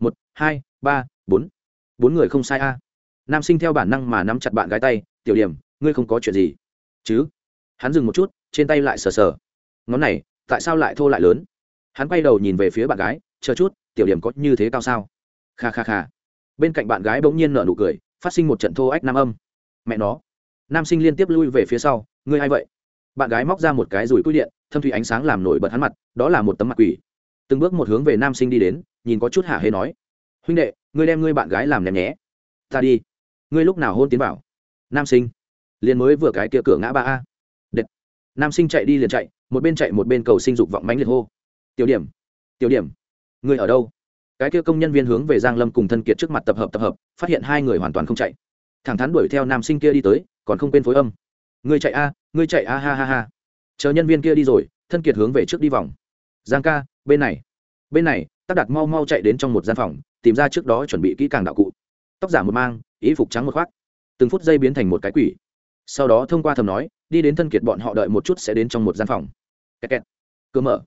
một, hai, ba, bốn. Bốn người không sai a. Nam sinh theo bản năng mà nắm chặt bạn gái tay, tiểu điểm, ngươi không có chuyện gì? Chứ? Hắn dừng một chút, trên tay lại sờ sờ. Ngón này, tại sao lại thô lại lớn? Hắn quay đầu nhìn về phía bạn gái, chờ chút, tiểu điểm có như thế cao sao? Kha kha kha. Bên cạnh bạn gái bỗng nhiên nở nụ cười, phát sinh một trận thô ách nam âm. Mẹ nó. Nam sinh liên tiếp lui về phía sau, ngươi a i vậy? Bạn gái móc ra một cái rùi cui điện, thâm thủy ánh sáng làm nổi bật hắn mặt, đó là một tấm mặt quỷ từng bước một hướng về nam sinh đi đến, nhìn có chút hả hê nói, huynh đệ, ngươi đem ngươi bạn gái làm ném nhé. Ta đi. Ngươi lúc nào hôn tiến vào? Nam sinh liền mới vừa cái kia cửa ngã ba a. Đệt. nam sinh chạy đi liền chạy, một bên chạy một bên cầu sinh dục vọng mánh liệt hô, tiểu điểm tiểu điểm, ngươi ở đâu? Cái kia công nhân viên hướng về giang lâm cùng thân kiệt trước mặt tập hợp tập hợp, phát hiện hai người hoàn toàn không chạy. Thẳng thắn đuổi theo nam sinh kia đi tới, còn không quên phối âm, ngươi chạy a, ngươi chạy a, ha ha ha. Chờ nhân viên kia đi rồi, thân kiệt hướng về trước đi vòng. Giang ca bên này. Bên này, tắc đặt mau mau chạy đến trong một gian phòng, tìm ra trước đó chuẩn bị kỹ càng đạo cụ. Tóc giả một mang ý phục trắng một khoác. Từng phút giây biến thành một cái quỷ. Sau đó thông qua thầm nói, đi đến thân kiệt bọn họ đợi một chút sẽ đến trong một gian phòng. Kẹt kẹt. cơ mở.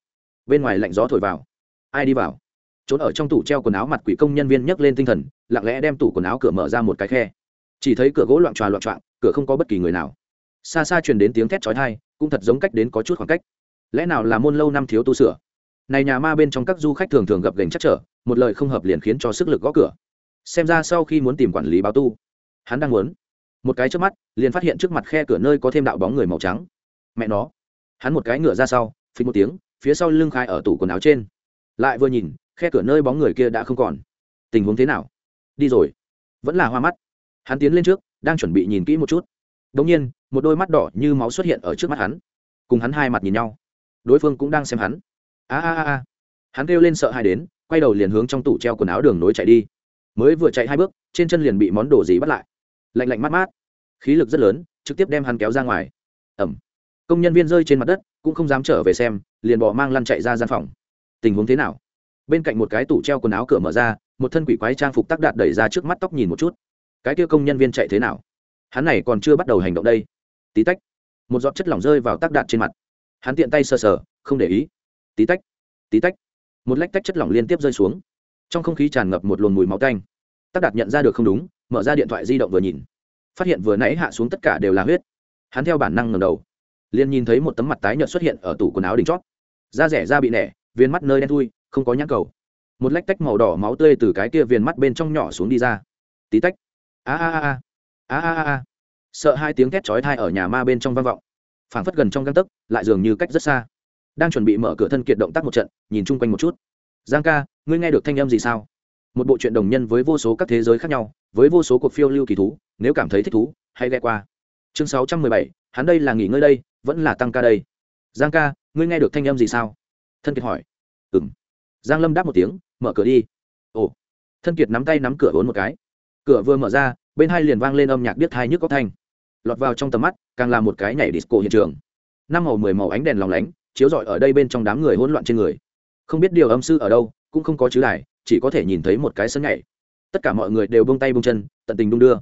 Bên ngoài lạnh gió thổi vào. Ai đi vào? Trốn ở trong tủ treo quần áo mặt quỷ công nhân viên nhấc lên tinh thần, lặng lẽ đem tủ quần áo cửa mở ra một cái khe. Chỉ thấy cửa gỗ loạn tròa loạn trọn, cửa không có bất kỳ người nào. Xa xa truyền đến tiếng thét chói tai, cũng thật giống cách đến có chút khoảng cách. Lẽ nào là môn lâu năm thiếu tu sửa? Này nhà ma bên trong các du khách thường thường gặp gành chắc trở, một lời không hợp liền khiến cho sức lực gõ cửa. Xem ra sau khi muốn tìm quản lý báo tu, hắn đang muốn. Một cái trước mắt, liền phát hiện trước mặt khe cửa nơi có thêm đạo bóng người màu trắng. Mẹ nó. Hắn một cái ngựa ra sau, phình một tiếng, phía sau lưng khai ở tủ quần áo trên. Lại vừa nhìn, khe cửa nơi bóng người kia đã không còn. Tình huống thế nào? Đi rồi. Vẫn là hoa mắt. Hắn tiến lên trước, đang chuẩn bị nhìn kỹ một chút. Đống nhiên, một đôi mắt đỏ như máu xuất hiện ở trước mắt hắn. Cùng hắn hai mặt nhìn nhau. Đối phương cũng đang xem hắn a a a a. Hắn kêu lên sợ hai đến, quay đầu liền hướng trong tủ treo quần áo đường nối chạy đi. Mới vừa chạy hai bước, trên chân liền bị món đồ gì bắt lại. Lạnh lạnh mát mát. Khí lực rất lớn, trực tiếp đem hắn kéo ra ngoài. Ẩm. Công nhân viên rơi trên mặt đất, cũng không dám trở về xem, liền bỏ mang lăn chạy ra gian phòng. Tình huống thế nào? Bên cạnh một cái tủ treo quần áo cửa mở ra, một thân quỷ quái trang phục tắc đạt đẩy ra trước mắt tóc nhìn một chút. Cái kia công nhân viên chạy thế nào? Hắn này còn chưa bắt đầu hành động đây. Tí tách. Một giọt chất lỏng rơi vào tắc đạt trên mặt. Hắn tiện tay sờ sờ, không để ý tí tách tí tách. Một lách tách chất lỏng liên tiếp rơi xuống. Trong không khí tràn ngập một luồng mùi máu canh tắc đạt nhận ra được không đúng, mở ra điện thoại di động vừa nhìn. Phát hiện vừa nãy hạ xuống tất cả đều là huyết. Hắn theo bản năng ngầm đầu. Liền nhìn thấy một tấm mặt tái nhợt xuất hiện ở tủ quần áo đỉnh chót. Da rẻ da bị nẻ viên mắt nơi đen thui, không có nhãn cầu. Một lách tách màu đỏ máu tươi từ cái kia viền mắt bên trong nhỏ xuống đi ra. Tí tách. A a a a. A a a sợ hai tiếng thét chói thai ở nhà ma bên trong vang vọng. Phảng phất gần trong găng tấc, lại dường như cách rất xa đang chuẩn bị mở cửa thân kiệt động tác một trận, nhìn chung quanh một chút. Giang ca, ngươi nghe được thanh âm gì sao? Một bộ truyện đồng nhân với vô số các thế giới khác nhau, với vô số cuộc phiêu lưu kỳ thú, nếu cảm thấy thích thú, hãy ghe qua. Chương sáu trăm mười bảy, hắn đây là nghỉ ngơi đây, vẫn là tăng ca đây. Giang ca, ngươi nghe được thanh âm gì sao? Thân kiệt hỏi. Ừng giang lâm đáp một tiếng, mở cửa đi. Ồ. Thân kiệt nắm tay nắm cửa vốn một cái. Cửa vừa mở ra, bên hai liền vang lên âm nhạc biết hai nhức có thanh. Lọt vào trong tầm mắt, càng là một cái nhảy disco hiện trường. Năm màu mười màu ánh đèn lòng lánh chiếu rọi ở đây bên trong đám người hỗn loạn trên người. Không biết điều âm sư ở đâu, cũng không có chứ đài, chỉ có thể nhìn thấy một cái sân nhảy. Tất cả mọi người đều bông tay bông chân, tận tình đung đưa.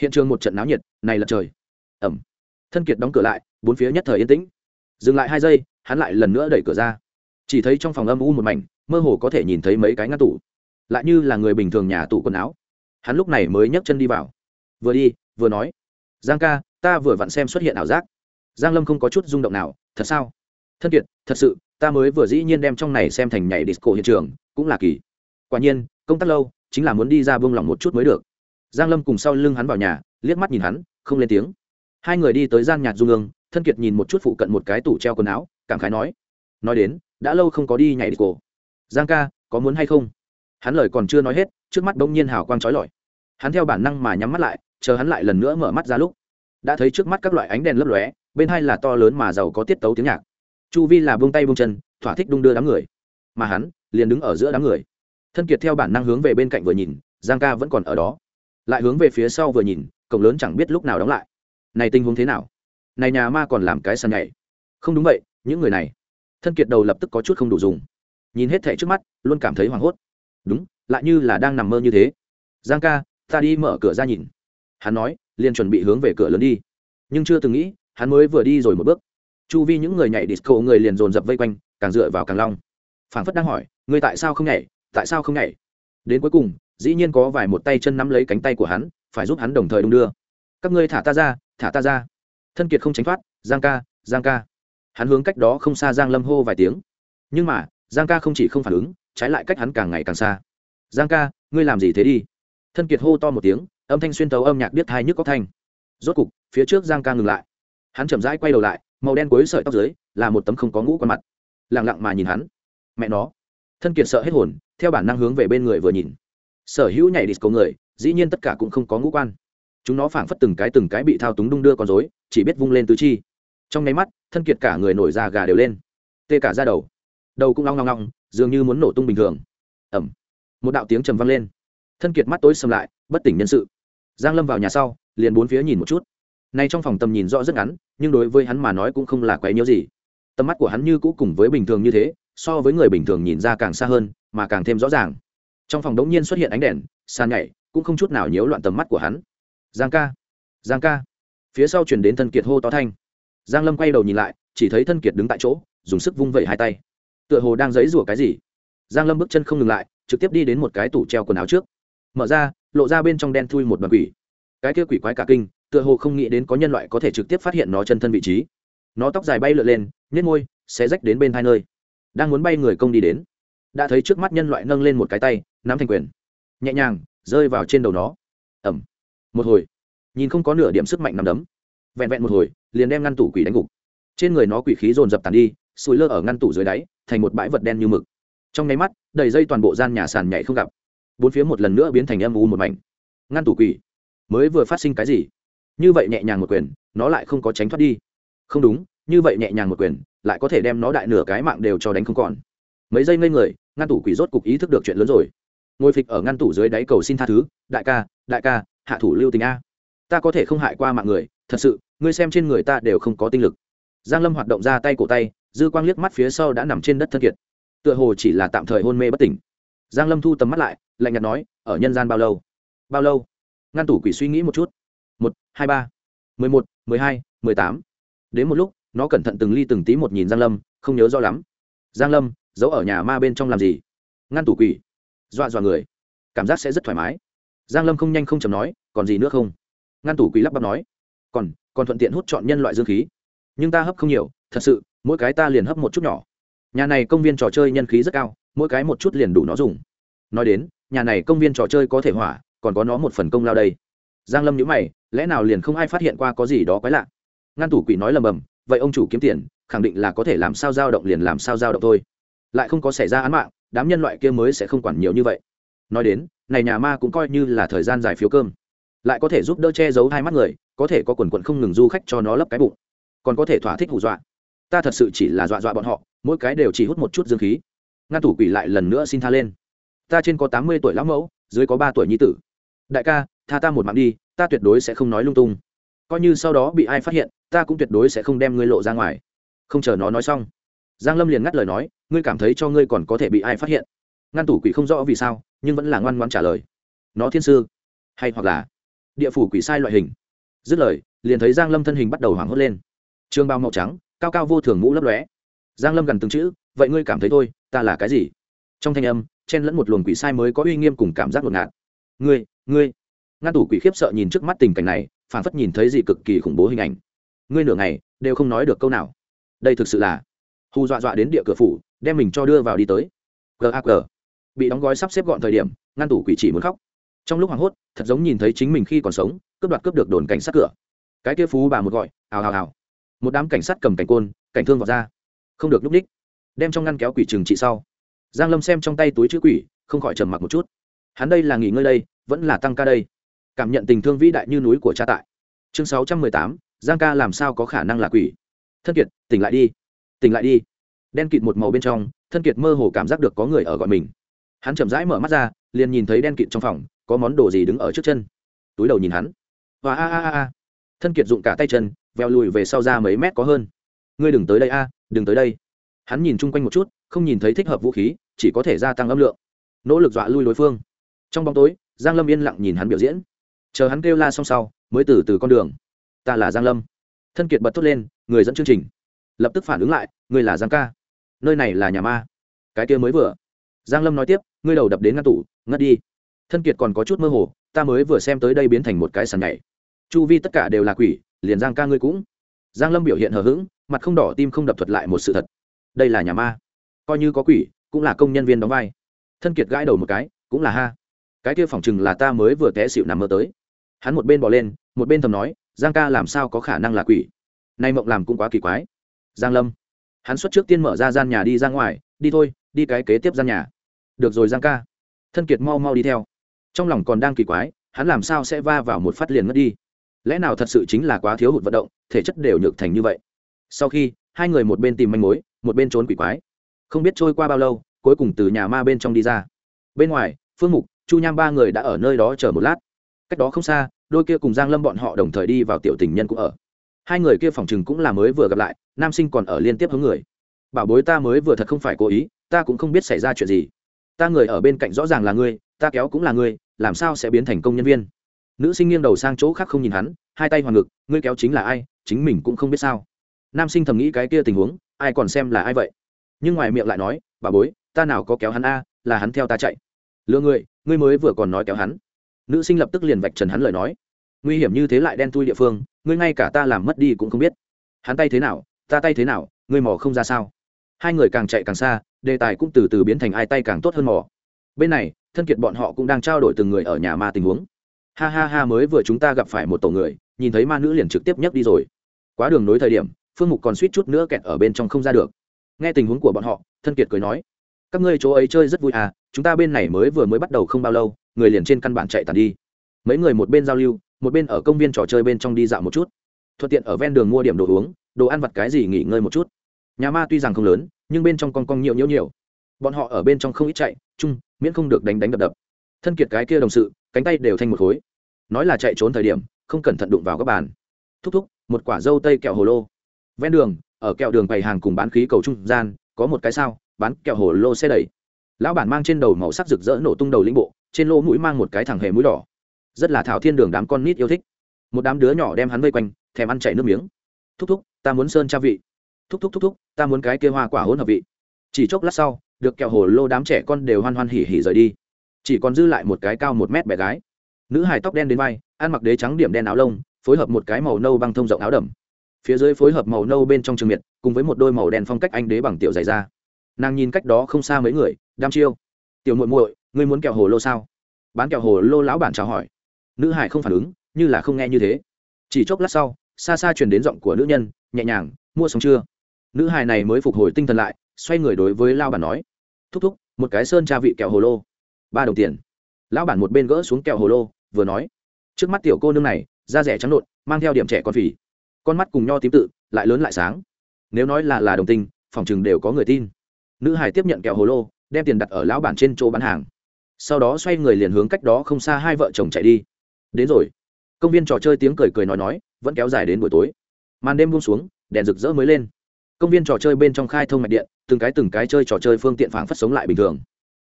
Hiện trường một trận náo nhiệt, này là trời. Ẩm. Thân kiệt đóng cửa lại, bốn phía nhất thời yên tĩnh. Dừng lại hai giây, hắn lại lần nữa đẩy cửa ra. Chỉ thấy trong phòng âm u một mảnh, mơ hồ có thể nhìn thấy mấy cái ngăn tủ. Lại như là người bình thường nhà tủ quần áo. Hắn lúc này mới nhấc chân đi vào. Vừa đi, vừa nói. Giang ca, ta vừa vặn xem xuất hiện ảo giác. Giang lâm không có chút rung động nào, thật sao? Thân kiệt thật sự, ta mới vừa dĩ nhiên đem trong này xem thành nhảy disco hiện trường, cũng là kỳ. Quả nhiên, công tác lâu, chính là muốn đi ra vương lòng một chút mới được. Giang lâm cùng sau lưng hắn vào nhà, liếc mắt nhìn hắn, không lên tiếng. Hai người đi tới gian nhạc dung ương thân kiệt nhìn một chút phụ cận một cái tủ treo quần áo, cảm khái nói. Nói đến, đã lâu không có đi nhảy disco. Giang ca, có muốn hay không? Hắn lời còn chưa nói hết, trước mắt bỗng nhiên hào quang trói lọi. Hắn theo bản năng mà nhắm mắt lại, chờ hắn lại lần nữa mở mắt ra lúc. Đã thấy trước mắt các loại ánh đèn lấp lóe, bên hai là to lớn mà giàu có tiết tấu tiếng nhạc chu vi là buông tay buông chân, thỏa thích đung đưa đám người. Mà hắn liền đứng ở giữa đám người. Thân kiệt theo bản năng hướng về bên cạnh vừa nhìn, giang ca vẫn còn ở đó. Lại hướng về phía sau vừa nhìn, cổng lớn chẳng biết lúc nào đóng lại. Này tình huống thế nào? Này nhà ma còn làm cái sàn nhảy. Không đúng vậy, những người này. Thân kiệt đầu lập tức có chút không đủ dùng. Nhìn hết thẻ trước mắt, luôn cảm thấy hoảng hốt. Đúng, lại như là đang nằm mơ như thế. Giang ca, ta đi mở cửa ra nhìn. Hắn nói, liền chuẩn bị hướng về cửa lớn đi. Nhưng chưa từng nghĩ, hắn mới vừa đi rồi một bước chu vi những người nhảy disco người liền dồn dập vây quanh, càng dựa vào càng long. Phảng phất đang hỏi, ngươi tại sao không nhảy? Tại sao không nhảy? Đến cuối cùng, dĩ nhiên có vài một tay chân nắm lấy cánh tay của hắn, phải giúp hắn đồng thời đung đưa. Các ngươi thả ta ra, thả ta ra. Thân kiệt không tránh thoát, giang ca giang ca. Hắn hướng cách đó không xa giang lâm hô vài tiếng. Nhưng mà, giang ca không chỉ không phản ứng, trái lại cách hắn càng ngày càng xa. Giang ca, ngươi làm gì thế đi? Thân kiệt hô to một tiếng, âm thanh xuyên tấu âm nhạc biết hai nhức có thanh. Rốt cục, phía trước giang ca ngừng lại. Hắn chậm rãi quay đầu lại màu đen cuối sợi tóc dưới là một tấm không có ngũ con mặt. Lẳng lặng mà nhìn hắn. Mẹ nó. Thân kiệt sợ hết hồn, theo bản năng hướng về bên người vừa nhìn. Sở hữu nhảy disco người, dĩ nhiên tất cả cũng không có ngũ quan. Chúng nó phảng phất từng cái từng cái bị thao túng đung đưa con dối chỉ biết vung lên tứ chi. Trong nháy mắt, thân kiệt cả người nổi da gà đều lên. Tê cả ra đầu. Đầu cũng long long long, dường như muốn nổ tung bình thường. Ẩm một đạo tiếng trầm vang lên. Thân kiệt mắt tối xâm lại, bất tỉnh nhân sự. Giang lâm vào nhà sau, liền bốn phía nhìn một chút nay trong phòng tầm nhìn rõ rất ngắn, nhưng đối với hắn mà nói cũng không là quấy nhiễu gì. Tầm mắt của hắn như cũ cùng với bình thường như thế, so với người bình thường nhìn ra càng xa hơn, mà càng thêm rõ ràng. Trong phòng đống nhiên xuất hiện ánh đèn, sàn nhảy, cũng không chút nào nhiễu loạn tầm mắt của hắn. Giang ca giang ca. Phía sau chuyển đến thân kiệt hô to thanh. Giang lâm quay đầu nhìn lại, chỉ thấy thân kiệt đứng tại chỗ, dùng sức vung vẩy hai tay. Tựa hồ đang giấy rủa cái gì. Giang lâm bước chân không ngừng lại, trực tiếp đi đến một cái tủ treo quần áo trước. Mở ra, lộ ra bên trong đen thui một đoàn quỷ. Cái kia quỷ quái cả kinh tựa hồ không nghĩ đến có nhân loại có thể trực tiếp phát hiện nó chân thân vị trí. Nó tóc dài bay lượn lên nhét môi sẽ rách đến bên hai nơi. Đang muốn bay người công đi đến. Đã thấy trước mắt nhân loại nâng lên một cái tay, nắm thành quyền. Nhẹ nhàng, rơi vào trên đầu nó. Ẩm một hồi. Nhìn không có nửa điểm sức mạnh nằm đấm. Vẹn vẹn một hồi, liền đem ngăn tủ quỷ đánh gục. Trên người nó quỷ khí dồn dập tàn đi sùi lơ ở ngăn tủ dưới đáy, thành một bãi vật đen như mực. Trong nháy mắt, đầy dây toàn bộ gian nhà sàn nhảy không gặp. Bốn phía một lần nữa biến thành âm u một mảnh. Ngăn tủ quỷ. Mới vừa phát sinh cái gì? Như vậy nhẹ nhàng một quyền, nó lại không có tránh thoát đi. Không đúng, như vậy nhẹ nhàng một quyền, lại có thể đem nó đại nửa cái mạng đều cho đánh không còn. Mấy giây ngây người, ngăn tủ quỷ rốt cục ý thức được chuyện lớn rồi. Ngồi phịch ở ngăn tủ dưới đáy cầu xin tha thứ, đại ca đại ca, hạ thủ lưu tình a. Ta có thể không hại qua mạng người, thật sự, ngươi xem trên người ta đều không có tinh lực. Giang lâm hoạt động ra tay cổ tay, dư quang liếc mắt phía sau đã nằm trên đất thân kiệt. Tựa hồ chỉ là tạm thời hôn mê bất tỉnh. Giang lâm thu tầm mắt lại, lạnh nhạt nói, ở nhân gian bao lâu? Bao lâu? Ngăn tủ quỷ suy nghĩ một chút một, hai, ba. Mười một, mười hai, mười tám. Đến một lúc, nó cẩn thận từng ly từng tí một nhìn giang lâm, không nhớ rõ lắm. Giang lâm, giấu ở nhà ma bên trong làm gì? Ngăn tủ quỷ. Dọa dọa người. Cảm giác sẽ rất thoải mái. Giang lâm không nhanh không chầm nói, còn gì nữa không? Ngăn tủ quỷ lắp bắp nói. Còn còn thuận tiện hút chọn nhân loại dương khí. Nhưng ta hấp không nhiều, thật sự, mỗi cái ta liền hấp một chút nhỏ. Nhà này công viên trò chơi nhân khí rất cao, mỗi cái một chút liền đủ nó dùng. Nói đến, nhà này công viên trò chơi có thể hỏa, còn có nó một phần công lao đây giang lâm nhíu mày, lẽ nào liền không ai phát hiện qua có gì đó quái lạ? Ngăn tủ quỷ nói lầm bầm, vậy ông chủ kiếm tiền, khẳng định là có thể làm sao dao động liền làm sao dao động thôi. Lại không có xảy ra án mạng, đám nhân loại kia mới sẽ không quản nhiều như vậy. Nói đến, này nhà ma cũng coi như là thời gian giải phiếu cơm. Lại có thể giúp đỡ che giấu hai mắt người, có thể có quần quận không ngừng du khách cho nó lấp cái bụng. Còn có thể thỏa thích hù dọa. Ta thật sự chỉ là dọa dọa bọn họ, mỗi cái đều chỉ hút một chút dương khí. Ngăn tủ quỷ lại lần nữa xin tha lên. Ta trên có tám mươi tuổi lão mẫu, dưới có ba tuổi nhi tử. Đại ca tha ta một mạng đi, ta tuyệt đối sẽ không nói lung tung. Coi như sau đó bị ai phát hiện, ta cũng tuyệt đối sẽ không đem ngươi lộ ra ngoài. Không chờ nó nói xong, giang lâm liền ngắt lời nói, ngươi cảm thấy cho ngươi còn có thể bị ai phát hiện? Ngăn tủ quỷ không rõ vì sao, nhưng vẫn là ngoan ngoan trả lời. Nó thiên sư, hay hoặc là địa phủ quỷ sai loại hình. Dứt lời, liền thấy giang lâm thân hình bắt đầu hoảng hốt lên. Trương bao màu trắng, cao cao vô thường mũ lấp lóe. Giang lâm gần từng chữ, vậy ngươi cảm thấy thôi, ta là cái gì? Trong thanh âm, chen lẫn một luồng quỷ sai mới có uy nghiêm cùng cảm giác ngột ngạt. Ngươi ngươi ngăn tủ quỷ khiếp sợ nhìn trước mắt tình cảnh này phản phất nhìn thấy gì cực kỳ khủng bố hình ảnh. Ngươi nửa ngày đều không nói được câu nào. Đây thực sự là hù dọa dọa đến địa cửa phủ đem mình cho đưa vào đi tới. Gag bị đóng gói sắp xếp gọn thời điểm ngăn tủ quỷ chỉ muốn khóc. Trong lúc hoảng hốt thật giống nhìn thấy chính mình khi còn sống cướp đoạt cướp được đồn cảnh sát cửa. Cái kia phú bà một gọi ào ào ào một đám cảnh sát cầm cảnh côn cảnh thương vào ra không được núp ních, đem trong ngăn kéo quỷ trừng trị sau. Giang lâm xem trong tay túi chữ quỷ không khỏi trầm mặc một chút. Hắn đây là nghỉ ngơi đây vẫn là tăng ca đây cảm nhận tình thương vĩ đại như núi của cha tại. Chương 618, giang ca làm sao có khả năng là quỷ? Thân kiệt tỉnh lại đi. Tỉnh lại đi. Đen kịt một màu bên trong thân kiệt mơ hồ cảm giác được có người ở gọi mình. Hắn chậm rãi mở mắt ra liền nhìn thấy đen kịt trong phòng có món đồ gì đứng ở trước chân. Túi đầu nhìn hắn. Và a a a a. Thân kiệt dụng cả tay chân veo lùi về sau ra mấy mét có hơn. Ngươi đừng tới đây a đừng tới đây. Hắn nhìn chung quanh một chút không nhìn thấy thích hợp vũ khí chỉ có thể gia tăng âm lượng. Nỗ lực dọa lui đối phương. Trong bóng tối giang lâm yên lặng nhìn hắn biểu diễn chờ hắn kêu la xong sau, mới từ từ con đường. Ta là giang lâm. Thân kiệt bật thốt lên, người dẫn chương trình. Lập tức phản ứng lại, người là giang ca. Nơi này là nhà ma. Cái kia mới vừa. Giang lâm nói tiếp, ngươi đầu đập đến ngăn tủ, ngất đi. Thân kiệt còn có chút mơ hồ, ta mới vừa xem tới đây biến thành một cái sàn nhảy. Chu vi tất cả đều là quỷ, liền giang ca ngươi cũng. Giang lâm biểu hiện hờ hững, mặt không đỏ tim không đập thuật lại một sự thật. Đây là nhà ma. Coi như có quỷ, cũng là công nhân viên đóng vai. Thân kiệt gãi đầu một cái, cũng là ha. Cái kia phỏng chừng là ta mới vừa té xịu nằm mơ tới hắn một bên bỏ lên, một bên thầm nói, giang ca làm sao có khả năng là quỷ? Nay mộng làm cũng quá kỳ quái. Giang lâm, hắn xuất trước tiên mở ra gian nhà đi ra ngoài, đi thôi, đi cái kế tiếp gian nhà. Được rồi giang ca. Thân kiệt mau mau đi theo. Trong lòng còn đang kỳ quái, hắn làm sao sẽ va vào một phát liền mất đi? Lẽ nào thật sự chính là quá thiếu hụt vận động, thể chất đều nhược thành như vậy? Sau khi, hai người một bên tìm manh mối, một bên trốn quỷ quái. Không biết trôi qua bao lâu, cuối cùng từ nhà ma bên trong đi ra. Bên ngoài, phương mục, chu nham ba người đã ở nơi đó chờ một lát cách đó không xa, đôi kia cùng giang lâm bọn họ đồng thời đi vào tiểu tình nhân cũng ở. Hai người kia phòng chừng cũng là mới vừa gặp lại, nam sinh còn ở liên tiếp hướng người. Bảo bối ta mới vừa thật không phải cố ý, ta cũng không biết xảy ra chuyện gì. Ta người ở bên cạnh rõ ràng là ngươi, ta kéo cũng là ngươi, làm sao sẽ biến thành công nhân viên? Nữ sinh nghiêng đầu sang chỗ khác không nhìn hắn, hai tay hoàng ngực, ngươi kéo chính là ai, chính mình cũng không biết sao. Nam sinh thầm nghĩ cái kia tình huống, ai còn xem là ai vậy? Nhưng ngoài miệng lại nói bà bối, ta nào có kéo hắn a, là hắn theo ta chạy. Lừa người, ngươi mới vừa còn nói kéo hắn nữ sinh lập tức liền vạch trần hắn lời nói. Nguy hiểm như thế lại đen tui địa phương, ngươi ngay cả ta làm mất đi cũng không biết. Hắn tay thế nào, ta tay thế nào, ngươi mò không ra sao? Hai người càng chạy càng xa, đề tài cũng từ từ biến thành ai tay càng tốt hơn mò. Bên này, thân kiệt bọn họ cũng đang trao đổi từng người ở nhà ma tình huống. Ha ha ha, mới vừa chúng ta gặp phải một tổ người, nhìn thấy ma nữ liền trực tiếp nhấc đi rồi. Quá đường nối thời điểm, phương mục còn suýt chút nữa kẹt ở bên trong không ra được. Nghe tình huống của bọn họ, thân kiệt cười nói các ngươi chỗ ấy chơi rất vui à chúng ta bên này mới vừa mới bắt đầu không bao lâu, người liền trên căn bản chạy tàn đi. Mấy người một bên giao lưu, một bên ở công viên trò chơi bên trong đi dạo một chút. Thuận tiện ở ven đường mua điểm đồ uống, đồ ăn vặt cái gì nghỉ ngơi một chút. Nhà ma tuy rằng không lớn, nhưng bên trong con con nhiều nhiều nhiều. Bọn họ ở bên trong không ít chạy, chung, miễn không được đánh đánh đập đập. Thân kiệt cái kia đồng sự, cánh tay đều thành một khối. Nói là chạy trốn thời điểm, không cẩn thận đụng vào các bàn. Thúc thúc, một quả dâu tây kẹo hồ lô. Ven đường, ở kẹo đường bày hàng cùng bán khí cầu trung gian, có một cái sao bán kẹo hồ lô xe đẩy. Lão bản mang trên đầu màu sắc rực rỡ nổ tung đầu lĩnh bộ, trên lỗ mũi mang một cái thẳng hề mũi đỏ. Rất là thảo thiên đường đám con nít yêu thích. Một đám đứa nhỏ đem hắn vây quanh, thèm ăn chảy nước miếng. Thúc thúc, ta muốn sơn cha vị. Thúc thúc thúc thúc, ta muốn cái kia hoa quả hỗn hợp vị. Chỉ chốc lát sau, được kẹo hồ lô đám trẻ con đều hoan hoan hỉ hỉ rời đi. Chỉ còn dư lại một cái cao một mét bé gái. Nữ hài tóc đen đến vai, ăn mặc đế trắng điểm đen áo lông, phối hợp một cái màu nâu băng thông rộng áo đầm. Phía dưới phối hợp màu nâu bên trong trường miệt, cùng với một đôi màu đen phong cách anh đế bằng tiểu dày da nàng nhìn cách đó không xa mấy người, đam chiêu. Tiểu muội muội, ngươi muốn kẹo hồ lô sao? Bán kẹo hồ lô lão bản chào hỏi. Nữ hải không phản ứng, như là không nghe như thế. Chỉ chốc lát sau, xa xa truyền đến giọng của nữ nhân, nhẹ nhàng, mua xong chưa? Nữ hải này mới phục hồi tinh thần lại, xoay người đối với lao bản nói, thúc thúc, một cái sơn tra vị kẹo hồ lô. Ba đồng tiền. Lão bản một bên gỡ xuống kẹo hồ lô, vừa nói, trước mắt tiểu cô nương này, da rẻ trắng nộn, mang theo điểm trẻ con phì. Con mắt cùng nho tím tự, lại lớn lại sáng. Nếu nói là là đồng tình, phòng chừng đều có người tin nữ hải tiếp nhận kẹo hồ lô, đem tiền đặt ở lão bản trên chỗ bán hàng. Sau đó xoay người liền hướng cách đó không xa hai vợ chồng chạy đi. Đến rồi. Công viên trò chơi tiếng cười cười nói nói, vẫn kéo dài đến buổi tối. Màn đêm buông xuống, đèn rực rỡ mới lên. Công viên trò chơi bên trong khai thông mạch điện, từng cái từng cái chơi trò chơi phương tiện phảng phất sống lại bình thường.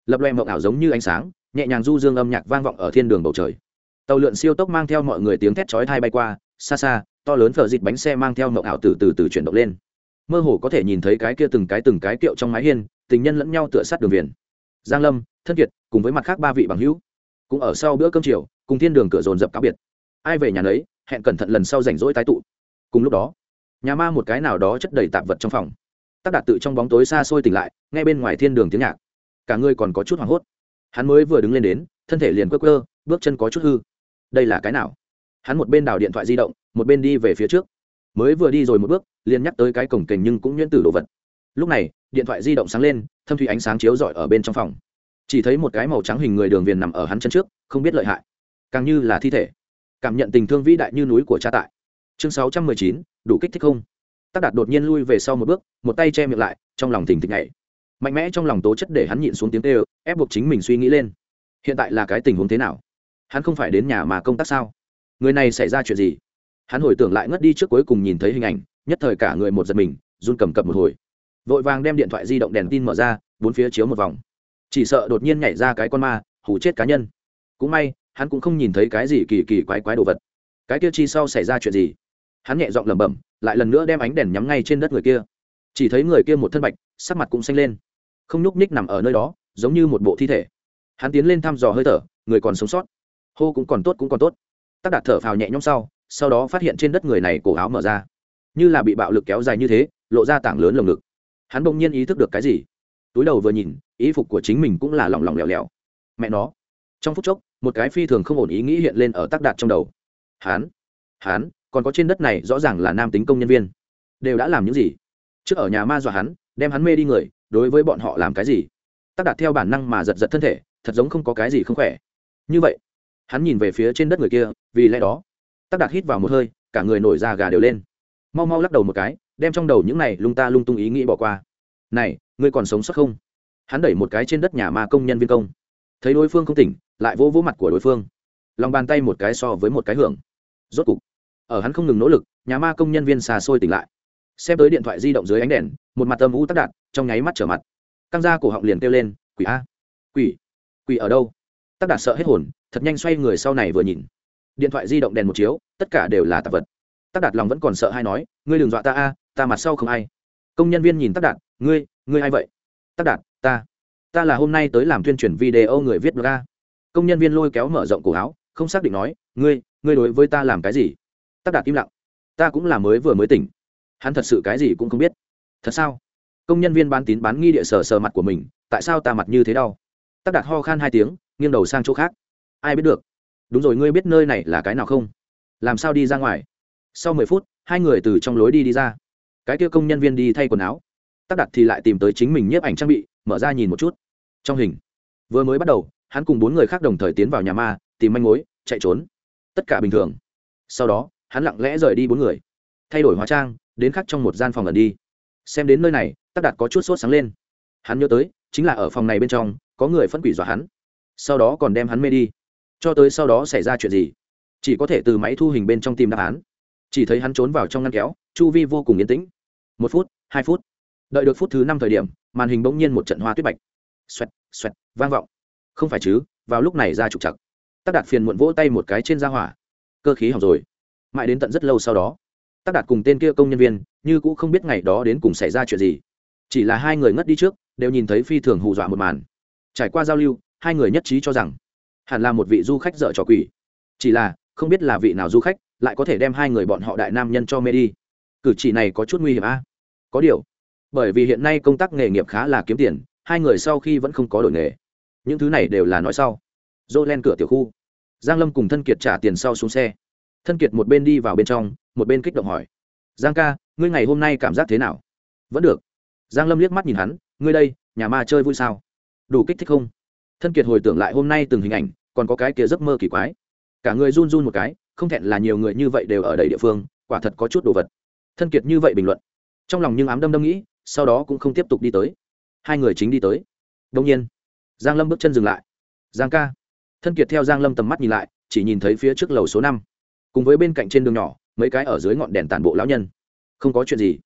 Lập loe mộng ảo giống như ánh sáng, nhẹ nhàng du dương âm nhạc vang vọng ở thiên đường bầu trời. Tàu lượn siêu tốc mang theo mọi người tiếng thét chói thai bay qua, xa xa, to lớn phở dịt bánh xe mang theo mộng ảo từ từ từ chuyển động lên mơ hồ có thể nhìn thấy cái kia từng cái từng cái kiệu trong mái hiên, tình nhân lẫn nhau tựa sát đường viền giang lâm, thân kiệt, cùng với mặt khác ba vị bằng hữu, cũng ở sau bữa cơm chiều, cùng thiên đường cửa dồn dập cáo biệt. Ai về nhà nấy, hẹn cẩn thận lần sau rảnh rỗi tái tụ. Cùng lúc đó, nhà ma một cái nào đó chất đầy tạp vật trong phòng. Tác đạt tự trong bóng tối xa xôi tỉnh lại ngay bên ngoài thiên đường tiếng nhạc. Cả người còn có chút hoảng hốt. Hắn mới vừa đứng lên đến, thân thể liền quơ quơ, bước chân có chút hư. Đây là cái nào? Hắn một bên đào điện thoại di động, một bên đi về phía trước. Mới vừa đi rồi một bước liền nhắc tới cái cổng kềnh nhưng cũng nhuyễn tử đồ vật. Lúc này, điện thoại di động sáng lên, thâm thủy ánh sáng chiếu rọi ở bên trong phòng. Chỉ thấy một cái màu trắng hình người đường viền nằm ở hắn chân trước, không biết lợi hại. Càng như là thi thể. Cảm nhận tình thương vĩ đại như núi của cha tại. Chương sáu trăm mười chín, đủ kích thích không? Tác đạt đột nhiên lui về sau một bước, một tay che miệng lại, trong lòng thình thịch nhảy. Mạnh mẽ trong lòng tố chất để hắn nhịn xuống tiếng tê ép buộc chính mình suy nghĩ lên. Hiện tại là cái tình huống thế nào? Hắn không phải đến nhà mà công tác sao? Người này xảy ra chuyện gì? Hắn hồi tưởng lại ngất đi trước cuối cùng nhìn thấy hình ảnh nhất thời cả người một giật mình, run cầm cập một hồi. Vội vàng đem điện thoại di động đèn tin mở ra, bốn phía chiếu một vòng. Chỉ sợ đột nhiên nhảy ra cái con ma hủ chết cá nhân. Cũng may, hắn cũng không nhìn thấy cái gì kỳ kỳ quái quái đồ vật. Cái kia chi sau xảy ra chuyện gì? Hắn nhẹ giọng lẩm bẩm, lại lần nữa đem ánh đèn nhắm ngay trên đất người kia. Chỉ thấy người kia một thân bạch, sắc mặt cũng xanh lên. Không nhúc ních nằm ở nơi đó, giống như một bộ thi thể. Hắn tiến lên thăm dò hơi thở, người còn sống sót. Hô cũng còn tốt cũng còn tốt. Tắc đạt thở phào nhẹ nhõm sau sau đó phát hiện trên đất người này cổ áo mở ra như là bị bạo lực kéo dài như thế, lộ ra tảng lớn lồng ngực. Hắn bỗng nhiên ý thức được cái gì. Túi đầu vừa nhìn, ý phục của chính mình cũng là lỏng lỏng lẻo lẻo. Mẹ nó. Trong phút chốc, một cái phi thường không ổn ý nghĩ hiện lên ở tác đạt trong đầu. Hắn hắn, còn có trên đất này rõ ràng là nam tính công nhân viên. Đều đã làm những gì? Trước ở nhà ma dọa hắn, đem hắn mê đi người, đối với bọn họ làm cái gì? Tác đạt theo bản năng mà giật giật thân thể, thật giống không có cái gì không khỏe. Như vậy, hắn nhìn về phía trên đất người kia, vì lẽ đó tác đạt hít vào một hơi, cả người nổi da gà đều lên mau mau lắc đầu một cái, đem trong đầu những này lung ta lung tung ý nghĩ bỏ qua. Này, ngươi còn sống sót không? Hắn đẩy một cái trên đất nhà ma công nhân viên công. Thấy đối phương không tỉnh, lại vỗ vỗ mặt của đối phương. Lòng bàn tay một cái so với một cái hưởng. Rốt cục, ở hắn không ngừng nỗ lực, nhà ma công nhân viên xà xôi tỉnh lại. Xem tới điện thoại di động dưới ánh đèn, một mặt âm u tắc đạt trong nháy mắt trở mặt. Căng ra cổ họng liền kêu lên, quỷ a! Quỷ! Quỷ ở đâu? Tắc đạt sợ hết hồn, thật nhanh xoay người sau này vừa nhìn. Điện thoại di động đèn một chiếu, tất cả đều là tạp vật tắc đạt lòng vẫn còn sợ hay nói, ngươi đừng dọa ta a, ta mặt sau không ai. Công nhân viên nhìn tắc đạt, ngươi ngươi ai vậy? Tắc đạt, ta ta là hôm nay tới làm tuyên truyền video người viết blog a. Công nhân viên lôi kéo mở rộng cổ áo, không xác định nói, ngươi ngươi đối với ta làm cái gì? Tắc đạt im lặng, ta cũng là mới vừa mới tỉnh. Hắn thật sự cái gì cũng không biết. Thật sao? Công nhân viên bán tín bán nghi địa sờ sờ mặt của mình, tại sao ta mặt như thế đau? Tắc đạt ho khan hai tiếng, nghiêng đầu sang chỗ khác. Ai biết được? Đúng rồi, ngươi biết nơi này là cái nào không? Làm sao đi ra ngoài? Sau mười phút, hai người từ trong lối đi đi ra. Cái kia công nhân viên đi thay quần áo. Tắc đặt thì lại tìm tới chính mình nhiếp ảnh trang bị, mở ra nhìn một chút. Trong hình. Vừa mới bắt đầu, hắn cùng bốn người khác đồng thời tiến vào nhà ma, tìm manh mối, chạy trốn. Tất cả bình thường. Sau đó, hắn lặng lẽ rời đi bốn người. Thay đổi hóa trang, đến khắc trong một gian phòng lần đi. Xem đến nơi này, tắc đặt có chút sốt sáng lên. Hắn nhớ tới, chính là ở phòng này bên trong, có người phân quỷ dọa hắn. Sau đó còn đem hắn mê đi. Cho tới sau đó xảy ra chuyện gì? Chỉ có thể từ máy thu hình bên trong tìm đáp án chỉ thấy hắn trốn vào trong ngăn kéo, chu vi vô cùng yên tĩnh. Một phút, hai phút. Đợi được phút thứ năm thời điểm, màn hình bỗng nhiên một trận hoa tuyết bạch. Xoẹt xoẹt, vang vọng. Không phải chứ, vào lúc này ra trục chặt tắc đạt phiền muộn vỗ tay một cái trên da hỏa. Cơ khí hỏng rồi. Mãi đến tận rất lâu sau đó, tắc đạt cùng tên kia công nhân viên như cũng không biết ngày đó đến cùng xảy ra chuyện gì. Chỉ là hai người ngất đi trước, đều nhìn thấy phi thường hù dọa một màn. Trải qua giao lưu, hai người nhất trí cho rằng, hẳn là một vị du khách dở trò quỷ. Chỉ là, không biết là vị nào du khách lại có thể đem hai người bọn họ đại nam nhân cho mê đi. Cử chỉ này có chút nguy hiểm a. Có điều, bởi vì hiện nay công tác nghề nghiệp khá là kiếm tiền, hai người sau khi vẫn không có đổi nghề. Những thứ này đều là nói sau. Dô len cửa tiểu khu. Giang lâm cùng thân kiệt trả tiền sau xuống xe. Thân kiệt một bên đi vào bên trong, một bên kích động hỏi. Giang ca, ngươi ngày hôm nay cảm giác thế nào? Vẫn được. Giang lâm liếc mắt nhìn hắn. Ngươi đây, nhà ma chơi vui sao? Đủ kích thích không? Thân kiệt hồi tưởng lại hôm nay từng hình ảnh, còn có cái kia giấc mơ kỳ quái. Cả người run run một cái không thẹn là nhiều người như vậy đều ở đầy địa phương, quả thật có chút đồ vật. Thân kiệt như vậy bình luận. Trong lòng nhưng ám đâm đâm nghĩ, sau đó cũng không tiếp tục đi tới. Hai người chính đi tới. Đông nhiên, giang lâm bước chân dừng lại. Giang ca. Thân kiệt theo giang lâm tầm mắt nhìn lại, chỉ nhìn thấy phía trước lầu số năm. Cùng với bên cạnh trên đường nhỏ, mấy cái ở dưới ngọn đèn tản bộ lão nhân. Không có chuyện gì.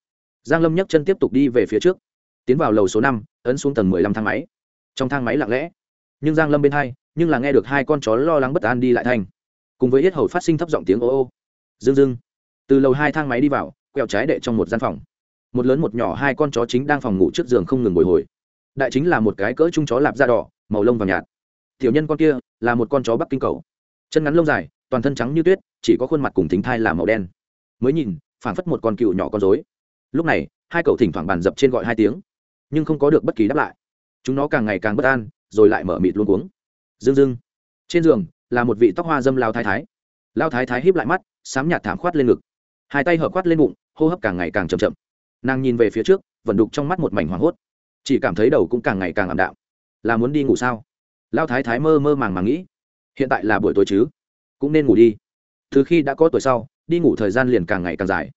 Giang lâm nhấc chân tiếp tục đi về phía trước. Tiến vào lầu số năm, ấn xuống tầng mười lăm thang máy. Trong thang máy lặng lẽ. Nhưng giang lâm bên hai, nhưng là nghe được hai con chó lo lắng bất an đi lại thành cùng với yết hầu phát sinh thấp giọng tiếng ô ô. Dưng dưng từ lầu hai thang máy đi vào, quẹo trái đệ trong một gian phòng. Một lớn một nhỏ hai con chó chính đang phòng ngủ trước giường không ngừng bồi hồi. Đại chính là một cái cỡ chung chó lạp da đỏ, màu lông vàng nhạt. Tiểu nhân con kia là một con chó bắc kinh cầu. Chân ngắn lông dài, toàn thân trắng như tuyết, chỉ có khuôn mặt cùng thính thai là màu đen. Mới nhìn, phảng phất một con cựu nhỏ con dối lúc này, hai cậu thỉnh thoảng bàn dập trên gọi hai tiếng, nhưng không có được bất kỳ đáp lại. Chúng nó càng ngày càng bất an, rồi lại mở mịt luôn cuống. Dương dương, trên giường là một vị tóc hoa dâm lao thái thái. Lao thái thái híp lại mắt, sám nhạt thảm khoát lên ngực. Hai tay hợp khoát lên bụng, hô hấp càng ngày càng chậm chậm. Nàng nhìn về phía trước, vẫn đục trong mắt một mảnh hoảng hốt. Chỉ cảm thấy đầu cũng càng ngày càng ảm đạm. Là muốn đi ngủ sao? Lao thái thái mơ mơ màng màng nghĩ. Hiện tại là buổi tối chứ? Cũng nên ngủ đi. Từ khi đã có tuổi sau, đi ngủ thời gian liền càng ngày càng dài.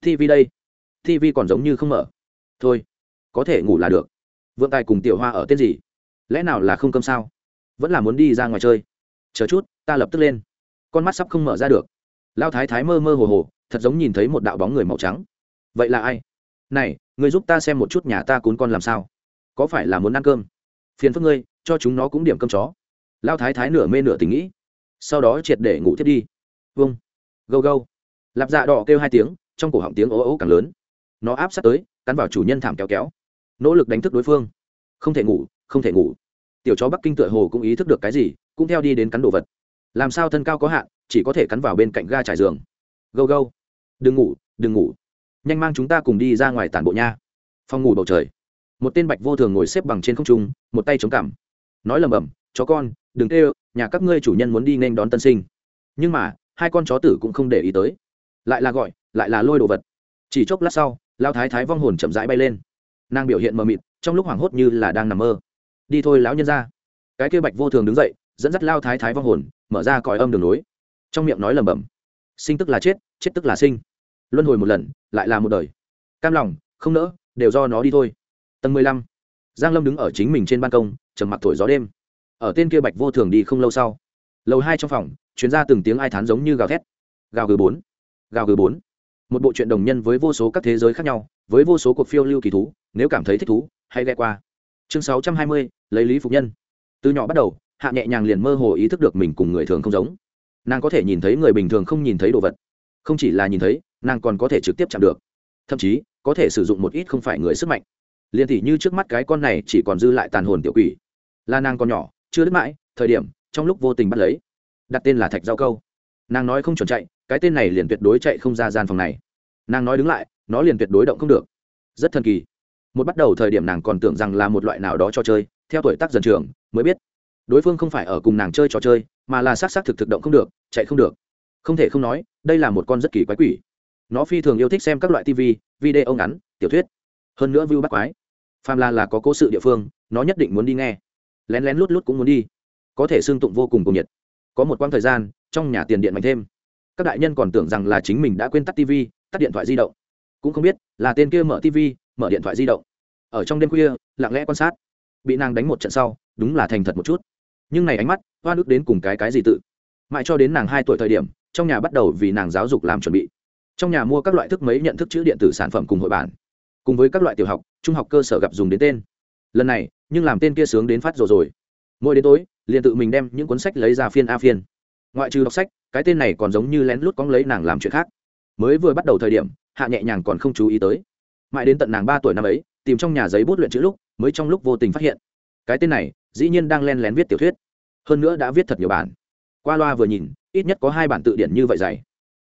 Tv đây. Tv còn giống như không mở. Thôi, có thể ngủ là được. Vượng tài cùng tiểu hoa ở tên gì? Lẽ nào là không cơm sao? Vẫn là muốn đi ra ngoài chơi chờ chút, ta lập tức lên. Con mắt sắp không mở ra được. Lao thái thái mơ mơ hồ hồ, thật giống nhìn thấy một đạo bóng người màu trắng. Vậy là ai? Này người giúp ta xem một chút nhà ta cún con làm sao? Có phải là muốn ăn cơm? Phiền phức ngươi, cho chúng nó cũng điểm cơm chó. Lao thái thái nửa mê nửa tình nghĩ. Sau đó triệt để ngủ thiết đi. Vâng. Gâu gâu. Lạp dạ đỏ kêu hai tiếng, trong cổ họng tiếng ố ố càng lớn. Nó áp sát tới, cắn vào chủ nhân thảm kéo kéo. Nỗ lực đánh thức đối phương. Không thể ngủ, không thể ngủ. Tiểu chó bắc kinh tựa hồ cũng ý thức được cái gì cũng theo đi đến cắn đồ vật. Làm sao thân cao có hạn, chỉ có thể cắn vào bên cạnh ga trải giường. Gâu gâu. Đừng ngủ đừng ngủ. Nhanh mang chúng ta cùng đi ra ngoài tản bộ nha. Phòng ngủ bầu trời. Một tên bạch vô thường ngồi xếp bằng trên không trung, một tay chống cằm. Nói lầm bầm, chó con, đừng tê nhà các ngươi chủ nhân muốn đi nên đón tân sinh. Nhưng mà, hai con chó tử cũng không để ý tới. Lại là gọi, lại là lôi đồ vật. Chỉ chốc lát sau, lao thái thái vong hồn chậm rãi bay lên. Nàng biểu hiện mờ mịt, trong lúc hoảng hốt như là đang nằm mơ. Đi thôi, lão nhân ra cái kia bạch vô thường đứng dậy dẫn dắt lao thái thái vong hồn, mở ra còi âm đường nối trong miệng nói lầm bầm sinh tức là chết chết tức là sinh. Luân hồi một lần, lại là một đời. Cam lòng, không nỡ, đều do nó đi thôi. Tầng mười lăm, giang lâm đứng ở chính mình trên ban công, trầm mặc thổi gió đêm. Ở tên kia bạch vô thường đi không lâu sau, lầu hai trong phòng chuyến ra từng tiếng ai thán giống như gào thét. Gào gừ bốn, gào gừ bốn. Một bộ truyện đồng nhân với vô số các thế giới khác nhau, với vô số cuộc phiêu lưu kỳ thú, nếu cảm thấy thích thú, hãy ghé qua. Chương sáu trăm hai mươi, lấy lý phục nhân. Từ nhỏ bắt đầu hạ nhẹ nhàng liền mơ hồ ý thức được mình cùng người thường không giống. Nàng có thể nhìn thấy người bình thường không nhìn thấy đồ vật. Không chỉ là nhìn thấy, nàng còn có thể trực tiếp chạm được. Thậm chí, có thể sử dụng một ít không phải người sức mạnh. Liền thì như trước mắt cái con này chỉ còn dư lại tàn hồn tiểu quỷ. Là nàng còn nhỏ, chưa đứt mãi, thời điểm, trong lúc vô tình bắt lấy. Đặt tên là thạch giao câu. Nàng nói không chuẩn chạy, cái tên này liền tuyệt đối chạy không ra gian phòng này. Nàng nói đứng lại, nó liền tuyệt đối động không được. Rất thần kỳ. Một bắt đầu thời điểm nàng còn tưởng rằng là một loại nào đó cho chơi, theo tuổi tác dần trường mới biết đối phương không phải ở cùng nàng chơi trò chơi, mà là s á c s á c thực thực động không được, chạy không được. Không thể không nói, đây là một con rất kỳ quái quỷ. Nó phi thường yêu thích xem các loại tv video ngắn, tiểu thuyết. Hơn nữa view bắt quái. Phàm là là có cố sự địa phương, nó nhất định muốn đi nghe. Lén lén lút lút cũng muốn đi. Có thể xương tụng vô cùng cùng nhiệt. Có một quãng thời gian, trong nhà tiền điện mạnh thêm. Các đại nhân còn tưởng rằng là chính mình đã quên tắt tv tắt điện thoại di động. Cũng không biết là tên kia mở tv mở điện thoại di động. Ở trong đêm khuya, lặng lẽ quan sát. Bị nàng đánh một trận sau, đúng là thành thật một chút nhưng này ánh mắt hoa nước đến cùng cái cái gì tự? Mãi cho đến nàng hai tuổi thời điểm, trong nhà bắt đầu vì nàng giáo dục làm chuẩn bị. Trong nhà mua các loại thức mấy nhận thức chữ điện tử sản phẩm cùng hội bản. Cùng với các loại tiểu học, trung học cơ sở gặp dùng đến tên. Lần này, nhưng làm tên kia sướng đến phát rồi rồi. Mỗi đến tối, liền tự mình đem những cuốn sách lấy ra phiên a phiên. Ngoại trừ đọc sách, cái tên này còn giống như lén lút cóng lấy nàng làm chuyện khác. Mới vừa bắt đầu thời điểm, hạ nhẹ nhàng còn không chú ý tới. Mãi đến tận nàng ba tuổi năm ấy, tìm trong nhà giấy bút luyện chữ lúc, mới trong lúc vô tình phát hiện. Cái tên này, dĩ nhiên đang len lén viết tiểu thuyết hơn nữa đã viết thật nhiều bản. Qua loa vừa nhìn, ít nhất có hai bản tự điển như vậy dày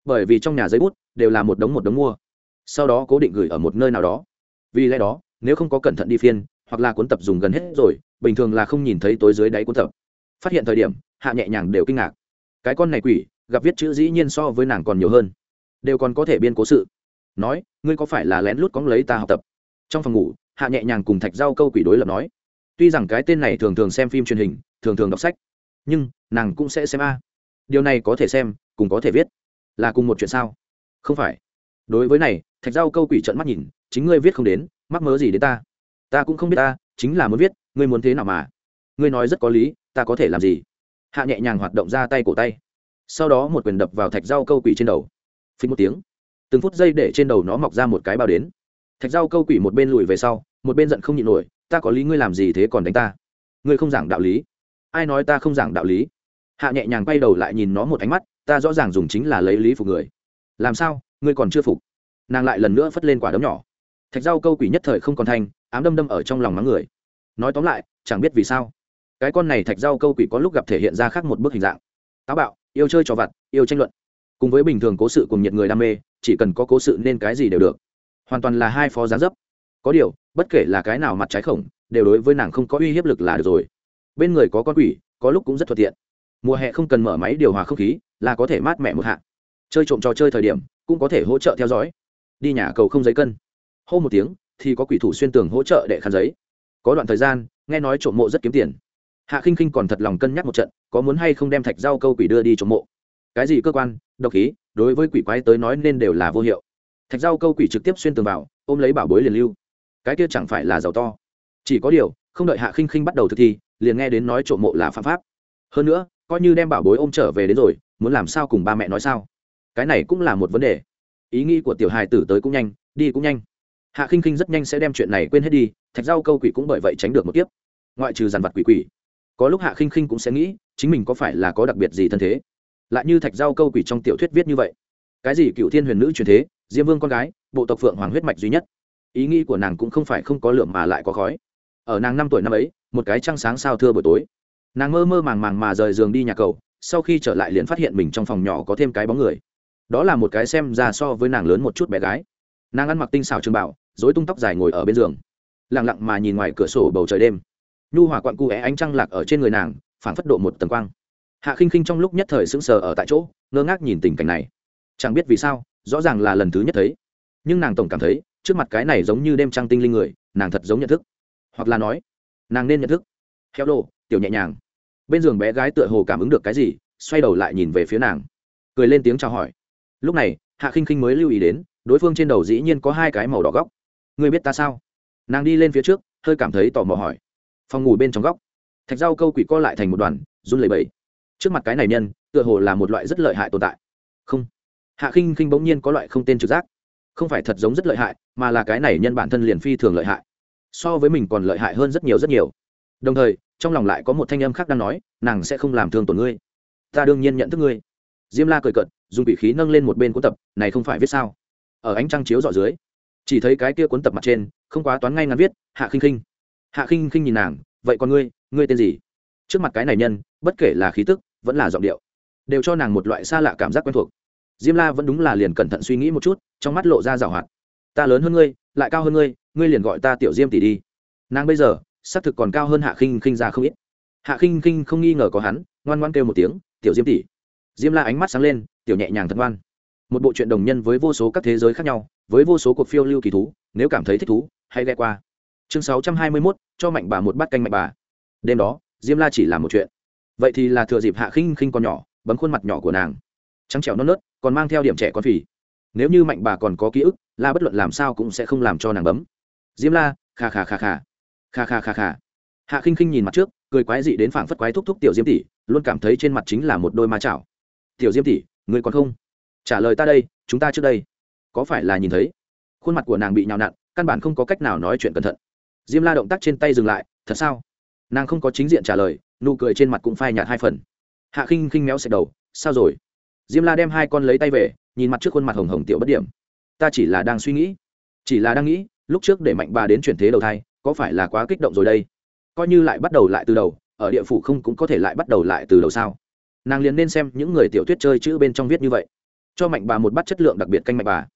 bởi vì trong nhà giấy bút đều là một đống một đống mua. Sau đó cố định gửi ở một nơi nào đó. Vì lẽ đó, nếu không có cẩn thận đi phiên, hoặc là cuốn tập dùng gần hết rồi, bình thường là không nhìn thấy tối dưới đáy cuốn tập. Phát hiện thời điểm, hạ nhẹ nhàng đều kinh ngạc. Cái con này quỷ, gặp viết chữ dĩ nhiên so với nàng còn nhiều hơn. Đều còn có thể biên cố sự. Nói, ngươi có phải là lén lút cóng lấy ta học tập? Trong phòng ngủ, hạ nhẹ nhàng cùng thạch giao câu quỷ đối lập nói. Tuy rằng cái tên này thường thường xem phim truyền hình thường thường đọc sách. Nhưng, nàng cũng sẽ xem a. Điều này có thể xem, cùng có thể viết. Là cùng một chuyện sao? Không phải. Đối với này, thạch giao câu quỷ trận mắt nhìn, chính ngươi viết không đến, mắc mớ gì đến ta? Ta cũng không biết ta, chính là muốn viết, ngươi muốn thế nào mà? Ngươi nói rất có lý, ta có thể làm gì? Hạ nhẹ nhàng hoạt động ra tay cổ tay. Sau đó một quyền đập vào thạch dao câu quỷ trên đầu. Phí một tiếng. Từng phút giây để trên đầu nó mọc ra một cái bao đến. Thạch dao câu quỷ một bên lùi về sau, một bên giận không nhịn nổi, ta có lý ngươi làm gì thế còn đánh ta? Ngươi không giảng đạo lý ai nói ta không giảng đạo lý? Hạ nhẹ nhàng quay đầu lại nhìn nó một ánh mắt, ta rõ ràng dùng chính là lấy lý phục người. Làm sao? Ngươi còn chưa phục. Nàng lại lần nữa phất lên quả đấm nhỏ. Thạch rau câu quỷ nhất thời không còn thanh, ám đâm đâm ở trong lòng mắng người. Nói tóm lại, chẳng biết vì sao. Cái con này thạch rau câu quỷ có lúc gặp thể hiện ra khác một bức hình dạng. Táo bạo, yêu chơi trò vặt, yêu tranh luận. Cùng với bình thường cố sự cùng nhiệt người đam mê, chỉ cần có cố sự nên cái gì đều được. Hoàn toàn là hai phó giá dấp. Có điều, bất kể là cái nào mặt trái khổng, đều đối với nàng không có uy hiếp lực là được rồi bên người có con quỷ, có lúc cũng rất thuận tiện. Mùa hè không cần mở máy điều hòa không khí, là có thể mát mẻ một hạ. Chơi trộm trò chơi thời điểm, cũng có thể hỗ trợ theo dõi. Đi nhà cầu không giấy cân. Hô một tiếng, thì có quỷ thủ xuyên tường hỗ trợ để khăn giấy. Có đoạn thời gian, nghe nói trộm mộ rất kiếm tiền. Hạ khinh khinh còn thật lòng cân nhắc một trận, có muốn hay không đem thạch rau câu quỷ đưa đi trộm mộ. Cái gì cơ quan, độc khí, đối với quỷ quái tới nói nên đều là vô hiệu. Thạch rau câu quỷ trực tiếp xuyên tường vào, ôm lấy bảo bối liền lưu. Cái kia chẳng phải là giàu to. Chỉ có điều, không đợi hạ khinh khinh bắt đầu thực thi liền nghe đến nói trộm mộ là phạm pháp. Hơn nữa, coi như đem bảo bối ôm trở về đến rồi, muốn làm sao cùng ba mẹ nói sao? Cái này cũng là một vấn đề. Ý nghĩ của tiểu hài tử tới cũng nhanh, đi cũng nhanh. Hạ khinh khinh rất nhanh sẽ đem chuyện này quên hết đi, thạch rau câu quỷ cũng bởi vậy tránh được một kiếp. Ngoại trừ dàn vật quỷ quỷ, có lúc hạ khinh khinh cũng sẽ nghĩ, chính mình có phải là có đặc biệt gì thân thế? Lại như thạch rau câu quỷ trong tiểu thuyết viết như vậy. Cái gì cựu thiên huyền nữ truyền thế, diêm vương con gái, bộ tộc phượng hoàng huyết mạch duy nhất. Ý nghĩ của nàng cũng không phải không có lượng mà lại có khói. Ở nàng năm tuổi năm ấy một cái trăng sáng sao thưa buổi tối. Nàng mơ mơ màng màng mà rời giường đi nhà cầu, sau khi trở lại liền phát hiện mình trong phòng nhỏ có thêm cái bóng người. Đó là một cái xem ra so với nàng lớn một chút bé gái. Nàng ăn mặc tinh xảo trường bảo dối tung tóc dài ngồi ở bên giường. Lẳng lặng mà nhìn ngoài cửa sổ bầu trời đêm. Nhu hòa quặn cụ é ánh trăng lạc ở trên người nàng phản phất độ một tầng quang. Hạ khinh khinh trong lúc nhất thời sững sờ ở tại chỗ, ngơ ngác nhìn tình cảnh này. Chẳng biết vì sao, rõ ràng là lần thứ nhất thấy. Nhưng nàng tổng cảm thấy, trước mặt cái này giống như đêm trăng tinh linh người, nàng thật giống nhận thức. Hoặc là nói nàng nên nhận thức. Heo đồ tiểu nhẹ nhàng. Bên giường bé gái tựa hồ cảm ứng được cái gì, xoay đầu lại nhìn về phía nàng. Cười lên tiếng chào hỏi. Lúc này, hạ khinh khinh mới lưu ý đến, đối phương trên đầu dĩ nhiên có hai cái màu đỏ góc. Người biết ta sao? Nàng đi lên phía trước, hơi cảm thấy tò mò hỏi. Phòng ngủ bên trong góc. Thạch rau câu quỷ co lại thành một đoàn, run lẩy bẩy. Trước mặt cái này nhân, tựa hồ là một loại rất lợi hại tồn tại. Không. Hạ khinh khinh bỗng nhiên có loại không tên trực giác. Không phải thật giống rất lợi hại, mà là cái này nhân bản thân liền phi thường lợi hại so với mình còn lợi hại hơn rất nhiều rất nhiều. Đồng thời, trong lòng lại có một thanh âm khác đang nói, nàng sẽ không làm thương tổn ngươi. Ta đương nhiên nhận thức ngươi. Diêm la cười cận dùng vị khí nâng lên một bên cuốn tập, này không phải viết sao? Ở ánh trăng chiếu dọ dưới, chỉ thấy cái kia cuốn tập mặt trên, không quá toán ngay ngắn viết, hạ khinh khinh. Hạ khinh khinh nhìn nàng, vậy còn ngươi ngươi tên gì? Trước mặt cái này nhân, bất kể là khí tức, vẫn là giọng điệu, đều cho nàng một loại xa lạ cảm giác quen thuộc. Diêm la vẫn đúng là liền cẩn thận suy nghĩ một chút, trong mắt lộ ra rào hoạt. Ta lớn hơn ngươi, lại cao hơn ngươi ngươi liền gọi ta tiểu diêm tỷ đi. Nàng bây giờ xác thực còn cao hơn hạ khinh khinh ra không ít. Hạ khinh khinh không nghi ngờ có hắn ngoan ngoan kêu một tiếng tiểu diêm tỷ. Diêm la ánh mắt sáng lên tiểu nhẹ nhàng thật ngoan. Một bộ truyện đồng nhân với vô số các thế giới khác nhau với vô số cuộc phiêu lưu kỳ thú nếu cảm thấy thích thú hãy ghe qua. Chương sáu trăm hai mươi 621, cho mạnh bà một bát canh mạnh bà. Đêm đó diêm la chỉ làm một chuyện. Vậy thì là thừa dịp hạ khinh khinh con nhỏ bấm khuôn mặt nhỏ của nàng. Trắng trẻo non nớt còn mang theo điểm trẻ con phì. Nếu như mạnh bà còn có ký ức la bất luận làm sao cũng sẽ không làm cho nàng bấm diêm la, kha kha kha kha. Kha kha kha kha. Hạ khinh khinh nhìn mặt trước, cười quái dị đến phảng phất quái thúc thúc tiểu diêm tỷ, luôn cảm thấy trên mặt chính là một đôi ma chảo. Tiểu diêm tỷ người còn không? Trả lời ta đây, chúng ta trước đây. Có phải là nhìn thấy? Khuôn mặt của nàng bị nhào nặn, căn bản không có cách nào nói chuyện cẩn thận. Diêm la động tác trên tay dừng lại, thật sao? Nàng không có chính diện trả lời, nụ cười trên mặt cũng phai nhạt hai phần. Hạ khinh khinh méo xẹt đầu, sao rồi? Diêm la đem hai con lấy tay về, nhìn mặt trước khuôn mặt hồng hồng tiểu bất điểm. Ta chỉ là đang suy nghĩ, chỉ là đang nghĩ lúc trước để mạnh bà đến chuyển thế đầu thai, có phải là quá kích động rồi đây? Coi như lại bắt đầu lại từ đầu, ở địa phủ không cũng có thể lại bắt đầu lại từ đầu sao? Nàng liền nên xem những người tiểu tuyết chơi chữ bên trong viết như vậy. Cho mạnh bà một bát chất lượng đặc biệt canh mạnh bà.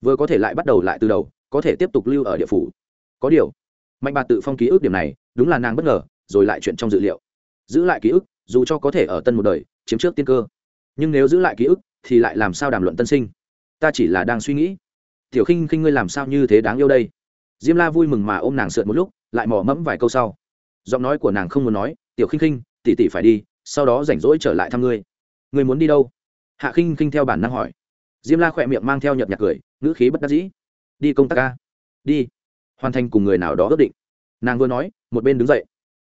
Vừa có thể lại bắt đầu lại từ đầu, có thể tiếp tục lưu ở địa phủ. Có điều, mạnh bà tự phong ký ức điểm này, đúng là nàng bất ngờ, rồi lại chuyện trong dự liệu. Giữ lại ký ức, dù cho có thể ở tân một đời, chiếm trước tiên cơ. Nhưng nếu giữ lại ký ức, thì lại làm sao đàm luận tân sinh? Ta chỉ là đang suy nghĩ. Tiểu khinh khinh ngươi làm sao như thế đáng yêu đây? Diêm la vui mừng mà ôm nàng sượt một lúc, lại mò mẫm vài câu sau. Giọng nói của nàng không muốn nói, tiểu khinh khinh, tỉ tỉ phải đi, sau đó rảnh rỗi trở lại thăm ngươi. Ngươi muốn đi đâu? Hạ khinh khinh theo bản năng hỏi. Diêm la khỏe miệng mang theo nhợt nhạt cười, ngữ khí bất đắc dĩ. Đi công tác ca đi. Hoàn thành cùng người nào đó ước định. Nàng vừa nói, một bên đứng dậy.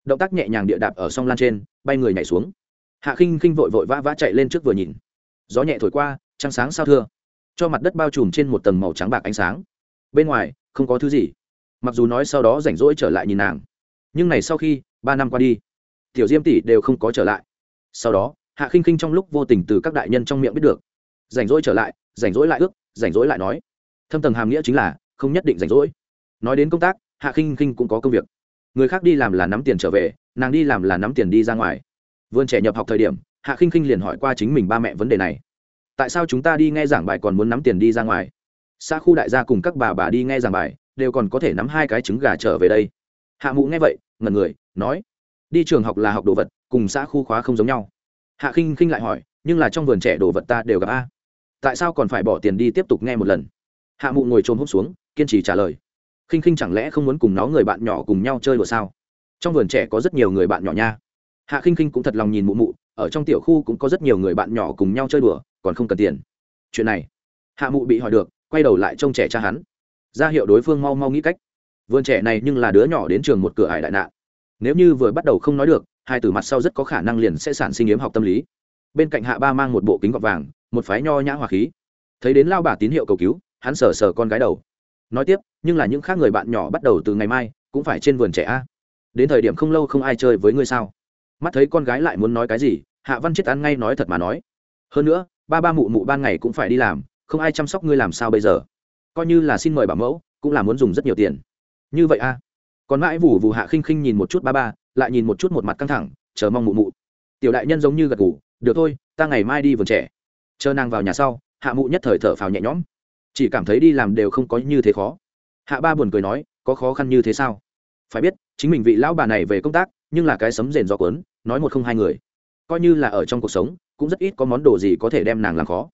Động tác nhẹ nhàng địa đạp ở song lan trên, bay người nhảy xuống. Hạ khinh khinh vội vội vã vã chạy lên trước vừa nhìn. Gió nhẹ thổi qua, trăng sáng sao thưa. Cho mặt đất bao trùm trên một tầng màu trắng bạc ánh sáng. Bên ngoài, không có thứ gì mặc dù nói sau đó rảnh rỗi trở lại nhìn nàng, nhưng này sau khi, ba năm qua đi, tiểu diêm tỷ đều không có trở lại. Sau đó, hạ khinh khinh trong lúc vô tình từ các đại nhân trong miệng biết được, rảnh rỗi trở lại, rảnh rỗi lại ước, rảnh rỗi lại nói. Thâm tầng hàm nghĩa chính là, không nhất định rảnh rỗi. Nói đến công tác, hạ khinh khinh cũng có công việc. Người khác đi làm là nắm tiền trở về, nàng đi làm là nắm tiền đi ra ngoài. Vườn trẻ nhập học thời điểm, hạ khinh khinh liền hỏi qua chính mình ba mẹ vấn đề này. Tại sao chúng ta đi nghe giảng bài còn muốn nắm tiền đi ra ngoài? Xa khu đại gia cùng các bà bà đi nghe giảng bài đều còn có thể nắm hai cái trứng gà trở về đây. Hạ mụ nghe vậy ngần người, nói, đi trường học là học đồ vật, cùng xã khu khóa không giống nhau. Hạ khinh khinh lại hỏi, nhưng là trong vườn trẻ đồ vật ta đều gặp a? Tại sao còn phải bỏ tiền đi tiếp tục nghe một lần? Hạ mụ ngồi trồm hốc xuống, kiên trì trả lời, khinh khinh chẳng lẽ không muốn cùng nó người bạn nhỏ cùng nhau chơi đùa sao? Trong vườn trẻ có rất nhiều người bạn nhỏ nha. Hạ khinh khinh cũng thật lòng nhìn mụ mụ, ở trong tiểu khu cũng có rất nhiều người bạn nhỏ cùng nhau chơi đùa, còn không cần tiền. Chuyện này, hạ mụ bị hỏi được, quay đầu lại trông trẻ cha hắn ra hiệu đối phương mau mau nghĩ cách. Vườn trẻ này nhưng là đứa nhỏ đến trường một cửa ải đại nạn. Nếu như vừa bắt đầu không nói được, hai từ mặt sau rất có khả năng liền sẽ sản sinh yếm học tâm lý. Bên cạnh hạ ba mang một bộ kính gọt vàng, một phái nho nhã hòa khí. Thấy đến lao bà tín hiệu cầu cứu, hắn sờ sờ con gái đầu. Nói tiếp, nhưng là những khác người bạn nhỏ bắt đầu từ ngày mai, cũng phải trên vườn trẻ a. Đến thời điểm không lâu không ai chơi với ngươi sao? Mắt thấy con gái lại muốn nói cái gì, hạ văn chết ăn ngay nói thật mà nói. Hơn nữa, ba ba mụ mụ ban ngày cũng phải đi làm, không ai chăm sóc ngươi làm sao bây giờ? Coi như là xin mời bảo mẫu, cũng là muốn dùng rất nhiều tiền. Như vậy a còn mãi vù vù hạ khinh khinh nhìn một chút ba ba, lại nhìn một chút một mặt căng thẳng, chờ mong mụ mụ. Tiểu đại nhân giống như gật ngủ được thôi, ta ngày mai đi vườn trẻ. Chờ nàng vào nhà sau, hạ mụ nhất thời thở phào nhẹ nhõm. Chỉ cảm thấy đi làm đều không có như thế khó. Hạ ba buồn cười nói, có khó khăn như thế sao? Phải biết, chính mình vị lão bà này về công tác, nhưng là cái sấm rền do cuốn, nói một không hai người. Coi như là ở trong cuộc sống, cũng rất ít có món đồ gì có thể đem nàng làm khó.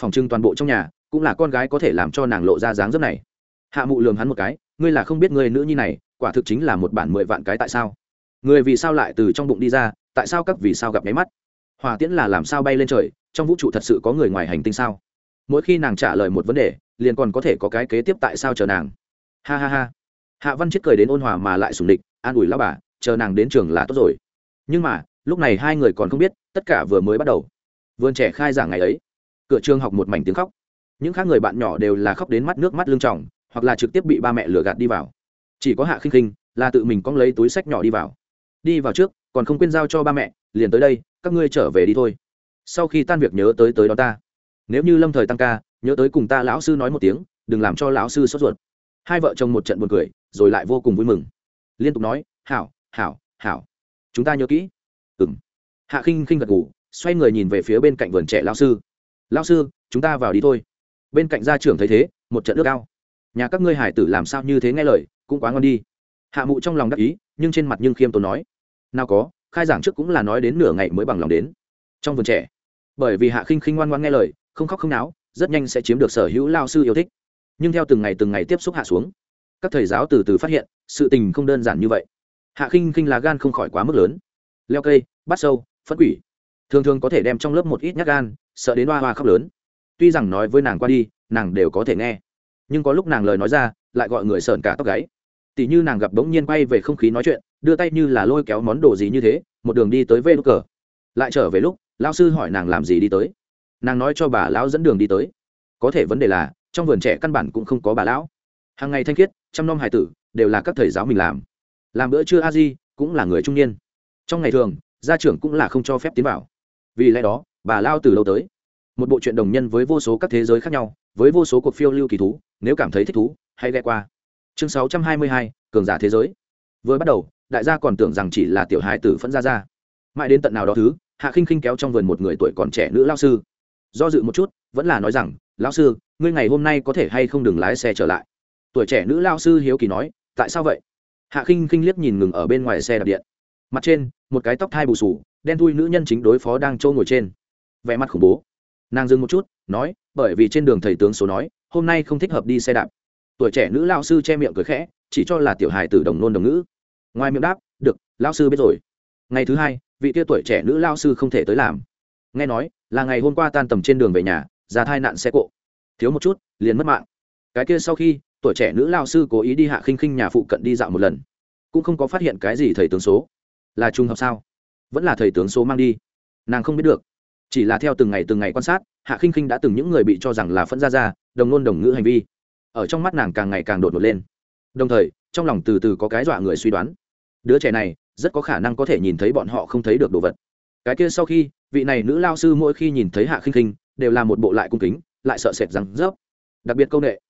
Phòng trưng toàn bộ trong nhà cũng là con gái có thể làm cho nàng lộ ra dáng dấp này. Hạ mụ lường hắn một cái, ngươi là không biết người nữ nhi này, quả thực chính là một bản mười vạn cái tại sao? Người vì sao lại từ trong bụng đi ra, tại sao các vì sao gặp nháy mắt? Hòa tiễn là làm sao bay lên trời, trong vũ trụ thật sự có người ngoài hành tinh sao? Mỗi khi nàng trả lời một vấn đề, liền còn có thể có cái kế tiếp tại sao chờ nàng. Ha ha ha. Hạ văn chết cười đến ôn hòa mà lại sùng địch, an ủi lao bà, chờ nàng đến trường là tốt rồi. Nhưng mà, lúc này hai người còn không biết, tất cả vừa mới bắt đầu. Vườn trẻ khai giảng ngày ấy, cửa trường học một mảnh tiếng khóc những khác người bạn nhỏ đều là khóc đến mắt nước mắt lưng tròng, hoặc là trực tiếp bị ba mẹ lừa gạt đi vào. Chỉ có hạ khinh khinh là tự mình cong lấy túi sách nhỏ đi vào. Đi vào trước, còn không quên giao cho ba mẹ, liền tới đây, các ngươi trở về đi thôi. Sau khi tan việc nhớ tới tới đó ta. Nếu như lâm thời tăng ca, nhớ tới cùng ta lão sư nói một tiếng, đừng làm cho lão sư sốt ruột. Hai vợ chồng một trận buồn cười, rồi lại vô cùng vui mừng. Liên tục nói, hảo hảo hảo. Chúng ta nhớ kỹ. Ừng hạ khinh khinh gật ngủ xoay người nhìn về phía bên cạnh vườn trẻ lão sư. Lão sư, chúng ta vào đi thôi bên cạnh gia trưởng thấy thế, một trận nước cao nhà các ngươi hải tử làm sao như thế nghe lời, cũng quá ngon đi. Hạ mụ trong lòng đắc ý, nhưng trên mặt nhưng khiêm tốn nói. Nào có, khai giảng trước cũng là nói đến nửa ngày mới bằng lòng đến. Trong vườn trẻ, bởi vì hạ khinh khinh ngoan ngoan nghe lời, không khóc không náo, rất nhanh sẽ chiếm được sở hữu lao sư yêu thích. Nhưng theo từng ngày từng ngày tiếp xúc hạ xuống, các thầy giáo từ từ phát hiện, sự tình không đơn giản như vậy. Hạ khinh khinh là gan không khỏi quá mức lớn. Leo cây, bắt sâu phất quỷ. Thường thường có thể đem trong lớp một ít nhát gan, sợ đến hoa hoa khóc lớn tuy rằng nói với nàng qua đi, nàng đều có thể nghe. Nhưng có lúc nàng lời nói ra, lại gọi người sợn cả tóc gáy. Tỉ như nàng gặp bỗng nhiên quay về không khí nói chuyện, đưa tay như là lôi kéo món đồ gì như thế, một đường đi tới vê đ cờ. Lại trở về lúc lao sư hỏi nàng làm gì đi tới. Nàng nói cho bà lão dẫn đường đi tới. Có thể vấn đề là, trong vườn trẻ căn bản cũng không có bà lão. Hàng ngày thanh khiết, chăm nom hải tử, đều là các thầy giáo mình làm. Làm bữa trưa a di, cũng là người trung niên. Trong ngày thường, gia trưởng cũng là không cho phép tiến vào. Vì lẽ đó, bà lao từ lâu tới một bộ truyện đồng nhân với vô số các thế giới khác nhau, với vô số cuộc phiêu lưu kỳ thú, nếu cảm thấy thích thú, hãy ghe qua. Chương sáu trăm hai mươi hai, cường giả thế giới. Vừa bắt đầu, đại gia còn tưởng rằng chỉ là tiểu hài tử phẫn ra ra mãi đến tận nào đó thứ, hạ khinh khinh kéo trong vườn một người tuổi còn trẻ nữ lao sư. Do dự một chút, vẫn là nói rằng, lão sư, ngươi ngày hôm nay có thể hay không đừng lái xe trở lại? Tuổi trẻ nữ lao sư hiếu kỳ nói, tại sao vậy? Hạ khinh khinh liếc nhìn ngừng ở bên ngoài xe đạp điện. Mặt trên, một cái tóc thai bù sù đen thui nữ nhân chính đối phó đang trâu ngồi trên. Vẻ mặt khủng bố nàng dừng một chút, nói, bởi vì trên đường thầy tướng số nói, hôm nay không thích hợp đi xe đạp. Tuổi trẻ nữ lao sư che miệng cười khẽ, chỉ cho là tiểu hài tử đồng nôn đồng ngữ. Ngoài miệng đáp, được lao sư biết rồi. Ngày thứ hai, vị tia tuổi trẻ nữ lao sư không thể tới làm. Nghe nói, là ngày hôm qua tan tầm trên đường về nhà, ra thai nạn xe cộ. Thiếu một chút, liền mất mạng. Cái kia sau khi, tuổi trẻ nữ lao sư cố ý đi hạ khinh khinh nhà phụ cận đi dạo một lần. Cũng không có phát hiện cái gì thầy tướng số. Là trùng hợp sao? Vẫn là thầy tướng số mang đi. Nàng không biết được chỉ là theo từng ngày từng ngày quan sát, hạ khinh khinh đã từng những người bị cho rằng là phân ra ra đồng ngôn đồng ngữ hành vi. Ở trong mắt nàng càng ngày càng đột ngột lên. Đồng thời, trong lòng từ từ có cái dọa người suy đoán. Đứa trẻ này, rất có khả năng có thể nhìn thấy bọn họ không thấy được đồ vật. Cái kia sau khi, vị này nữ lao sư mỗi khi nhìn thấy hạ khinh khinh, đều là một bộ lại cung kính, lại sợ sệt rằng rớp đặc biệt công nghệ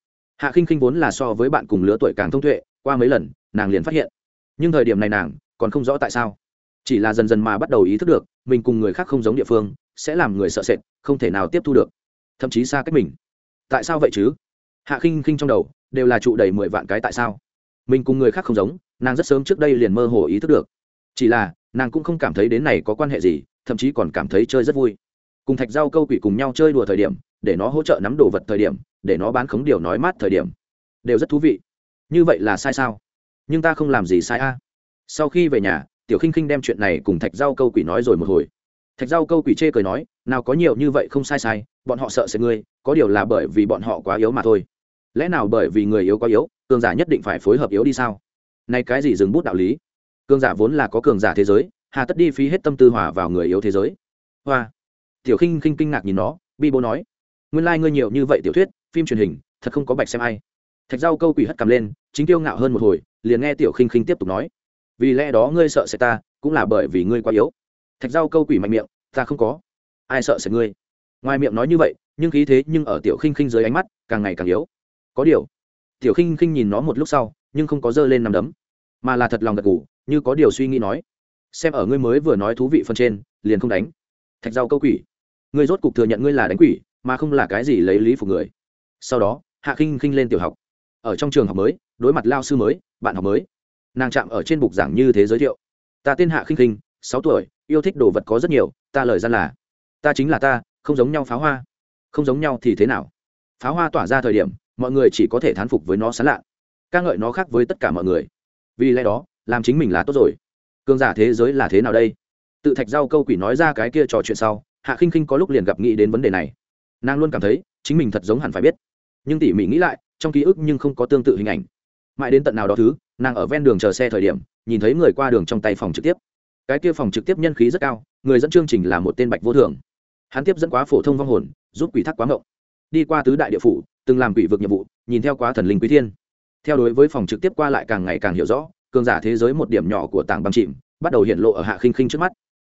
hạ khinh khinh vốn là so với bạn cùng lứa tuổi càng thông tuệ, qua mấy lần, nàng liền phát hiện. Nhưng thời điểm này nàng còn không rõ tại sao. Chỉ là dần dần mà bắt đầu ý thức được, mình cùng người khác không giống địa phương sẽ làm người sợ sệt, không thể nào tiếp thu được, thậm chí xa cách mình. Tại sao vậy chứ? Hạ khinh khinh trong đầu đều là trụ đầy mười vạn cái tại sao? Mình cùng người khác không giống, nàng rất sớm trước đây liền mơ hồ ý thức được. Chỉ là, nàng cũng không cảm thấy đến này có quan hệ gì, thậm chí còn cảm thấy chơi rất vui. Cùng thạch rau câu quỷ cùng nhau chơi đùa thời điểm, để nó hỗ trợ nắm đồ vật thời điểm, để nó bán khống điều nói mát thời điểm, đều rất thú vị. Như vậy là sai sao? Nhưng ta không làm gì sai a. Sau khi về nhà, tiểu khinh khinh đem chuyện này cùng thạch rau câu quỷ nói rồi một hồi thạch Giao câu quỷ chê cười nói, nào có nhiều như vậy không sai sai, bọn họ sợ sẽ ngươi, có điều là bởi vì bọn họ quá yếu mà thôi. Lẽ nào bởi vì người yếu quá yếu, cường giả nhất định phải phối hợp yếu đi sao? Nay cái gì dừng bút đạo lý? Cường giả vốn là có cường giả thế giới, hà tất đi phí hết tâm tư hòa vào người yếu thế giới. Hoa. Tiểu khinh khinh kinh ngạc nhìn nó, bi bố nói, nguyên lai、like、ngươi nhiều như vậy tiểu thuyết, phim truyền hình, thật không có bạch xem ai. Thạch Giao câu quỷ hất cầm lên, chính tiêu ngạo hơn một hồi, liền nghe tiểu khinh khinh tiếp tục nói, vì lẽ đó ngươi sợ sẽ ta, cũng là bởi vì ngươi quá yếu thạch rau câu quỷ mạnh miệng, ta không có. Ai sợ sẽ ngươi? Ngoài miệng nói như vậy, nhưng khí thế nhưng ở tiểu khinh khinh dưới ánh mắt càng ngày càng yếu. Có điều, tiểu khinh khinh nhìn nó một lúc sau, nhưng không có dơ lên nằm đấm, mà là thật lòng gật ngủ như có điều suy nghĩ nói. Xem ở ngươi mới vừa nói thú vị phần trên, liền không đánh. Thạch rau câu quỷ. Ngươi rốt cục thừa nhận ngươi là đánh quỷ, mà không là cái gì lấy lý phục người. Sau đó, hạ khinh khinh lên tiểu học. Ở trong trường học mới, đối mặt lao sư mới, bạn học mới. Nàng chạm ở trên bục giảng như thế giới thiệu. Ta tên hạ khinh khinh, sáu tuổi yêu thích đồ vật có rất nhiều, ta lời gian là, ta chính là ta, không giống nhau pháo hoa. Không giống nhau thì thế nào? Pháo hoa tỏa ra thời điểm, mọi người chỉ có thể thán phục với nó sán lạ. Ca ngợi nó khác với tất cả mọi người. Vì lẽ đó, làm chính mình là tốt rồi. Cương giả thế giới là thế nào đây? Tự thạch giao câu quỷ nói ra cái kia trò chuyện sau, hạ khinh khinh có lúc liền gặp nghĩ đến vấn đề này. Nàng luôn cảm thấy, chính mình thật giống hẳn phải biết. Nhưng tỉ mỉ nghĩ lại, trong ký ức nhưng không có tương tự hình ảnh. Mãi đến tận nào đó thứ, nàng ở ven đường chờ xe thời điểm, nhìn thấy người qua đường trong tay phòng trực tiếp cái kia phòng trực tiếp nhân khí rất cao, người dẫn chương trình là một tên bạch vô thường. Hắn tiếp dẫn quá phổ thông vong hồn, giúp quỷ thác quá ngộng. Đi qua tứ đại địa phủ, từng làm quỷ vực nhiệm vụ, nhìn theo quá thần linh quý thiên. Theo đối với phòng trực tiếp qua lại càng ngày càng hiểu rõ, cường giả thế giới một điểm nhỏ của tảng băng chìm, bắt đầu hiện lộ ở hạ khinh khinh trước mắt.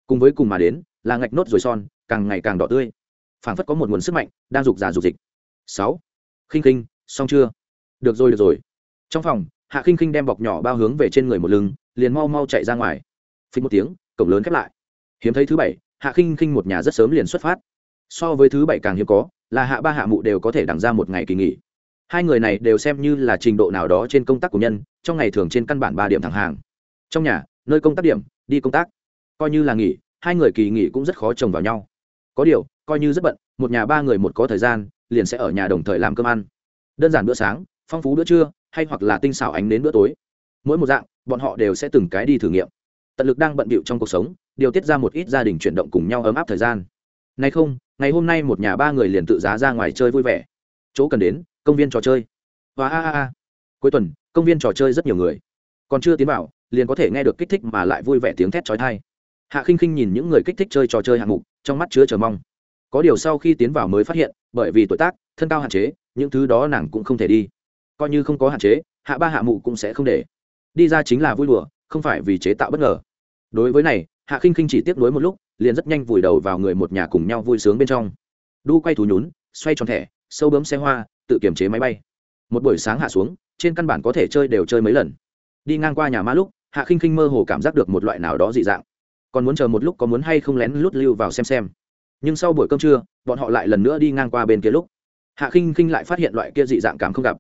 Cùng với cùng mà đến, là ngạch nốt rồi son, càng ngày càng đỏ tươi. Phảng phất có một nguồn sức mạnh đang rục giả rục dịch. Sáu. Khinh khinh, xong chưa? Được rồi được rồi. Trong phòng, hạ khinh khinh đem bọc nhỏ bao hướng về trên người một lưng, liền mau mau chạy ra ngoài phí một tiếng, cổng lớn khép lại. Hiếm thấy thứ bảy, hạ khinh khinh một nhà rất sớm liền xuất phát. So với thứ bảy càng hiếm có, là hạ ba hạ mụ đều có thể đằng ra một ngày kỳ nghỉ. Hai người này đều xem như là trình độ nào đó trên công tác của nhân, trong ngày thường trên căn bản ba điểm thẳng hàng. Trong nhà, nơi công tác điểm, đi công tác. Coi như là nghỉ, hai người kỳ nghỉ cũng rất khó chồng vào nhau. Có điều, coi như rất bận, một nhà ba người một có thời gian, liền sẽ ở nhà đồng thời làm cơm ăn. Đơn giản bữa sáng, phong phú bữa trưa, hay hoặc là tinh xảo ánh đến bữa tối. Mỗi một dạng, bọn họ đều sẽ từng cái đi thử nghiệm tận lực đang bận bịu trong cuộc sống, điều tiết ra một ít gia đình chuyển động cùng nhau ấm áp thời gian. Nay không, ngày hôm nay một nhà ba người liền tự giá ra ngoài chơi vui vẻ. Chỗ cần đến, công viên trò chơi. Và a a a. Cuối tuần, công viên trò chơi rất nhiều người. Còn chưa tiến vào, liền có thể nghe được kích thích mà lại vui vẻ tiếng thét trói thai hạ khinh khinh nhìn những người kích thích chơi trò chơi hạng mục, trong mắt chứa chờ mong. Có điều sau khi tiến vào mới phát hiện, bởi vì tuổi tác, thân cao hạn chế, những thứ đó nàng cũng không thể đi. Coi như không có hạn chế, hạ ba hạ mụ cũng sẽ không để. Đi ra chính là vui đùa không phải vì chế tạo bất ngờ. Đối với này, hạ khinh khinh chỉ tiếp nối một lúc, liền rất nhanh vùi đầu vào người một nhà cùng nhau vui sướng bên trong. Đu quay thú nhún, xoay tròn thẻ, sâu bấm xe hoa, tự kiểm chế máy bay. Một buổi sáng hạ xuống, trên căn bản có thể chơi đều chơi mấy lần. Đi ngang qua nhà ma lúc, hạ khinh khinh mơ hồ cảm giác được một loại nào đó dị dạng. Còn muốn chờ một lúc có muốn hay không lén lút lưu vào xem xem. Nhưng sau buổi cơm trưa, bọn họ lại lần nữa đi ngang qua bên kia lúc. Hạ khinh khinh lại phát hiện loại kia dị dạng cảm không gặp.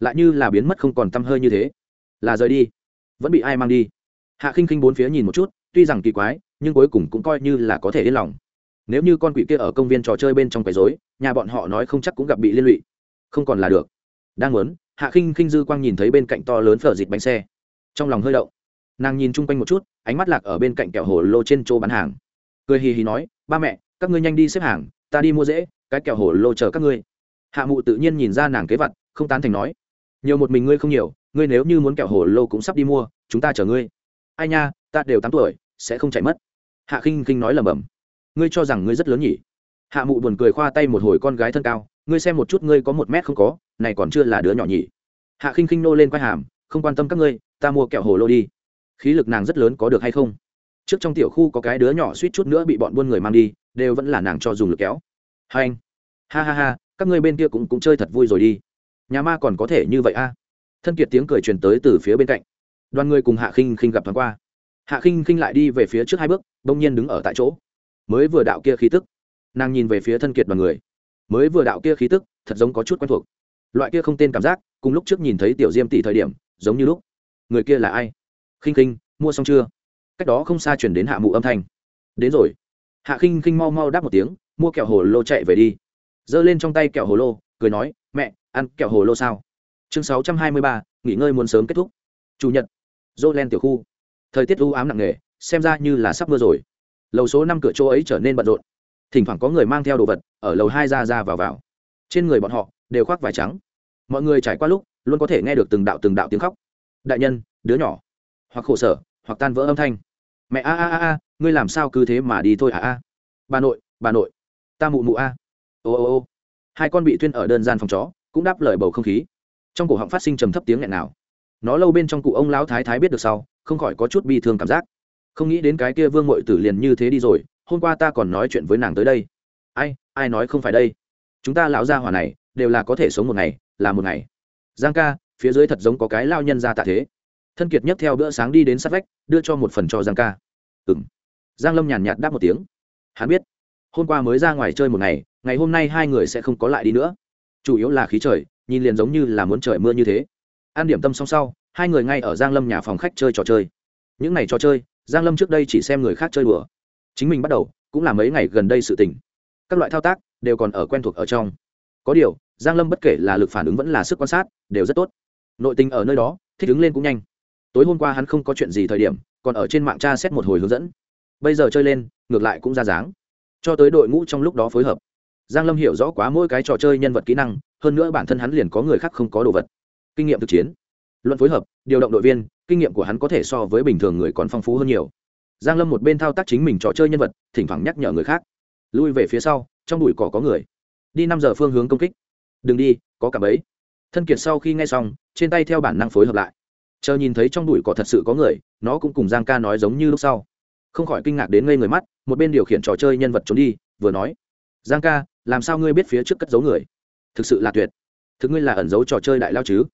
Lại như là biến mất không còn t hơi như thế. Là rời đi vẫn bị ai mang đi. Hạ khinh khinh bốn phía nhìn một chút, tuy rằng kỳ quái, nhưng cuối cùng cũng coi như là có thể yên lòng. Nếu như con quỷ kia ở công viên trò chơi bên trong quấy dối nhà bọn họ nói không chắc cũng gặp bị liên lụy. Không còn là được. Đang muốn, hạ khinh khinh dư quang nhìn thấy bên cạnh to lớn phở dịt bánh xe. Trong lòng hơi đậu nàng nhìn chung quanh một chút, ánh mắt lạc ở bên cạnh kẹo hồ lô trên chỗ bán hàng. Cười hì hì nói, ba mẹ, các ngươi nhanh đi xếp hàng, ta đi mua dễ, cái kẹo hồ lô chờ các ngươi. Hạ mụ tự nhiên nhìn ra nàng kế vật, không tán thành nói nhiều một mình ngươi không nhiều, ngươi nếu như muốn kẹo hồ lô cũng sắp đi mua, chúng ta chờ ngươi. Ai nha, ta đều tám tuổi, sẽ không chạy mất. Hạ khinh khinh nói lầm bầm ngươi cho rằng ngươi rất lớn nhỉ? Hạ mụ buồn cười khoa tay một hồi con gái thân cao, ngươi xem một chút ngươi có một mét không có, này còn chưa là đứa nhỏ nhỉ? Hạ khinh khinh nô lên quai hàm, không quan tâm các ngươi, ta mua kẹo hồ lô đi. Khí lực nàng rất lớn có được hay không? Trước trong tiểu khu có cái đứa nhỏ suýt chút nữa bị bọn buôn người mang đi, đều vẫn là nàng cho dùng lực kéo. Hai anh. Ha ha ha, các ngươi bên kia cũng cũng chơi thật vui rồi đi nhà ma còn có thể như vậy a? À? thân kiệt tiếng cười truyền tới từ phía bên cạnh. Đoàn người cùng hạ khinh khinh gặp thoáng qua. Hạ khinh khinh lại đi về phía trước hai bước, bỗng nhiên đứng ở tại chỗ. Mới vừa đạo kia khí tức, nàng nhìn về phía thân kiệt đoàn người. Mới vừa đạo kia khí tức, thật giống có chút quen thuộc. Loại kia không tên cảm giác, cùng lúc trước nhìn thấy tiểu diêm tỷ thời điểm, giống như lúc. Người kia là ai? Khinh khinh, mua xong chưa? Cách đó không xa chuyển đến hạ mụ âm thanh. Đến rồi. Hạ khinh khinh mau mau đáp một tiếng, mua kẹo hồ lô chạy về đi. Giơ lên trong tay kẹo hồ lô, cười nói, mẹ ăn kẹo hồ lô sao? Chương sáu trăm hai mươi ba, nghỉ ngơi muốn sớm kết thúc. Chủ nhật dô len tiểu khu. Thời tiết u ám nặng nề, xem ra như là sắp mưa rồi. Lầu số năm cửa chỗ ấy trở nên bận rộn. Thỉnh thoảng có người mang theo đồ vật, ở lầu hai ra ra vào vào. Trên người bọn họ, đều khoác vải trắng. Mọi người trải qua lúc, luôn có thể nghe được từng đạo từng đạo tiếng khóc. Đại nhân, đứa nhỏ. Hoặc khổ sở, hoặc tan vỡ âm thanh. Mẹ, a a a a, ngươi làm sao cứ thế mà đi thôi à a? Bà nội bà nội. Ta mụ mụ a. Ô ô ô. Hai con bị tuyên ở đơn gian phòng chó cũng đáp lời bầu không khí. Trong cổ họng phát sinh trầm thấp tiếng nghẹn nào. Nó lâu bên trong cụ ông lão thái thái biết được sau, không khỏi có chút bi thương cảm giác. Không nghĩ đến cái kia vương mội tử liền như thế đi rồi, hôm qua ta còn nói chuyện với nàng tới đây. Ai ai nói không phải đây? Chúng ta lão gia hỏa này, đều là có thể sống một ngày, là một ngày. Giang ca, phía dưới thật giống có cái lao nhân ra tạ thế. Thân kiệt nhất theo bữa sáng đi đến sát vách, đưa cho một phần cho giang ca. Ừng giang lâm nhàn nhạt đáp một tiếng. Hắn biết, hôm qua mới ra ngoài chơi một ngày ngày hôm nay hai người sẽ không có lại đi nữa chủ yếu là khí trời, nhìn liền giống như là muốn trời mưa như thế. An điểm tâm xong sau, hai người ngay ở giang lâm nhà phòng khách chơi trò chơi. Những ngày trò chơi, giang lâm trước đây chỉ xem người khác chơi đùa. Chính mình bắt đầu, cũng là mấy ngày gần đây sự tình. Các loại thao tác, đều còn ở quen thuộc ở trong. Có điều, giang lâm bất kể là lực phản ứng vẫn là sức quan sát, đều rất tốt. Nội tình ở nơi đó, thích ứng lên cũng nhanh. Tối hôm qua hắn không có chuyện gì thời điểm, còn ở trên mạng tra xét một hồi hướng dẫn. Bây giờ chơi lên, ngược lại cũng ra dáng. Cho tới đội ngũ trong lúc đó phối hợp giang lâm hiểu rõ quá mỗi cái trò chơi nhân vật kỹ năng, hơn nữa bản thân hắn liền có người khác không có đồ vật. Kinh nghiệm thực chiến. Luận phối hợp, điều động đội viên, kinh nghiệm của hắn có thể so với bình thường người còn phong phú hơn nhiều. Giang lâm một bên thao tác chính mình trò chơi nhân vật, thỉnh thoảng nhắc nhở người khác. Lui về phía sau, trong bụi cỏ có người. Đi năm giờ phương hướng công kích. Đừng đi, có cả bấy thân kiệt sau khi nghe xong, trên tay theo bản năng phối hợp lại. Chờ nhìn thấy trong bụi cỏ thật sự có người, nó cũng cùng giang ca nói giống như lúc sau. Không khỏi kinh ngạc đến ngây người mắt, một bên điều khiển trò chơi nhân vật trốn đi, vừa nói. Giang ca làm sao ngươi biết phía trước cất giấu người? Thực sự là tuyệt. Thực ngươi là ẩn giấu trò chơi đại lao chứ?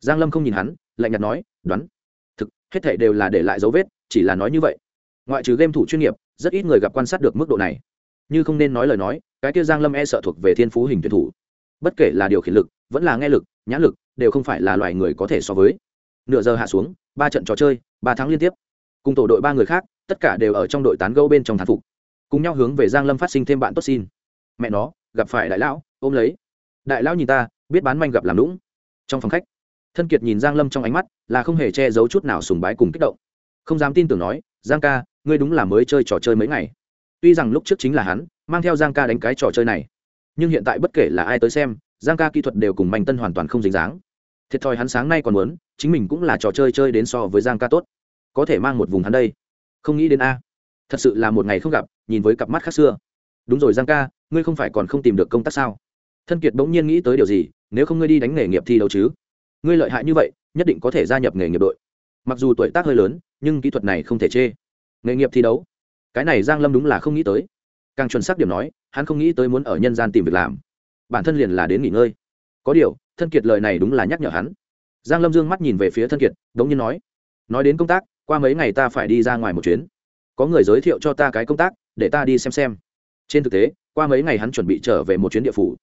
Giang lâm không nhìn hắn, lạnh nhạt nói, đoán. Thực, hết thảy đều là để lại dấu vết, chỉ là nói như vậy. Ngoại trừ game thủ chuyên nghiệp, rất ít người gặp quan sát được mức độ này. Như không nên nói lời nói, cái kia giang lâm e sợ thuộc về thiên phú hình tuyển thủ. Bất kể là điều khiển lực, vẫn là nghe lực nhã lực, đều không phải là loài người có thể so với. Nửa giờ hạ xuống, ba trận trò chơi, ba tháng liên tiếp. Cùng tổ đội ba người khác, tất cả đều ở trong đội tán gẫu bên trong thán phục. Cùng nhau hướng về giang lâm phát sinh thêm bạn tốt xin. Mẹ nó gặp phải đại lão, ôm lấy. Đại lão nhìn ta, biết bán manh gặp làm lũng trong phòng khách, thân kiệt nhìn giang lâm trong ánh mắt là không hề che giấu chút nào sùng bái cùng kích động. Không dám tin tưởng nói, giang ca, ngươi đúng là mới chơi trò chơi mấy ngày. Tuy rằng lúc trước chính là hắn, mang theo giang ca đánh cái trò chơi này, nhưng hiện tại bất kể là ai tới xem, giang ca kỹ thuật đều cùng manh tân hoàn toàn không dính dáng. Thiệt thòi hắn sáng nay còn muốn, chính mình cũng là trò chơi chơi đến so với giang ca tốt. Có thể mang một vùng hắn đây. Không nghĩ đến a. Thật sự là một ngày không gặp, nhìn với cặp mắt khác xưa đúng rồi giang ca, ngươi không phải còn không tìm được công tác sao? Thân kiệt bỗng nhiên nghĩ tới điều gì, nếu không ngươi đi đánh nghề nghiệp thi đấu chứ? Ngươi lợi hại như vậy, nhất định có thể gia nhập nghề nghiệp đội. Mặc dù tuổi tác hơi lớn, nhưng kỹ thuật này không thể chê. Nghề nghiệp thi đấu? Cái này giang lâm đúng là không nghĩ tới. Càng chuẩn xác điểm nói, hắn không nghĩ tới muốn ở nhân gian tìm việc làm. Bản thân liền là đến nghỉ ngơi. Có điều, thân kiệt lời này đúng là nhắc nhở hắn. Giang lâm dương mắt nhìn về phía thân kiệt đống nhiên nói nói đến công tác, qua mấy ngày ta phải đi ra ngoài một chuyến. Có người giới thiệu cho ta cái công tác, để ta đi xem xem trên thực tế, qua mấy ngày hắn chuẩn bị trở về một chuyến địa phủ,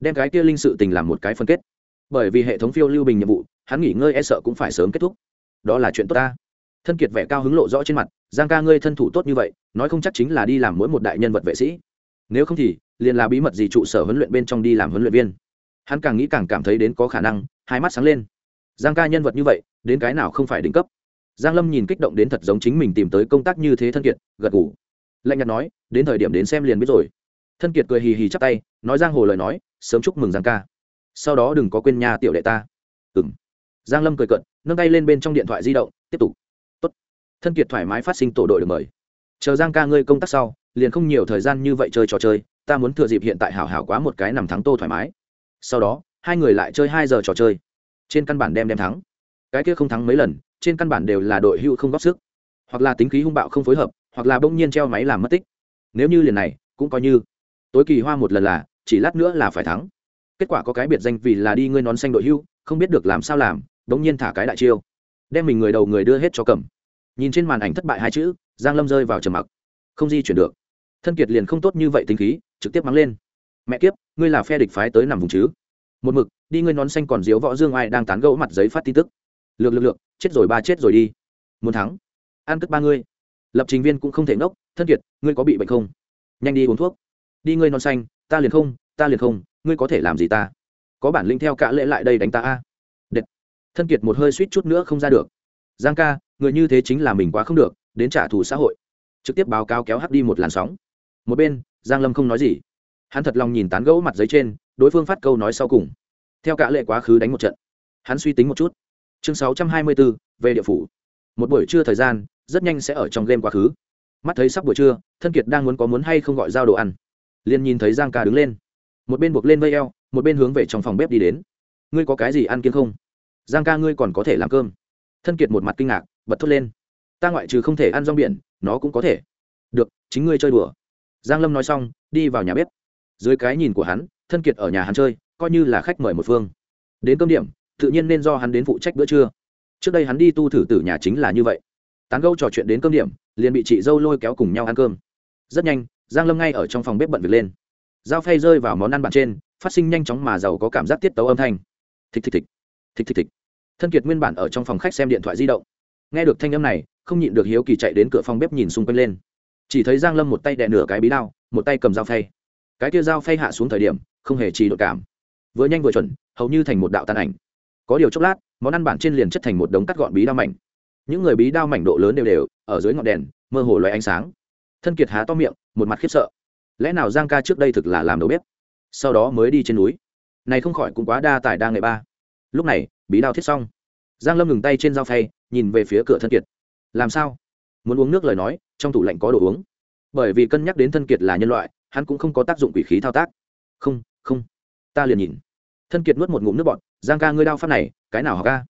đem cái kia linh sự tình làm một cái phân kết. Bởi vì hệ thống phiêu lưu bình nhiệm vụ, hắn nghỉ ngơi e sợ cũng phải sớm kết thúc. Đó là chuyện tốt ta. Thân kiệt vẻ cao hứng lộ rõ trên mặt, giang ca ngươi thân thủ tốt như vậy, nói không chắc chính là đi làm mỗi một đại nhân vật vệ sĩ. Nếu không thì, liền là bí mật gì trụ sở huấn luyện bên trong đi làm huấn luyện viên. Hắn càng nghĩ càng cảm thấy đến có khả năng, hai mắt sáng lên. Giang ca nhân vật như vậy, đến cái nào không phải đỉnh cấp. Giang lâm nhìn kích động đến thật giống chính mình tìm tới công tác như thế thân kiệt, gật ngủ lạnh nhạt nói, đến thời điểm đến xem liền biết rồi. Thân kiệt cười hì hì chắp tay, nói giang hồ lời nói, sớm chúc mừng giang ca. Sau đó đừng có quên nhà tiểu đệ ta. Ừng giang lâm cười cận nâng tay lên bên trong điện thoại di động, tiếp tục. Tốt. thân kiệt thoải mái phát sinh tổ đội được mời. Chờ giang ca ngươi công tác sau, liền không nhiều thời gian như vậy chơi trò chơi, ta muốn thừa dịp hiện tại hảo hảo quá một cái nằm thắng tô thoải mái. Sau đó, hai người lại chơi hai giờ trò chơi. Trên căn bản đem đem thắng. Cái kia không thắng mấy lần, trên căn bản đều là đội hưu không góp sức. Hoặc là tính khí hung bạo không phối hợp hoặc là bỗng nhiên treo máy làm mất tích. Nếu như liền này, cũng coi như. Tối kỳ hoa một lần là, chỉ lát nữa là phải thắng. Kết quả có cái biệt danh vì là đi ngươi nón xanh đội hưu, không biết được làm sao làm, bỗng nhiên thả cái đại chiêu. Đem mình người đầu người đưa hết cho cầm. Nhìn trên màn ảnh thất bại hai chữ, giang lâm rơi vào trầm mặc. Không di chuyển được. Thân kiệt liền không tốt như vậy tính khí, trực tiếp mắng lên. Mẹ kiếp, ngươi là phe địch phái tới nằm vùng chứ? Một mực, đi ngươi nón xanh còn diếu võ dương ai đang tán gẫu mặt giấy phát tin tức. Lược lược lược, chết rồi ba chết rồi đi. Muốn thắng. Ăn cất ba ngươi lập trình viên cũng không thể ngốc thân kiệt ngươi có bị bệnh không? Nhanh đi uống thuốc. Đi ngươi non xanh ta liền không ta liền không ngươi có thể làm gì ta? Có bản lĩnh theo cả lễ lại đây đánh ta a. Đệt. Thân kiệt một hơi suýt chút nữa không ra được. Giang ca người như thế chính là mình quá không được đến trả thù xã hội. Trực tiếp báo cáo kéo hắt đi một làn sóng. Một bên giang lâm không nói gì. Hắn thật lòng nhìn tán gẫu mặt giấy trên đối phương phát câu nói sau cùng. Theo cả lệ quá khứ đánh một trận. Hắn suy tính một chút. Chương 624, về địa phủ. Một buổi trưa thời gian rất nhanh sẽ ở trong game quá khứ. Mắt thấy sắp buổi trưa, thân kiệt đang muốn có muốn hay không gọi giao đồ ăn. Liền nhìn thấy giang ca đứng lên. Một bên buộc lên vây eo, một bên hướng về trong phòng bếp đi đến. Ngươi có cái gì ăn kiêng không? Giang ca ngươi còn có thể làm cơm. Thân kiệt một mặt kinh ngạc, bật thốt lên. Ta ngoại trừ không thể ăn rong biển, nó cũng có thể. Được, chính ngươi chơi đùa. Giang lâm nói xong, đi vào nhà bếp. Dưới cái nhìn của hắn, thân kiệt ở nhà hắn chơi, coi như là khách mời một phương. Đến cơm điểm, tự nhiên nên do hắn đến phụ trách bữa trưa. Trước đây hắn đi tu thử tử nhà chính là như vậy tán gâu trò chuyện đến cơm điểm, liền bị chị dâu lôi kéo cùng nhau ăn cơm. Rất nhanh, giang lâm ngay ở trong phòng bếp bận việc lên. Dao phay rơi vào món ăn bàn trên, phát sinh nhanh chóng mà giàu có cảm giác tiết tấu âm thanh. Thịch thịch thịch thịch thịch thịch. Thân kiệt nguyên bản ở trong phòng khách xem điện thoại di động. Nghe được thanh âm này, không nhịn được hiếu kỳ chạy đến cửa phòng bếp nhìn xung quanh lên. Chỉ thấy giang lâm một tay đè nửa cái bí đao, một tay cầm dao phay. Cái kia dao phay hạ xuống thời điểm, không hề trì độ cảm. Vừa nhanh vừa chuẩn, hầu như thành một đạo tàn ảnh. Có điều chốc lát, món ăn bản trên liền chất thành một đống cắt gọn bí đao mảnh những người bí đao mảnh độ lớn đều đều, ở dưới ngọn đèn, mơ hồ loài ánh sáng. Thân kiệt há to miệng, một mặt khiếp sợ. Lẽ nào giang ca trước đây thực là làm đầu bếp, sau đó mới đi trên núi? Này không khỏi cũng quá đa tài đa nghệ ba. Lúc này, bí đao thiết xong. Giang lâm ngừng tay trên dao phay, nhìn về phía cửa thân kiệt. Làm sao? Muốn uống nước lời nói, trong tủ lạnh có đồ uống. Bởi vì cân nhắc đến thân kiệt là nhân loại, hắn cũng không có tác dụng quỷ khí thao tác. Không không. Ta liền nhìn. Thân kiệt nuốt một ngụm nước bọt. Giang ca ngươi đao pháp này, cái nào học ca?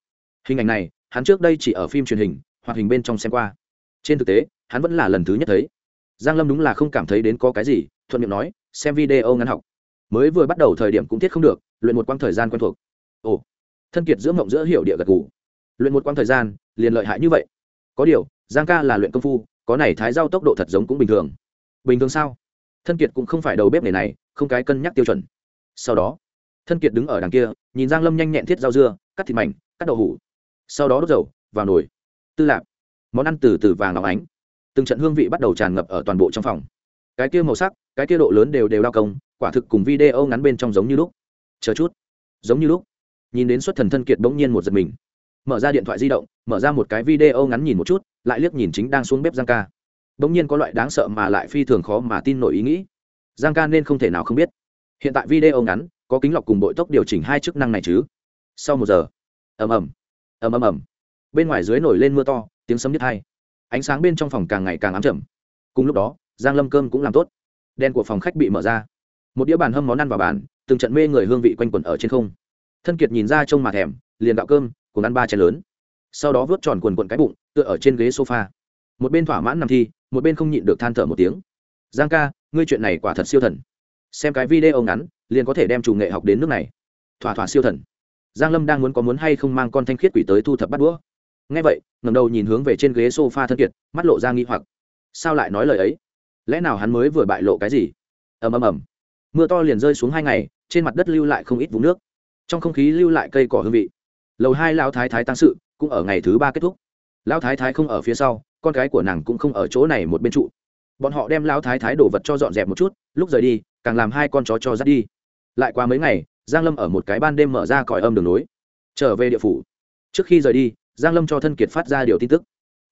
Hình ảnh này hắn trước đây chỉ ở phim truyền hình, hoạt hình bên trong xem qua. Trên thực tế, hắn vẫn là lần thứ nhất thấy. Giang lâm đúng là không cảm thấy đến có cái gì, thuận miệng nói, xem video ngắn học. Mới vừa bắt đầu thời điểm cũng thiết không được, luyện một quãng thời gian quen thuộc. Ồ, thân kiệt giữa mộng giữa hiểu địa gật gù. Luyện một quãng thời gian, liền lợi hại như vậy. Có điều, giang ca là luyện công phu, có này thái giao tốc độ thật giống cũng bình thường. Bình thường sao? Thân kiệt cũng không phải đầu bếp này này, không cái cân nhắc tiêu chuẩn. Sau đó, thân kiệt đứng ở đằng kia, nhìn giang lâm nhanh nhẹn thiết rau dưa, cắt thịt mảnh, cắt đậu hủ sau đó đốt dầu, vào nồi, tư lạp. Món ăn từ từ vàng óng ánh. Từng trận hương vị bắt đầu tràn ngập ở toàn bộ trong phòng. Cái kia màu sắc, cái kia độ lớn đều đều đao công, quả thực cùng video ngắn bên trong giống như lúc. Chờ chút. Giống như lúc. Nhìn đến xuất thần thân kiệt bỗng nhiên một giật mình. Mở ra điện thoại di động, mở ra một cái video ngắn nhìn một chút, lại liếc nhìn chính đang xuống bếp giang ca. Bỗng nhiên có loại đáng sợ mà lại phi thường khó mà tin nổi ý nghĩ. Giang ca nên không thể nào không biết. Hiện tại video ngắn, có kính lọc cùng bội tốc điều chỉnh hai chức năng này chứ? Sau một giờ. Ầm ầm ầm ầm ầm. Bên ngoài dưới nổi lên mưa to, tiếng sấm nhất hai. Ánh sáng bên trong phòng càng ngày càng ám chậm cùng lúc đó, giang lâm cơm cũng làm tốt. Đèn của phòng khách bị mở ra. Một đĩa bàn hâm món ăn vào bàn, từng trận mê người hương vị quanh quẩn ở trên không. Thân kiệt nhìn ra trông mà thèm, liền gạo cơm, cùng ăn ba chén lớn. Sau đó vớt tròn quần quần cái bụng, tựa ở trên ghế sofa. Một bên thỏa mãn nằm thi, một bên không nhịn được than thở một tiếng. Giang ca, ngươi chuyện này quả thật siêu thần. Xem cái video ngắn, liền có thể đem chủ nghệ học đến nước này. Thỏa thỏa siêu thần giang lâm đang muốn có muốn hay không mang con thanh khiết quỷ tới thu thập bắt đũa. Nghe vậy, ngẩng đầu nhìn hướng về trên ghế sofa thân kiệt, mắt lộ ra nghi hoặc. Sao lại nói lời ấy? Lẽ nào hắn mới vừa bại lộ cái gì? Ầm ầm ầm. Mưa to liền rơi xuống hai ngày, trên mặt đất lưu lại không ít vùng nước. Trong không khí lưu lại cây cỏ hương vị. Lầu hai lao thái thái tăng sự, cũng ở ngày thứ ba kết thúc. Lao thái thái không ở phía sau, con gái của nàng cũng không ở chỗ này một bên trụ. Bọn họ đem lao thái thái đổ vật cho dọn dẹp một chút, lúc rời đi, càng làm hai con chó cho dắt đi. Lại qua mấy ngày giang lâm ở một cái ban đêm mở ra còi âm đường nối. Trở về địa phủ. Trước khi rời đi, giang lâm cho thân kiệt phát ra điều tin tức.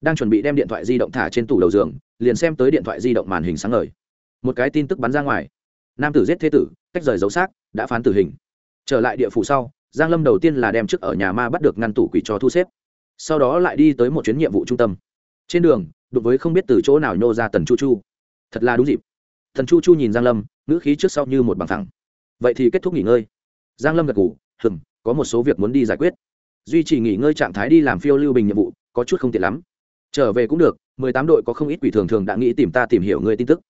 Đang chuẩn bị đem điện thoại di động thả trên tủ đầu giường, liền xem tới điện thoại di động màn hình sáng ngời. Một cái tin tức bắn ra ngoài. Nam tử giết thế tử, cách rời dấu xác, đã phán tử hình. Trở lại địa phủ sau, giang lâm đầu tiên là đem trước ở nhà ma bắt được ngăn tủ quỷ cho thu xếp. Sau đó lại đi tới một chuyến nhiệm vụ trung tâm. Trên đường đối với không biết từ chỗ nào nhô ra tần chu chu. Thật là đúng dịp. Thần chu chu nhìn giang lâm, ngữ khí trước sau như một bằng thẳng vậy thì kết thúc nghỉ ngơi giang lâm gật ngủ hừng có một số việc muốn đi giải quyết. Duy trì nghỉ ngơi trạng thái đi làm phiêu lưu bình nhiệm vụ, có chút không tiện lắm. Trở về cũng được, mười tám đội có không ít quỷ thường thường đã nghĩ tìm ta tìm hiểu người tin tức.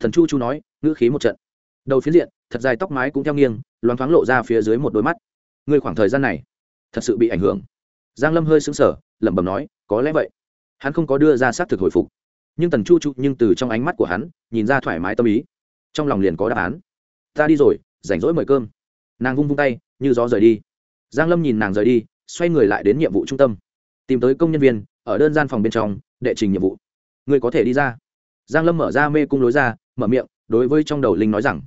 Thần chu chu nói, ngữ khí một trận. Đầu phiến diện, thật dài tóc mái cũng theo nghiêng, loáng thoáng lộ ra phía dưới một đôi mắt. Ngươi khoảng thời gian này, thật sự bị ảnh hưởng. Giang lâm hơi sững sờ, lẩm bẩm nói, có lẽ vậy. Hắn không có đưa ra xác thực hồi phục. Nhưng tần chu chu nhưng từ trong ánh mắt của hắn, nhìn ra thoải mái tâm ý. Trong lòng liền có đáp án. Ta đi rồi, rảnh rỗi mời cơm nàng vung vung tay, như gió rời đi. Giang lâm nhìn nàng rời đi, xoay người lại đến nhiệm vụ trung tâm. Tìm tới công nhân viên, ở đơn gian phòng bên trong, đệ trình nhiệm vụ. Người có thể đi ra. Giang lâm mở ra mê cung lối ra, mở miệng, đối với trong đầu linh nói rằng,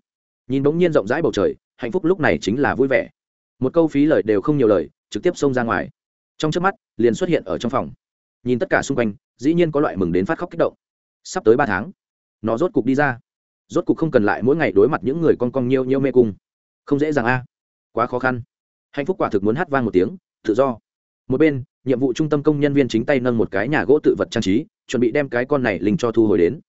nhìn bỗng nhiên rộng rãi bầu trời, hạnh phúc lúc này chính là vui vẻ. Một câu phí lời đều không nhiều lời, trực tiếp xông ra ngoài. Trong trước mắt, liền xuất hiện ở trong phòng. Nhìn tất cả xung quanh, dĩ nhiên có loại mừng đến phát khóc kích động. Sắp tới ba tháng, nó rốt cục đi ra. Rốt cục không cần lại mỗi ngày đối mặt những người con con nhiêu nhiêu mê cung không dễ dàng a. Quá khó khăn. Hạnh phúc quả thực muốn hát vang một tiếng, tự do. Một bên, nhiệm vụ trung tâm công nhân viên chính tay nâng một cái nhà gỗ tự vật trang trí, chuẩn bị đem cái con này linh cho thu hồi đến.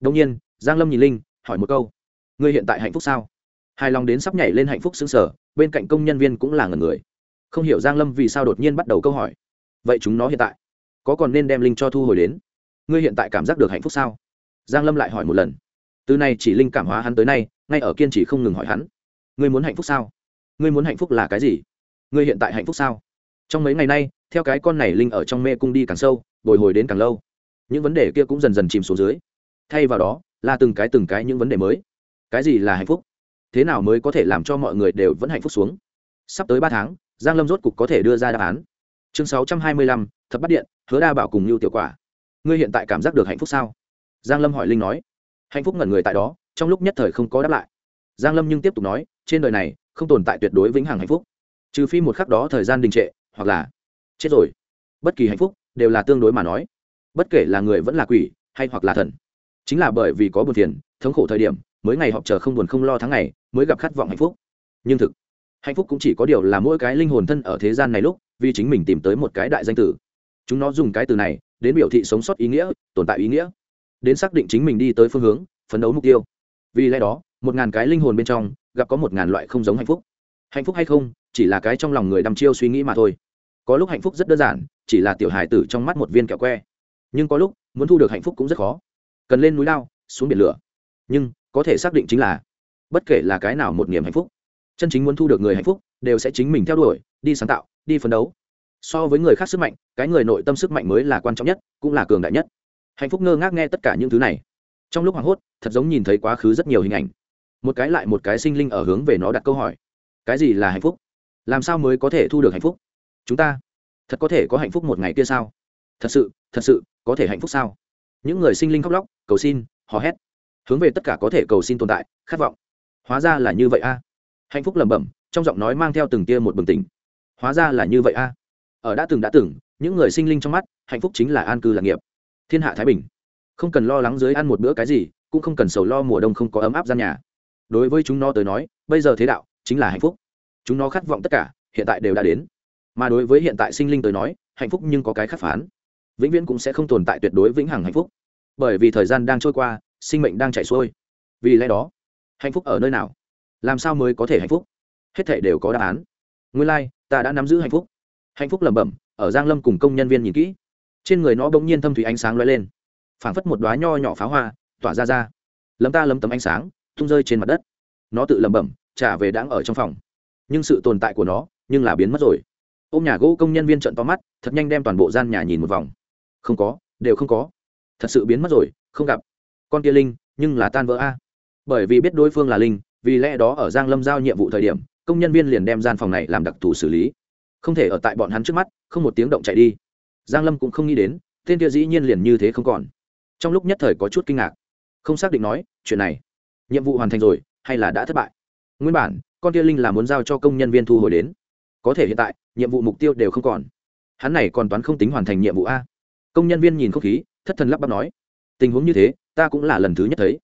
Đông nhiên, giang lâm nhìn linh, hỏi một câu. Ngươi hiện tại hạnh phúc sao? Hài lòng đến sắp nhảy lên hạnh phúc xứng sở bên cạnh công nhân viên cũng là ngần người. Không hiểu giang lâm vì sao đột nhiên bắt đầu câu hỏi. Vậy chúng nó hiện tại, có còn nên đem linh cho thu hồi đến? Ngươi hiện tại cảm giác được hạnh phúc sao? Giang lâm lại hỏi một lần. Từ nay chỉ linh cảm hóa hắn tới nay, ngay ở kiên trì không ngừng hỏi hắn ngươi muốn hạnh phúc sao? Ngươi muốn hạnh phúc là cái gì? Ngươi hiện tại hạnh phúc sao? Trong mấy ngày nay, theo cái con này linh ở trong mê cung đi càng sâu, bồi hồi đến càng lâu. Những vấn đề kia cũng dần dần chìm xuống dưới. Thay vào đó, là từng cái từng cái những vấn đề mới. Cái gì là hạnh phúc? Thế nào mới có thể làm cho mọi người đều vẫn hạnh phúc xuống? Sắp tới ba tháng, giang lâm rốt cục có thể đưa ra đáp án. Chương sáu trăm hai mươi lăm, thập bắt điện, hứa đa bảo cùng lưu tiểu quả. Ngươi hiện tại cảm giác được hạnh phúc sao? Giang lâm hỏi linh nói. Hạnh phúc ngẩn người tại đó, trong lúc nhất thời không có đáp lại. Giang lâm nhưng tiếp tục nói trên đời này không tồn tại tuyệt đối vĩnh hằng hạnh phúc. Trừ phi một khắc đó thời gian đình trệ, hoặc là chết rồi. Bất kỳ hạnh phúc đều là tương đối mà nói. Bất kể là người vẫn là quỷ, hay hoặc là thần. Chính là bởi vì có buồn phiền, thống khổ thời điểm, mới ngày họp chờ không buồn không lo tháng ngày, mới gặp khát vọng hạnh phúc. Nhưng thực, hạnh phúc cũng chỉ có điều là mỗi cái linh hồn thân ở thế gian này lúc, vì chính mình tìm tới một cái đại danh tử. Chúng nó dùng cái từ này đến biểu thị sống sót ý nghĩa, tồn tại ý nghĩa. Đến xác định chính mình đi tới phương hướng, phấn đấu mục tiêu. Vì lẽ đó, một ngàn cái linh hồn bên trong gặp có một ngàn loại không giống hạnh phúc. Hạnh phúc hay không, chỉ là cái trong lòng người đăm chiêu suy nghĩ mà thôi. Có lúc hạnh phúc rất đơn giản, chỉ là tiểu hài tử trong mắt một viên kẹo que. Nhưng có lúc, muốn thu được hạnh phúc cũng rất khó. Cần lên núi lao, xuống biển lửa. Nhưng, có thể xác định chính là, bất kể là cái nào một niềm hạnh phúc, chân chính muốn thu được người hạnh phúc, đều sẽ chính mình theo đuổi, đi sáng tạo, đi phấn đấu. So với người khác sức mạnh, cái người nội tâm sức mạnh mới là quan trọng nhất, cũng là cường đại nhất. Hạnh phúc ngơ ngác nghe tất cả những thứ này. Trong lúc hoảng hốt, thật giống nhìn thấy quá khứ rất nhiều hình ảnh một cái lại một cái sinh linh ở hướng về nó đặt câu hỏi. Cái gì là hạnh phúc? Làm sao mới có thể thu được hạnh phúc? Chúng ta thật có thể có hạnh phúc một ngày kia sao? Thật sự thật sự, có thể hạnh phúc sao? Những người sinh linh khóc lóc, cầu xin, hò hét, hướng về tất cả có thể cầu xin tồn tại, khát vọng. Hóa ra là như vậy a. Hạnh phúc lẩm bẩm, trong giọng nói mang theo từng tia một bừng tỉnh. Hóa ra là như vậy a. Ở đã từng đã từng, những người sinh linh trong mắt, hạnh phúc chính là an cư lạc nghiệp. Thiên hạ thái bình. Không cần lo lắng dưới ăn một bữa cái gì, cũng không cần sầu lo mùa đông không có ấm áp gian nhà đối với chúng nó tới nói bây giờ thế đạo chính là hạnh phúc. Chúng nó khát vọng tất cả hiện tại đều đã đến. Mà đối với hiện tại sinh linh tới nói hạnh phúc nhưng có cái khắc phán. Vĩnh viễn cũng sẽ không tồn tại tuyệt đối vĩnh hằng hạnh phúc. Bởi vì thời gian đang trôi qua sinh mệnh đang chạy xuôi. Vì lẽ đó hạnh phúc ở nơi nào? Làm sao mới có thể hạnh phúc? Hết thể đều có đáp án. Nguyên lai、like, ta đã nắm giữ hạnh phúc. Hạnh phúc lẩm bẩm ở giang lâm cùng công nhân viên nhìn kỹ. Trên người nó bỗng nhiên thâm thủy ánh sáng lóe lên. Phảng phất một đoá nho nhỏ pháo hoa tỏa ra ra. Lấm ta lấm tấm ánh sáng tung rơi trên mặt đất. Nó tự lẩm bẩm, trả về đáng ở trong phòng. Nhưng sự tồn tại của nó, nhưng là biến mất rồi. Ôm nhà gỗ công nhân viên trận to mắt, thật nhanh đem toàn bộ gian nhà nhìn một vòng. Không có, đều không có. Thật sự biến mất rồi, không gặp. Con kia linh, nhưng là tan vỡ a. Bởi vì biết đối phương là linh, vì lẽ đó ở giang lâm giao nhiệm vụ thời điểm, công nhân viên liền đem gian phòng này làm đặc thù xử lý. Không thể ở tại bọn hắn trước mắt, không một tiếng động chạy đi. Giang lâm cũng không nghĩ đến, tên kia dĩ nhiên liền như thế không còn. Trong lúc nhất thời có chút kinh ngạc. Không xác định nói, chuyện này nhiệm vụ hoàn thành rồi, hay là đã thất bại? Nguyên bản, con tia linh là muốn giao cho công nhân viên thu hồi đến. Có thể hiện tại, nhiệm vụ mục tiêu đều không còn. Hắn này còn toán không tính hoàn thành nhiệm vụ a. Công nhân viên nhìn không khí, thất thần lắp bắp nói, tình huống như thế, ta cũng là lần thứ nhất thấy.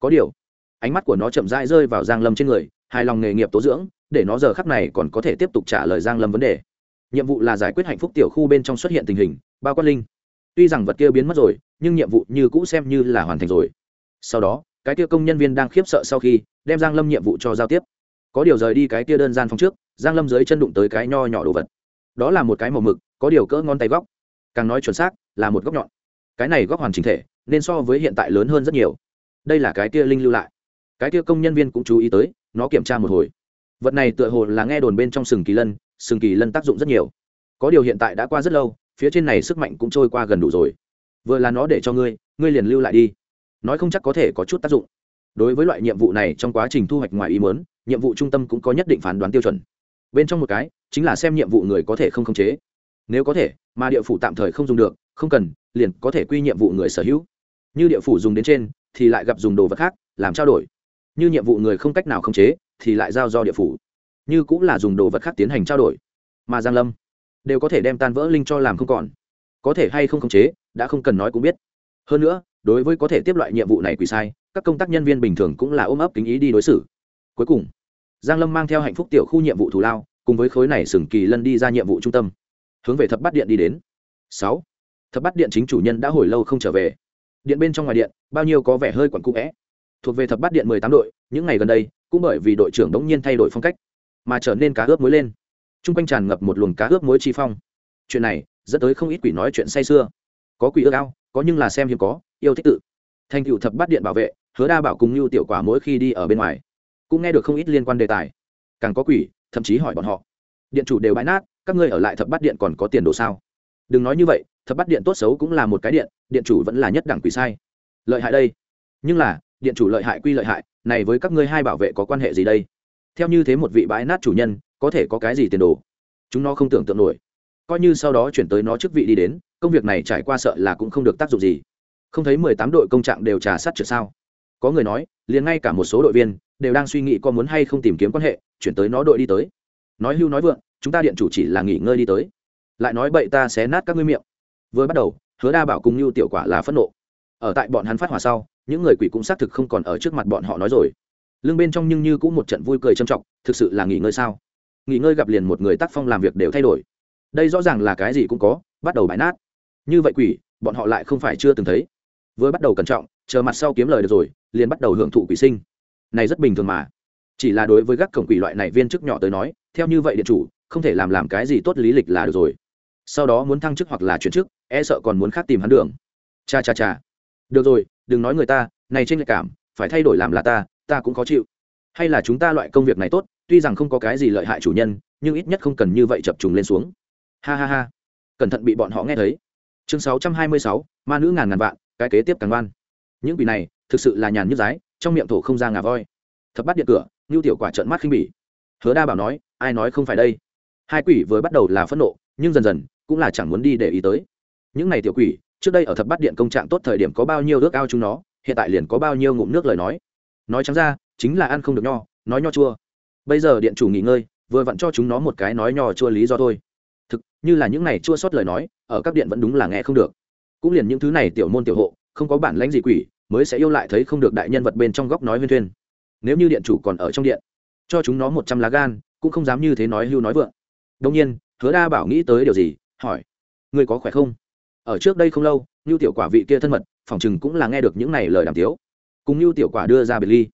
Có điều, ánh mắt của nó chậm rãi rơi vào giang lâm trên người, hài lòng nghề nghiệp tố dưỡng, để nó giờ khắc này còn có thể tiếp tục trả lời giang lâm vấn đề. Nhiệm vụ là giải quyết hạnh phúc tiểu khu bên trong xuất hiện tình hình, bao quát linh. Tuy rằng vật kia biến mất rồi, nhưng nhiệm vụ như cũ xem như là hoàn thành rồi. Sau đó cái kia công nhân viên đang khiếp sợ sau khi, đem giang lâm nhiệm vụ cho giao tiếp. Có điều rời đi cái kia đơn gian phòng trước, giang lâm dưới chân đụng tới cái nho nhỏ đồ vật. Đó là một cái màu mực, có điều cỡ ngón tay góc. Càng nói chuẩn xác, là một góc nhọn. Cái này góc hoàn chỉnh thể, nên so với hiện tại lớn hơn rất nhiều. Đây là cái kia linh lưu lại. Cái kia công nhân viên cũng chú ý tới, nó kiểm tra một hồi. Vật này tựa hồ là nghe đồn bên trong sừng kỳ lân, sừng kỳ lân tác dụng rất nhiều. Có điều hiện tại đã qua rất lâu, phía trên này sức mạnh cũng trôi qua gần đủ rồi. Vừa là nó để cho ngươi ngươi liền lưu lại đi nói không chắc có thể có chút tác dụng. Đối với loại nhiệm vụ này trong quá trình thu hoạch ngoài ý mớn nhiệm vụ trung tâm cũng có nhất định phán đoán tiêu chuẩn. Bên trong một cái, chính là xem nhiệm vụ người có thể không khống chế. Nếu có thể, mà địa phủ tạm thời không dùng được, không cần, liền có thể quy nhiệm vụ người sở hữu. Như địa phủ dùng đến trên, thì lại gặp dùng đồ vật khác, làm trao đổi. Như nhiệm vụ người không cách nào khống chế, thì lại giao do địa phủ. Như cũng là dùng đồ vật khác tiến hành trao đổi. Mà giang lâm đều có thể đem tan vỡ linh cho làm không còn. Có thể hay không khống chế, đã không cần nói cũng biết. Hơn nữa đối với có thể tiếp loại nhiệm vụ này quỷ sai, các công tác nhân viên bình thường cũng là ôm ấp kính ý đi đối xử. Cuối cùng, giang lâm mang theo hạnh phúc tiểu khu nhiệm vụ thù lao, cùng với khối này sừng kỳ lân đi ra nhiệm vụ trung tâm. Hướng về thập bát điện đi đến. Sáu, thập bát điện chính chủ nhân đã hồi lâu không trở về. Điện bên trong ngoài điện, bao nhiêu có vẻ hơi quẩn cũ vẽ thuộc về thập bát điện mười tám đội, những ngày gần đây, cũng bởi vì đội trưởng đống nhiên thay đổi phong cách, mà trở nên cá ướp muối lên. Trung quanh tràn ngập một luồng cá ướp muối chi phong. Chuyện này, dẫn tới không ít quỷ nói chuyện say sưa có quỷ ước ao, có nhưng là xem hiếm có yêu thích tự. Thành cựu thập bát điện bảo vệ, hứa đa bảo cùng như tiểu quả mỗi khi đi ở bên ngoài, cũng nghe được không ít liên quan đề tài. Càng có quỷ, thậm chí hỏi bọn họ, điện chủ đều bãi nát, các ngươi ở lại thập bát điện còn có tiền đồ sao? Đừng nói như vậy, thập bắt điện tốt xấu cũng là một cái điện điện chủ vẫn là nhất đẳng quỷ sai. Lợi hại đây. Nhưng là, điện chủ lợi hại quy lợi hại, này với các ngươi hai bảo vệ có quan hệ gì đây? Theo như thế một vị bãi nát chủ nhân, có thể có cái gì tiền đồ? Chúng nó không tưởng tượng nổi. Coi như sau đó chuyển tới nó chức vị đi đến, công việc này trải qua sợ là cũng không được tác dụng gì không thấy mười tám đội công trạng đều trà sát trượt sao? Có người nói, liền ngay cả một số đội viên đều đang suy nghĩ có muốn hay không tìm kiếm quan hệ, chuyển tới nó đội đi tới. Nói hưu nói vượng, chúng ta điện chủ chỉ là nghỉ ngơi đi tới. Lại nói bậy ta sẽ nát các ngươi miệng. Vừa bắt đầu, hứa đa bảo cùng như tiểu quả là phẫn nộ. Ở tại bọn hắn phát hỏa sau, những người quỷ cũng xác thực không còn ở trước mặt bọn họ nói rồi. Lưng bên trong nhưng như cũng một trận vui cười trầm trọng, thực sự là nghỉ ngơi sao? Nghỉ ngơi gặp liền một người tác phong làm việc đều thay đổi. Đây rõ ràng là cái gì cũng có, bắt đầu bãi nát. Như vậy quỷ, bọn họ lại không phải chưa từng thấy vừa bắt đầu cẩn trọng, chờ mặt sau kiếm lời được rồi, liền bắt đầu hưởng thụ quỷ sinh. Này rất bình thường mà. Chỉ là đối với gác cổng quỷ loại này viên chức nhỏ tới nói, theo như vậy điện chủ, không thể làm làm cái gì tốt lý lịch là được rồi. Sau đó muốn thăng chức hoặc là chuyển chức e sợ còn muốn khác tìm hắn đường. Cha cha cha. Được rồi, đừng nói người ta, này trên lệ cảm, phải thay đổi làm là ta ta cũng khó chịu. Hay là chúng ta loại công việc này tốt, tuy rằng không có cái gì lợi hại chủ nhân, nhưng ít nhất không cần như vậy chập trùng lên xuống. Ha ha ha. Cẩn thận bị bọn họ nghe thấy. Chương sáu trăm hai mươi sáu, ma nữ ngàn ngàn vạn cái kế tiếp càng ngoan những quỷ này thực sự là nhàn nhức dái, trong miệng thổ không ra ngà voi. Thập bắt điện cửa ngưu tiểu quả trợn mắt khinh bỉ. Hứa đa bảo nói, ai nói không phải đây? Hai quỷ vừa bắt đầu là phẫn nộ, nhưng dần dần cũng là chẳng muốn đi để ý tới. Những này tiểu quỷ, trước đây ở thập bắt điện công trạng tốt thời điểm có bao nhiêu ước ao chúng nó, hiện tại liền có bao nhiêu ngụm nước lời nói. Nói trắng ra, chính là ăn không được nho, nói nho chua. Bây giờ điện chủ nghỉ ngơi, vừa vặn cho chúng nó một cái nói nho chua lý do thôi. Thực, như là những này chua sót lời nói, ở các điện vẫn đúng là nghe không được cũng liền những thứ này tiểu môn tiểu hộ, không có bản lãnh gì quỷ, mới sẽ yêu lại thấy không được đại nhân vật bên trong góc nói huyên thuyên. Nếu như điện chủ còn ở trong điện, cho chúng nó một trăm lá gan, cũng không dám như thế nói hưu nói vượng. Đông nhiên, hứa đa bảo nghĩ tới điều gì, hỏi người có khỏe không? Ở trước đây không lâu như tiểu quả vị kia thân mật phòng chừng cũng là nghe được những này lời đàm tiếu. Cùng như tiểu quả đưa ra biệt ly.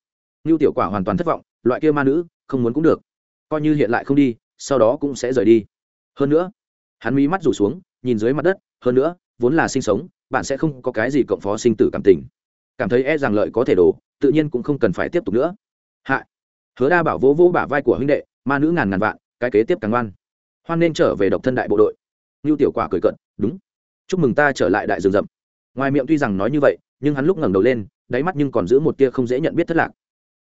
Như tiểu quả hoàn toàn thất vọng, loại kia ma nữ, không muốn cũng được. Coi như hiện lại không đi, sau đó cũng sẽ rời đi. Hơn nữa, hắn mí mắt rủ xuống, nhìn dưới mặt đất, hơn nữa vốn là sinh sống, bạn sẽ không có cái gì cộng phó sinh tử cảm tình. Cảm thấy e rằng lợi có thể đổ, tự nhiên cũng không cần phải tiếp tục nữa. Hạ. Hứa đa bảo vỗ vỗ bả vai của huynh đệ, ma nữ ngàn ngàn vạn, cái kế tiếp càng ngoan. Hoan nên trở về độc thân đại bộ đội. Ngưu tiểu quả cười cận đúng. Chúc mừng ta trở lại đại rừng rậm. Ngoài miệng tuy rằng nói như vậy, nhưng hắn lúc ngẩng đầu lên, đáy mắt nhưng còn giữ một tia không dễ nhận biết thất lạc.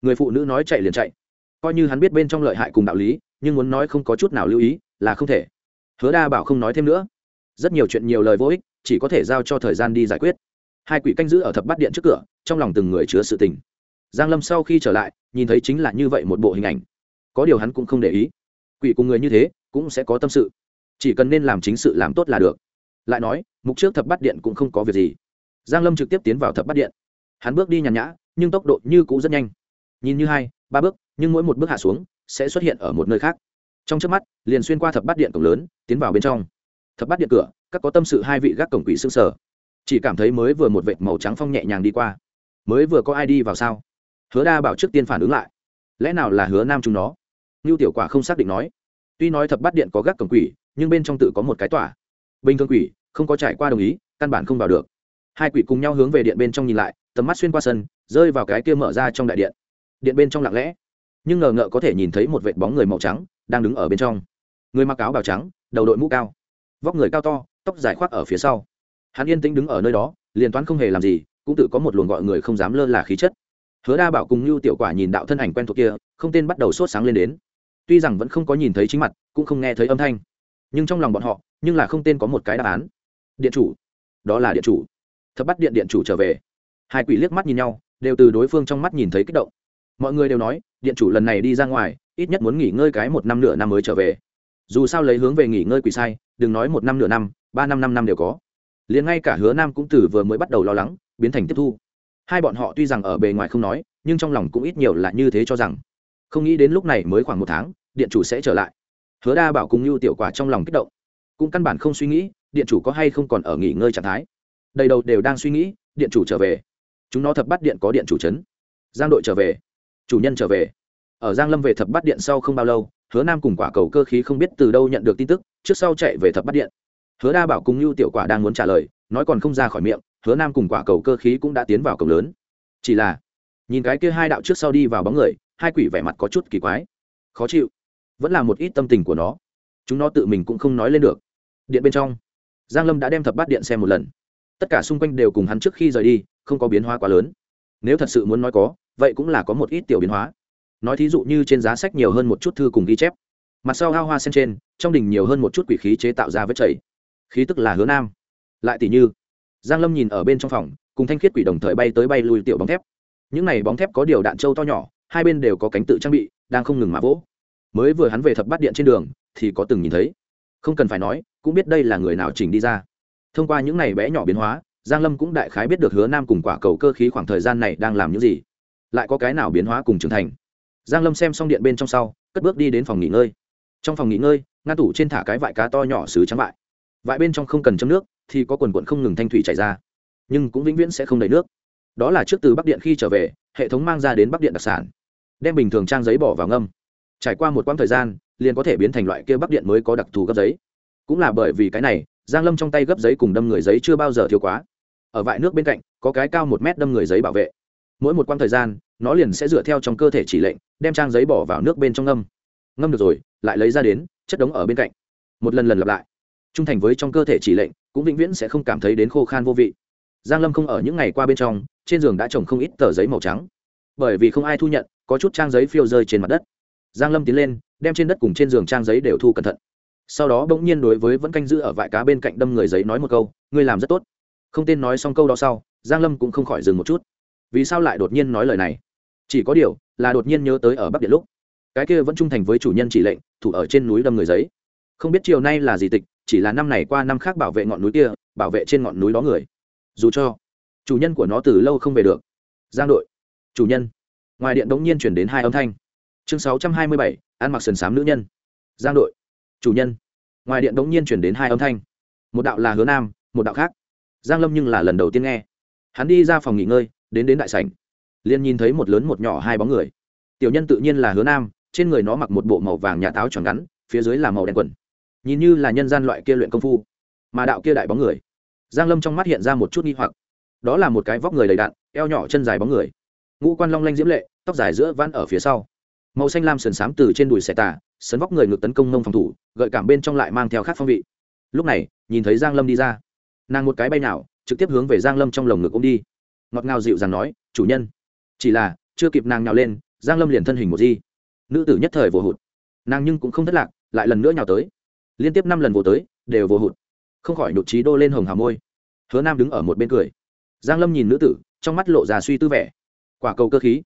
Người phụ nữ nói chạy liền chạy. Coi như hắn biết bên trong lợi hại cùng đạo lý, nhưng muốn nói không có chút nào lưu ý, là không thể. Hứa đa bảo không nói thêm nữa. Rất nhiều chuyện nhiều lời vô ích chỉ có thể giao cho thời gian đi giải quyết. Hai quỷ canh giữ ở thập bát điện trước cửa, trong lòng từng người chứa sự tình. Giang lâm sau khi trở lại, nhìn thấy chính là như vậy một bộ hình ảnh. Có điều hắn cũng không để ý. Quỷ cùng người như thế, cũng sẽ có tâm sự. Chỉ cần nên làm chính sự làm tốt là được. Lại nói, mục trước thập bát điện cũng không có việc gì. Giang lâm trực tiếp tiến vào thập bát điện. Hắn bước đi nhàn nhã, nhưng tốc độ như cũ rất nhanh. Nhìn như hai, ba bước, nhưng mỗi một bước hạ xuống, sẽ xuất hiện ở một nơi khác. Trong trước mắt, liền xuyên qua thập bát điện cổng lớn, tiến vào bên trong. Thập bát điện cửa các có tâm sự hai vị gác cổng quỷ xương sở. Chỉ cảm thấy mới vừa một vệt màu trắng phong nhẹ nhàng đi qua. Mới vừa có ai đi vào sao? Hứa đa bảo trước tiên phản ứng lại. Lẽ nào là hứa nam chúng nó? Ngưu tiểu quả không xác định nói. Tuy nói thập bát điện có gác cổng quỷ, nhưng bên trong tự có một cái tỏa. Bình thường quỷ, không có trải qua đồng ý, căn bản không vào được. Hai quỷ cùng nhau hướng về điện bên trong nhìn lại, tầm mắt xuyên qua sân, rơi vào cái kia mở ra trong đại điện. Điện bên trong lặng lẽ, nhưng ngờ ngợ có thể nhìn thấy một vệt bóng người màu trắng đang đứng ở bên trong. Người mặc áo bào trắng, đầu đội mũ cao, vóc người cao to tóc dài khoác ở phía sau. Hắn yên tĩnh đứng ở nơi đó, liền toán không hề làm gì, cũng tự có một luồng gọi người không dám lơ là khí chất. Hứa đa bảo cùng lưu tiểu quả nhìn đạo thân ảnh quen thuộc kia, không tên bắt đầu sốt sáng lên đến. Tuy rằng vẫn không có nhìn thấy chính mặt, cũng không nghe thấy âm thanh, nhưng trong lòng bọn họ, nhưng là không tên có một cái đáp án. Điện chủ. Đó là điện chủ. Thập bắt điện điện chủ trở về. Hai quỷ liếc mắt nhìn nhau, đều từ đối phương trong mắt nhìn thấy kích động. Mọi người đều nói, điện chủ lần này đi ra ngoài, ít nhất muốn nghỉ ngơi cái một năm nửa năm mới trở về. Dù sao lấy hướng về nghỉ ngơi quỷ sai, đừng nói một năm nửa năm ba năm năm năm đều có. Liền ngay cả hứa nam cũng từ vừa mới bắt đầu lo lắng, biến thành tiếp thu. Hai bọn họ tuy rằng ở bề ngoài không nói, nhưng trong lòng cũng ít nhiều là như thế cho rằng. Không nghĩ đến lúc này mới khoảng một tháng, điện chủ sẽ trở lại. Hứa đa bảo cùng như tiểu quả trong lòng kích động. Cũng căn bản không suy nghĩ, điện chủ có hay không còn ở nghỉ ngơi trạng thái. Đầy đầu đều đang suy nghĩ, điện chủ trở về. Chúng nó thập bắt điện có điện chủ trấn giang đội trở về. Chủ nhân trở về. Ở giang lâm về thập bắt điện sau không bao lâu, hứa nam cùng quả cầu cơ khí không biết từ đâu nhận được tin tức, trước sau chạy về thập bắt điện hứa đa bảo cùng Lưu tiểu quả đang muốn trả lời, nói còn không ra khỏi miệng, hứa nam cùng quả cầu cơ khí cũng đã tiến vào cổng lớn. Chỉ là, nhìn cái kia hai đạo trước sau đi vào bóng người, hai quỷ vẻ mặt có chút kỳ quái. Khó chịu. Vẫn là một ít tâm tình của nó. Chúng nó tự mình cũng không nói lên được. Điện bên trong, giang lâm đã đem thập bát điện xem một lần. Tất cả xung quanh đều cùng hắn trước khi rời đi, không có biến hóa quá lớn. Nếu thật sự muốn nói có, vậy cũng là có một ít tiểu biến hóa. Nói thí dụ như trên giá sách nhiều hơn một chút thư cùng ghi chép. Mặt sau hao hoa sen trên, trong đỉnh nhiều hơn một chút quỷ khí chế tạo ra vết chảy khí tức là hứa nam. Lại tỷ như, giang lâm nhìn ở bên trong phòng, cùng thanh khiết quỷ đồng thời bay tới bay lui tiểu bóng thép. Những này bóng thép có điều đạn trâu to nhỏ, hai bên đều có cánh tự trang bị, đang không ngừng mà vỗ. Mới vừa hắn về thập bát điện trên đường, thì có từng nhìn thấy. Không cần phải nói, cũng biết đây là người nào chỉnh đi ra. Thông qua những này bé nhỏ biến hóa, giang lâm cũng đại khái biết được hứa nam cùng quả cầu cơ khí khoảng thời gian này đang làm những gì. Lại có cái nào biến hóa cùng trưởng thành. Giang lâm xem xong điện bên trong sau, cất bước đi đến phòng nghỉ ngơi. Trong phòng nghỉ ngơi, ngăn tủ trên thả cái vại cá to nhỏ xứ trắng vại vại bên trong không cần châm nước, thì có quần quận không ngừng thanh thủy chảy ra. Nhưng cũng vĩnh viễn sẽ không đầy nước. Đó là trước từ bắc điện khi trở về, hệ thống mang ra đến bắc điện đặc sản. Đem bình thường trang giấy bỏ vào ngâm. Trải qua một quãng thời gian, liền có thể biến thành loại kia bắc điện mới có đặc thù gấp giấy. Cũng là bởi vì cái này, giang lâm trong tay gấp giấy cùng đâm người giấy chưa bao giờ thiếu quá. Ở vại nước bên cạnh, có cái cao một mét đâm người giấy bảo vệ. Mỗi một quãng thời gian, nó liền sẽ dựa theo trong cơ thể chỉ lệnh, đem trang giấy bỏ vào nước bên trong ngâm. Ngâm được rồi, lại lấy ra đến, chất đống ở bên cạnh. Một lần lần lặp lại trung thành với trong cơ thể chỉ lệnh, cũng vĩnh viễn sẽ không cảm thấy đến khô khan vô vị. Giang lâm không ở những ngày qua bên trong, trên giường đã trồng không ít tờ giấy màu trắng. Bởi vì không ai thu nhận, có chút trang giấy phiêu rơi trên mặt đất. Giang lâm tiến lên, đem trên đất cùng trên giường trang giấy đều thu cẩn thận. Sau đó bỗng nhiên đối với vẫn canh giữ ở vại cá bên cạnh đâm người giấy nói một câu, ngươi làm rất tốt. Không tên nói xong câu đó sau, giang lâm cũng không khỏi dừng một chút. Vì sao lại đột nhiên nói lời này? Chỉ có điều là đột nhiên nhớ tới ở bắc điện lúc, cái kia vẫn trung thành với chủ nhân chỉ lệnh, thủ ở trên núi đâm người giấy. Không biết chiều nay là gì tịch chỉ là năm này qua năm khác bảo vệ ngọn núi kia, bảo vệ trên ngọn núi đó người. Dù cho chủ nhân của nó từ lâu không về được, giang đội, chủ nhân. Ngoài điện đống nhiên chuyển đến hai âm thanh. Chương sáu trăm hai mươi bảy, ăn mặc sườn xám nữ nhân. Giang đội, chủ nhân. Ngoài điện đống nhiên chuyển đến hai âm thanh. Một đạo là hứa nam, một đạo khác. Giang lâm nhưng là lần đầu tiên nghe. Hắn đi ra phòng nghỉ ngơi, đến đến đại sảnh. Liền nhìn thấy một lớn một nhỏ hai bóng người. Tiểu nhân tự nhiên là hứa nam, trên người nó mặc một bộ màu vàng nhà táo tròn ngắn, phía dưới là màu đen quần nhìn như là nhân gian loại kia luyện công phu, mà đạo kia đại bóng người. Giang lâm trong mắt hiện ra một chút nghi hoặc. Đó là một cái vóc người đầy đạn eo nhỏ chân dài bóng người. Ngũ quan long lanh diễm lệ, tóc dài giữa vãn ở phía sau. Màu xanh lam sườn xám từ trên đùi xẻ tà, sấn vóc người ngược tấn công nông phòng thủ, gợi cảm bên trong lại mang theo khác phong vị. Lúc này, nhìn thấy giang lâm đi ra. Nàng một cái bay nào, trực tiếp hướng về giang lâm trong lồng ngực ôm đi. Ngọt ngào dịu dàng nói, chủ nhân. Chỉ là, chưa kịp nàng nhào lên, giang lâm liền thân hình một di. Nữ tử nhất thời vừa hụt. Nàng nhưng cũng không thất lạc, lại lần nữa nhào tới liên tiếp năm lần vô tới, đều vô hụt. Không khỏi nhụt trí đô lên hồng hào môi. Hứa nam đứng ở một bên cười. Giang lâm nhìn nữ tử, trong mắt lộ ra suy tư vẻ. Quả cầu cơ khí.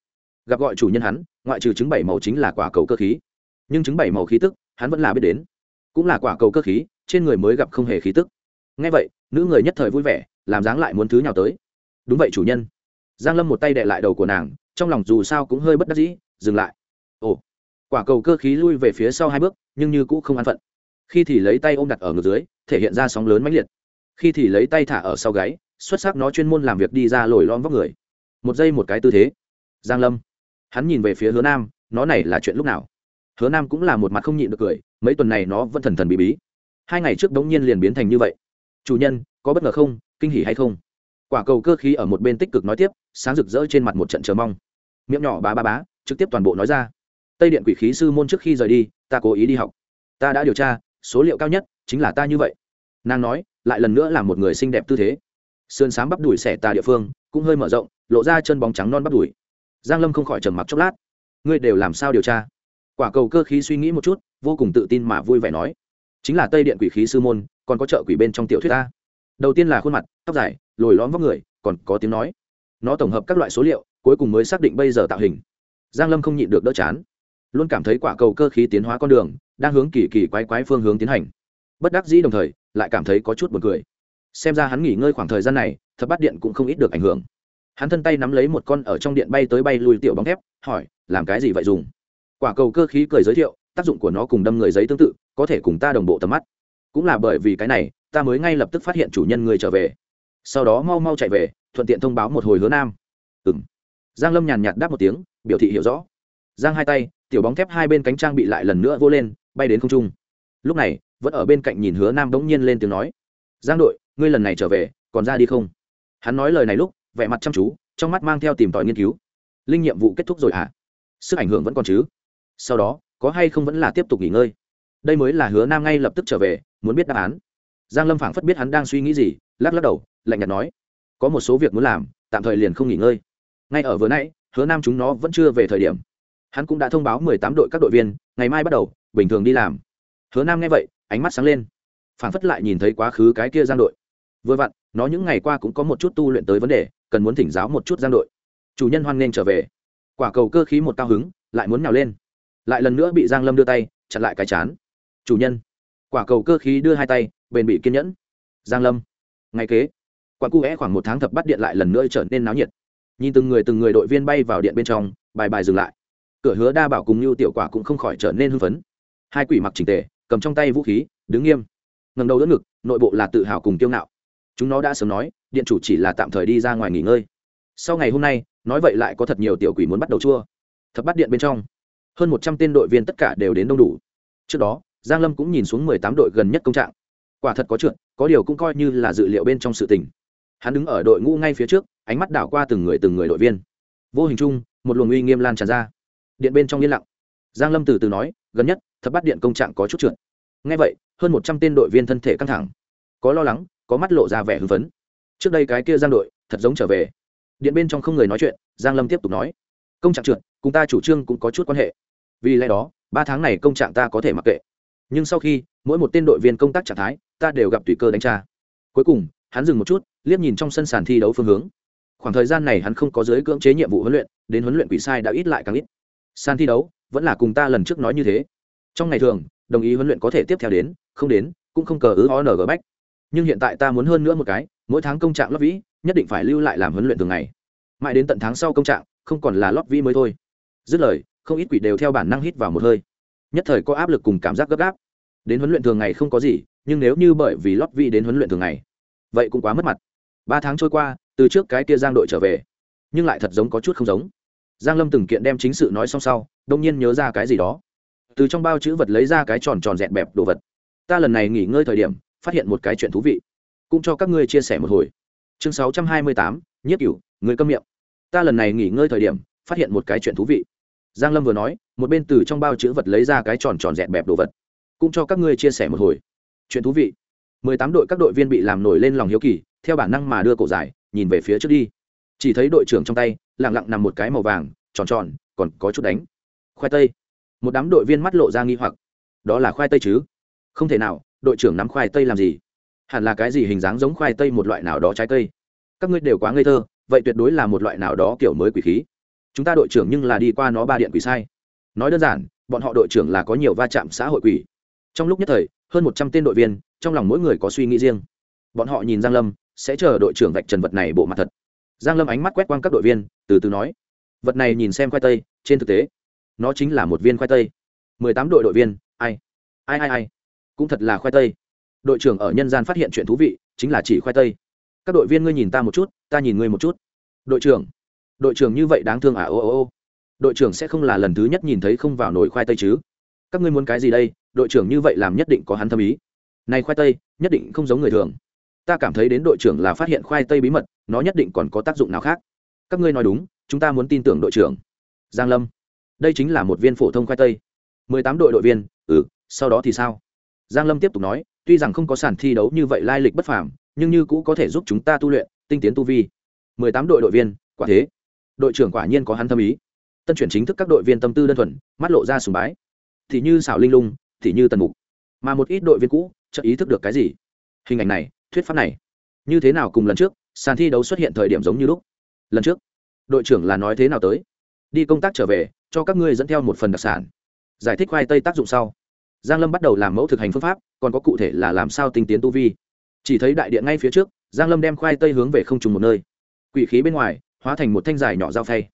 Gặp gọi chủ nhân hắn, ngoại trừ chứng bảy màu chính là quả cầu cơ khí. Nhưng chứng bảy màu khí tức, hắn vẫn là biết đến. Cũng là quả cầu cơ khí, trên người mới gặp không hề khí tức. Nghe vậy, nữ người nhất thời vui vẻ, làm dáng lại muốn thứ nhào tới. Đúng vậy chủ nhân. Giang lâm một tay đệ lại đầu của nàng, trong lòng dù sao cũng hơi bất đắc dĩ, dừng lại. Ồ, quả cầu cơ khí lui về phía sau hai bước, nhưng như cũ không an phận khi thì lấy tay ôm đặt ở ngực dưới, thể hiện ra sóng lớn mãnh liệt. Khi thì lấy tay thả ở sau gáy, xuất sắc nó chuyên môn làm việc đi ra lồi lon vóc người. Một giây một cái tư thế. Giang lâm. Hắn nhìn về phía hứa nam, nó này là chuyện lúc nào? Hứa nam cũng là một mặt không nhịn được cười, mấy tuần này nó vẫn thần thần bí bí. Hai ngày trước đống nhiên liền biến thành như vậy. Chủ nhân, có bất ngờ không? Kinh hỉ hay không? Quả cầu cơ khí ở một bên tích cực nói tiếp, sáng rực rỡ trên mặt một trận chờ mong. Miệng nhỏ bá bá bá, trực tiếp toàn bộ nói ra. Tây điện quỷ khí sư môn trước khi rời đi, ta cố ý đi học. Ta đã điều tra số liệu cao nhất chính là ta như vậy. Nàng nói, lại lần nữa là một người xinh đẹp tư thế. Sườn sáng bắp đùi xẻ tà địa phương cũng hơi mở rộng, lộ ra chân bóng trắng non bắp đùi. Giang lâm không khỏi trầm mặc chốc lát. Ngươi đều làm sao điều tra? Quả cầu cơ khí suy nghĩ một chút, vô cùng tự tin mà vui vẻ nói. Chính là tây điện quỷ khí sư môn, còn có chợ quỷ bên trong tiểu thuyết ta. Đầu tiên là khuôn mặt, tóc dài, lồi lõm vóc người, còn có tiếng nói. Nó tổng hợp các loại số liệu, cuối cùng mới xác định bây giờ tạo hình. Giang lâm không nhịn được đỡ chán. Luôn cảm thấy quả cầu cơ khí tiến hóa con đường đang hướng kỳ kỳ quái quái phương hướng tiến hành. Bất đắc dĩ đồng thời, lại cảm thấy có chút buồn cười. Xem ra hắn nghỉ ngơi khoảng thời gian này, thập bát điện cũng không ít được ảnh hưởng. Hắn thân tay nắm lấy một con ở trong điện bay tới bay lùi tiểu bóng thép, hỏi, làm cái gì vậy dùng? Quả cầu cơ khí cười giới thiệu, tác dụng của nó cùng đâm người giấy tương tự, có thể cùng ta đồng bộ tầm mắt. Cũng là bởi vì cái này, ta mới ngay lập tức phát hiện chủ nhân người trở về. Sau đó mau mau chạy về, thuận tiện thông báo một hồi hứa nam. Ừ m giang lâm nhàn nhạt đáp một tiếng, biểu thị hiểu rõ. Giang hai tay, tiểu bóng thép hai bên cánh trang bị lại lần nữa vô lên bay đến không trung. Lúc này, vẫn ở bên cạnh nhìn hứa nam đống nhiên lên tiếng nói, giang đội, ngươi lần này trở về, còn ra đi không? Hắn nói lời này lúc, vẻ mặt chăm chú, trong mắt mang theo tìm tòi nghiên cứu. Linh nhiệm vụ kết thúc rồi hả? Sức ảnh hưởng vẫn còn chứ? Sau đó, có hay không vẫn là tiếp tục nghỉ ngơi? Đây mới là hứa nam ngay lập tức trở về, muốn biết đáp án. Giang lâm phảng phất biết hắn đang suy nghĩ gì, lắc lắc đầu, lạnh nhạt nói, có một số việc muốn làm, tạm thời liền không nghỉ ngơi. Ngay ở vừa nãy, hứa nam chúng nó vẫn chưa về thời điểm hắn cũng đã thông báo mười tám đội các đội viên, ngày mai bắt đầu, bình thường đi làm. Hứa nam nghe vậy, ánh mắt sáng lên. Phản phất lại nhìn thấy quá khứ cái kia giang đội. Vừa vặn, nó những ngày qua cũng có một chút tu luyện tới vấn đề, cần muốn thỉnh giáo một chút giang đội. Chủ nhân hoan nghênh trở về. Quả cầu cơ khí một cao hứng, lại muốn nhào lên. Lại lần nữa bị giang lâm đưa tay, chặn lại cái chán. Chủ nhân. Quả cầu cơ khí đưa hai tay, bền bị kiên nhẫn. Giang lâm. Ngày kế. Quả cu é khoảng một tháng thập bắt điện lại lần nữa trở nên náo nhiệt. Nhìn từng người từng người đội viên bay vào điện bên trong, bài bài dừng lại cửa hứa đa bảo cùng như tiểu quả cũng không khỏi trở nên hưng phấn. Hai quỷ mặc chỉnh tề, cầm trong tay vũ khí, đứng nghiêm. Ngầm đầu đỡ ngực, nội bộ là tự hào cùng kiêu ngạo. Chúng nó đã sớm nói, điện chủ chỉ là tạm thời đi ra ngoài nghỉ ngơi. Sau ngày hôm nay, nói vậy lại có thật nhiều tiểu quỷ muốn bắt đầu chua. Thập bắt điện bên trong, hơn một trăm tên đội viên tất cả đều đến đông đủ. Trước đó, giang lâm cũng nhìn xuống mười tám đội gần nhất công trạng. Quả thật có trượt, có điều cũng coi như là dự liệu bên trong sự tình. Hắn đứng ở đội ngũ ngay phía trước, ánh mắt đảo qua từng người từng người đội viên. Vô hình chung, một luồng uy nghiêm lan tràn ra điện bên trong yên lặng. Giang lâm từ từ nói, gần nhất, thập bát điện công trạng có chút trượt. Ngay vậy, hơn một trăm tên đội viên thân thể căng thẳng. Có lo lắng, có mắt lộ ra vẻ hưng phấn. Trước đây cái kia giang đội, thật giống trở về. Điện bên trong không người nói chuyện, giang lâm tiếp tục nói, công trạng trượt, cùng ta chủ trương cũng có chút quan hệ. Vì lẽ đó, ba tháng này công trạng ta có thể mặc kệ. Nhưng sau khi, mỗi một tên đội viên công tác trạng thái, ta đều gặp tùy cơ đánh tra. Cuối cùng, hắn dừng một chút, liếc nhìn trong sân sàn thi đấu phương hướng. Khoảng thời gian này hắn không có giới cưỡng chế nhiệm vụ huấn luyện, đến huấn luyện quỷ sai đã ít lại càng ít san thi đấu, vẫn là cùng ta lần trước nói như thế. Trong ngày thường, đồng ý huấn luyện có thể tiếp theo đến, không đến, cũng không cờ ứ o bách. Nhưng hiện tại ta muốn hơn nữa một cái, mỗi tháng công trạng lót vĩ, nhất định phải lưu lại làm huấn luyện thường ngày. Mãi đến tận tháng sau công trạng, không còn là lót vĩ mới thôi. Dứt lời, không ít quỷ đều theo bản năng hít vào một hơi. Nhất thời có áp lực cùng cảm giác gấp gáp. Đến huấn luyện thường ngày không có gì, nhưng nếu như bởi vì lót vĩ đến huấn luyện thường ngày, vậy cũng quá mất mặt. Ba tháng trôi qua, từ trước cái kia giang đội trở về, nhưng lại thật giống có chút không giống giang lâm từng kiện đem chính sự nói xong sau đông nhiên nhớ ra cái gì đó. Từ trong bao chữ vật lấy ra cái tròn tròn dẹn bẹp đồ vật. Ta lần này nghỉ ngơi thời điểm phát hiện một cái chuyện thú vị. Cũng cho các ngươi chia sẻ một hồi. Chương 628, nhiếp cửu người câm miệng. Ta lần này nghỉ ngơi thời điểm phát hiện một cái chuyện thú vị. Giang lâm vừa nói một bên từ trong bao chữ vật lấy ra cái tròn tròn dẹn bẹp đồ vật. Cũng cho các ngươi chia sẻ một hồi. Chuyện thú vị. Mười tám đội các đội viên bị làm nổi lên lòng hiếu kỳ theo bản năng mà đưa cổ dài nhìn về phía trước đi chỉ thấy đội trưởng trong tay, lặng lặng nằm một cái màu vàng, tròn tròn, còn có chút đánh. Khoai tây. Một đám đội viên mắt lộ ra nghi hoặc. Đó là khoai tây chứ? Không thể nào, đội trưởng nắm khoai tây làm gì? Hẳn là cái gì hình dáng giống khoai tây một loại nào đó trái cây? Các ngươi đều quá ngây thơ, vậy tuyệt đối là một loại nào đó kiểu mới quỷ khí. Chúng ta đội trưởng nhưng là đi qua nó ba điện quỷ sai. Nói đơn giản, bọn họ đội trưởng là có nhiều va chạm xã hội quỷ. Trong lúc nhất thời, hơn một trăm tên đội viên, trong lòng mỗi người có suy nghĩ riêng. Bọn họ nhìn giang lâm, sẽ chờ đội trưởng vạch trần vật này bộ mặt thật giang lâm ánh mắt quét quang các đội viên, từ từ nói, vật này nhìn xem khoai tây, trên thực tế, nó chính là một viên khoai tây. Mười tám đội đội viên, ai? Ai ai ai? Cũng thật là khoai tây. Đội trưởng ở nhân gian phát hiện chuyện thú vị, chính là chỉ khoai tây. Các đội viên ngươi nhìn ta một chút, ta nhìn ngươi một chút. Đội trưởng đội trưởng như vậy đáng thương à? Ô ô ô. Đội trưởng sẽ không là lần thứ nhất nhìn thấy không vào nồi khoai tây chứ? Các ngươi muốn cái gì đây? Đội trưởng như vậy làm nhất định có hắn thâm ý. Này khoai tây, nhất định không giống người thường ta cảm thấy đến đội trưởng là phát hiện khoai tây bí mật, nó nhất định còn có tác dụng nào khác. Các ngươi nói đúng, chúng ta muốn tin tưởng đội trưởng. Giang lâm. Đây chính là một viên phổ thông khoai tây. Mười tám đội đội viên ừ sau đó thì sao? Giang lâm tiếp tục nói, tuy rằng không có sàn thi đấu như vậy lai lịch bất phàm, nhưng như cũ có thể giúp chúng ta tu luyện, tinh tiến tu vi. Mười tám đội đội viên, quả thế. Đội trưởng quả nhiên có hắn tâm ý. Tân chuyển chính thức các đội viên tâm tư đơn thuần, mắt lộ ra sùng bái. Thì như xảo linh lung, thì như tần mục, mà một ít đội viên cũ, chợt ý thức được cái gì? Hình ảnh này thuyết pháp này. Như thế nào cùng lần trước, sàn thi đấu xuất hiện thời điểm giống như lúc? Lần trước, đội trưởng là nói thế nào tới? Đi công tác trở về, cho các ngươi dẫn theo một phần đặc sản. Giải thích khoai tây tác dụng sau. Giang lâm bắt đầu làm mẫu thực hành phương pháp, còn có cụ thể là làm sao tinh tiến tu vi. Chỉ thấy đại điện ngay phía trước, giang lâm đem khoai tây hướng về không trùng một nơi. Quỷ khí bên ngoài, hóa thành một thanh dài nhỏ dao phay.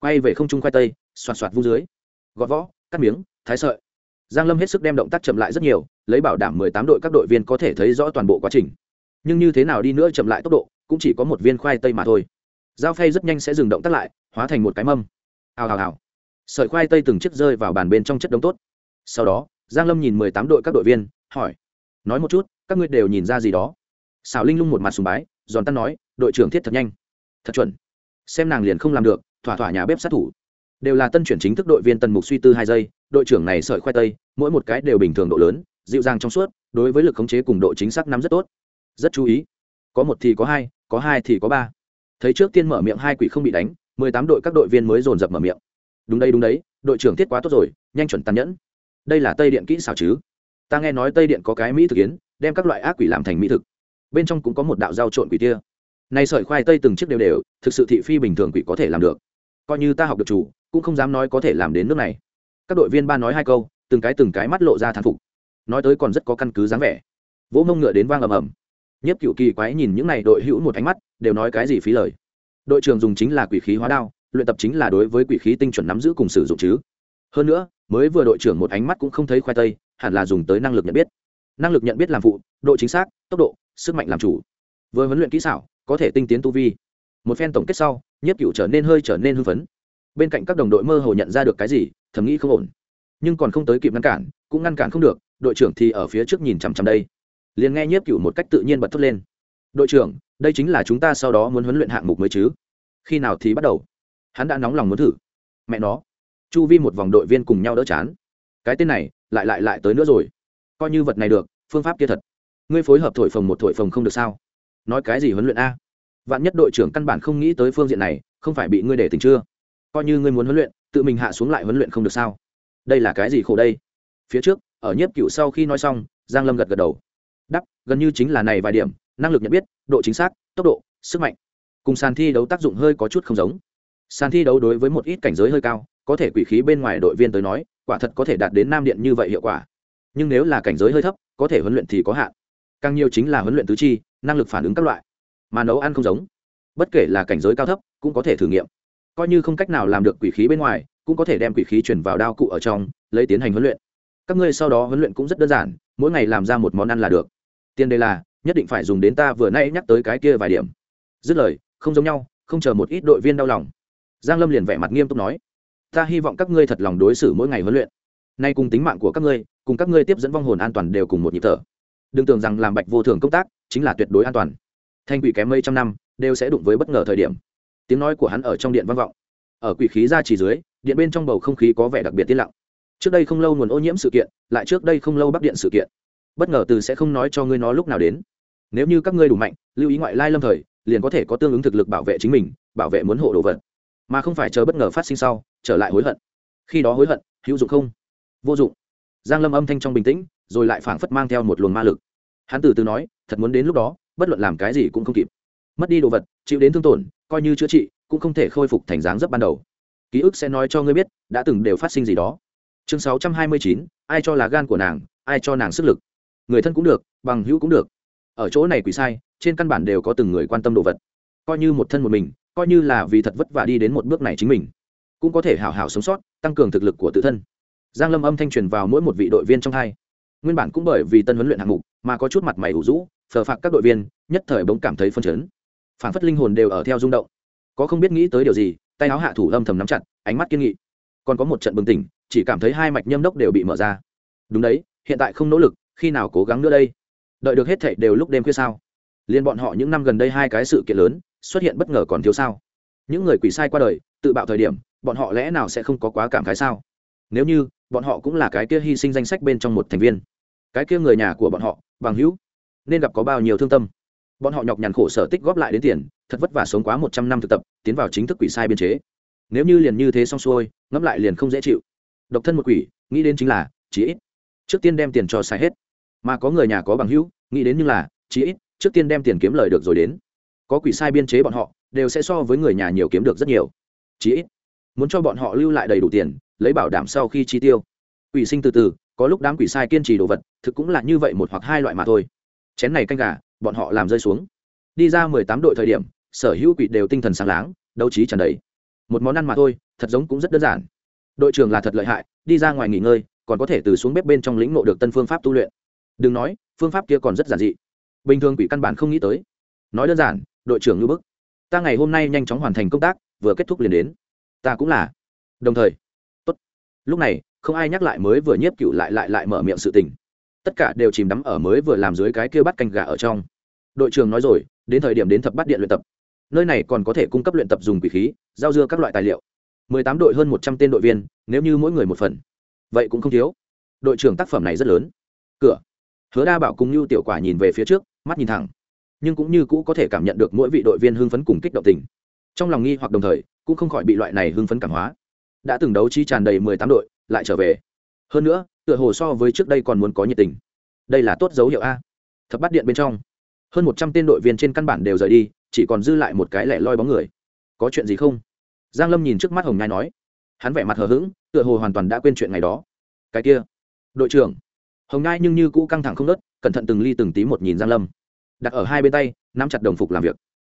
Quay về không trung khoai tây, xoạt xoạt vu dưới. Gọt võ, cắt miếng, thái sợi. Giang lâm hết sức đem động tác chậm lại rất nhiều, lấy bảo đảm 18 đội các đội viên có thể thấy rõ toàn bộ quá trình nhưng như thế nào đi nữa chậm lại tốc độ, cũng chỉ có một viên khoai tây mà thôi. Dao phay rất nhanh sẽ dừng động tác lại, hóa thành một cái mâm. Hào hào hào. Sợi khoai tây từng chiếc rơi vào bàn bên trong chất đống tốt. Sau đó, giang lâm nhìn 18 đội các đội viên, hỏi. Nói một chút, các ngươi đều nhìn ra gì đó? Xảo linh lung một mặt sùng bái, giòn tan nói, đội trưởng thiết thật nhanh. Thật chuẩn. Xem nàng liền không làm được, thỏa thỏa nhà bếp sát thủ. Đều là tân chuyển chính thức đội viên tần mục suy tư hai giây, đội trưởng này sợi khoai tây, mỗi một cái đều bình thường độ lớn, dịu dàng trong suốt, đối với lực khống chế cùng độ chính xác nắm rất tốt rất chú ý. Có một thì có hai có hai thì có ba. Thấy trước tiên mở miệng hai quỷ không bị đánh mười tám đội các đội viên mới dồn dập mở miệng. Đúng đây đúng đấy đội trưởng thiết quá tốt rồi nhanh chuẩn tàn nhẫn. Đây là tây điện kỹ xảo chứ? Ta nghe nói tây điện có cái mỹ thực yến, đem các loại ác quỷ làm thành mỹ thực. Bên trong cũng có một đạo dao trộn quỷ tia này sợi khoai tây từng chiếc đều đều thực sự thị phi bình thường quỷ có thể làm được. Coi như ta học được chủ cũng không dám nói có thể làm đến nước này. Các đội viên ba nói hai câu từng cái từng cái mắt lộ ra thán phục. Nói tới còn rất có căn cứ dáng vẻ. Vỗ mông ngựa đến vang ầm ầm nhất cựu kỳ quái nhìn những n à y đội hữu một ánh mắt, đều nói cái gì phí lời. Đội trưởng dùng chính là quỷ khí hóa đao, luyện tập chính là đối với quỷ khí tinh chuẩn nắm giữ cùng sử dụng chứ. Hơn nữa, mới vừa đội trưởng một ánh mắt cũng không thấy khoai tây, hẳn là dùng tới năng lực nhận biết. Năng lực nhận biết làm phụ, độ chính xác, tốc độ, sức mạnh làm chủ. Vừa huấn luyện kỹ xảo, có thể tinh tiến tu vi. Một phen tổng kết sau nhất cựu trở nên hơi trở nên hưng phấn. Bên cạnh các đồng đội mơ hồ nhận ra được cái gì, thầm nghĩ không ổn. Nhưng còn không tới kịp ngăn cản, cũng ngăn cản không được, đội trưởng thì ở phía trước nhìn chằm chằm đây liền nghe nhiếp cựu một cách tự nhiên bật thốt lên. Đội trưởng, đây chính là chúng ta sau đó muốn huấn luyện hạng mục mới chứ? Khi nào thì bắt đầu? Hắn đã nóng lòng muốn thử. Mẹ nó. Chu vi một vòng đội viên cùng nhau đỡ chán. Cái tên này, lại lại lại tới nữa rồi. Coi như vật này được, phương pháp kia thật. Ngươi phối hợp thổi phồng một thổi phồng không được sao? Nói cái gì huấn luyện a? Vạn nhất đội trưởng căn bản không nghĩ tới phương diện này, không phải bị ngươi để tình chưa? Coi như ngươi muốn huấn luyện, tự mình hạ xuống lại huấn luyện không được sao? Đây là cái gì khổ đây? Phía trước, ở nhiếp cựu sau khi nói xong, giang lâm gật gật đầu đắp, gần như chính là này vài điểm, năng lực nhận biết, độ chính xác, tốc độ, sức mạnh. Cùng sàn thi đấu tác dụng hơi có chút không giống. Sàn thi đấu đối với một ít cảnh giới hơi cao, có thể quỷ khí bên ngoài đội viên tới nói, quả thật có thể đạt đến nam điện như vậy hiệu quả. Nhưng nếu là cảnh giới hơi thấp, có thể huấn luyện thì có hạn. Càng nhiều chính là huấn luyện tứ chi, năng lực phản ứng các loại. Mà nấu ăn không giống. Bất kể là cảnh giới cao thấp, cũng có thể thử nghiệm. Coi như không cách nào làm được quỷ khí bên ngoài, cũng có thể đem quỷ khí chuyển vào đao cụ ở trong, lấy tiến hành huấn luyện. Các ngươi sau đó huấn luyện cũng rất đơn giản mỗi ngày làm ra một món ăn là được. Tiền đề là, nhất định phải dùng đến ta vừa nay nhắc tới cái kia vài điểm. Dứt lời, không giống nhau, không chờ một ít đội viên đau lòng. Giang lâm liền vẻ mặt nghiêm túc nói, ta hy vọng các ngươi thật lòng đối xử mỗi ngày huấn luyện. Nay cùng tính mạng của các ngươi, cùng các ngươi tiếp dẫn vong hồn an toàn đều cùng một nhịp thở. Đừng tưởng rằng làm bạch vô thường công tác chính là tuyệt đối an toàn. Thanh quỷ kém mấy trăm năm, đều sẽ đụng với bất ngờ thời điểm. Tiếng nói của hắn ở trong điện vang vọng. Ở quỷ khí ra chỉ dưới, điện bên trong bầu không khí có vẻ đặc biệt tiên lặng trước đây không lâu nguồn ô nhiễm sự kiện, lại trước đây không lâu bắc điện sự kiện. Bất ngờ từ sẽ không nói cho ngươi nó lúc nào đến. Nếu như các ngươi đủ mạnh, lưu ý ngoại lai lâm thời, liền có thể có tương ứng thực lực bảo vệ chính mình, bảo vệ muốn hộ đồ vật. Mà không phải chờ bất ngờ phát sinh sau, trở lại hối hận. Khi đó hối hận, hữu dụng không? Vô dụng. Giang lâm âm thanh trong bình tĩnh, rồi lại phảng phất mang theo một luồng ma lực. Hắn từ từ nói, thật muốn đến lúc đó, bất luận làm cái gì cũng không kịp. Mất đi đồ vật, chịu đến thương tổn, coi như chữa trị, cũng không thể khôi phục thành dáng dấp ban đầu. Ký ức sẽ nói cho ngươi biết, đã từng đều phát sinh gì đó chương 629, ai cho là gan của nàng ai cho nàng sức lực? Người thân cũng được bằng hữu cũng được. Ở chỗ này quỷ sai trên căn bản đều có từng người quan tâm đồ vật. Coi như một thân một mình coi như là vì thật vất vả đi đến một bước này chính mình cũng có thể hảo hảo sống sót tăng cường thực lực của tự thân. Giang lâm âm thanh truyền vào mỗi một vị đội viên trong hai. Nguyên bản cũng bởi vì tân huấn luyện hạng mục mà có chút mặt mày ủ rũ phờ phạc các đội viên nhất thời bỗng cảm thấy phân chấn. Phản phất linh hồn đều ở theo rung động. Có không biết nghĩ tới điều gì tay áo hạ thủ âm thầm nắm chặt ánh mắt kiên nghị. Còn có một trận bừng tỉnh chỉ cảm thấy hai mạch nhâm đốc đều bị mở ra. Đúng đấy, hiện tại không nỗ lực, khi nào cố gắng nữa đây? Đợi được hết thảy đều lúc đêm khuya sao? Liên bọn họ những năm gần đây hai cái sự kiện lớn, xuất hiện bất ngờ còn thiếu sao? Những người quỷ sai qua đời, tự bạo thời điểm, bọn họ lẽ nào sẽ không có quá cảm khái sao? Nếu như, bọn họ cũng là cái kia hy sinh danh sách bên trong một thành viên. Cái kia người nhà của bọn họ, bằng hữu, nên gặp có bao nhiêu thương tâm? Bọn họ nhọc nhằn khổ sở tích góp lại đến tiền, thật vất vả sống quá một trăm năm thực tập, tiến vào chính thức quỷ sai biên chế. Nếu như liền như thế xong xuôi, ngẫm lại liền không dễ chịu độc thân một quỷ, nghĩ đến chính là, chí ít, trước tiên đem tiền cho xài hết. Mà có người nhà có bằng hữu, nghĩ đến như là, chí ít, trước tiên đem tiền kiếm lời được rồi đến. Có quỷ sai biên chế bọn họ, đều sẽ so với người nhà nhiều kiếm được rất nhiều. Chí ít, muốn cho bọn họ lưu lại đầy đủ tiền, lấy bảo đảm sau khi chi tiêu. Quỷ sinh từ từ, có lúc đám quỷ sai kiên trì đồ vật, thực cũng là như vậy một hoặc hai loại mà thôi. Chén này canh gà, bọn họ làm rơi xuống. Đi ra mười tám đội thời điểm, sở hữu quỷ đều tinh thần sáng láng, đấu trí tràn đầy. Một món ăn mà thôi, thật giống cũng rất đơn giản đội trưởng là thật lợi hại, đi ra ngoài nghỉ ngơi, còn có thể từ xuống bếp bên trong lĩnh nộ được tân phương pháp tu luyện. Đừng nói, phương pháp kia còn rất giản dị. Bình thường quỷ căn bản không nghĩ tới. Nói đơn giản, đội trưởng ngư bức. Ta ngày hôm nay nhanh chóng hoàn thành công tác, vừa kết thúc liền đến. Ta cũng là. Đồng thời, tốt. Lúc này, không ai nhắc lại mới vừa nhiếp cựu lại lại lại mở miệng sự tình. Tất cả đều chìm đắm ở mới vừa làm dưới cái kia bắt canh gà ở trong. Đội trưởng nói rồi, đến thời điểm đến thập bắt điện luyện tập. Nơi này còn có thể cung cấp luyện tập dùng quỷ khí giao dưa các loại tài liệu mười tám đội hơn một trăm tên đội viên, nếu như mỗi người một phần, vậy cũng không thiếu. Đội trưởng tác phẩm này rất lớn. Cửa. Hứa đa bảo cùng như tiểu quả nhìn về phía trước, mắt nhìn thẳng. Nhưng cũng như cũ có thể cảm nhận được mỗi vị đội viên hưng phấn cùng kích động tình. Trong lòng nghi hoặc đồng thời, cũng không khỏi bị loại này hưng phấn cảm hóa. Đã từng đấu trí tràn đầy mười tám đội, lại trở về. Hơn nữa, tựa hồ so với trước đây còn muốn có nhiệt tình. Đây là tốt dấu hiệu a. Thập bắt điện bên trong. Hơn một trăm tên đội viên trên căn bản đều rời đi, chỉ còn dư lại một cái lẻ loi bóng người. Có chuyện gì không? Giang lâm nhìn trước mắt hồng nhai nói, hắn vẻ mặt hờ hững, tựa hồ hoàn toàn đã quên chuyện ngày đó. Cái kia, đội trưởng. Hồng nhai nhưng như cũ căng thẳng không nớt cẩn thận từng ly từng tí một nhìn giang lâm. Đặt ở hai bên tay, nắm chặt đồng phục làm việc.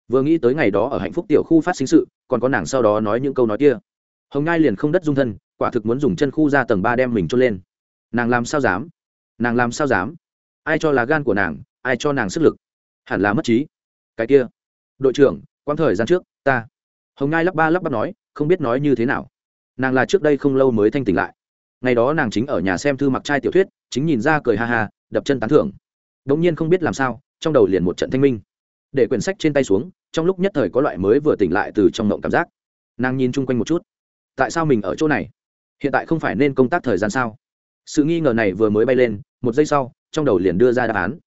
Vừa nghĩ tới ngày đó ở hạnh phúc tiểu khu phát sinh sự, còn có nàng sau đó nói những câu nói kia. Hồng nhai liền không đất dung thân, quả thực muốn dùng chân khu ra tầng ba đem mình trôn lên. Nàng làm sao dám? Nàng làm sao dám? Ai cho là gan của nàng, ai cho nàng sức lực? Hẳn là mất trí. Cái kia, đội trưởng, quãng thời gian trước, ta hồng ngai lắp ba lắp bắp nói, không biết nói như thế nào. Nàng là trước đây không lâu mới thanh tỉnh lại. Ngày đó nàng chính ở nhà xem thư mặc trai tiểu thuyết, chính nhìn ra cười ha ha, đập chân tán thưởng. Đ ỗ n g nhiên không biết làm sao, trong đầu liền một trận thanh minh. Để quyển sách trên tay xuống, trong lúc nhất thời có loại mới vừa tỉnh lại từ trong mộng cảm giác. Nàng nhìn chung quanh một chút. Tại sao mình ở chỗ này? Hiện tại không phải nên công tác thời gian sao? Sự nghi ngờ này vừa mới bay lên, một giây sau, trong đầu liền đưa ra đáp án.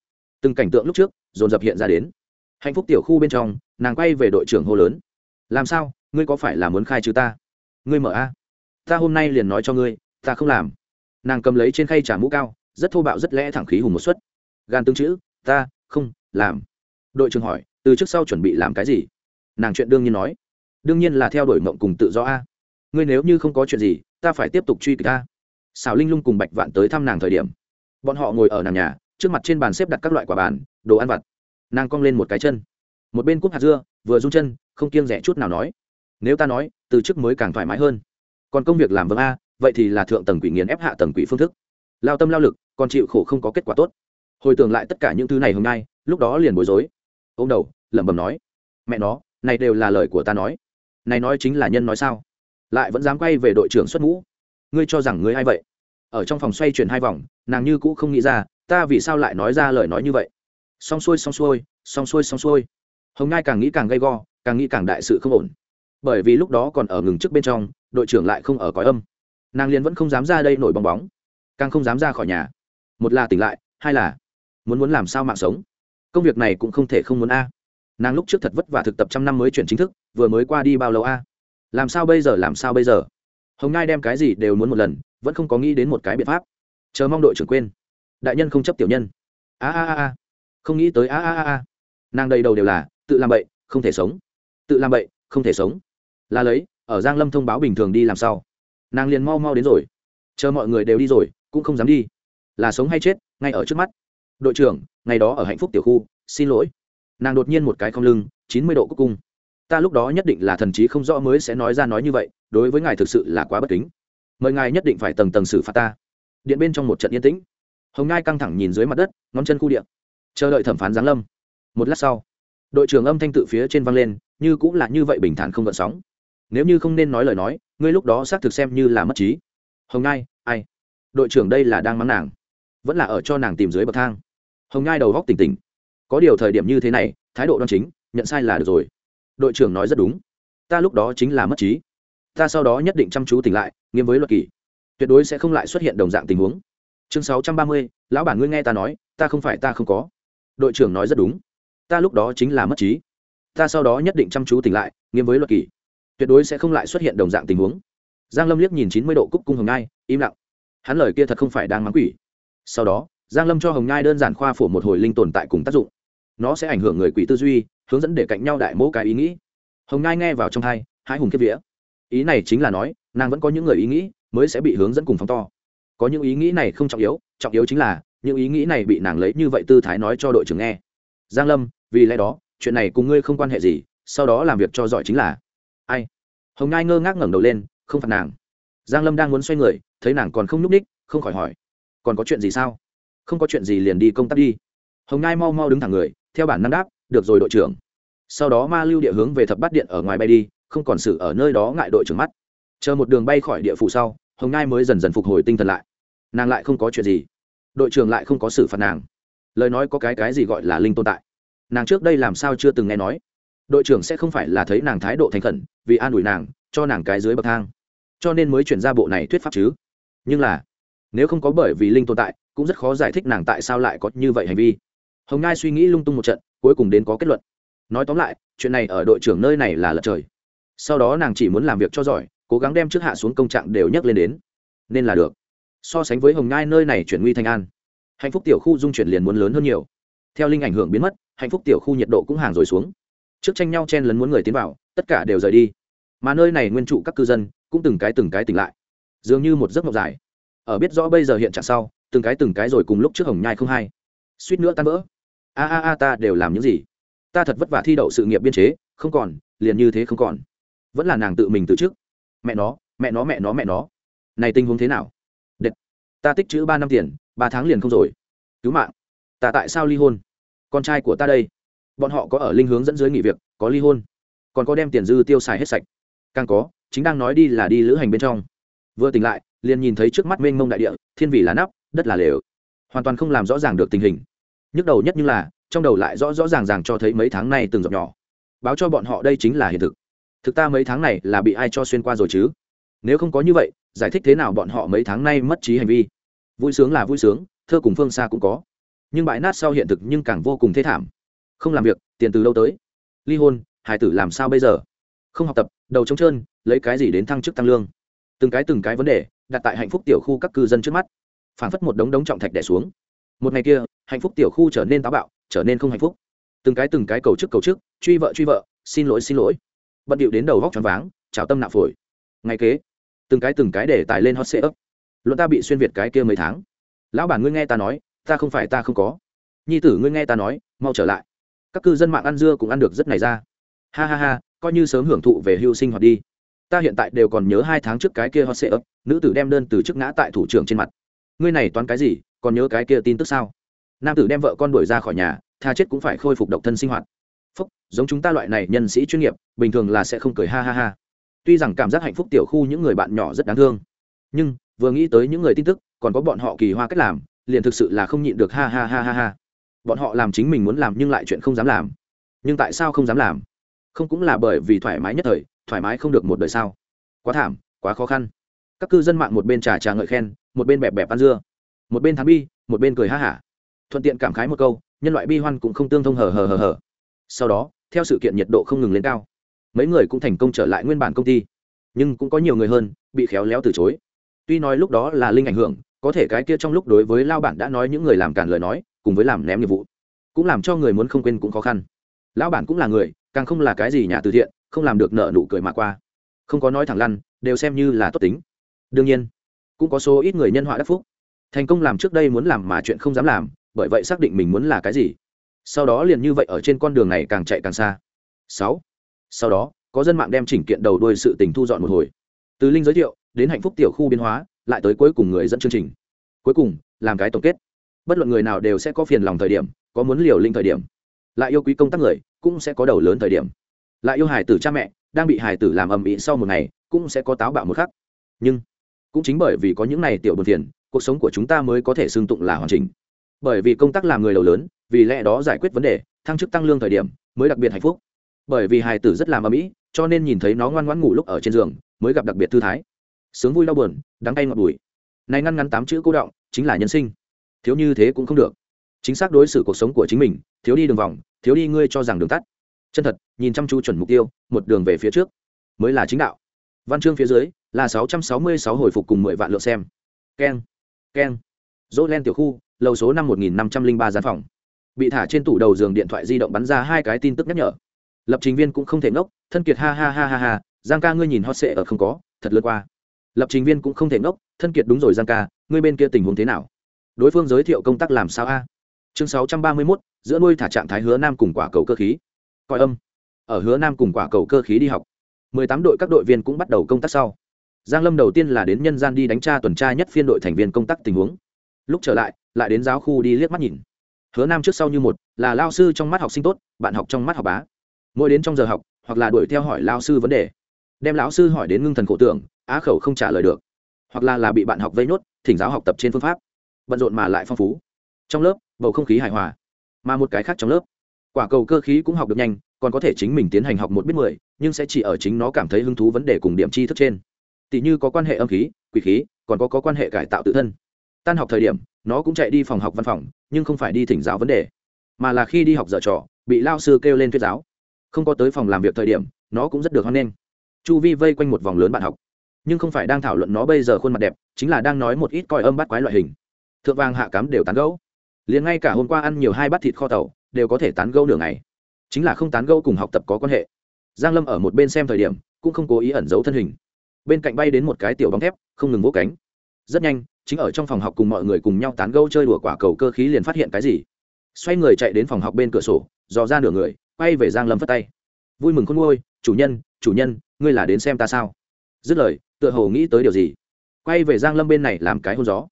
Từng cảnh tượng lúc trước, dồn dập hiện ra đến. Hạnh phúc tiểu khu bên trong, nàng quay về đội trưởng hô lớn làm sao? Ngươi có phải là muốn khai trừ ta? Ngươi mở a. Ta hôm nay liền nói cho ngươi, ta không làm. Nàng cầm lấy trên khay trả mũ cao, rất thô bạo, rất lẽ thẳng khí hùng một suất. Gan tương chữ, ta không làm. Đội trưởng hỏi, từ trước sau chuẩn bị làm cái gì? Nàng chuyện đương nhiên nói. Đương nhiên là theo đuổi mộng cùng tự do a. Ngươi nếu như không có chuyện gì, ta phải tiếp tục truy kịch ta xào linh lung cùng bạch vạn tới thăm nàng thời điểm. Bọn họ ngồi ở nàng nhà, trước mặt trên bàn xếp đặt các loại quả bàn, đồ ăn vặt. Nàng cong lên một cái chân. Một bên cúp hạt dưa, vừa rung chân không kiêng rẻ chút nào nói. Nếu ta nói, từ trước mới càng thoải mái hơn. Còn công việc làm vâng a, vậy thì là thượng tầng quỷ nghiền ép hạ tầng quỷ phương thức. Lao tâm lao lực, còn chịu khổ không có kết quả tốt. Hồi tưởng lại tất cả những thứ này hôm nay, lúc đó liền bối rối. Ô m đầu, lẩm bẩm nói. Mẹ nó, này đều là lời của ta nói. Này nói chính là nhân nói sao? Lại vẫn dám quay về đội trưởng xuất ngũ. Ngươi cho rằng ngươi a i vậy? Ở trong phòng xoay chuyển hai vòng, nàng như cũ không nghĩ ra, ta vì sao lại nói ra lời nói như vậy? Xong xuôi xong xuôi xong xuôi xong xuôi. Hồng ngai càng nghĩ càng gay go càng nghĩ càng đại sự không ổn. Bởi vì lúc đó còn ở ngừng trước bên trong, đội trưởng lại không ở cõi âm. Nàng liền vẫn không dám ra đây nổi bong bóng, càng không dám ra khỏi nhà. Một là tỉnh lại, hai là muốn muốn làm sao mạng sống. Công việc này cũng không thể không muốn a. Nàng lúc trước thật vất vả thực tập trăm năm mới chuyển chính thức, vừa mới qua đi bao lâu a? Làm sao bây giờ, làm sao bây giờ? Hồng ngai đem cái gì đều muốn một lần, vẫn không có nghĩ đến một cái biện pháp. Chờ mong đội trưởng quên. Đại nhân không chấp tiểu nhân. A a a. Không nghĩ tới a a a a. Nàng đầy đầu đều là, tự làm bậy, không thể sống tự làm bậy, không thể sống. Là lấy, ở giang lâm thông báo bình thường đi làm sao? Nàng liền mau mau đến rồi. Chờ mọi người đều đi rồi, cũng không dám đi. Là sống hay chết, ngay ở trước mắt. Đội trưởng, ngày đó ở hạnh phúc tiểu khu, xin lỗi. Nàng đột nhiên một cái không lưng, chín mươi độ cúc cung. Ta lúc đó nhất định là thần trí không rõ mới sẽ nói ra nói như vậy, đối với ngài thực sự là quá bất kính. Mời ngài nhất định phải tầng tầng xử phạt ta. Điện bên trong một trận yên tĩnh. Hồng ngai căng thẳng nhìn dưới mặt đất, ngón chân khu điện chờ đợi thẩm phán giáng lâm. Một lát sau, đội trưởng âm thanh tự phía trên vang lên như cũng là như vậy bình thản không gợn sóng. Nếu như không nên nói lời nói, ngươi lúc đó xác thực xem như là mất trí. Hồng ngai, ai? Đội trưởng đây là đang mắng nàng. Vẫn là ở cho nàng tìm dưới bậc thang. Hồng ngai đầu góc tỉnh tỉnh. Có điều thời điểm như thế này, thái độ đoan chính, nhận sai là được rồi. Đội trưởng nói rất đúng. Ta lúc đó chính là mất trí. Ta sau đó nhất định chăm chú tỉnh lại, nghiêm với luật kỷ. Tuyệt đối sẽ không lại xuất hiện đồng dạng tình huống. Chương sáu trăm ba mươi, lão bản ngươi nghe ta nói, ta không phải ta không có. Đội trưởng nói rất đúng. Ta lúc đó chính là mất trí ta sau đó nhất định chăm chú tỉnh lại, nghiêm với luật kỷ. Tuyệt đối sẽ không lại xuất hiện đồng dạng tình huống. Giang lâm liếc nhìn chín mươi độ cúc cung hồng ngai im lặng. Hắn lời kia thật không phải đang mắng quỷ. Sau đó, giang lâm cho hồng ngai đơn giản khoa phổ một hồi linh tồn tại cùng tác dụng. Nó sẽ ảnh hưởng người quỷ tư duy, hướng dẫn để cạnh nhau đại mẫu cái ý nghĩ. Hồng ngai nghe vào trong thai hai hùng kiếp vía. Ý này chính là nói, nàng vẫn có những người ý nghĩ mới sẽ bị hướng dẫn cùng phóng to. Có những ý nghĩ này không trọng yếu trọng yếu chính là, những ý nghĩ này bị nàng lấy như vậy tư thái nói cho đội trưởng nghe. Giang lâm, vì lẽ đó chuyện này cùng ngươi không quan hệ gì, sau đó làm việc cho giỏi chính là. Ai? Hồng ngai ngơ ngác ngẩng đầu lên, không phạt nàng. Giang lâm đang muốn xoay người, thấy nàng còn không nhúc ních không khỏi hỏi, còn có chuyện gì sao? Không có chuyện gì liền đi công tác đi. Hồng ngai mau mau đứng thẳng người, theo bản năng đáp, được rồi đội trưởng. Sau đó ma lưu địa hướng về thập bát điện ở ngoài bay đi, không còn sự ở nơi đó ngại đội trưởng mắt. Chờ một đường bay khỏi địa phủ sau, hồng ngai mới dần dần phục hồi tinh thần lại. Nàng lại không có chuyện gì. Đội trưởng lại không có xử phạt nàng. Lời nói có cái cái gì gọi là linh tồn tại? Nàng trước đây làm sao chưa từng nghe nói. Đội trưởng sẽ không phải là thấy nàng thái độ thành khẩn, vì an ủi nàng, cho nàng cái dưới bậc thang. Cho nên mới chuyển ra bộ này thuyết pháp chứ. Nhưng là, nếu không có bởi vì linh tồn tại, cũng rất khó giải thích nàng tại sao lại có như vậy hành vi. Hồng ngai suy nghĩ lung tung một trận, cuối cùng đến có kết luận. Nói tóm lại, chuyện này ở đội trưởng nơi này là lật trời. Sau đó nàng chỉ muốn làm việc cho giỏi, cố gắng đem trước hạ xuống công trạng đều nhấc lên đến. Nên là được. So sánh với hồng ngai nơi này chuyển nguy thành an, hạnh phúc tiểu khu dung chuyển liền muốn lớn hơn nhiều theo linh ảnh hưởng biến mất, hạnh phúc tiểu khu nhiệt độ cũng hàng rồi xuống. Trước tranh nhau chen lấn muốn người tiến vào, tất cả đều rời đi. Mà nơi này nguyên trụ các cư dân cũng từng cái từng cái tỉnh lại. Dường như một giấc mộng dài. Ở biết rõ bây giờ hiện trạng sau, từng cái từng cái rồi cùng lúc trước hồng nhai không hay. Suýt nữa tan vỡ. A a a, ta đều làm những gì? Ta thật vất vả thi đậu sự nghiệp biên chế, không còn, liền như thế không còn. Vẫn là nàng tự mình từ trước. Mẹ nó mẹ nó mẹ nó mẹ nó. Này tình huống thế nào? Đệt. ta tích chữ ba năm tiền, ba tháng liền không rồi. Cứu mạng ta tại sao ly hôn? Con trai của ta đây. Bọn họ có ở linh hướng dẫn dưới nghỉ việc, có ly hôn. Còn có đem tiền dư tiêu xài hết sạch. Càng có, chính đang nói đi là đi lữ hành bên trong. Vừa tỉnh lại, liền nhìn thấy trước mắt mênh mông đại địa, thiên vị là nắp, đất là lều. Hoàn toàn không làm rõ ràng được tình hình. Nhức đầu nhất như là, trong đầu lại rõ rõ ràng ràng cho thấy mấy tháng này từng giọt nhỏ. Báo cho bọn họ đây chính là hiện thực. Thực ta mấy tháng này là bị ai cho xuyên qua rồi chứ? Nếu không có như vậy, giải thích thế nào bọn họ mấy tháng nay mất trí hành vi? Vui sướng là vui sướng, thơ cùng phương xa cũng có nhưng bãi nát sau hiện thực nhưng càng vô cùng thê thảm. Không làm việc, tiền từ đâu tới? Ly hôn hải tử làm sao bây giờ? Không học tập, đầu trống trơn, lấy cái gì đến thăng chức tăng lương? Từng cái từng cái vấn đề, đặt tại hạnh phúc tiểu khu các cư dân trước mắt. Phản phất một đống đống trọng thạch đẻ xuống. Một ngày kia, hạnh phúc tiểu khu trở nên táo bạo, trở nên không hạnh phúc. Từng cái từng cái cầu chức cầu chức, truy vợ truy vợ, xin lỗi xin lỗi. Bận điệu đến đầu vóc tròn váng trào tâm nạo phổi. Ngày kế, từng cái từng cái để tài lên hot sệ ấp. Luận ta bị xuyên việt cái kia mấy tháng. Lão bản ngươi nghe ta nói ta không phải ta không có. Nhi tử ngươi nghe ta nói, mau trở lại. Các cư dân mạng ăn dưa cũng ăn được rất này ra. Ha ha ha, coi như sớm hưởng thụ về hưu sinh hoạt đi. Ta hiện tại đều còn nhớ hai tháng trước cái kia hot sệ ấp nữ tử đem đơn từ chức ngã tại thủ trưởng trên mặt. Ngươi này toán cái gì, còn nhớ cái kia tin tức sao? Nam tử đem vợ con đuổi ra khỏi nhà, tha chết cũng phải khôi phục độc thân sinh hoạt. Phúc, giống chúng ta loại này nhân sĩ chuyên nghiệp, bình thường là sẽ không cười ha ha ha. Tuy rằng cảm giác hạnh phúc tiểu khu những người bạn nhỏ rất đáng thương, nhưng vừa nghĩ tới những người tin tức, còn có bọn họ kỳ hoa cách làm liền thực sự là không nhịn được, ha ha ha ha ha. Bọn họ làm chính mình muốn làm nhưng lại chuyện không dám làm. Nhưng tại sao không dám làm? Không cũng là bởi vì thoải mái nhất thời, thoải mái không được một đời sao? Quá thảm, quá khó khăn. Các cư dân mạng một bên trà trà ngợi khen, một bên bẹp bẹp ăn dưa. Một bên thắng bi, một bên cười ha hả. Thuận tiện cảm khái một câu, nhân loại bi hoan cũng không tương thông hờ hờ hờ hờ. Sau đó, theo sự kiện nhiệt độ không ngừng lên cao. Mấy người cũng thành công trở lại nguyên bản công ty. Nhưng cũng có nhiều người hơn, bị khéo léo từ chối. Tuy nói lúc đó là linh ảnh hưởng có thể cái kia trong lúc đối với lao bản đã nói những người làm cản lời nói, cùng với làm ném nhiệm vụ, cũng làm cho người muốn không quên cũng khó khăn. Lão bản cũng là người, càng không là cái gì nhà từ thiện, không làm được nợ nụ cười mà qua. Không có nói thẳng lăn, đều xem như là tốt tính. Đương nhiên, cũng có số ít người nhân họa đắc phúc. Thành công làm trước đây muốn làm mà chuyện không dám làm, bởi vậy xác định mình muốn là cái gì. Sau đó liền như vậy ở trên con đường này càng chạy càng xa. Sáu. Sau đó, có dân mạng đem chỉnh kiện đầu đuôi sự tình thu dọn một hồi. Từ linh giới thiệu, đến hạnh phúc tiểu khu biến hóa lại tới cuối cùng người dẫn chương trình. Cuối cùng, làm cái tổng kết. Bất luận người nào đều sẽ có phiền lòng thời điểm, có muốn liều linh thời điểm. Lại yêu quý công tác người, cũng sẽ có đầu lớn thời điểm. Lại yêu hài tử cha mẹ, đang bị hài tử làm ầm ĩ sau một ngày, cũng sẽ có táo bạo một khắc. Nhưng, cũng chính bởi vì có những này tiểu buồn phiền, cuộc sống của chúng ta mới có thể xương tụng là hoàn chỉnh. Bởi vì công tác làm người đầu lớn, vì lẽ đó giải quyết vấn đề, thăng chức tăng lương thời điểm, mới đặc biệt hạnh phúc. Bởi vì hài tử rất làm ầm ĩ, cho nên nhìn thấy nó ngoan ngoãn ngủ lúc ở trên giường, mới gặp đặc biệt thư thái sướng vui đau buồn, đắng tay ngọt bùi. Này ngăn ngắn tám chữ cô động, chính là nhân sinh. Thiếu như thế cũng không được. Chính xác đối xử cuộc sống của chính mình, thiếu đi đường vòng, thiếu đi ngươi cho rằng đường tắt. Chân thật, nhìn chăm chú chuẩn mục tiêu, một đường về phía trước. Mới là chính đạo. Văn chương phía dưới, là sáu trăm sáu mươi sáu hồi phục cùng mười vạn lượt xem. Keng keng. Dỗ len tiểu khu, lầu số năm một nghìn năm trăm linh ba gian phòng. Bị thả trên tủ đầu giường điện thoại di động bắn ra hai cái tin tức nhắc nhở. Lập trình viên cũng không thể ngốc, thân kiệt ha ha ha ha ha, giang ca ngươi nhìn hot sệ ở không có, thật lượt qua lập trình viên cũng không thể ngốc, thân kiệt đúng rồi giang ca, ngươi bên kia tình huống thế nào? Đối phương giới thiệu công tác làm sao a? Chương sáu trăm ba mươi mốt, giữa nuôi thả trạng thái hứa nam cùng quả cầu cơ khí. Coi âm. Ở hứa nam cùng quả cầu cơ khí đi học. mười tám đội các đội viên cũng bắt đầu công tác sau. Giang lâm đầu tiên là đến nhân gian đi đánh tra tuần tra nhất phiên đội thành viên công tác tình huống. Lúc trở lại lại đến giáo khu đi liếc mắt nhìn. Hứa nam trước sau như một, là lao sư trong mắt học sinh tốt, bạn học trong mắt học bá. Mỗi đến trong giờ học, hoặc là đuổi theo hỏi lao sư vấn đề. Đem lão sư hỏi đến ngưng thần khổ tưởng á khẩu không trả lời được hoặc là là bị bạn học vây nốt thỉnh giáo học tập trên phương pháp bận rộn mà lại phong phú. Trong lớp bầu không khí hài hòa mà một cái khác trong lớp quả cầu cơ khí cũng học được nhanh còn có thể chính mình tiến hành học một biết mười nhưng sẽ chỉ ở chính nó cảm thấy hứng thú vấn đề cùng điểm tri thức trên. Tỷ như có quan hệ âm khí quỷ khí còn có, có quan hệ cải tạo tự thân. Tan học thời điểm nó cũng chạy đi phòng học văn phòng nhưng không phải đi thỉnh giáo vấn đề mà là khi đi học dở trò bị lao sư kêu lên thuyết giáo. Không có tới phòng làm việc thời điểm nó cũng rất được hoan nghênh. Chu vi vây quanh một vòng lớn bạn học nhưng không phải đang thảo luận nó bây giờ khuôn mặt đẹp, chính là đang nói một ít coi âm bắt quái loại hình. Thượng vàng hạ cám đều tán gẫu. Liền ngay cả hôm qua ăn nhiều hai bát thịt kho tàu, đều có thể tán gẫu nửa ngày. Chính là không tán gẫu cùng học tập có quan hệ. Giang lâm ở một bên xem thời điểm, cũng không cố ý ẩn giấu thân hình. Bên cạnh bay đến một cái tiểu bóng thép, không ngừng vỗ cánh. Rất nhanh, chính ở trong phòng học cùng mọi người cùng nhau tán gẫu chơi đùa quả cầu cơ khí liền phát hiện cái gì. Xoay người chạy đến phòng học bên cửa sổ, dò ra nửa người, quay về giang lâm phất tay. Vui mừng khôn ngôi chủ nhân chủ nhân, ngươi là đến xem ta sao? Dứt lời tựa hồ nghĩ tới điều gì. Quay về giang lâm bên này làm cái hôn gió.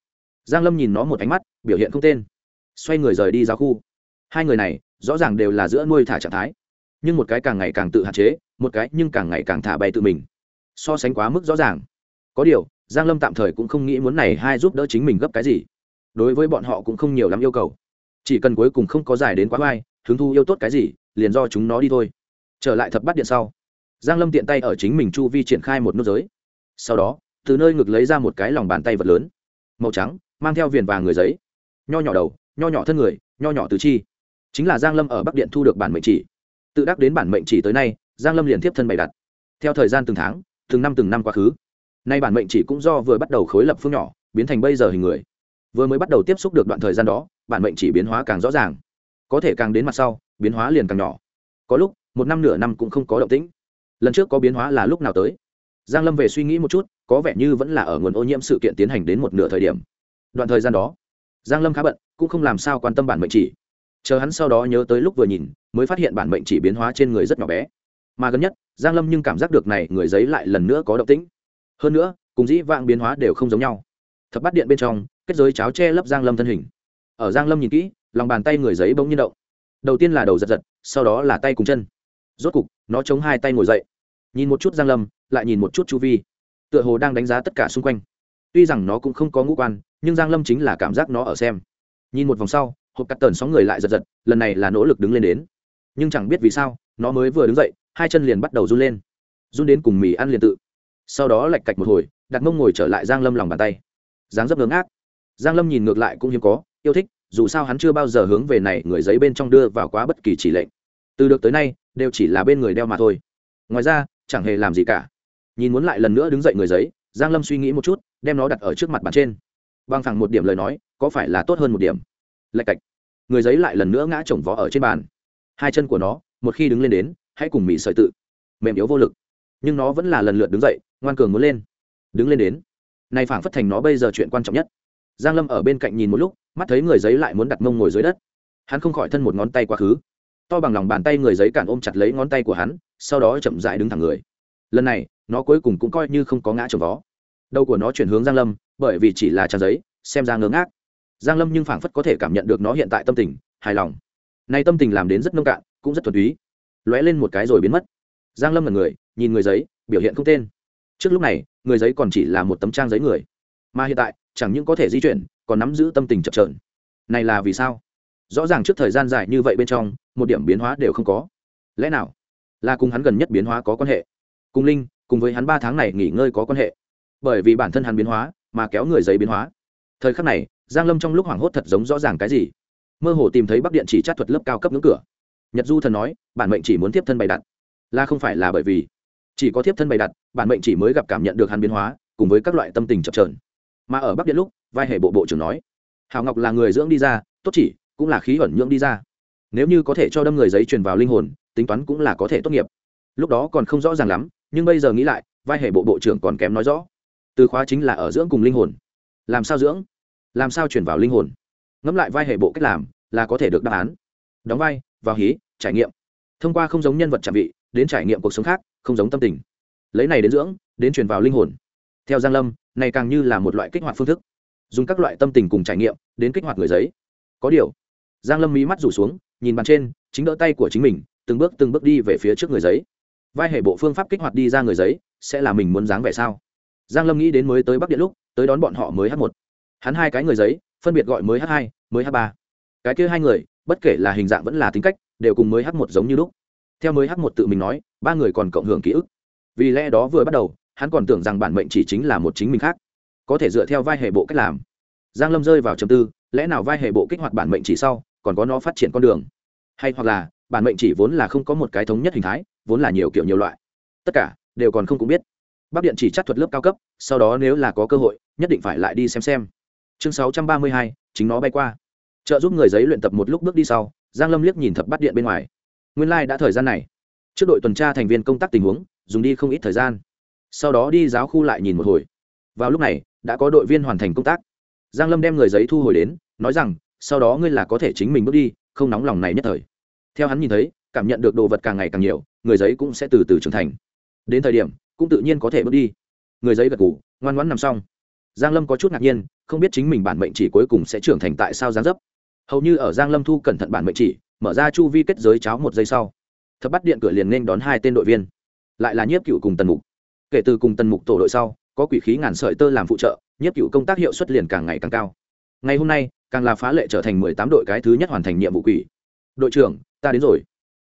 Giang lâm nhìn nó một ánh mắt, biểu hiện không tên. Xoay người rời đi giáo khu. Hai người này, rõ ràng đều là giữa nuôi thả trạng thái. Nhưng một cái càng ngày càng tự hạn chế, một cái nhưng càng ngày càng thả bay tự mình. So sánh quá mức rõ ràng. Có điều, giang lâm tạm thời cũng không nghĩ muốn này hai giúp đỡ chính mình gấp cái gì. Đối với bọn họ cũng không nhiều lắm yêu cầu. Chỉ cần cuối cùng không có giải đến quá vai, hứng thu yêu tốt cái gì, liền do chúng nó đi thôi. Trở lại thập bắt điện sau, giang lâm tiện tay ở chính mình chu vi triển khai một nút giới sau đó, từ nơi ngực lấy ra một cái lòng bàn tay vật lớn. Màu trắng, mang theo viền vàng người giấy. Nho nhỏ đầu, nho nhỏ thân người, nho nhỏ tứ chi. Chính là giang lâm ở bắc điện thu được bản mệnh chỉ. Tự đắc đến bản mệnh chỉ tới nay, giang lâm liền tiếp thân bày đặt. Theo thời gian từng tháng, từng năm từng năm quá khứ, nay bản mệnh chỉ cũng do vừa bắt đầu khối lập phương nhỏ, biến thành bây giờ hình người. Vừa mới bắt đầu tiếp xúc được đoạn thời gian đó, bản mệnh chỉ biến hóa càng rõ ràng. Có thể càng đến mặt sau, biến hóa liền càng nhỏ. Có lúc, một năm nửa năm cũng không có động tĩnh. Lần trước có biến hóa là lúc nào tới? Giang lâm về suy nghĩ một chút, có vẻ như vẫn là ở nguồn ô nhiễm sự kiện tiến hành đến một nửa thời điểm. Đoạn thời gian đó, giang lâm khá bận, cũng không làm sao quan tâm bản mệnh chỉ. Chờ hắn sau đó nhớ tới lúc vừa nhìn, mới phát hiện bản mệnh chỉ biến hóa trên người rất nhỏ bé. Mà gần nhất, giang lâm nhưng cảm giác được này người giấy lại lần nữa có động tĩnh. Hơn nữa, cùng dĩ vãng biến hóa đều không giống nhau. Thập bát điện bên trong, kết giới cháo che lấp giang lâm thân hình. Ở giang lâm nhìn kỹ, lòng bàn tay người giấy bỗng nhiên động. Đầu tiên là đầu giật giật, sau đó là tay cùng chân. Rốt cục, nó chống hai tay ngồi dậy nhìn một chút giang lâm, lại nhìn một chút chu vi. Tựa hồ đang đánh giá tất cả xung quanh. Tuy rằng nó cũng không có ngũ quan, nhưng giang lâm chính là cảm giác nó ở xem. Nhìn một vòng sau, hộp cắt tần sóng người lại giật giật, lần này là nỗ lực đứng lên đến. Nhưng chẳng biết vì sao, nó mới vừa đứng dậy, hai chân liền bắt đầu run lên. Run đến cùng mì ăn liền tự. Sau đó lạch cạch một hồi đặt mông ngồi trở lại giang lâm lòng bàn tay. Dáng dấp ngưỡng ác giang lâm nhìn ngược lại cũng hiếm có, yêu thích, dù sao hắn chưa bao giờ hướng về này người giấy bên trong đưa vào quá bất kỳ chỉ lệnh. Từ được tới nay, đều chỉ là bên người đeo mà thôi. Ngoài ra chẳng hề làm gì cả. Nhìn muốn lại lần nữa đứng dậy người giấy, giang lâm suy nghĩ một chút, đem nó đặt ở trước mặt bàn trên. Băng phẳng một điểm lời nói, có phải là tốt hơn một điểm? Lạch cạch. Người giấy lại lần nữa ngã chồng vó ở trên bàn. Hai chân của nó, một khi đứng lên đến, hãy cùng mỹ sợi tự. Mềm yếu vô lực. Nhưng nó vẫn là lần lượt đứng dậy, ngoan cường muốn lên. Đứng lên đến. Nay phảng phất thành nó bây giờ chuyện quan trọng nhất. Giang lâm ở bên cạnh nhìn một lúc, mắt thấy người giấy lại muốn đặt mông ngồi dưới đất. Hắn không khỏi thân một ngón tay quá khứ. To bằng lòng bàn tay người giấy cản ôm chặt lấy ngón tay của hắn sau đó chậm rãi đứng thẳng người. Lần này, nó cuối cùng cũng coi như không có ngã trồng vó. Đầu của nó chuyển hướng giang lâm, bởi vì chỉ là trang giấy, xem ra ngớ ngác. Giang lâm nhưng phảng phất có thể cảm nhận được nó hiện tại tâm tình, hài lòng. Nay tâm tình làm đến rất nông cạn, cũng rất thuần túy. Lóe lên một cái rồi biến mất. Giang lâm là người, nhìn người giấy, biểu hiện không tên. Trước lúc này, người giấy còn chỉ là một tấm trang giấy người. Mà hiện tại, chẳng những có thể di chuyển, còn nắm giữ tâm tình chập trờn này là vì sao? Rõ ràng trước thời gian dài như vậy bên trong, một điểm biến hóa đều không có. Lẽ nào? Là cùng hắn gần nhất biến hóa có quan hệ. Cùng linh, cùng với hắn ba tháng này nghỉ ngơi có quan hệ. Bởi vì bản thân hắn biến hóa, mà kéo người giấy biến hóa. Thời khắc này, giang lâm trong lúc hoảng hốt thật giống rõ ràng cái gì. Mơ hồ tìm thấy bắc điện chỉ chát thuật lớp cao cấp ngưỡng cửa. Nhật du thần nói, bản mệnh chỉ muốn tiếp thân bày đặt. Là không phải là bởi vì, chỉ có tiếp thân bày đặt, bản mệnh chỉ mới gặp cảm nhận được hắn biến hóa, cùng với các loại tâm tình chập trờn mà ở bắc điện lúc, vai hệ bộ bộ trưởng nói hào ngọc là người dưỡng đi ra, tốt chỉ, cũng là khí ẩn nhưỡng đi ra. Nếu như có thể cho đâm người giấy truyền vào linh hồn tính toán cũng là có thể tốt nghiệp. Lúc đó còn không rõ ràng lắm, nhưng bây giờ nghĩ lại, vai hệ bộ bộ trưởng còn kém nói rõ. Từ khóa chính là ở dưỡng cùng linh hồn. Làm sao dưỡng? Làm sao chuyển vào linh hồn? Ngẫm lại vai hệ bộ cách làm, là có thể được đáp án. Đóng vai, vào hí, trải nghiệm. Thông qua không giống nhân vật trạm vị, đến trải nghiệm cuộc sống khác, không giống tâm tình. Lấy này đến dưỡng, đến truyền vào linh hồn. Theo giang lâm, này càng như là một loại kích hoạt phương thức. Dùng các loại tâm tình cùng trải nghiệm, đến kích hoạt người giấy. Có điều, giang lâm mí mắt rủ xuống, nhìn bàn trên, chính đỡ tay của chính mình từng bước từng bước đi về phía trước người giấy. Vai hệ bộ phương pháp kích hoạt đi ra người giấy, sẽ là mình muốn dáng vẻ sao? Giang lâm nghĩ đến mới tới bắc điện lúc, tới đón bọn họ mới h một. Hắn hai cái người giấy, phân biệt gọi mới h hai, mới h ba. Cái kia hai người, bất kể là hình dạng vẫn là tính cách, đều cùng mới h một giống như lúc. Theo mới h một tự mình nói, ba người còn cộng hưởng ký ức. Vì lẽ đó vừa bắt đầu, hắn còn tưởng rằng bản mệnh chỉ chính là một chính mình khác. Có thể dựa theo vai hệ bộ cách làm. Giang lâm rơi vào trầm tư, lẽ nào vai hệ bộ kích hoạt bản mệnh chỉ sau, còn có nó phát triển con đường? Hay hoặc là bản mệnh chỉ vốn là không có một cái thống nhất hình thái vốn là nhiều kiểu nhiều loại. Tất cả đều còn không cũng biết. Bắc điện chỉ chắc thuật lớp cao cấp sau đó nếu là có cơ hội nhất định phải lại đi xem xem. Chương 632, chính nó bay qua. Trợ giúp người giấy luyện tập một lúc bước đi sau giang lâm liếc nhìn thập bắt điện bên ngoài. Nguyên lai đã thời gian này. Trước đội tuần tra thành viên công tác tình huống dùng đi không ít thời gian. Sau đó đi giáo khu lại nhìn một hồi. Vào lúc này đã có đội viên hoàn thành công tác. Giang lâm đem người giấy thu hồi đến nói rằng sau đó ngươi là có thể chính mình bước đi không nóng lòng này nhất thời theo hắn nhìn thấy, cảm nhận được đồ vật càng ngày càng nhiều, người giấy cũng sẽ từ từ trưởng thành. Đến thời điểm, cũng tự nhiên có thể bước đi. Người giấy gật ngủ ngoan ngoãn nằm xong. Giang lâm có chút ngạc nhiên, không biết chính mình bản mệnh chỉ cuối cùng sẽ trưởng thành tại sao giáng dấp. Hầu như ở giang lâm thu cẩn thận bản mệnh chỉ, mở ra chu vi kết giới cháo một giây sau. Thập bắt điện cửa liền nên đón hai tên đội viên. Lại là nhiếp cựu cùng tần mục. Kể từ cùng tần mục tổ đội sau, có quỷ khí ngàn sợi tơ làm phụ trợ, nhiếp cựu công tác hiệu suất liền càng ngày càng cao. Ngày hôm nay, càng là phá lệ trở thành mười tám đội cái thứ nhất hoàn thành nhiệm vụ quỷ. Đội trưởng ta đến rồi.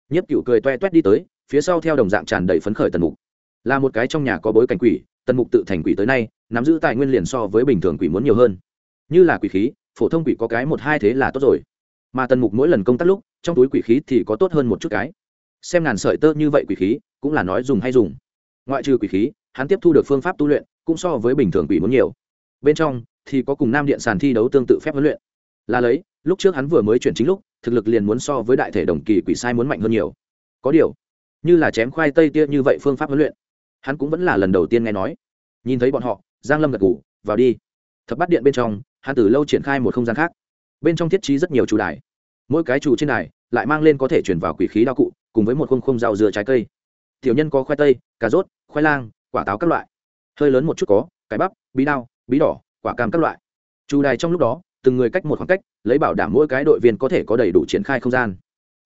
Nhiếp cựu cười toe toét đi tới, phía sau theo đồng dạng tràn đầy phấn khởi tần mục. Là một cái trong nhà có bối cảnh quỷ, tần mục tự thành quỷ tới nay, nắm giữ tài nguyên liền so với bình thường quỷ muốn nhiều hơn. Như là quỷ khí, phổ thông quỷ có cái một hai thế là tốt rồi. Mà tần mục mỗi lần công tác lúc, trong túi quỷ khí thì có tốt hơn một chút cái. Xem ngàn sợi tơ như vậy quỷ khí, cũng là nói dùng hay dùng. Ngoại trừ quỷ khí, hắn tiếp thu được phương pháp tu luyện, cũng so với bình thường quỷ muốn nhiều. Bên trong thì có cùng nam điện sàn thi đấu tương tự phép huấn luyện. Là lấy lúc trước hắn vừa mới chuyển chính lúc, thực lực liền muốn so với đại thể đồng kỳ quỷ sai muốn mạnh hơn nhiều. Có điều, như là chém khoai tây tia như vậy phương pháp huấn luyện, hắn cũng vẫn là lần đầu tiên nghe nói. Nhìn thấy bọn họ, giang lâm gật ngủ vào đi. Thập bắt điện bên trong, hắn từ lâu triển khai một không gian khác. Bên trong thiết trí rất nhiều chủ đài. Mỗi cái chủ trên đài lại mang lên có thể chuyển vào quỷ khí đao cụ, cùng với một khung khung rau dưa trái cây. Tiểu nhân có khoai tây, cà rốt, khoai lang, quả táo các loại. Hơi lớn một chút có cái bắp, bí đao, bí đỏ, quả cam các loại. Chủ đài trong lúc đó từng người cách một khoảng cách, lấy bảo đảm mỗi cái đội viên có thể có đầy đủ triển khai không gian.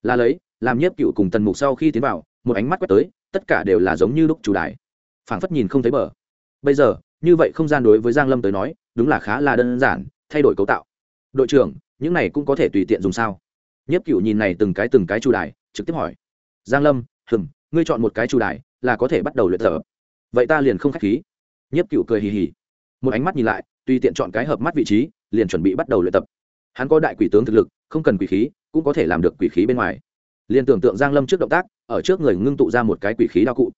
Là lấy, làm nhiếp cựu cùng tần mục sau khi tiến vào, một ánh mắt quét tới, tất cả đều là giống như lúc chủ đài. Phảng phất nhìn không thấy bờ. Bây giờ, như vậy không gian đối với giang lâm tới nói, đúng là khá là đơn giản, thay đổi cấu tạo. Đội trưởng, những này cũng có thể tùy tiện dùng sao? Nhiếp cựu nhìn này từng cái từng cái chủ đài, trực tiếp hỏi. Giang lâm, hừm, ngươi chọn một cái chủ đài, là có thể bắt đầu luyện tập. Vậy ta liền không khách khí. Nhiếp cựu cười hì hì. Một ánh mắt nhìn lại, tùy tiện chọn cái hợp mắt vị trí liền chuẩn bị bắt đầu luyện tập. Hắn có đại quỷ tướng thực lực, không cần quỷ khí, cũng có thể làm được quỷ khí bên ngoài. Liền tưởng tượng giang lâm trước động tác, ở trước người ngưng tụ ra một cái quỷ khí đao cụ.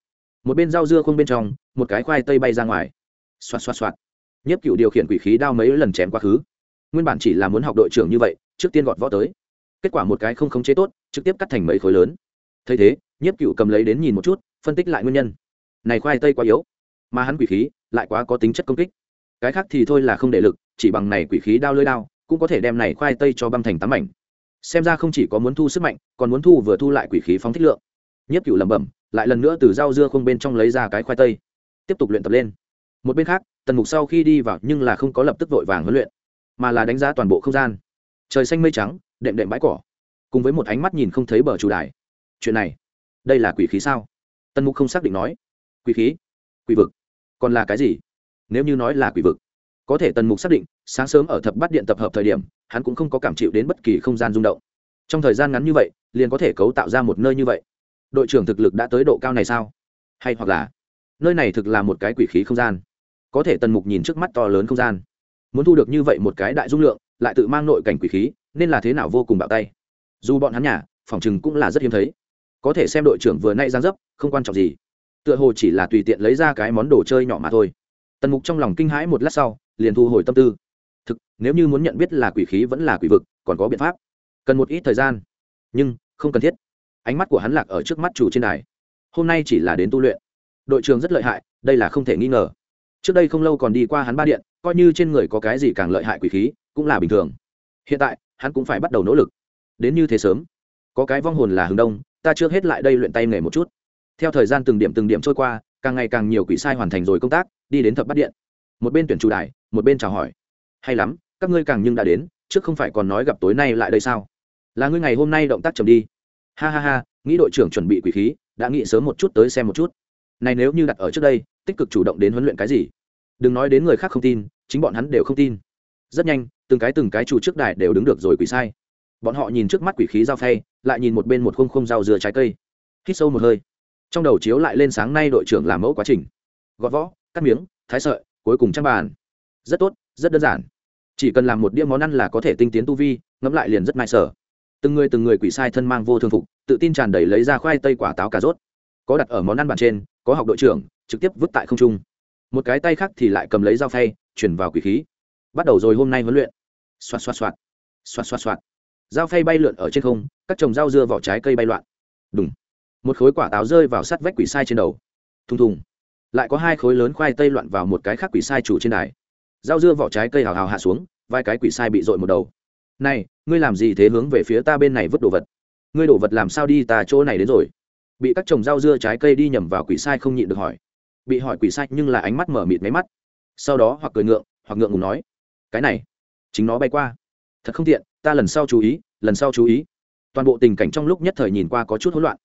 Một bên rau dưa không bên trong, một cái khoai tây bay ra ngoài. Xoạt xoạt xoạt. Nhất cựu điều khiển quỷ khí đao mấy lần chém quá khứ. Nguyên bản chỉ là muốn học đội trưởng như vậy, trước tiên gọt võ tới. Kết quả một cái không khống chế tốt, trực tiếp cắt thành mấy khối lớn. Thấy thế nhiếp cựu cầm lấy đến nhìn một chút, phân tích lại nguyên nhân. Này khoai tây quá yếu, mà hắn quỷ khí lại quá có tính chất công kích. Cái khác thì thôi là không để lực chỉ bằng này quỷ khí đao lưỡi đao, cũng có thể đem này khoai tây cho băm thành tám mảnh. Xem ra không chỉ có muốn thu sức mạnh, còn muốn thu vừa thu lại quỷ khí phóng thích lượng. Nhất cựu lẩm bẩm, lại lần nữa từ rau dưa không bên trong lấy ra cái khoai tây, tiếp tục luyện tập lên. Một bên khác, tần mục sau khi đi vào nhưng là không có lập tức vội vàng huấn luyện, mà là đánh giá toàn bộ không gian. Trời xanh mây trắng, đệm đệm bãi cỏ, cùng với một ánh mắt nhìn không thấy bờ chủ đài. Chuyện này, đây là quỷ khí sao? Tần mục không xác định nói. Quỷ khí? Quỷ vực? Còn là cái gì? Nếu như nói là quỷ vực có thể tần mục xác định, sáng sớm ở thập bát điện tập hợp thời điểm, hắn cũng không có cảm chịu đến bất kỳ không gian rung động. Trong thời gian ngắn như vậy, liền có thể cấu tạo ra một nơi như vậy. Đội trưởng thực lực đã tới độ cao này sao? Hay hoặc là, nơi này thực là một cái quỷ khí không gian. Có thể tần mục nhìn trước mắt to lớn không gian. Muốn thu được như vậy một cái đại dung lượng, lại tự mang nội cảnh quỷ khí, nên là thế nào vô cùng bạo tay. Dù bọn hắn nhà, phòng chừng cũng là rất hiếm thấy. Có thể xem đội trưởng vừa nay giang dấp, không quan trọng gì. Tựa hồ chỉ là tùy tiện lấy ra cái món đồ chơi nhỏ mà thôi. Tần mục trong lòng kinh hãi một lát sau liền thu hồi tâm tư. Thực, nếu như muốn nhận biết là quỷ khí vẫn là quỷ vực, còn có biện pháp. Cần một ít thời gian. Nhưng, không cần thiết. Ánh mắt của hắn lạc ở trước mắt chủ trên đài. Hôm nay chỉ là đến tu luyện. Đội trường rất lợi hại, đây là không thể nghi ngờ. Trước đây không lâu còn đi qua hắn ba điện, coi như trên người có cái gì càng lợi hại quỷ khí, cũng là bình thường. Hiện tại, hắn cũng phải bắt đầu nỗ lực. Đến như thế sớm, có cái vong hồn là hướng đông, ta chưa hết lại đây luyện tay nghề một chút. Theo thời gian từng điểm từng điểm trôi qua, càng ngày càng nhiều quỷ sai hoàn thành rồi công tác, đi đến thập bắt điện. Một bên tuyển chủ đài một bên chào hỏi. Hay lắm, các ngươi càng nhưng đã đến, trước không phải còn nói gặp tối nay lại đây sao? Là ngươi ngày hôm nay động tác chậm đi. Ha ha ha, nghĩ đội trưởng chuẩn bị quỷ khí, đã nghĩ sớm một chút tới xem một chút. Này nếu như đặt ở trước đây, tích cực chủ động đến huấn luyện cái gì? Đừng nói đến người khác không tin, chính bọn hắn đều không tin. Rất nhanh, từng cái từng cái chủ trước đài đều đứng được rồi quỷ sai. Bọn họ nhìn trước mắt quỷ khí giao phay, lại nhìn một bên một khung khung rau dừa trái cây. Hít sâu một hơi. Trong đầu chiếu lại lên sáng nay đội trưởng làm mẫu quá trình. Gọt võ, cắt miếng, thái sợi, cuối cùng trang bàn rất tốt, rất đơn giản. Chỉ cần làm một đĩa món ăn là có thể tinh tiến tu vi, ngẫm lại liền rất mai sở. Từng người từng người quỷ sai thân mang vô thương phục, tự tin tràn đầy lấy ra khoai tây quả táo cà rốt. Có đặt ở món ăn bàn trên, có học đội trưởng, trực tiếp vứt tại không trung. Một cái tay khác thì lại cầm lấy dao phay, chuyển vào quỷ khí. Bắt đầu rồi hôm nay huấn luyện. Xoạt xoạt xoạt. Xoạt xoạt xoạt. Dao phay bay lượn ở trên không, các trồng rau dưa vỏ trái cây bay loạn. Đúng một khối quả táo rơi vào sắt vách quỷ sai trên đầu. Thùng thùng. Lại có hai khối lớn khoai tây loạn vào một cái khác quỷ sai chủ trên đài rau dưa, vỏ trái, cây hào hào hạ xuống, vai cái quỷ sai bị dội một đầu. Này, ngươi làm gì thế hướng về phía ta bên này vứt đồ vật? Ngươi đổ vật làm sao đi ta chỗ này đến rồi? Bị các trồng rau dưa trái cây đi nhầm vào quỷ sai không nhịn được hỏi. Bị hỏi quỷ sai nhưng là ánh mắt mở mịt máy mắt. Sau đó hoặc cười ngượng, hoặc ngượng ngùng nói, cái này, chính nó bay qua. Thật không tiện, ta lần sau chú ý, lần sau chú ý. Toàn bộ tình cảnh trong lúc nhất thời nhìn qua có chút hỗn loạn.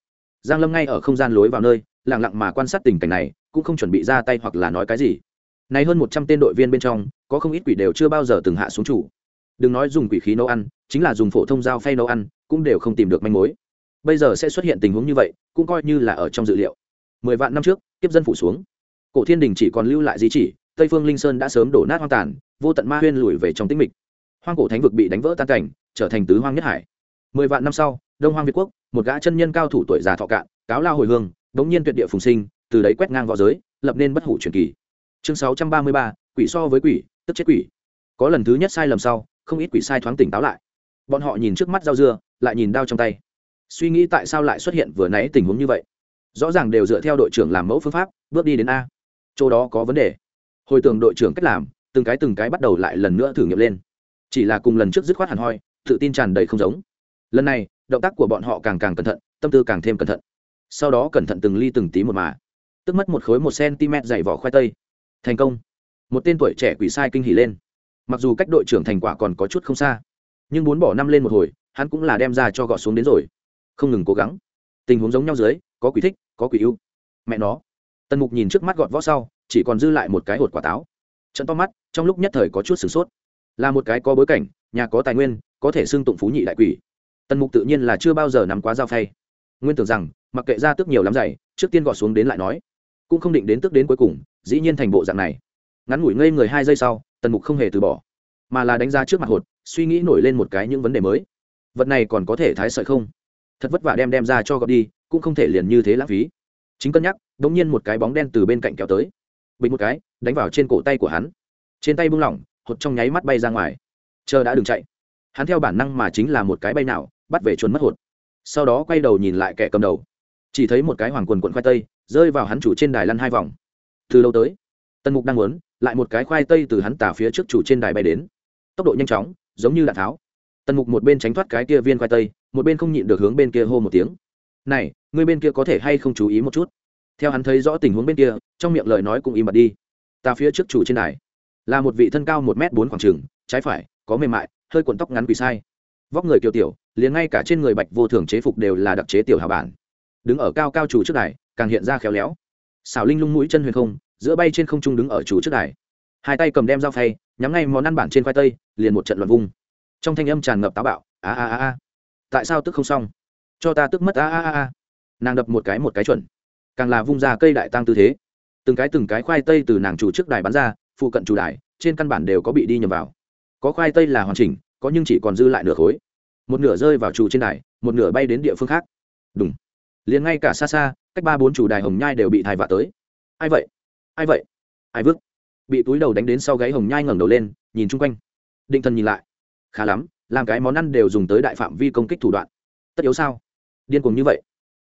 Giang lâm ngay ở không gian lối vào nơi, lặng lặng mà quan sát tình cảnh này, cũng không chuẩn bị ra tay hoặc là nói cái gì này hơn một trăm tên đội viên bên trong, có không ít quỷ đều chưa bao giờ từng hạ xuống chủ. Đừng nói dùng quỷ khí nấu ăn, chính là dùng phổ thông dao phay nấu ăn, cũng đều không tìm được manh mối. Bây giờ sẽ xuất hiện tình huống như vậy, cũng coi như là ở trong dự liệu. Mười vạn năm trước, kiếp dân phủ xuống. Cổ thiên đình chỉ còn lưu lại di chỉ, tây phương linh sơn đã sớm đổ nát hoang tàn, vô tận ma huyên lùi về trong tĩnh mịch. Hoang cổ thánh vực bị đánh vỡ tan cảnh, trở thành tứ hoang nhất hải. Mười vạn năm sau, đông hoang việt quốc, một gã chân nhân cao thủ tuổi già thọ cạn, cáo lao hồi hương bỗng nhiên tuyệt địa phùng sinh, từ đấy quét ngang võ giới, lập nên bất hủ truyền kỳ chương sáu trăm ba mươi ba, quỷ so với quỷ, tức chết quỷ. Có lần thứ nhất sai lầm sau, không ít quỷ sai thoáng tỉnh táo lại. Bọn họ nhìn trước mắt dao dưa, lại nhìn đao trong tay. Suy nghĩ tại sao lại xuất hiện vừa nãy tình huống như vậy. Rõ ràng đều dựa theo đội trưởng làm mẫu phương pháp, bước đi đến a. Chỗ đó có vấn đề. Hồi tưởng đội trưởng cách làm, từng cái từng cái bắt đầu lại lần nữa thử nghiệm lên. Chỉ là cùng lần trước dứt khoát hẳn hoi, tự tin tràn đầy không giống. Lần này, động tác của bọn họ càng càng cẩn thận, tâm tư càng thêm cẩn thận. Sau đó cẩn thận từng ly từng tí một mà. Tức mất một khối một cm dày vỏ khoai tây thành công. Một tên tuổi trẻ quỷ sai kinh hỉ lên. Mặc dù cách đội trưởng thành quả còn có chút không xa, nhưng muốn bỏ năm lên một hồi, hắn cũng là đem ra cho gọt xuống đến rồi. Không ngừng cố gắng. Tình huống giống nhau dưới, có quỷ thích, có quỷ ưu. Mẹ nó. Tần mục nhìn trước mắt gọt võ sau, chỉ còn dư lại một cái hột quả táo. Trận to mắt, trong lúc nhất thời có chút sửng sốt. Là một cái có bối cảnh, nhà có tài nguyên, có thể xưng tụng phú nhị đại quỷ. Tần mục tự nhiên là chưa bao giờ nắm quá dao phay. Nguyên tưởng rằng, mặc kệ ra tước nhiều lắm dày, trước tiên gọt xuống đến lại nói, cũng không định đến tước đến cuối cùng dĩ nhiên thành bộ dạng này. Ngắn ngủi ngây người hai giây sau, tần mục không hề từ bỏ, mà là đánh ra trước mặt hột, suy nghĩ nổi lên một cái những vấn đề mới. Vật này còn có thể thái sợi không? Thật vất vả đem đem ra cho gọt đi, cũng không thể liền như thế lãng phí. Chính cân nhắc đ ỗ n g nhiên một cái bóng đen từ bên cạnh kéo tới. Bình một cái, đánh vào trên cổ tay của hắn. Trên tay buông lỏng, hột trong nháy mắt bay ra ngoài. Chờ đã đừng chạy. Hắn theo bản năng mà chính là một cái bay nào, bắt về chuồn mất hột. Sau đó quay đầu nhìn lại kẻ cầm đầu. Chỉ thấy một cái hoàng quần quận khoai tây, rơi vào hắn chủ trên đài lăn hai vòng từ lâu tới. Tần mục đang muốn, lại một cái khoai tây từ hắn tả phía trước chủ trên đài bay đến. Tốc độ nhanh chóng, giống như đạn tháo. Tần mục một bên tránh thoát cái kia viên khoai tây, một bên không nhịn được hướng bên kia hô một tiếng. Này, người bên kia có thể hay không chú ý một chút? Theo hắn thấy rõ tình huống bên kia, trong miệng lời nói cũng im bặt đi. Ta phía trước chủ trên đài, là một vị thân cao một m bốn khoảng trừng trái phải, có mềm mại, hơi cuộn tóc ngắn quỳ sai. Vóc người kiều tiểu, liền ngay cả trên người bạch vô thường chế phục đều là đặc chế tiểu hào bản. Đứng ở cao cao chủ trước đài, càng hiện ra khéo léo xảo linh lung mũi chân huyền không, giữa bay trên không trung đứng ở chủ trước đài. Hai tay cầm đem dao phay, nhắm ngay món ăn bản trên khoai tây, liền một trận loạn vung. Trong thanh âm tràn ngập táo bạo, a a a a, tại sao tức không xong? Cho ta tức mất a a a a. Nàng đập một cái một cái chuẩn. Càng là vung ra cây đại tăng tư thế. Từng cái từng cái khoai tây từ nàng chủ trước đài bắn ra, phụ cận chủ đài, trên căn bản đều có bị đi nhầm vào. Có khoai tây là hoàn chỉnh, có nhưng chỉ còn dư lại nửa khối. Một nửa rơi vào chủ trên đài, một nửa bay đến địa phương khác. Đúng liền ngay cả xa xa cách ba bốn chủ đài hồng nhai đều bị thai vạ tới. Ai vậy? Ai vậy? Ai vứt? Bị túi đầu đánh đến sau gáy hồng nhai ngẩng đầu lên, nhìn chung quanh. Định thần nhìn lại. Khá lắm, làm cái món ăn đều dùng tới đại phạm vi công kích thủ đoạn. Tất yếu sao? Điên cuồng như vậy.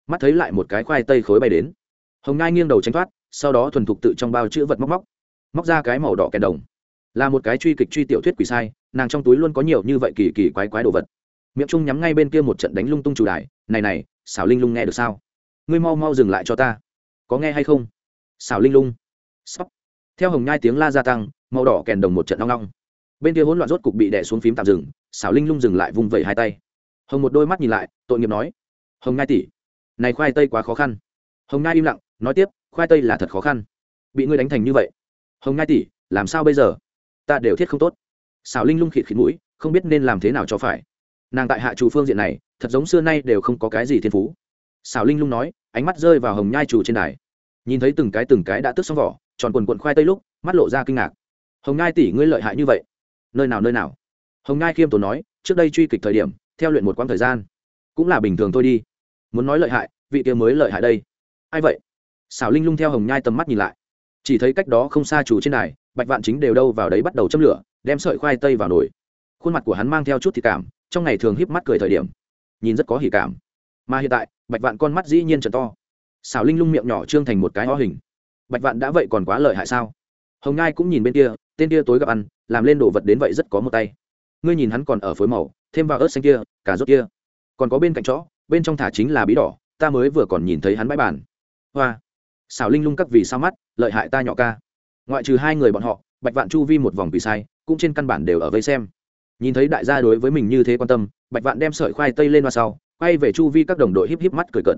Mắt thấy lại một cái khoai tây khối bay đến. Hồng nhai nghiêng đầu tránh thoát, sau đó thuần thục tự trong bao chữ vật móc móc. Móc ra cái màu đỏ kèn đồng. Là một cái truy kịch truy tiểu thuyết quỷ sai, nàng trong túi luôn có nhiều như vậy kỳ kỳ quái quái đồ vật. Miệng trung nhắm ngay bên kia một trận đánh lung tung chủ đài. Này này xảo linh lung nghe được sao? Ngươi mau mau dừng lại cho ta. Có nghe hay không? Xảo linh lung. Sóc theo hồng nhai tiếng la gia tăng, màu đỏ kèn đồng một trận long long. Bên kia hỗn loạn rốt cục bị đè xuống phím tạm dừng, xảo linh lung dừng lại vung vẩy hai tay. Hồng một đôi mắt nhìn lại, tội nghiệp nói, hồng Nhai tỷ, này khoai tây quá khó khăn. Hồng Nhai im lặng, nói tiếp, khoai tây là thật khó khăn. Bị ngươi đánh thành như vậy. Hồng Nhai tỷ, làm sao bây giờ? Ta đều thiết không tốt. Xảo linh lung khịt khịt mũi, không biết nên làm thế nào cho phải. Nàng tại hạ chủ phương diện này, thật giống xưa nay đều không có cái gì thiên phú. Xảo linh lung nói ánh mắt rơi vào hồng nhai chủ trên đài. Nhìn thấy từng cái từng cái đã tước xong vỏ, tròn quần quần khoai tây lúc, mắt lộ ra kinh ngạc. Hồng nhai tỷ, ngươi lợi hại như vậy. Nơi nào nơi nào? Hồng Nhai khiêm tốn nói, trước đây truy kịch thời điểm, theo luyện một quãng thời gian. Cũng là bình thường thôi đi. Muốn nói lợi hại, vị kia mới lợi hại đây. Ai vậy? Xảo linh lung theo hồng nhai tầm mắt nhìn lại. Chỉ thấy cách đó không xa chủ trên này bạch vạn chính đều đâu vào đấy bắt đầu châm lửa, đem sợi khoai tây vào nồi. Khuôn mặt của hắn mang theo chút thì cảm, trong ngày thường híp mắt cười thời điểm. Nhìn rất có hỉ cảm mà hiện tại, bạch vạn con mắt dĩ nhiên trần to. Xảo linh lung miệng nhỏ trương thành một cái ho hình. Bạch vạn đã vậy còn quá lợi hại sao? Hồng ngai cũng nhìn bên kia, tên kia tối gặp ăn, làm lên đồ vật đến vậy rất có một tay. Ngươi nhìn hắn còn ở phối màu, thêm vào ớt xanh kia cả rốt kia. Còn có bên cạnh chó, bên trong thả chính là bí đỏ, ta mới vừa còn nhìn thấy hắn bãi bàn. Hoa. Xảo linh lung các vì sao mắt, lợi hại ta nhỏ ca. Ngoại trừ hai người bọn họ, bạch vạn chu vi một vòng vì sai, cũng trên căn bản đều ở vây xem. Nhìn thấy đại gia đối với mình như thế quan tâm, bạch vạn đem sợi khoai tây lên hoa sau quay về chu vi các đồng đội híp híp mắt cười cợt.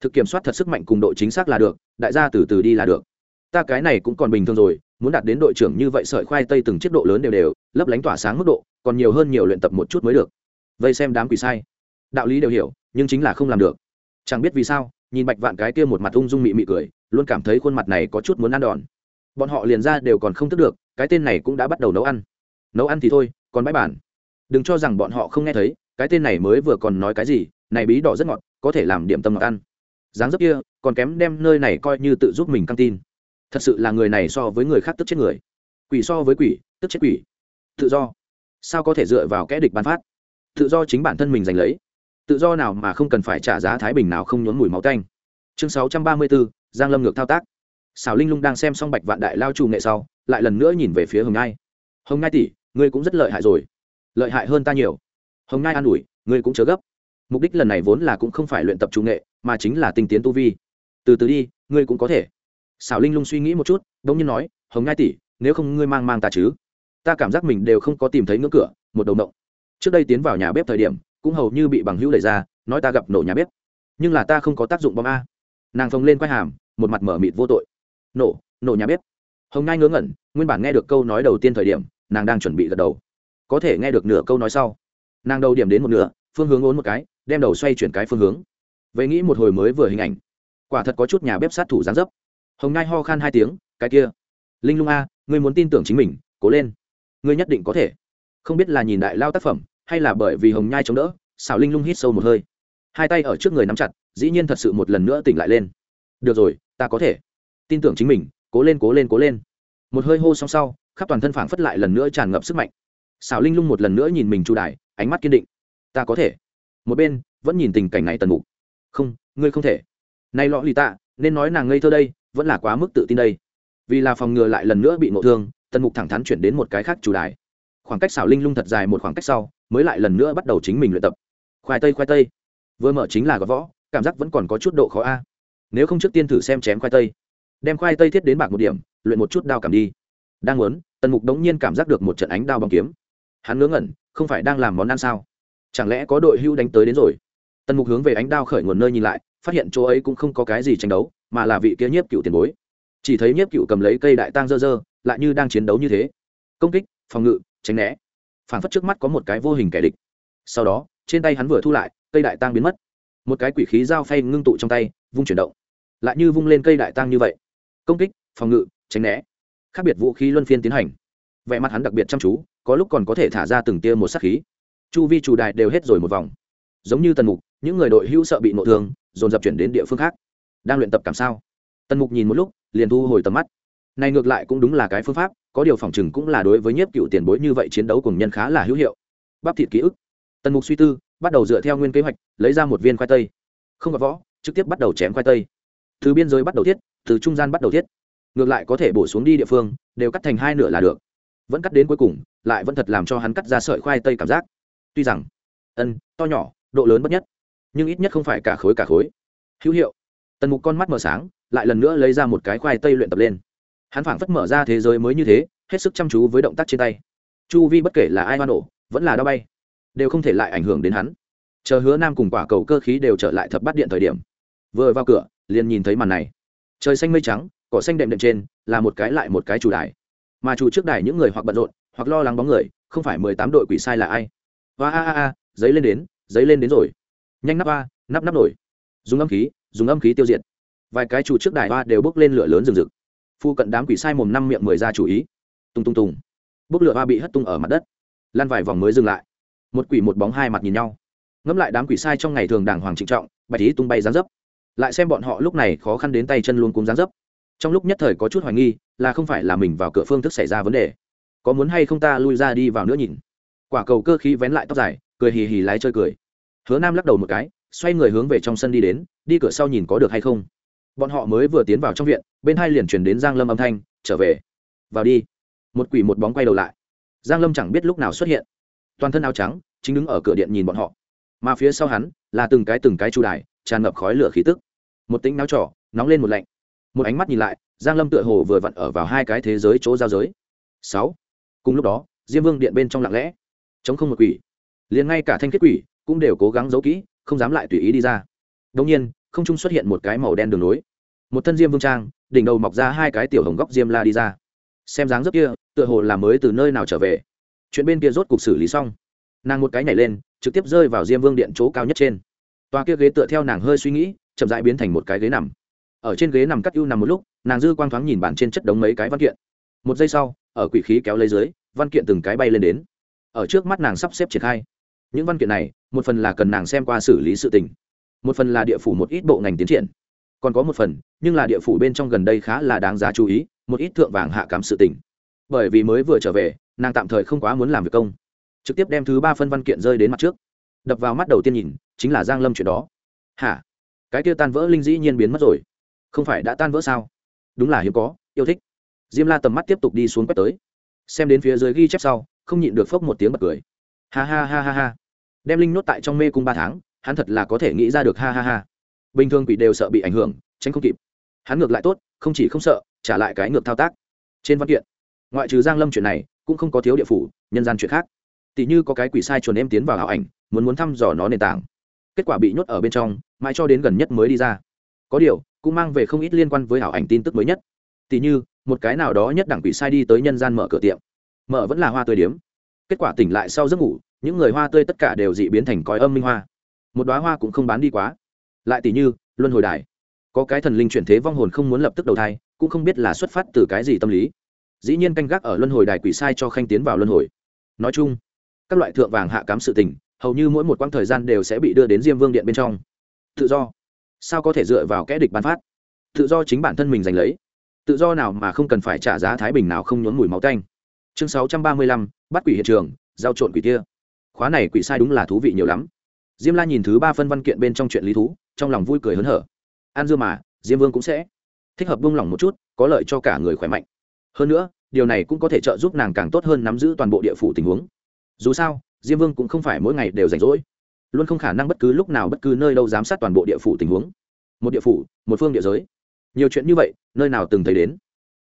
Thực kiểm soát thật sức mạnh cùng độ chính xác là được, đại gia từ từ đi là được. Ta cái này cũng còn bình thường rồi, muốn đạt đến đội trưởng như vậy sợi khoai tây từng chiếc độ lớn đều đều, lấp lánh tỏa sáng mức độ, còn nhiều hơn nhiều luyện tập một chút mới được. Vây xem đám quỷ sai. Đạo lý đều hiểu, nhưng chính là không làm được. Chẳng biết vì sao, nhìn bạch vạn cái kia một mặt ung dung mị mị cười, luôn cảm thấy khuôn mặt này có chút muốn ăn đòn. Bọn họ liền ra đều còn không thức được, cái tên này cũng đã bắt đầu nấu ăn. Nấu ăn thì thôi, còn bãi bản. Đừng cho rằng bọn họ không nghe thấy, cái tên này mới vừa còn nói cái gì này bí đỏ rất ngọt, có thể làm điểm tâm ngọt ăn. Dáng dấp kia, còn kém đem nơi này coi như tự giúp mình căng tin. Thật sự là người này so với người khác tức chết người. Quỷ so với quỷ, tức chết quỷ. Tự do. Sao có thể dựa vào kẽ địch bán phát? Tự do chính bản thân mình giành lấy. Tự do nào mà không cần phải trả giá thái bình nào không nhốn mùi máu tanh. Chương sáu trăm ba mươi bốn giang lâm ngược thao tác. Xảo linh lung đang xem xong bạch vạn đại lao trù nghệ sau, lại lần nữa nhìn về phía hồng ngai. Hồng ngai tỷ, ngươi cũng rất lợi hại rồi. Lợi hại hơn ta nhiều. Hồng ngai an ủi, ngươi cũng chớ gấp mục đích lần này vốn là cũng không phải luyện tập trung nghệ, mà chính là tinh tiến tu vi. Từ từ đi, ngươi cũng có thể. Xảo linh lung suy nghĩ một chút đ ỗ n g nhiên nói, hồng ngai tỷ, nếu không ngươi mang mang ta chứ? Ta cảm giác mình đều không có tìm thấy ngưỡng cửa, một đầu động trước đây tiến vào nhà bếp thời điểm, cũng hầu như bị bằng hữu đẩy ra, nói ta gặp nổ nhà bếp. Nhưng là ta không có tác dụng bom a. Nàng phồng lên quai hàm, một mặt mở mịt vô tội. Nổ nổ nhà bếp. Hồng ngai ngớ ngẩn, nguyên bản nghe được câu nói đầu tiên thời điểm, nàng đang chuẩn bị gật đầu. Có thể nghe được nửa câu nói sau. Nàng đầu điểm đến một nửa phương hướng ốn một cái, đem đầu xoay chuyển cái phương hướng. Vậy nghĩ một hồi mới vừa hình ảnh. Quả thật có chút nhà bếp sát thủ gián dấp. Hồng ngai ho khan hai tiếng, cái kia, linh lung a, ngươi muốn tin tưởng chính mình, cố lên. Ngươi nhất định có thể. Không biết là nhìn đại lao tác phẩm, hay là bởi vì hồng nhai chống đỡ, xảo linh lung hít sâu một hơi. Hai tay ở trước người nắm chặt, dĩ nhiên thật sự một lần nữa tỉnh lại lên. Được rồi, ta có thể. Tin tưởng chính mình, cố lên cố lên cố lên. Một hơi hô xong sau, khắp toàn thân phảng phất lại lần nữa tràn ngập sức mạnh. Xảo linh lung một lần nữa nhìn mình chu đài, ánh mắt kiên định ta có thể. Một bên, vẫn nhìn tình cảnh này tần mục. Không, ngươi không thể. Nay lọ lì tạ, nên nói nàng ngây thơ đây, vẫn là quá mức tự tin đây. Vì là phòng ngừa lại lần nữa bị ngộ thương, tần mục thẳng thắn chuyển đến một cái khác chủ đài. Khoảng cách xảo linh lung thật dài một khoảng cách sau, mới lại lần nữa bắt đầu chính mình luyện tập. Khoai tây khoai tây. Vừa mở chính là gõ võ, cảm giác vẫn còn có chút độ khó a. Nếu không trước tiên thử xem chém khoai tây. Đem khoai tây thiết đến bạc một điểm, luyện một chút đao cảm đi. Đang muốn, tần mục đống nhiên cảm giác được một trận ánh đao bằng kiếm. Hắn ngớ ngẩn, không phải đang làm món ăn sao? Chẳng lẽ có đội hưu đánh tới đến rồi? Tần mục hướng về ánh đao khởi nguồn nơi nhìn lại, phát hiện chỗ ấy cũng không có cái gì tranh đấu, mà là vị kia nhiếp cựu tiền bối. Chỉ thấy nhiếp cựu cầm lấy cây đại tang dơ dơ, lại như đang chiến đấu như thế. Công kích, phòng ngự, tránh né. Phản phất trước mắt có một cái vô hình kẻ địch. Sau đó, trên tay hắn vừa thu lại, cây đại tang biến mất. Một cái quỷ khí dao phay ngưng tụ trong tay, vung chuyển động. Lại như vung lên cây đại tang như vậy. Công kích, phòng ngự, tránh né. Khác biệt vũ khí luân phiên tiến hành. Vẻ mặt hắn đặc biệt chăm chú, có lúc còn có thể thả ra từng tia một sắc khí chu vi chủ đài đều hết rồi một vòng. Giống như tần mục, những người đội hữu sợ bị nộ thương, dồn dập chuyển đến địa phương khác. Đang luyện tập cảm sao? Tần mục nhìn một lúc, liền thu hồi tầm mắt. Này ngược lại cũng đúng là cái phương pháp, có điều phòng chừng cũng là đối với nhiếp cựu tiền bối như vậy chiến đấu cùng nhân khá là hữu hiệu. Bắp thịt ký ức. Tần mục suy tư, bắt đầu dựa theo nguyên kế hoạch, lấy ra một viên khoai tây. Không gặp võ, trực tiếp bắt đầu chém khoai tây. Từ biên giới bắt đầu thiết, từ trung gian bắt đầu thiết. Ngược lại có thể bổ xuống đi địa phương, đều cắt thành hai nửa là được. Vẫn cắt đến cuối cùng, lại vẫn thật làm cho hắn cắt ra sợi khoai tây cảm giác tuy rằng, ân, to nhỏ, độ lớn bất nhất, nhưng ít nhất không phải cả khối cả khối. Hữu hiệu. Tần mục con mắt mở sáng, lại lần nữa lấy ra một cái khoai tây luyện tập lên. Hắn phảng phất mở ra thế giới mới như thế, hết sức chăm chú với động tác trên tay. Chu vi bất kể là ai hoa nổ vẫn là đau bay, đều không thể lại ảnh hưởng đến hắn. Chờ hứa nam cùng quả cầu cơ khí đều trở lại thập bắt điện thời điểm, vừa vào cửa, liền nhìn thấy màn này. Trời xanh mây trắng, cỏ xanh đệm đệm trên, là một cái lại một cái chủ đài. Mà chủ trước đài những người hoặc bận rộn, hoặc lo lắng bóng người, không phải mười tám đội quỷ sai là ai và a a a giấy lên đến giấy lên đến rồi. Nhanh nắp a nắp nắp nổi. Dùng âm khí dùng âm khí tiêu diệt. Vài cái chủ trước đài ba đều bốc lên lửa lớn rừng rực. Phu cận đám quỷ sai mồm năm miệng mười ra chủ ý. Tung tung tung, bốc lửa ba bị hất tung ở mặt đất. Lan vài vòng mới dừng lại. Một quỷ một bóng hai mặt nhìn nhau. Ngẫm lại đám quỷ sai trong ngày thường đàng hoàng trịnh trọng bạch ý tung bay gián dấp. Lại xem bọn họ lúc này khó khăn đến tay chân luôn cúng gián dấp. Trong lúc nhất thời có chút hoài nghi là không phải là mình vào cửa phương thức xảy ra vấn đề. Có muốn hay không ta lui ra đi vào nữa nhìn quả cầu cơ khí vén lại tóc dài, cười hì hì lái chơi cười. Hứa nam lắc đầu một cái, xoay người hướng về trong sân đi đến, đi cửa sau nhìn có được hay không. Bọn họ mới vừa tiến vào trong viện, bên hai liền chuyển đến giang lâm âm thanh, trở về. Vào đi. Một quỷ một bóng quay đầu lại. Giang lâm chẳng biết lúc nào xuất hiện. Toàn thân áo trắng, chính đứng ở cửa điện nhìn bọn họ. Mà phía sau hắn, là từng cái từng cái chu đài, tràn ngập khói lửa khí tức. Một tính náo trỏ nóng lên một lạnh. Một ánh mắt nhìn lại, giang lâm tựa hồ vừa vặn ở vào hai cái thế giới chỗ giao giới. Sáu. Cùng lúc đó, diêm vương điện bên trong lặng lẽ chống không một quỷ. Liền ngay cả thanh kết quỷ cũng đều cố gắng giấu kỹ, không dám lại tùy ý đi ra. Đông nhiên, không trung xuất hiện một cái màu đen đường nối một thân diêm vương trang, đỉnh đầu mọc ra hai cái tiểu hồng góc diêm la đi ra. Xem dáng rất kia, tựa hồ là mới từ nơi nào trở về. Chuyện bên kia rốt cục xử lý xong. Nàng một cái nhảy lên, trực tiếp rơi vào diêm vương điện chỗ cao nhất trên. Toa kia ghế tựa theo nàng hơi suy nghĩ, chậm dãi biến thành một cái ghế nằm. Ở trên ghế nằm cắt ưu nằm một lúc, nàng dư quang thoáng nhìn bản trên chất đống mấy cái văn kiện. Một giây sau, ở quỷ khí kéo lấy dưới, văn kiện từng cái bay lên đến ở trước mắt nàng sắp xếp triển khai. Những văn kiện này, một phần là cần nàng xem qua xử lý sự tình, một phần là địa phủ một ít bộ ngành tiến triển. Còn có một phần, nhưng là địa phủ bên trong gần đây khá là đáng giá chú ý, một ít thượng vàng hạ cám sự tình. Bởi vì mới vừa trở về, nàng tạm thời không quá muốn làm việc công. Trực tiếp đem thứ ba phân văn kiện rơi đến mặt trước. Đập vào mắt đầu tiên nhìn, chính là giang lâm chuyện đó. Hả? Cái kia tan vỡ linh dĩ nhiên biến mất rồi. Không phải đã tan vỡ sao? Đúng là hiếm có, yêu thích. Diêm la tầm mắt tiếp tục đi xuống quét tới. Xem đến phía dưới ghi chép sau không nhịn được phốc một tiếng bật cười. Ha ha ha ha ha. Đem linh nốt tại trong mê cung ba tháng, hắn thật là có thể nghĩ ra được, ha ha ha. Bình thường quỷ đều sợ bị ảnh hưởng, tránh không kịp. Hắn ngược lại tốt, không chỉ không sợ, trả lại cái ngược thao tác. Trên văn kiện, ngoại trừ giang lâm chuyện này, cũng không có thiếu địa phủ, nhân gian chuyện khác. Tỷ như có cái quỷ sai chuồn em tiến vào ảo ảnh, muốn muốn thăm dò nó nền tảng. Kết quả bị nhốt ở bên trong, mãi cho đến gần nhất mới đi ra. Có điều, cũng mang về không ít liên quan với ảo ảnh tin tức mới nhất. Tỷ như, một cái nào đó nhất đẳng quỷ sai đi tới nhân gian mở cửa tiệm mở vẫn là hoa tươi điếm. Kết quả tỉnh lại sau giấc ngủ, những người hoa tươi tất cả đều dị biến thành còi âm minh hoa. Một đoá hoa cũng không bán đi quá. Lại tỷ như, luân hồi đài. Có cái thần linh chuyển thế vong hồn không muốn lập tức đầu thai, cũng không biết là xuất phát từ cái gì tâm lý. Dĩ nhiên canh gác ở luân hồi đài quỷ sai cho khanh tiến vào luân hồi. Nói chung, các loại thượng vàng hạ cám sự tình, hầu như mỗi một quãng thời gian đều sẽ bị đưa đến diêm vương điện bên trong. Tự do. Sao có thể dựa vào kẽ địch bán phát? Tự do chính bản thân mình giành lấy. Tự do nào mà không cần phải trả giá thái bình nào không nhốn mùi máu tanh chương sáu trăm ba mươi lăm, bắt quỷ hiện trường, giao trộn quỷ tia khóa này quỷ sai đúng là thú vị nhiều lắm. Diêm la nhìn thứ ba phân văn kiện bên trong chuyện lý thú, trong lòng vui cười hớn hở. An Dương mà, diêm vương cũng sẽ. Thích hợp buông lỏng một chút, có lợi cho cả người khỏe mạnh. Hơn nữa, điều này cũng có thể trợ giúp nàng càng tốt hơn nắm giữ toàn bộ địa phủ tình huống. Dù sao, diêm vương cũng không phải mỗi ngày đều rảnh rỗi. Luôn không khả năng bất cứ lúc nào bất cứ nơi đâu giám sát toàn bộ địa phủ tình huống. Một địa phủ, một phương địa giới. Nhiều chuyện như vậy, nơi nào từng thấy đến.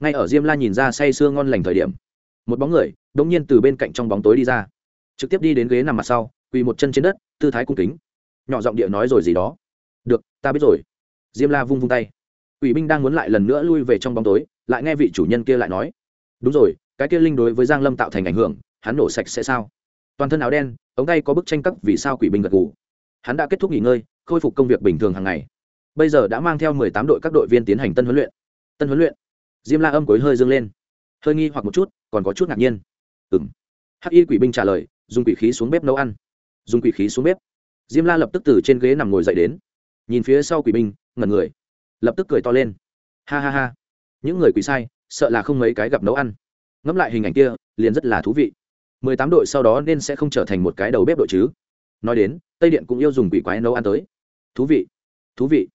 Ngay ở diêm la nhìn ra say sưa ngon lành thời điểm một bóng người đ ỗ n g nhiên từ bên cạnh trong bóng tối đi ra trực tiếp đi đến ghế nằm mặt sau quỳ một chân trên đất tư thái cung kính nhỏ giọng địa nói rồi gì đó được ta biết rồi diêm la vung vung tay ủy binh đang muốn lại lần nữa lui về trong bóng tối lại nghe vị chủ nhân kia lại nói đúng rồi cái kia linh đối với giang lâm tạo thành ảnh hưởng hắn nổ sạch sẽ sao toàn thân áo đen ống tay có bức tranh cấp vì sao quỷ binh gật gù hắn đã kết thúc nghỉ ngơi khôi phục công việc bình thường hàng ngày bây giờ đã mang theo mười tám đội các đội viên tiến hành tân huấn luyện tân huấn luyện diêm la âm cối hơi dâng lên hơi nghi hoặc một chút, còn có chút ngạc nhiên. Ừ m hắc y quỷ binh trả lời, dùng quỷ khí xuống bếp nấu ăn. Dùng quỷ khí xuống bếp. Diêm la lập tức từ trên ghế nằm ngồi dậy đến. Nhìn phía sau quỷ binh, ngẩn người. Lập tức cười to lên. Ha ha ha. Những người quỷ sai, sợ là không mấy cái gặp nấu ăn. Ngẫm lại hình ảnh kia, liền rất là thú vị. Mười tám đội sau đó nên sẽ không trở thành một cái đầu bếp đội chứ. Nói đến, tây điện cũng yêu dùng quỷ quái nấu ăn tới. Thú vị. Thú vị.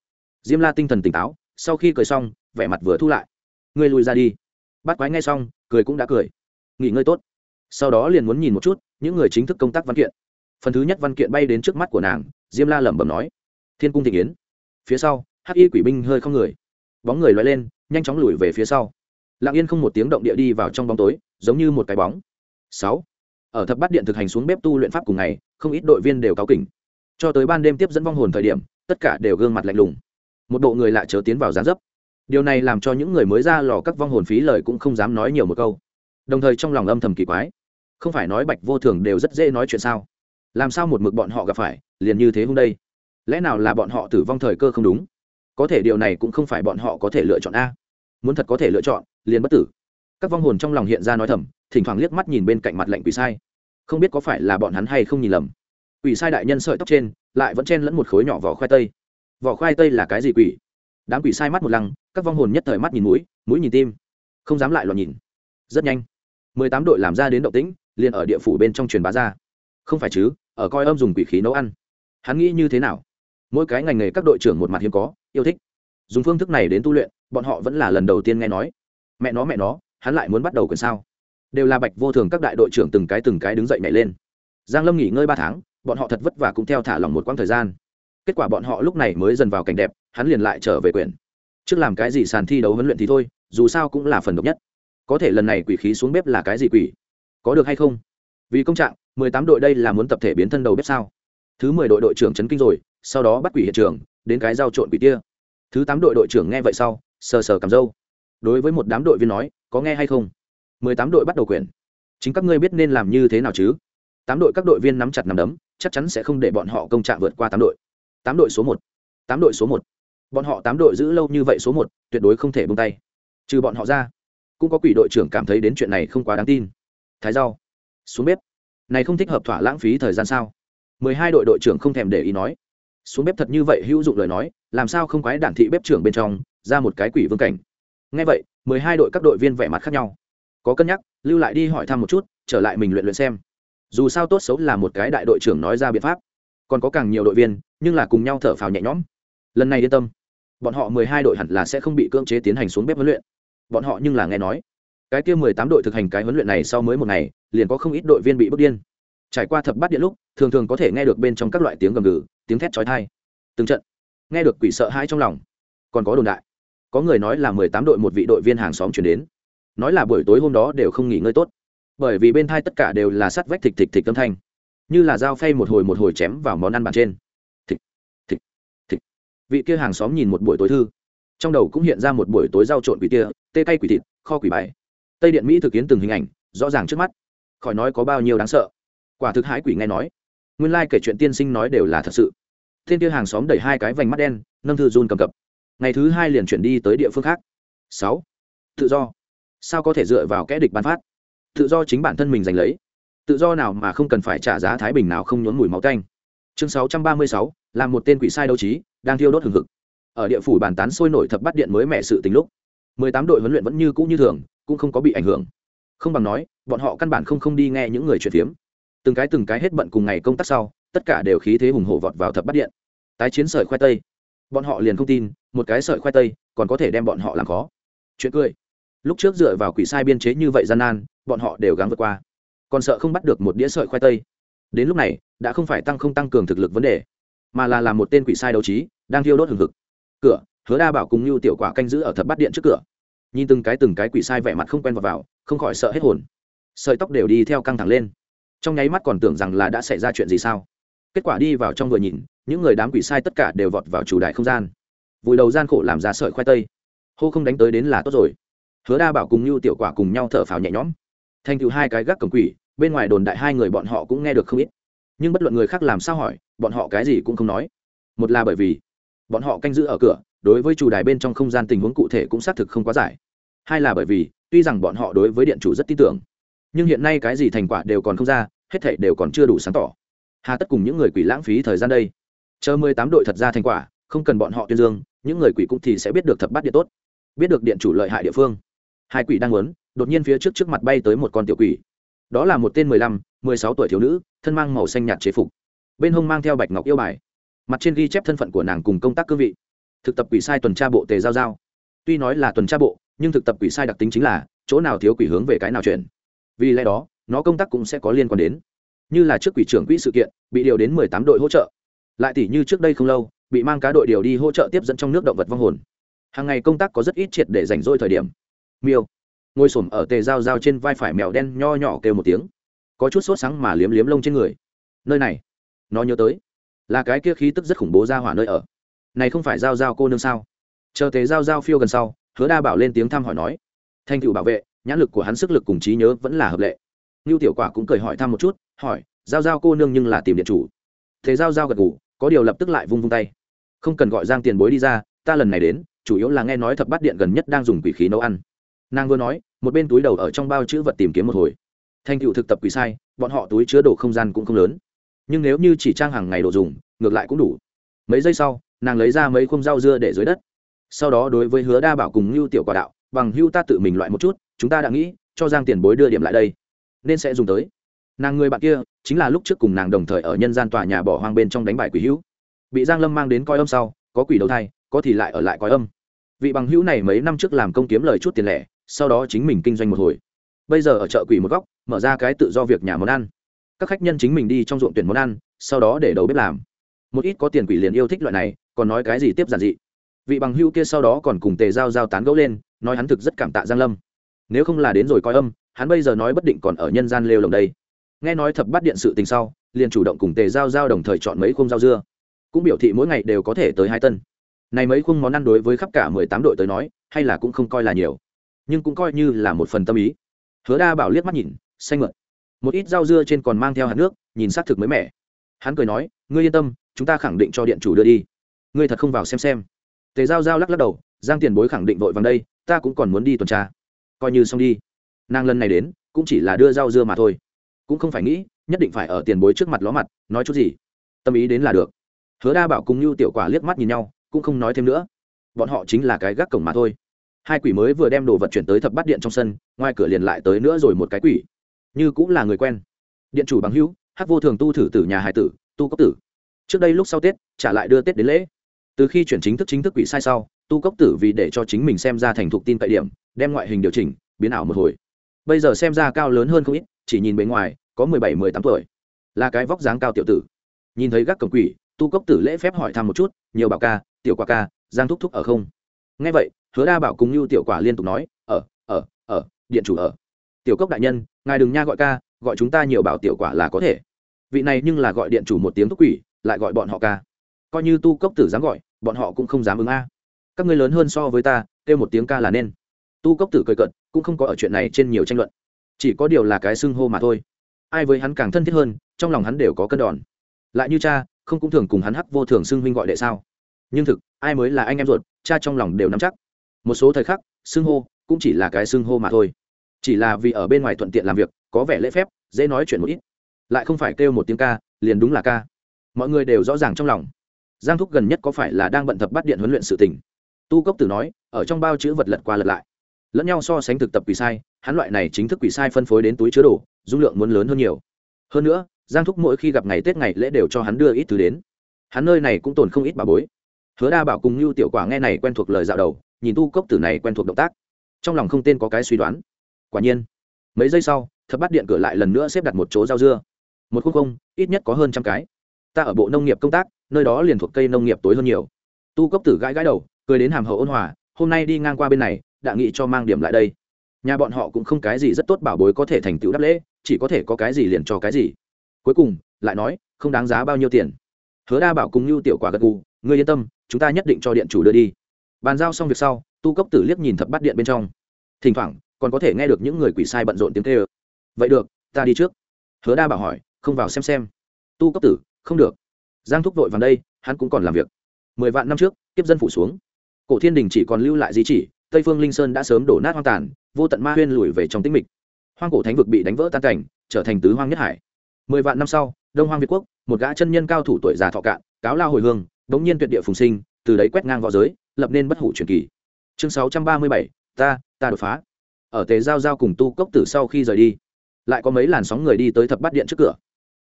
Diêm la tinh thần tỉnh táo, sau khi cười xong, vẻ mặt vừa thu lại. Ngươi lùi ra đi bắt quái ngay xong, cười cũng đã cười. Nghỉ ngơi tốt. Sau đó liền muốn nhìn một chút những người chính thức công tác văn kiện. Phần thứ nhất văn kiện bay đến trước mắt của nàng, diêm la lẩm bẩm nói. Thiên cung thị yến phía sau, hắc y quỷ binh hơi không người. Bóng người loay lên, nhanh chóng lùi về phía sau. Lặng yên không một tiếng động địa đi vào trong bóng tối, giống như một cái bóng. Sáu. Ở thập bát điện thực hành xuống bếp tu luyện pháp cùng ngày, không ít đội viên đều cáo kỉnh. Cho tới ban đêm tiếp dẫn vong hồn thời điểm, tất cả đều gương mặt lạnh lùng. Một bộ người lạ chớ tiến vào gián dấp điều này làm cho những người mới ra lò các vong hồn phí lời cũng không dám nói nhiều một câu. Đồng thời trong lòng âm thầm kỳ quái, không phải nói bạch vô thường đều rất dễ nói chuyện sao? Làm sao một mực bọn họ gặp phải, liền như thế hôm đây? Lẽ nào là bọn họ tử vong thời cơ không đúng? Có thể điều này cũng không phải bọn họ có thể lựa chọn a. Muốn thật có thể lựa chọn, liền bất tử. Các vong hồn trong lòng hiện ra nói thầm, thỉnh thoảng liếc mắt nhìn bên cạnh mặt lạnh quỷ sai. Không biết có phải là bọn hắn hay không nhìn lầm. Quỷ sai đại nhân sợi tóc trên, lại vẫn chen lẫn một khối nhỏ vỏ khoai tây. Vỏ khoai tây là cái gì quỷ? Đám quỷ sai mắt một lăng các vong hồn nhất thời mắt nhìn mũi mũi nhìn tim, không dám lại loạn nhìn. Rất nhanh, mười tám đội làm ra đến động tĩnh, liền ở địa phủ bên trong truyền bá ra. Không phải chứ, ở coi âm dùng quỷ khí nấu ăn. Hắn nghĩ như thế nào? Mỗi cái ngành nghề các đội trưởng một mặt hiếm có, yêu thích. Dùng phương thức này đến tu luyện, bọn họ vẫn là lần đầu tiên nghe nói. Mẹ nó mẹ nó, hắn lại muốn bắt đầu quyền sao? Đều là bạch vô thường các đại đội trưởng từng cái từng cái đứng dậy nhảy lên. Giang lâm nghỉ ngơi ba tháng, bọn họ thật vất vả cũng theo thả lỏng một quãng thời gian. Kết quả bọn họ lúc này mới dần vào cảnh đẹp, hắn liền lại trở về quyền trước làm cái gì sàn thi đấu huấn luyện thì thôi, dù sao cũng là phần độc nhất. Có thể lần này quỷ khí xuống bếp là cái gì quỷ? Có được hay không? Vì công trạng, mười tám đội đây là muốn tập thể biến thân đầu bếp sao? Thứ mười đội đội trưởng chấn kinh rồi, sau đó bắt quỷ hiện trường, đến cái giao trộn quỷ tia thứ tám đội đội trưởng nghe vậy sau, sờ sờ cầm dâu đối với một đám đội viên nói, có nghe hay không? mười tám đội bắt đầu quyền chính các ngươi biết nên làm như thế nào chứ? Tám đội các đội viên nắm chặt nắm đấm, chắc chắn sẽ không để bọn họ công trạng vượt qua tám đội. Tám đội số một. Tám đội số một bọn họ tám đội giữ lâu như vậy số một, tuyệt đối không thể bung tay. Trừ bọn họ ra, cũng có quỷ đội trưởng cảm thấy đến chuyện này không quá đáng tin. Thái rau xuống bếp. Này không thích hợp thỏa lãng phí thời gian sao? Mười hai đội đội trưởng không thèm để ý nói. Xuống bếp thật như vậy hữu dụng lời nói, làm sao không quái đản thị bếp trưởng bên trong, ra một cái quỷ vương cảnh. Ngay vậy, mười hai đội các đội viên vẻ mặt khác nhau. Có cân nhắc, lưu lại đi hỏi thăm một chút, trở lại mình luyện luyện xem. Dù sao tốt xấu là một cái đại đội trưởng nói ra biện pháp. Còn có càng nhiều đội viên, nhưng là cùng nhau thở phào nhẹ nhõm. Lần này yên tâm bọn họ mười hai đội hẳn là sẽ không bị cưỡng chế tiến hành xuống bếp huấn luyện. Bọn họ nhưng là nghe nói, cái kia mười tám đội thực hành cái huấn luyện này sau mới một ngày, liền có không ít đội viên bị bước điên. Trải qua thập bát điện lúc, thường thường có thể nghe được bên trong các loại tiếng gầm gừ, tiếng thét chói tai. Từng trận, nghe được quỷ sợ hãi trong lòng. Còn có đồn đại, có người nói là mười tám đội một vị đội viên hàng xóm chuyển đến. Nói là buổi tối hôm đó đều không nghỉ ngơi tốt, bởi vì bên thai tất cả đều là sắt vách thịt thịt thịt âm thanh, như là dao phay một hồi một hồi chém vào món ăn bàn trên vị kia hàng xóm nhìn một buổi tối thư. Trong đầu cũng hiện ra một buổi tối rau trộn quỷ tia tê cay quỷ thịt, kho quỷ bài. Tây điện mỹ thực kiến từng hình ảnh, rõ ràng trước mắt. Khỏi nói có bao nhiêu đáng sợ. Quả thực hái quỷ nghe nói. Nguyên lai、like、kể chuyện tiên sinh nói đều là thật sự. Thiên kia hàng xóm đẩy hai cái vành mắt đen, nâng thư run cầm cập. Ngày thứ hai liền chuyển đi tới địa phương khác. Sáu. Tự do. Sao có thể dựa vào kẽ địch bán phát? Tự do chính bản thân mình giành lấy. Tự do nào mà không cần phải trả giá thái bình nào không nhốn mùi máu canh chương sáu trăm ba mươi sáu là một tên quỷ sai đấu trí, đang thiêu đốt hừng hực. Ở địa phủ bàn tán sôi nổi thập bắt điện mới mẹ sự tình lúc, mười tám đội huấn luyện vẫn như cũ như thường, cũng không có bị ảnh hưởng. Không bằng nói, bọn họ căn bản không không đi nghe những người chuyện phiếm. Từng cái từng cái hết bận cùng ngày công tác sau, tất cả đều khí thế hùng hổ vọt vào thập bắt điện. Tái chiến sợi khoai tây. Bọn họ liền không tin, một cái sợi khoai tây còn có thể đem bọn họ làm khó. Chuyện cười. Lúc trước dựa vào quỷ sai biên chế như vậy gian nan, bọn họ đều gắng vượt qua. Còn sợ không bắt được một đĩa sợi khoai tây đến lúc này đã không phải tăng không tăng cường thực lực vấn đề mà là làm một tên quỷ sai đấu trí đang thiêu đốt hừng hực. Cửa hứa đa bảo cùng như tiểu quả canh giữ ở thập bắt điện trước cửa. Nhìn từng cái từng cái quỷ sai vẻ mặt không quen vào, vào không khỏi sợ hết hồn. Sợi tóc đều đi theo căng thẳng lên. Trong nháy mắt còn tưởng rằng là đã xảy ra chuyện gì sao? Kết quả đi vào trong vừa nhìn những người đám quỷ sai tất cả đều vọt vào chủ đại không gian. Vùi đầu gian khổ làm ra sợi khoai tây. Hô không đánh tới đến là tốt rồi. Hứa đa bảo cùng như tiểu quả cùng nhau thở phào nhẹ nhõm. Thành tựu hai cái gác cầm quỷ bên ngoài đồn đại hai người bọn họ cũng nghe được không ít. Nhưng bất luận người khác làm sao hỏi, bọn họ cái gì cũng không nói. Một là bởi vì bọn họ canh giữ ở cửa, đối với chủ đài bên trong không gian tình huống cụ thể cũng xác thực không quá giải. Hai là bởi vì, tuy rằng bọn họ đối với điện chủ rất tin tưởng, nhưng hiện nay cái gì thành quả đều còn không ra, hết thảy đều còn chưa đủ sáng tỏ. Hà tất cùng những người quỷ lãng phí thời gian đây. Chờ mười tám đội thật ra thành quả, không cần bọn họ tuyên dương, những người quỷ cũng thì sẽ biết được thập bát điện tốt, biết được điện chủ lợi hại địa phương. Hai quỷ đang muốn, đột nhiên phía trước trước mặt bay tới một con tiểu quỷ đó là một tên mười lăm, mười sáu tuổi thiếu nữ, thân mang màu xanh nhạt chế phục. Bên hông mang theo bạch ngọc yêu bài. Mặt trên ghi chép thân phận của nàng cùng công tác cương vị. Thực tập quỷ sai tuần tra bộ tề giao giao. Tuy nói là tuần tra bộ, nhưng thực tập quỷ sai đặc tính chính là, chỗ nào thiếu quỷ hướng về cái nào chuyển. Vì lẽ đó, nó công tác cũng sẽ có liên quan đến. Như là trước quỷ trưởng quỹ sự kiện, bị điều đến mười tám đội hỗ trợ. Lại tỷ như trước đây không lâu, bị mang cá đội điều đi hỗ trợ tiếp dẫn trong nước động vật vong hồn. Hàng ngày công tác có rất ít triệt để rảnh rỗi thời điểm. Miêu ngồi s ổ m ở tề dao dao trên vai phải mèo đen nho nhỏ kêu một tiếng. Có chút sốt sáng mà liếm liếm lông trên người. Nơi này, nó nhớ tới, là cái kia khí tức rất khủng bố ra hỏa nơi ở. Này không phải giao giao cô nương sao? Chờ tề giao giao phiêu gần sau, hứa đa bảo lên tiếng thăm hỏi nói. Thanh cựu bảo vệ, nhãn lực của hắn sức lực cùng trí nhớ vẫn là hợp lệ. Ngưu tiểu quả cũng cười hỏi thăm một chút, hỏi, giao giao cô nương nhưng là tìm điện chủ. Thế giao giao gật ngủ có điều lập tức lại vung vung tay. Không cần gọi giang tiền bối đi ra, ta lần này đến, chủ yếu là nghe nói thập bát điện gần nhất đang dùng quỷ khí nấu ăn nàng vừa nói, một bên túi đầu ở trong bao chữ vật tìm kiếm một hồi. Thành tựu thực tập quỷ sai, bọn họ túi chứa đồ không gian cũng không lớn. Nhưng nếu như chỉ trang hàng ngày đồ dùng, ngược lại cũng đủ. Mấy giây sau, nàng lấy ra mấy khung rau dưa để dưới đất. Sau đó đối với hứa đa bảo cùng hưu tiểu quả đạo, bằng hưu ta tự mình loại một chút, chúng ta đã nghĩ, cho giang tiền bối đưa điểm lại đây, nên sẽ dùng tới. Nàng người bạn kia, chính là lúc trước cùng nàng đồng thời ở nhân gian tòa nhà bỏ hoang bên trong đánh bài quỷ hữu. Bị giang lâm mang đến coi âm sau, có quỷ đầu thai, có thì lại ở lại coi âm. Vị bằng hữu này mấy năm trước làm công kiếm lời chút tiền lẻ sau đó chính mình kinh doanh một hồi. Bây giờ ở chợ quỷ một góc, mở ra cái tự do việc nhà món ăn. Các khách nhân chính mình đi trong ruộng tuyển món ăn, sau đó để đầu bếp làm. Một ít có tiền quỷ liền yêu thích loại này, còn nói cái gì tiếp giản dị. Vị bằng hưu kia sau đó còn cùng tề giao giao tán gẫu lên, nói hắn thực rất cảm tạ giang lâm. Nếu không là đến rồi coi âm, hắn bây giờ nói bất định còn ở nhân gian lêu lồng đây. Nghe nói thập bắt điện sự tình sau, liền chủ động cùng tề giao giao đồng thời chọn mấy khung rau dưa. Cũng biểu thị mỗi ngày đều có thể tới hai tân. Này mấy khung món ăn đối với khắp cả mười tám đội tới nói, hay là cũng không coi là nhiều nhưng cũng coi như là một phần tâm ý. Hứa đa bảo liếc mắt nhìn, xanh mượn một ít rau dưa trên còn mang theo hạt nước, nhìn xác thực mới mẻ. Hắn cười nói, ngươi yên tâm, chúng ta khẳng định cho điện chủ đưa đi. Ngươi thật không vào xem xem. Tề giao giao lắc lắc đầu, giang tiền bối khẳng định vội vàng đây, ta cũng còn muốn đi tuần tra. Coi như xong đi. Nàng lần này đến, cũng chỉ là đưa rau dưa mà thôi. Cũng không phải nghĩ, nhất định phải ở tiền bối trước mặt ló mặt, nói chút gì. Tâm ý đến là được. Hứa đa bảo cùng như tiểu quả liếc mắt nhìn nhau, cũng không nói thêm nữa. Bọn họ chính là cái gác cổng mà thôi hai quỷ mới vừa đem đồ vật chuyển tới thập bát điện trong sân, ngoài cửa liền lại tới nữa rồi một cái quỷ. Như cũng là người quen. Điện chủ bằng hữu hát vô thường tu thử tử nhà hải tử, tu cốc tử. Trước đây lúc sau tết, trả lại đưa tết đến lễ. Từ khi chuyển chính thức chính thức quỷ sai sau, tu cốc tử vì để cho chính mình xem ra thành thục tin tại điểm, đem ngoại hình điều chỉnh, biến ảo một hồi. Bây giờ xem ra cao lớn hơn không ít, chỉ nhìn bề ngoài, có mười bảy, mười tám tuổi. Là cái vóc dáng cao tiểu tử. Nhìn thấy gác cổng quỷ, tu cốc tử lễ phép hỏi thăm một chút, nhiều bảo ca, tiểu quả ca, giang thúc thúc ở không? Nghe vậy hứa đa bảo cùng như tiểu quả liên tục nói ở ở ở điện chủ ở. Tiểu cốc đại nhân, ngài đừng nha gọi ca, gọi chúng ta nhiều bảo tiểu quả là có thể. Vị này nhưng là gọi điện chủ một tiếng thúc quỷ, lại gọi bọn họ ca. Coi như tu cốc tử dám gọi, bọn họ cũng không dám ứng a. Các ngươi lớn hơn so với ta, kêu một tiếng ca là nên. Tu cốc tử cười cận cũng không có ở chuyện này trên nhiều tranh luận. Chỉ có điều là cái xưng hô mà thôi. Ai với hắn càng thân thiết hơn, trong lòng hắn đều có cân đòn. Lại như cha, không cũng thường cùng hắn hắc vô thường xưng huynh gọi đệ sao? Nhưng thực, ai mới là anh em ruột, cha trong lòng đều nắm chắc một số thời khắc, xưng hô cũng chỉ là cái xưng hô mà thôi. Chỉ là vì ở bên ngoài thuận tiện làm việc, có vẻ lễ phép, dễ nói chuyện một ít. Lại không phải kêu một tiếng ca, liền đúng là ca. Mọi người đều rõ ràng trong lòng. Giang thúc gần nhất có phải là đang bận thập bắt điện huấn luyện sự tình? Tu cốc tử nói, ở trong bao chữ vật lật qua lật lại. Lẫn nhau so sánh thực tập quỷ sai, hắn loại này chính thức quỷ sai phân phối đến túi chứa đồ, dung lượng muốn lớn hơn nhiều. Hơn nữa, giang thúc mỗi khi gặp ngày tết ngày lễ đều cho hắn đưa ít thứ đến. Hắn nơi này cũng tồn không ít bà bối. Hứa đa bảo cùng như tiểu quả nghe này quen thuộc lời dạo đầu nhìn tu cốc tử này quen thuộc động tác. Trong lòng không tên có cái suy đoán. Quả nhiên, mấy giây sau, thập bát điện cửa lại lần nữa xếp đặt một chỗ rau dưa. Một khúc không, ít nhất có hơn trăm cái. Ta ở bộ nông nghiệp công tác, nơi đó liền thuộc cây nông nghiệp tối hơn nhiều. Tu cốc tử gãi gãi đầu, cười đến hàm hậu ôn hòa, hôm nay đi ngang qua bên này, đã nghĩ cho mang điểm lại đây. Nhà bọn họ cũng không cái gì rất tốt bảo bối có thể thành tựu đáp lễ, chỉ có thể có cái gì liền cho cái gì. Cuối cùng, lại nói, không đáng giá bao nhiêu tiền. Hứa đa bảo cùng như tiểu quả gật gù, ngươi yên tâm, chúng ta nhất định cho điện chủ đưa đi bàn giao xong việc sau, tu cốc tử liếc nhìn thập bát điện bên trong. Thỉnh thoảng, còn có thể nghe được những người quỷ sai bận rộn tiếng kêu. Vậy được, ta đi trước. Hứa đa bảo hỏi, không vào xem xem. Tu cốc tử, không được. Giang thúc vội vào đây, hắn cũng còn làm việc. Mười vạn năm trước tiếp dân phủ xuống. Cổ thiên đình chỉ còn lưu lại di chỉ, tây phương linh sơn đã sớm đổ nát hoang tàn, vô tận ma huyên lùi về trong tĩnh mịch. Hoang cổ thánh vực bị đánh vỡ tan cảnh, trở thành tứ hoang nhất hải. Mười vạn năm sau, đông hoang việt quốc, một gã chân nhân cao thủ tuổi già thọ cạn, cáo lao hồi hương, đống nhiên tuyệt địa phùng sinh, từ đấy quét ngang v õ giới lập nên bất hủ truyền kỳ. Chương sáu trăm ba mươi bảy, ta ta đột phá. Ở tề giao giao cùng tu cốc tử sau khi rời đi, lại có mấy làn sóng người đi tới thập bát điện trước cửa.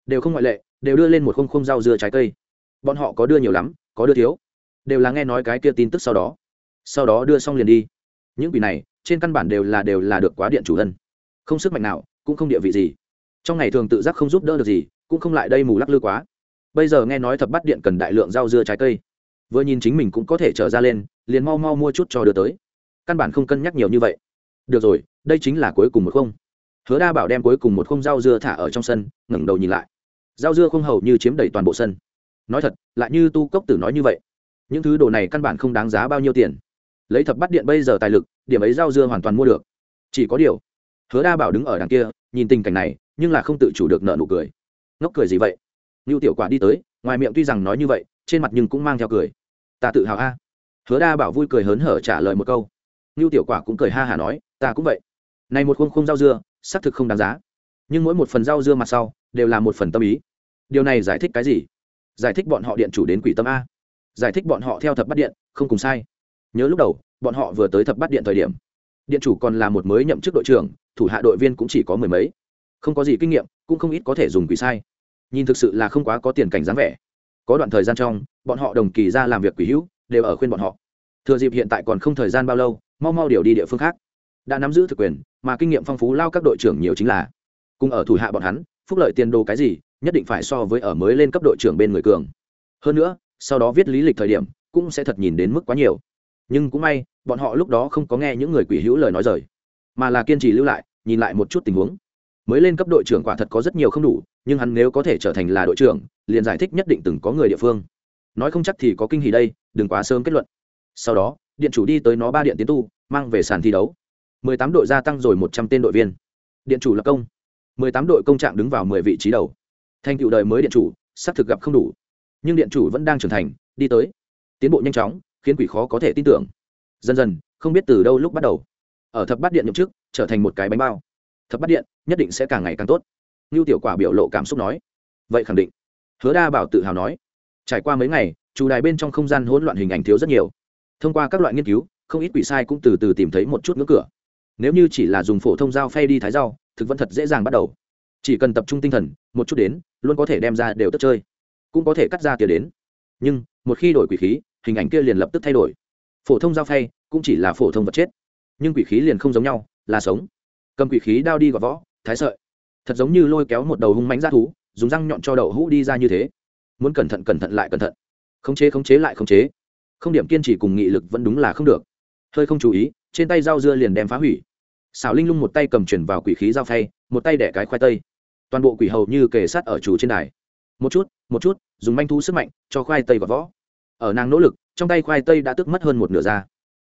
Đều không ngoại lệ, đều đưa lên một khung khung rau dưa trái cây. Bọn họ có đưa nhiều lắm, có đưa thiếu. Đều là nghe nói cái kia tin tức sau đó. Sau đó đưa xong liền đi. Những vị này, trên căn bản đều là đều là được quá điện chủ thân không sức mạnh nào, cũng không địa vị gì. Trong ngày thường tự giác không giúp đỡ được gì, cũng không lại đây mù lắc lư quá. Bây giờ nghe nói thập bát điện cần đại lượng rau dưa trái cây vừa nhìn chính mình cũng có thể trở ra lên, liền mau mau mua chút cho đưa tới. Căn bản không cân nhắc nhiều như vậy. Được rồi, đây chính là cuối cùng một không hứa đa bảo đem cuối cùng một không rau dưa thả ở trong sân, ngẩng đầu nhìn lại. Rau dưa không hầu như chiếm đầy toàn bộ sân. Nói thật, lại như tu cốc tử nói như vậy. Những thứ đồ này căn bản không đáng giá bao nhiêu tiền. Lấy thập bắt điện bây giờ tài lực, điểm ấy rau dưa hoàn toàn mua được. Chỉ có điều, hứa đa bảo đứng ở đằng kia, nhìn tình cảnh này, nhưng là không tự chủ được nợ nụ cười. Ngốc cười gì vậy? Ngưu tiểu quả đi tới, ngoài miệng tuy rằng nói như vậy, trên mặt nhưng cũng mang theo cười ta tự hào a. Hứa đa bảo vui cười hớn hở trả lời một câu. Ngưu tiểu quả cũng cười ha hả nói, ta cũng vậy. Này một khuôn khung rau dưa, xác thực không đáng giá. Nhưng mỗi một phần rau dưa mặt sau, đều là một phần tâm ý. Điều này giải thích cái gì? Giải thích bọn họ điện chủ đến quỷ tâm a. Giải thích bọn họ theo thập bắt điện, không cùng sai. Nhớ lúc đầu, bọn họ vừa tới thập bắt điện thời điểm, điện chủ còn là một mới nhậm chức đội trưởng, thủ hạ đội viên cũng chỉ có mười mấy. Không có gì kinh nghiệm, cũng không ít có thể dùng quỷ sai. Nhìn thực sự là không quá có tiền cảnh dáng vẻ có đoạn thời gian trong, bọn họ đồng kỳ ra làm việc quỷ hữu, đều ở khuyên bọn họ. Thừa dịp hiện tại còn không thời gian bao lâu, mau mau điều đi địa phương khác. Đã nắm giữ thực quyền, mà kinh nghiệm phong phú lao các đội trưởng nhiều chính là cùng ở thủ hạ bọn hắn, phúc lợi tiền đồ cái gì, nhất định phải so với ở mới lên cấp đội trưởng bên người cường. Hơn nữa, sau đó viết lý lịch thời điểm, cũng sẽ thật nhìn đến mức quá nhiều. Nhưng cũng may, bọn họ lúc đó không có nghe những người quỷ hữu lời nói rời, mà là kiên trì lưu lại, nhìn lại một chút tình huống mới lên cấp đội trưởng quả thật có rất nhiều không đủ, nhưng hắn nếu có thể trở thành là đội trưởng, liền giải thích nhất định từng có người địa phương. Nói không chắc thì có kinh hỉ đây, đừng quá sớm kết luận. Sau đó, điện chủ đi tới nó ba điện tiến tu, mang về sàn thi đấu. Mười tám đội gia tăng rồi một trăm tên đội viên. Điện chủ lập công. Mười tám đội công trạng đứng vào mười vị trí đầu. Thành tựu đời mới điện chủ, xác thực gặp không đủ. Nhưng điện chủ vẫn đang trưởng thành, đi tới. Tiến bộ nhanh chóng, khiến quỷ khó có thể tin tưởng. Dần dần, không biết từ đâu lúc bắt đầu. Ở thập bát điện nhậm chức, trở thành một cái bánh bao thập bát điện, nhất định sẽ càng ngày càng tốt. Ngưu tiểu quả biểu lộ cảm xúc nói. Vậy khẳng định. Hứa đa bảo tự hào nói. Trải qua mấy ngày, chủ đài bên trong không gian hỗn loạn hình ảnh thiếu rất nhiều. Thông qua các loại nghiên cứu, không ít quỷ sai cũng từ từ tìm thấy một chút ngưỡng cửa. Nếu như chỉ là dùng phổ thông dao phay đi thái rau, thực vẫn thật dễ dàng bắt đầu. Chỉ cần tập trung tinh thần, một chút đến, luôn có thể đem ra đều tất chơi. Cũng có thể cắt ra tiền đến. Nhưng, một khi đổi quỷ khí, hình ảnh kia liền lập tức thay đổi. Phổ thông dao phay cũng chỉ là phổ thông vật chết. Nhưng quỷ khí liền không giống nhau, là sống cầm quỷ khí đao đi gọt võ, thái sợi. Thật giống như lôi kéo một đầu hung mánh ra thú, dùng răng nhọn cho đậu hũ đi ra như thế. Muốn cẩn thận cẩn thận lại cẩn thận. Khống chế khống chế lại khống chế. Không điểm kiên trì cùng nghị lực vẫn đúng là không được. Hơi không chú ý, trên tay dao dưa liền đem phá hủy. Xảo linh lung một tay cầm chuyển vào quỷ khí dao phay, một tay đẻ cái khoai tây. Toàn bộ quỷ hầu như kề sát ở chủ trên đài. Một chút một chút, dùng manh thu sức mạnh cho khoai tây và võ. Ở nàng nỗ lực, trong tay khoai tây đã tước mất hơn một nửa ra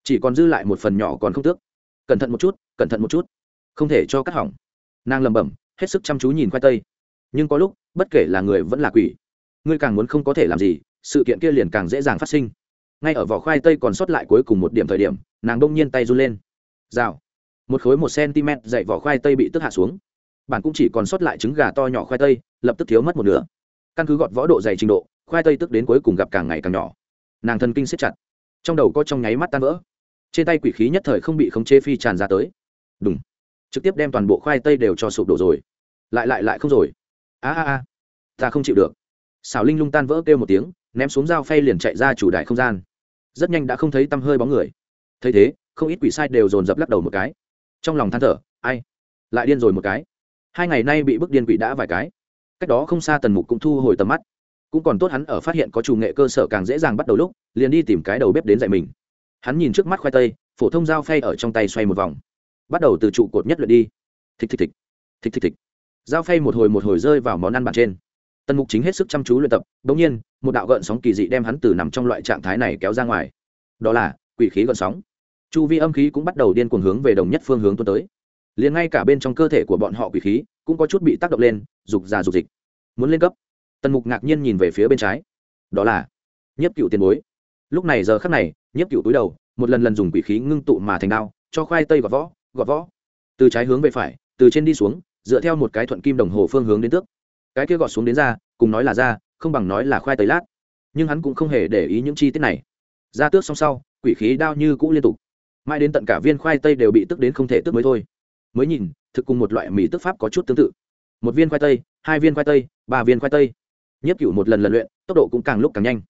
chỉ còn dư lại một phần nhỏ còn không tước. Cẩn thận một chút, cẩn thận một chút không thể cho cắt hỏng. Nàng lầm bẩm, hết sức chăm chú nhìn khoai tây. Nhưng có lúc, bất kể là người vẫn là quỷ, ngươi càng muốn không có thể làm gì, sự kiện kia liền càng dễ dàng phát sinh. Ngay ở vỏ khoai tây còn sót lại cuối cùng một điểm thời điểm, nàng đông nhiên tay run lên. Rào. Một khối một cm dậy vỏ khoai tây bị tức hạ xuống. Bạn cũng chỉ còn sót lại trứng gà to nhỏ khoai tây, lập tức thiếu mất một nửa. Căn cứ gọt võ độ dày trình độ, khoai tây tức đến cuối cùng gặp càng ngày càng nhỏ. Nàng thần kinh siết chặt. Trong đầu có trong nháy mắt tan vỡ. Trên tay quỷ khí nhất thời không bị khống chế phi tràn ra tới. Đúng trực tiếp đem toàn bộ khoai tây đều cho sụp đổ rồi. Lại lại lại không rồi. A a a. Ta không chịu được. Xảo linh lung tan vỡ kêu một tiếng, ném xuống dao phay liền chạy ra chủ đại không gian. Rất nhanh đã không thấy tăm hơi bóng người. Thấy thế, không ít quỷ sai đều dồn dập lắc đầu một cái. Trong lòng than thở, ai? Lại điên rồi một cái. Hai ngày nay bị bức điên quỷ đã vài cái. Cách đó không xa tần mục cũng thu hồi tầm mắt. Cũng còn tốt hắn ở phát hiện có chủ nghệ cơ sở càng dễ dàng bắt đầu lúc, liền đi tìm cái đầu bếp đến dạy mình. Hắn nhìn trước mắt khoai tây, phổ thông dao phay ở trong tay xoay một vòng bắt đầu từ trụ cột nhất luyện đi. Thịch thịch thịch. Thịch thịch thịch. Dao phay một hồi một hồi rơi vào món ăn bàn trên. Tần mục chính hết sức chăm chú luyện tập đ ỗ n g nhiên, một đạo gợn sóng kỳ dị đem hắn từ nằm trong loại trạng thái này kéo ra ngoài. Đó là, quỷ khí gợn sóng. Chu vi âm khí cũng bắt đầu điên cuồng hướng về đồng nhất phương hướng tuôn tới. Liền ngay cả bên trong cơ thể của bọn họ quỷ khí cũng có chút bị tác động lên rục già rục dịch. Muốn lên cấp. Tần mục ngạc nhiên nhìn về phía bên trái. Đó là, nhất cựu tiền bối. Lúc này giờ khắc này, nhất cựu túi đầu, một lần lần dùng quỷ khí ngưng tụ mà thành đao, cho khoai tây và võ gọt võ. Từ trái hướng về phải, từ trên đi xuống, dựa theo một cái thuận kim đồng hồ phương hướng đến tước. Cái kia gọt xuống đến ra, cùng nói là ra, không bằng nói là khoai tây lát. Nhưng hắn cũng không hề để ý những chi tiết này. Ra tước xong sau, quỷ khí đao như cũ liên tục. Mãi đến tận cả viên khoai tây đều bị tức đến không thể tức mới thôi. Mới nhìn, thực cùng một loại mì tức pháp có chút tương tự. Một viên khoai tây, hai viên khoai tây, ba viên khoai tây. Nhất cửu một lần lần luyện, tốc độ cũng càng lúc càng nhanh.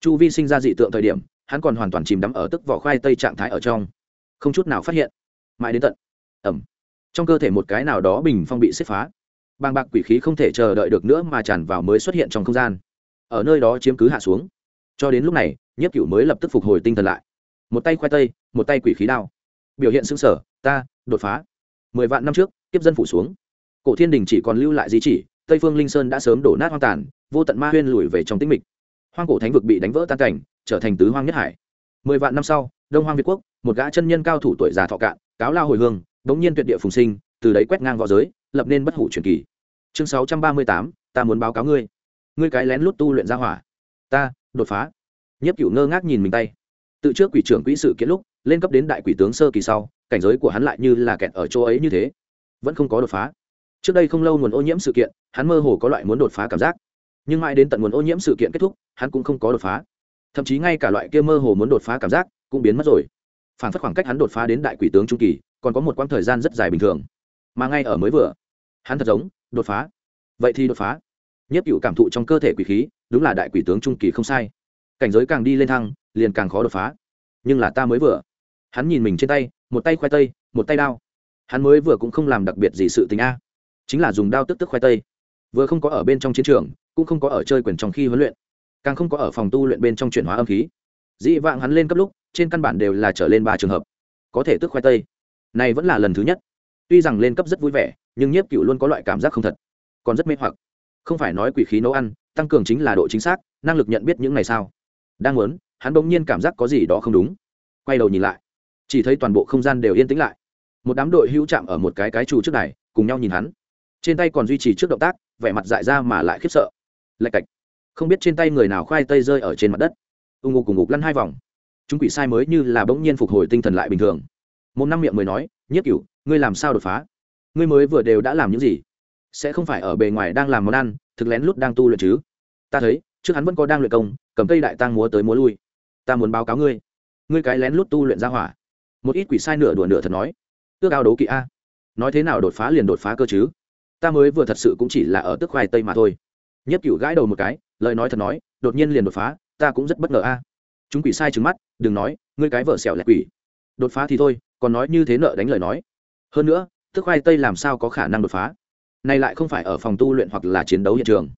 Chu vi sinh ra dị tượng thời điểm, hắn còn hoàn toàn chìm đắm ở tức vỏ khoai tây trạng thái ở trong. Không chút nào phát hiện mãi đến tận. Ẩm. Trong cơ thể một cái nào đó bình phong bị xếp phá. Bàng bạc quỷ khí không thể chờ đợi được nữa mà tràn vào mới xuất hiện trong không gian. Ở nơi đó chiếm cứ hạ xuống. Cho đến lúc này, nhất cửu mới lập tức phục hồi tinh thần lại. Một tay khoai tây, một tay quỷ khí đao. Biểu hiện xứng sở ta, đột phá. Mười vạn năm trước tiếp dân phủ xuống. Cổ thiên đình chỉ còn lưu lại di chỉ, tây phương linh sơn đã sớm đổ nát hoang tàn, vô tận ma huyên lùi về trong tĩnh mịch. Hoang cổ thánh vực bị đánh vỡ tan cảnh, trở thành tứ hoang nhất hải. Mười vạn năm sau, đông hoang việt quốc, một gã chân nhân cao thủ tuổi già thọ cạn cáo lao hồi hương, đống nhiên tuyệt địa phùng sinh, từ đấy quét ngang v õ giới, lập nên bất hủ truyền kỳ. Chương sáu trăm ba mươi tám, ta muốn báo cáo ngươi. Ngươi cái lén lút tu luyện ra hỏa. Ta, đột phá. Nhất cửu ngơ ngác nhìn mình tay. Tự trước quỷ trưởng quỹ sự kiện lúc, lên cấp đến đại quỷ tướng sơ kỳ sau, cảnh giới của hắn lại như là kẹt ở chỗ ấy như thế. Vẫn không có đột phá. Trước đây không lâu nguồn ô nhiễm sự kiện, hắn mơ hồ có loại muốn đột phá cảm giác. Nhưng mãi đến tận nguồn ô nhiễm sự kiện kết thúc, hắn cũng không có đột phá. Thậm chí ngay cả loại kia mơ hồ muốn đột phá cảm giác cũng biến mất rồi phản phất khoảng cách hắn đột phá đến đại quỷ tướng trung kỳ, còn có một quãng thời gian rất dài bình thường. Mà ngay ở mới vừa, hắn thật giống, đột phá. Vậy thì đột phá. Nhất cựu cảm thụ trong cơ thể quỷ khí, đúng là đại quỷ tướng trung kỳ không sai. Cảnh giới càng đi lên thăng, liền càng khó đột phá. Nhưng là ta mới vừa, hắn nhìn mình trên tay, một tay khoai tây, một tay đao. Hắn mới vừa cũng không làm đặc biệt gì sự tình a. Chính là dùng đao tức tức khoai tây. Vừa không có ở bên trong chiến trường, cũng không có ở chơi quyền trong khi huấn luyện. Càng không có ở phòng tu luyện bên trong chuyển hóa âm khí. Dĩ vãng hắn lên cấp lúc trên căn bản đều là trở lên ba trường hợp. Có thể tức khoai tây. Này vẫn là lần thứ nhất. Tuy rằng lên cấp rất vui vẻ, nhưng nhiếp cựu luôn có loại cảm giác không thật. Còn rất mê hoặc. Không phải nói quỷ khí nấu ăn, tăng cường chính là độ chính xác, năng lực nhận biết những này sao? Đang muốn, hắn bỗng nhiên cảm giác có gì đó không đúng. Quay đầu nhìn lại. Chỉ thấy toàn bộ không gian đều yên tĩnh lại. Một đám đội hữu chạm ở một cái cái trụ trước này cùng nhau nhìn hắn. Trên tay còn duy trì trước động tác, vẻ mặt dại ra mà lại khiếp sợ. Lạch cạch. Không biết trên tay người nào khoai tây rơi ở trên mặt đất. Ù ngục cùng ngục lăn hai vòng chúng quỷ sai mới như là bỗng nhiên phục hồi tinh thần lại bình thường. Một năm miệng mới nói nhất cửu, ngươi làm sao đột phá? Ngươi mới vừa đều đã làm những gì? Sẽ không phải ở bề ngoài đang làm món ăn, thực lén lút đang tu luyện chứ? Ta thấy, trước hắn vẫn có đang luyện công, cầm cây đại tang múa tới múa lui. Ta muốn báo cáo ngươi. Ngươi cái lén lút tu luyện ra hỏa. Một ít quỷ sai nửa đùa nửa thật nói ước ao đấu kỵ a. Nói thế nào đột phá liền đột phá cơ chứ? Ta mới vừa thật sự cũng chỉ là ở tức khoai tây mà thôi. Nhất cựu gãi đầu một cái, lời nói thật nói, đột nhiên liền đột phá, ta cũng rất bất ngờ a chúng quỷ sai trứng mắt, đừng nói, ngươi cái vợ xẻo lẹ quỷ. Đột phá thì thôi, còn nói như thế nợ đánh lời nói. Hơn nữa, tức khoai tây làm sao có khả năng đột phá? Này lại không phải ở phòng tu luyện hoặc là chiến đấu hiện trường.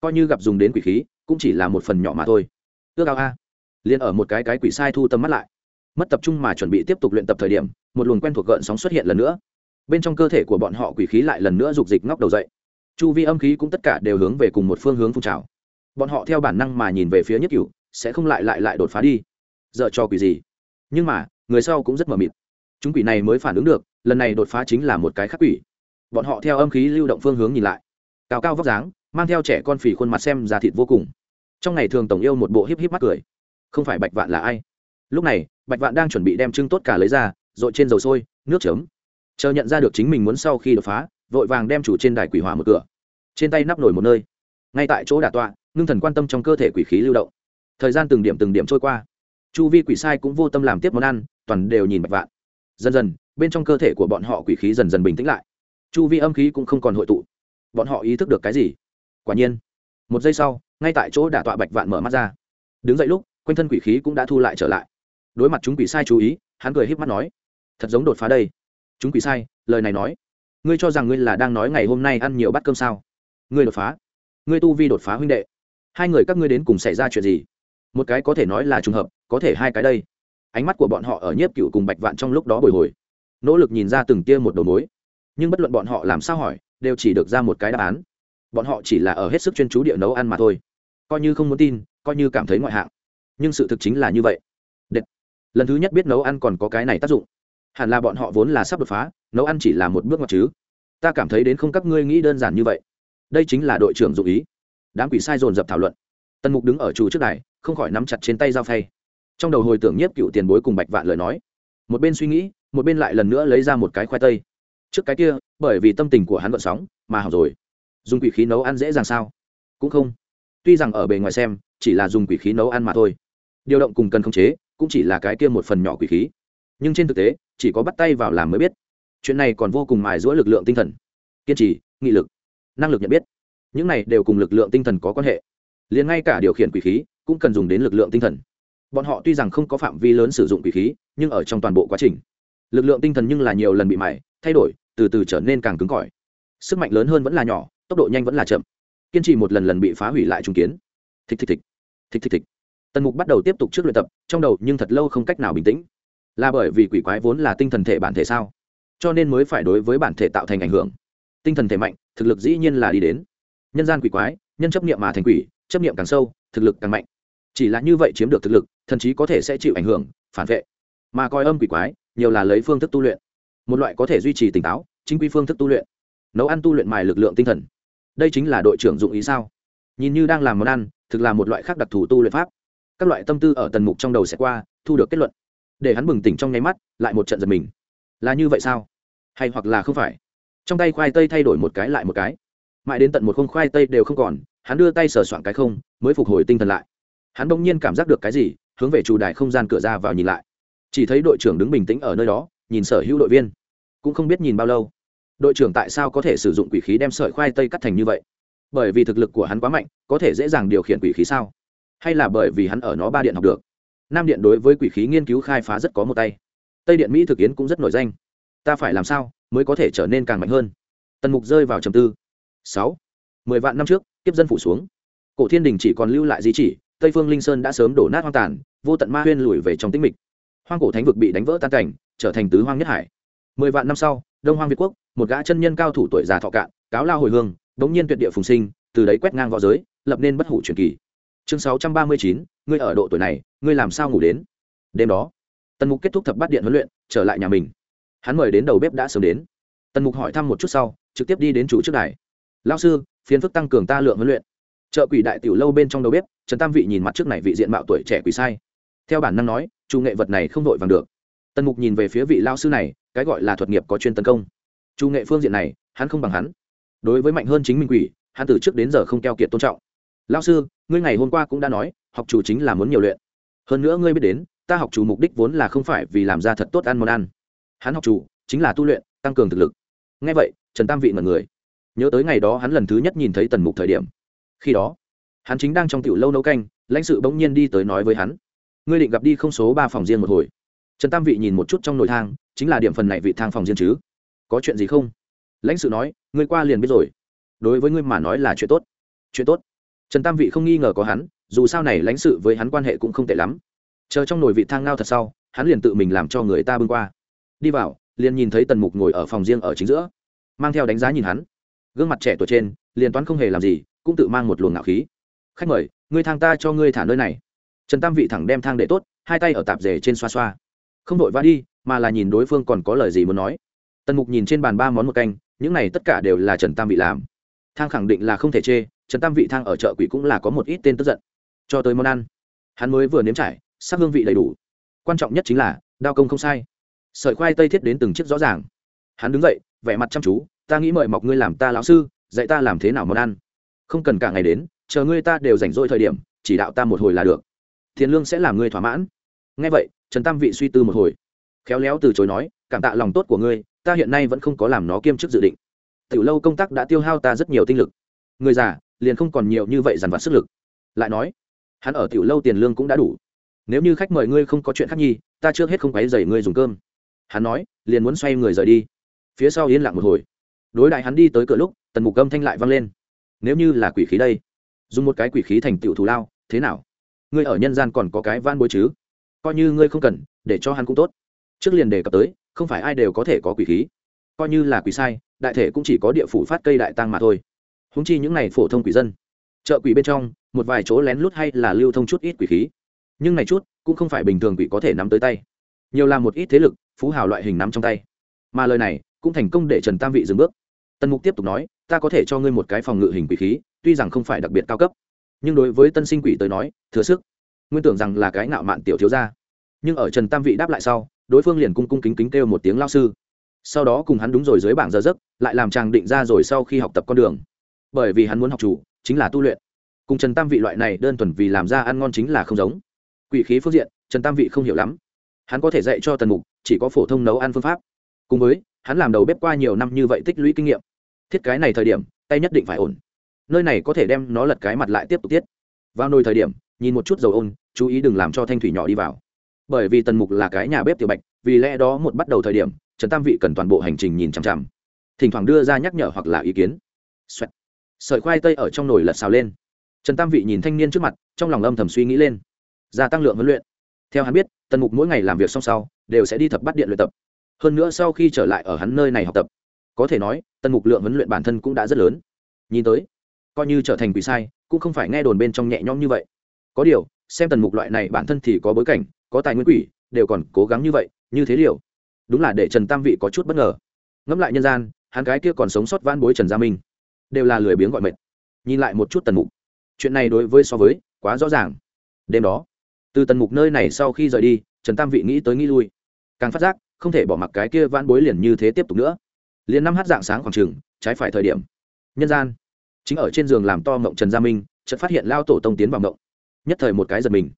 Coi như gặp dùng đến quỷ khí, cũng chỉ là một phần nhỏ mà thôi. Ước ao a. Liền ở một cái cái quỷ sai thu tâm mắt lại. Mất tập trung mà chuẩn bị tiếp tục luyện tập thời điểm, một luồng quen thuộc gợn sóng xuất hiện lần nữa. Bên trong cơ thể của bọn họ quỷ khí lại lần nữa rục dịch ngóc đầu dậy. Chu vi âm khí cũng tất cả đều hướng về cùng một phương hướng phun trào. Bọn họ theo bản năng mà nhìn về phía nhất cửu sẽ không lại lại lại đột phá đi. Dợ cho quỷ gì? Nhưng mà, người sau cũng rất mờ mịt. Chúng quỷ này mới phản ứng được, lần này đột phá chính là một cái khắc quỷ. Bọn họ theo âm khí lưu động phương hướng nhìn lại. Cao cao vóc dáng, mang theo trẻ con phì khuôn mặt xem ra thịt vô cùng. Trong ngày thường tổng yêu một bộ híp híp mắt cười. Không phải bạch vạn là ai? Lúc này, bạch vạn đang chuẩn bị đem trưng tốt cả lấy ra dội trên dầu sôi, nước chấm. Chờ nhận ra được chính mình muốn sau khi đột phá, vội vàng đem chủ trên đài quỷ hỏa một cửa. Trên tay nắp nổi một nơi. Ngay tại chỗ đả tọa, ngưng thần quan tâm trong cơ thể quỷ khí lưu động thời gian từng điểm từng điểm trôi qua. Chu vi quỷ sai cũng vô tâm làm tiếp món ăn, toàn đều nhìn bạch vạn. Dần dần, bên trong cơ thể của bọn họ quỷ khí dần dần bình tĩnh lại. Chu vi âm khí cũng không còn hội tụ. Bọn họ ý thức được cái gì? Quả nhiên, một giây sau, ngay tại chỗ đả tọa bạch vạn mở mắt ra. Đứng dậy lúc, quanh thân quỷ khí cũng đã thu lại trở lại. Đối mặt chúng quỷ sai chú ý, hắn cười híp mắt nói, thật giống đột phá đây. Chúng quỷ sai, lời này nói, ngươi cho rằng ngươi là đang nói ngày hôm nay ăn nhiều bát cơm sao? Ngươi đột phá. Ngươi tu vi đột phá huynh đệ. Hai người các ngươi đến cùng xảy ra chuyện gì? Một cái có thể nói là trùng hợp, có thể hai cái đây. Ánh mắt của bọn họ ở nhiếp cựu cùng bạch vạn trong lúc đó bồi hồi. Nỗ lực nhìn ra từng tia một đầu mối. Nhưng bất luận bọn họ làm sao hỏi, đều chỉ được ra một cái đáp án. Bọn họ chỉ là ở hết sức chuyên chú địa nấu ăn mà thôi. Coi như không muốn tin, coi như cảm thấy ngoại hạng. Nhưng sự thực chính là như vậy. Đệt. lần thứ nhất biết nấu ăn còn có cái này tác dụng. Hẳn là bọn họ vốn là sắp đột phá, nấu ăn chỉ là một bước ngoặt chứ. Ta cảm thấy đến không các ngươi nghĩ đơn giản như vậy. Đây chính là đội trưởng dụ ý. Đám quỷ sai dồn dập thảo luận. Tần mục đứng ở chủ trước đài không khỏi nắm chặt trên tay dao phay. Trong đầu hồi tưởng nhiếp cựu tiền bối cùng bạch vạn lời nói, một bên suy nghĩ, một bên lại lần nữa lấy ra một cái khoai tây. Trước cái kia, bởi vì tâm tình của hắn gợn sóng, mà học rồi. Dùng quỷ khí nấu ăn dễ dàng sao? Cũng không. Tuy rằng ở bề ngoài xem, chỉ là dùng quỷ khí nấu ăn mà thôi. Điều động cùng cần khống chế, cũng chỉ là cái kia một phần nhỏ quỷ khí. Nhưng trên thực tế, chỉ có bắt tay vào làm mới biết. Chuyện này còn vô cùng mài giũa lực lượng tinh thần. Kiên trì, nghị lực, năng lực nhận biết. Những này đều cùng lực lượng tinh thần có quan hệ. Liền ngay cả điều khiển quỷ khí cũng cần dùng đến lực lượng tinh thần. Bọn họ tuy rằng không có phạm vi lớn sử dụng quỷ khí, nhưng ở trong toàn bộ quá trình, lực lượng tinh thần nhưng là nhiều lần bị mải thay đổi, từ từ trở nên càng cứng cỏi. Sức mạnh lớn hơn vẫn là nhỏ, tốc độ nhanh vẫn là chậm. Kiên trì một lần lần bị phá hủy lại trung kiến. Thịch thịch thịch thịch thịch thịch. Tần mục bắt đầu tiếp tục trước luyện tập, trong đầu nhưng thật lâu không cách nào bình tĩnh. Là bởi vì quỷ quái vốn là tinh thần thể bản thể sao? Cho nên mới phải đối với bản thể tạo thành ảnh hưởng. Tinh thần thể mạnh, thực lực dĩ nhiên là đi đến. Nhân gian quỷ quái, nhân chấp niệm mà thành quỷ, chấp niệm càng sâu, thực lực càng mạnh chỉ là như vậy chiếm được thực lực thậm chí có thể sẽ chịu ảnh hưởng, phản vệ. Mà coi âm quỷ quái, nhiều là lấy phương thức tu luyện. Một loại có thể duy trì tỉnh táo, chính quy phương thức tu luyện. Nấu ăn tu luyện mài lực lượng tinh thần. Đây chính là đội trưởng dụng ý sao? Nhìn như đang làm món ăn, thực là một loại khác đặc thù tu luyện pháp. Các loại tâm tư ở tần mục trong đầu sẽ qua, thu được kết luận. Để hắn bừng tỉnh trong nháy mắt, lại một trận giật mình. Là như vậy sao? Hay hoặc là không phải? Trong tay khoai tây thay đổi một cái lại một cái. Mãi đến tận một khung khoai tây đều không còn, hắn đưa tay sờ soạn cái không, mới phục hồi tinh thần lại hắn bỗng nhiên cảm giác được cái gì, hướng về chủ đài không gian cửa ra vào nhìn lại. Chỉ thấy đội trưởng đứng bình tĩnh ở nơi đó, nhìn sở hữu đội viên. Cũng không biết nhìn bao lâu. Đội trưởng tại sao có thể sử dụng quỷ khí đem sợi khoai tây cắt thành như vậy? Bởi vì thực lực của hắn quá mạnh, có thể dễ dàng điều khiển quỷ khí sao? Hay là bởi vì hắn ở nó ba điện học được? Nam điện đối với quỷ khí nghiên cứu khai phá rất có một tay. Tây điện mỹ thực kiến cũng rất nổi danh. Ta phải làm sao mới có thể trở nên càng mạnh hơn? Tần mục rơi vào trầm tư. Sáu. Mười vạn năm trước, kiếp dân phủ xuống. Cổ thiên đình chỉ còn lưu lại di chỉ tây phương linh sơn đã sớm đổ nát hoang tàn, vô tận ma huyên lùi về trong tĩnh mịch. Hoang cổ thánh vực bị đánh vỡ tan cảnh, trở thành tứ hoang nhất hải. Mười vạn năm sau, đông hoang việt quốc, một gã chân nhân cao thủ tuổi già thọ cạn, cáo lao hồi hương bỗng nhiên tuyệt địa phùng sinh, từ đấy quét ngang v õ giới, lập nên bất hủ truyền kỳ. Chương sáu trăm ba mươi chín, ngươi ở độ tuổi này, ngươi làm sao ngủ đến? Đêm đó, tần mục kết thúc thập bát điện huấn luyện, trở lại nhà mình. Hắn mời đến đầu bếp đã sớm đến. Tần mục hỏi thăm một chút sau, trực tiếp đi đến chủ trước đài. Lao sư phiến phức tăng cường ta lượng huấn luyện chợ quỷ đại tiểu lâu bên trong đầu bếp, trần tam vị nhìn mặt trước này vị diện mạo tuổi trẻ quỷ sai. Theo bản năng nói, chủ nghệ vật này không đội vàng được. Tần mục nhìn về phía vị lao sư này, cái gọi là thuật nghiệp có chuyên tấn công. Chủ nghệ phương diện này, hắn không bằng hắn. Đối với mạnh hơn chính mình quỷ, hắn từ trước đến giờ không keo kiệt tôn trọng. Lao sư, ngươi ngày hôm qua cũng đã nói, học chủ chính là muốn nhiều luyện. Hơn nữa ngươi biết đến, ta học chủ mục đích vốn là không phải vì làm ra thật tốt ăn món ăn. Hắn học chủ, chính là tu luyện, tăng cường thực lực. Ngay vậy, trần tam vị mật người. Nhớ tới ngày đó hắn lần thứ nhất nhìn thấy tần mục thời điểm khi đó, hắn chính đang trong tiểu lâu nấu canh, lãnh sự bỗng nhiên đi tới nói với hắn, ngươi định gặp đi không số ba phòng riêng một hồi. Trần tam vị nhìn một chút trong nồi thang, chính là điểm phần này vị thang phòng riêng chứ. Có chuyện gì không? Lãnh sự nói, ngươi qua liền biết rồi. Đối với ngươi mà nói là chuyện tốt. Chuyện tốt. Trần tam vị không nghi ngờ có hắn, dù sao này lãnh sự với hắn quan hệ cũng không tệ lắm. Chờ trong nồi vị thang ngao thật sau, hắn liền tự mình làm cho người ta bưng qua. Đi vào, liền nhìn thấy tần mục ngồi ở phòng riêng ở chính giữa, mang theo đánh giá nhìn hắn. Gương mặt trẻ tuổi trên, liền toán không hề làm gì cũng tự mang một luồng ngạo khí. Khách mời, ngươi thang ta cho ngươi thả nơi này. Trần tam vị thẳng đem thang để tốt, hai tay ở tạp rể trên xoa xoa. Không vội va đi, mà là nhìn đối phương còn có lời gì muốn nói. Tần mục nhìn trên bàn ba món một canh, những này tất cả đều là trần tam vị làm. Thang khẳng định là không thể chê, trần tam vị thang ở chợ quỷ cũng là có một ít tên tức giận. Cho tới món ăn, hắn mới vừa nếm trải, sắc hương vị đầy đủ. Quan trọng nhất chính là, đao công không sai. Sợi khoai tây thiết đến từng chiếc rõ ràng. Hắn đứng dậy, vẻ mặt chăm chú, ta nghĩ mời mọc ngươi làm ta lão sư, dạy ta làm thế nào món ăn không cần cả ngày đến, chờ ngươi ta đều rảnh rỗi thời điểm, chỉ đạo ta một hồi là được. Tiền lương sẽ làm ngươi thỏa mãn. Ngay vậy, trần tam vị suy tư một hồi. Khéo léo từ chối nói, cảm tạ lòng tốt của ngươi, ta hiện nay vẫn không có làm nó kiêm chức dự định. Từ lâu công tác đã tiêu hao ta rất nhiều tinh lực. Người già, liền không còn nhiều như vậy dằn vặt sức lực. Lại nói, hắn ở tiểu lâu tiền lương cũng đã đủ. Nếu như khách mời ngươi không có chuyện khác nhi, ta trước hết không quấy dày ngươi dùng cơm. Hắn nói, liền muốn xoay người rời đi. Phía sau yên lặng một hồi. Đối đại hắn đi tới cửa lúc, tần mục âm thanh lại vang lên nếu như là quỷ khí đây, dùng một cái quỷ khí thành tựu thù lao, thế nào? Ngươi ở nhân gian còn có cái van bối chứ? Coi như ngươi không cần, để cho hắn cũng tốt. Trước liền đề cập tới, không phải ai đều có thể có quỷ khí. Coi như là quỷ sai, đại thể cũng chỉ có địa phủ phát cây đại tăng mà thôi. Húng chi những này phổ thông quỷ dân, chợ quỷ bên trong, một vài chỗ lén lút hay là lưu thông chút ít quỷ khí. Nhưng này chút, cũng không phải bình thường quỷ có thể nắm tới tay. Nhiều là một ít thế lực, phú hào loại hình nắm trong tay. Mà lời này, cũng thành công để trần tam vị dừng bước. Tần mục tiếp tục nói ta có thể cho ngươi một cái phòng ngự hình quỷ khí, tuy rằng không phải đặc biệt cao cấp, nhưng đối với tân sinh quỷ tới nói, thừa sức. Nguyên tưởng rằng là cái ngạo mạn tiểu thiếu gia. Nhưng ở trần tam vị đáp lại sau, đối phương liền cung cung kính kính kêu một tiếng lao sư. Sau đó cùng hắn đúng rồi dưới bảng giờ giấc, lại làm chàng định ra rồi sau khi học tập con đường. Bởi vì hắn muốn học chủ, chính là tu luyện. Cùng trần tam vị loại này đơn thuần vì làm ra ăn ngon chính là không giống. Quỷ khí phương diện, trần tam vị không hiểu lắm. Hắn có thể dạy cho tần mục, chỉ có phổ thông nấu ăn phương pháp. Cùng với, hắn làm đầu bếp qua nhiều năm như vậy tích lũy kinh nghiệm thiết cái này thời điểm, tay nhất định phải ổn. Nơi này có thể đem nó lật cái mặt lại tiếp tục tiết vào nồi thời điểm, nhìn một chút dầu ôn, chú ý đừng làm cho thanh thủy nhỏ đi vào. Bởi vì tần mục là cái nhà bếp tiểu bạch, vì lẽ đó một bắt đầu thời điểm, trần tam vị cần toàn bộ hành trình nhìn chằm chằm. Thỉnh thoảng đưa ra nhắc nhở hoặc là ý kiến. Xoẹt. sợi khoai tây ở trong nồi lật xào lên. Trần tam vị nhìn thanh niên trước mặt, trong lòng âm thầm suy nghĩ lên. Gia tăng lượng huấn luyện. Theo hắn biết, tần mục mỗi ngày làm việc xong sau, đều sẽ đi thập bắt điện luyện tập. Hơn nữa sau khi trở lại ở hắn nơi này học tập có thể nói, tần mục lượng huấn luyện bản thân cũng đã rất lớn. Nhìn tới, coi như trở thành quỷ sai, cũng không phải nghe đồn bên trong nhẹ nhõm như vậy. Có điều, xem tần mục loại này bản thân thì có bối cảnh, có tài nguyên quỷ, đều còn cố gắng như vậy, như thế liệu đúng là để trần tam vị có chút bất ngờ. Ngẫm lại nhân gian, hắn gái kia còn sống sót van bối trần gia minh. Đều là lười biếng gọi mệt. Nhìn lại một chút tần mục. Chuyện này đối với so với, quá rõ ràng. Đêm đó, từ tần mục nơi này sau khi rời đi, trần tam vị nghĩ tới nghĩ lui. Càng phát giác, không thể bỏ mặc cái kia van bối liền như thế tiếp tục nữa liền năm hát dạng sáng khoảng trường, trái phải thời điểm. Nhân gian. Chính ở trên giường làm to mộng trần gia minh, chợt phát hiện lao tổ tông tiến vào mộng. Nhất thời một cái giật mình.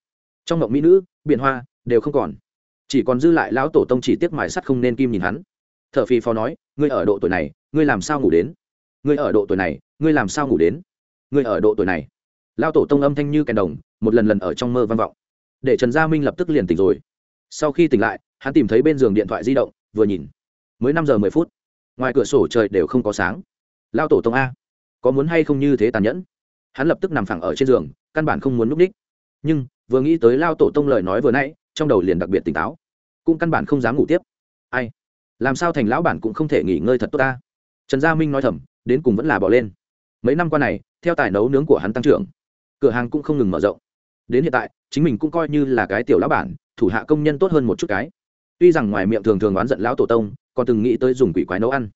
Trong mộng mỹ nữ biện hoa, đều không còn. Chỉ còn dư lại lão tổ tông chỉ tiếc mài sắt không nên kim nhìn hắn. T h ở phi phò nói, ngươi ở độ tuổi này, ngươi làm sao ngủ đến? Ngươi ở độ tuổi này, ngươi làm sao ngủ đến? Ngươi ở độ tuổi này. Lao tổ tông âm thanh như kèn đồng, một lần lần ở trong mơ vang vọng. Để trần gia minh lập tức liền tỉnh rồi. Sau khi tỉnh lại, hắn tìm thấy bên giường điện thoại di động, vừa nhìn. Mới năm giờ mười phút ngoài cửa sổ trời đều không có sáng. Lao tổ tông a, có muốn hay không như thế tàn nhẫn? Hắn lập tức nằm phẳng ở trên giường, căn bản không muốn núp ních. Nhưng, vừa nghĩ tới lao tổ tông lời nói vừa nãy, trong đầu liền đặc biệt tỉnh táo. Cũng căn bản không dám ngủ tiếp. Ai? Làm sao thành lão bản cũng không thể nghỉ ngơi thật tốt ta? Trần gia minh nói thầm, đến cùng vẫn là bỏ lên. Mấy năm qua này, theo tài nấu nướng của hắn tăng trưởng, cửa hàng cũng không ngừng mở rộng. Đến hiện tại, chính mình cũng coi như là cái tiểu lão bản, thủ hạ công nhân tốt hơn một chút cái. Tuy rằng ngoài miệng thường thường oán giận lão tổ tông còn từng nghĩ tới dùng quỷ quái nấu ăn.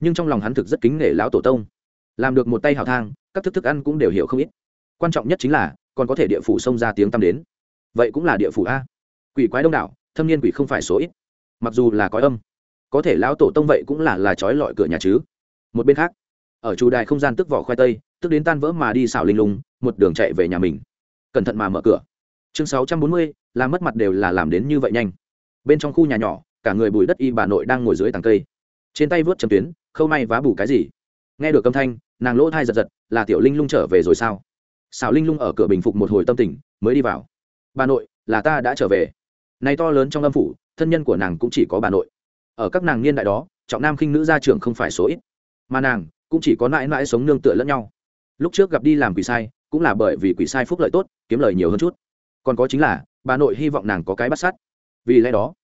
Nhưng trong lòng hắn thực rất kính nể lão tổ tông. Làm được một tay hào thang, các thức thức ăn cũng đều hiểu không ít. Quan trọng nhất chính là, còn có thể địa phủ xông ra tiếng tăm đến. Vậy cũng là địa phủ a. Quỷ quái đông đảo, thâm niên quỷ không phải số ít. Mặc dù là có âm, có thể lão tổ tông vậy cũng là là trói lọi cửa nhà chứ. Một bên khác, ở chủ đài không gian tức vỏ khoai tây, tức đến tan vỡ mà đi xảo linh lung, một đường chạy về nhà mình. Cẩn thận mà mở cửa. Chương sáu trăm bốn mươi làm mất mặt đều là làm đến như vậy nhanh. Bên trong khu nhà nhỏ cả người bùi đất y bà nội đang ngồi dưới tàng cây. Trên tay vớt châm tuyến, khâu may vá bù cái gì? Nghe được âm thanh, nàng lỗ thai giật giật, là tiểu linh lung trở về rồi sao? Xảo linh lung ở cửa bình phục một hồi tâm tình, mới đi vào. Bà nội, là ta đã trở về. Này to lớn trong âm phủ, thân nhân của nàng cũng chỉ có bà nội. Ở các nàng niên đại đó, trọng nam khinh nữ gia trưởng không phải số ít. Mà nàng, cũng chỉ có mãi mãi sống nương tựa lẫn nhau. Lúc trước gặp đi làm quỷ sai, cũng là bởi vì quỷ sai phúc lợi tốt, kiếm lời nhiều hơn chút. Còn có chính là, bà nội hy vọng nàng có cái bắt sắt vì lẽ đó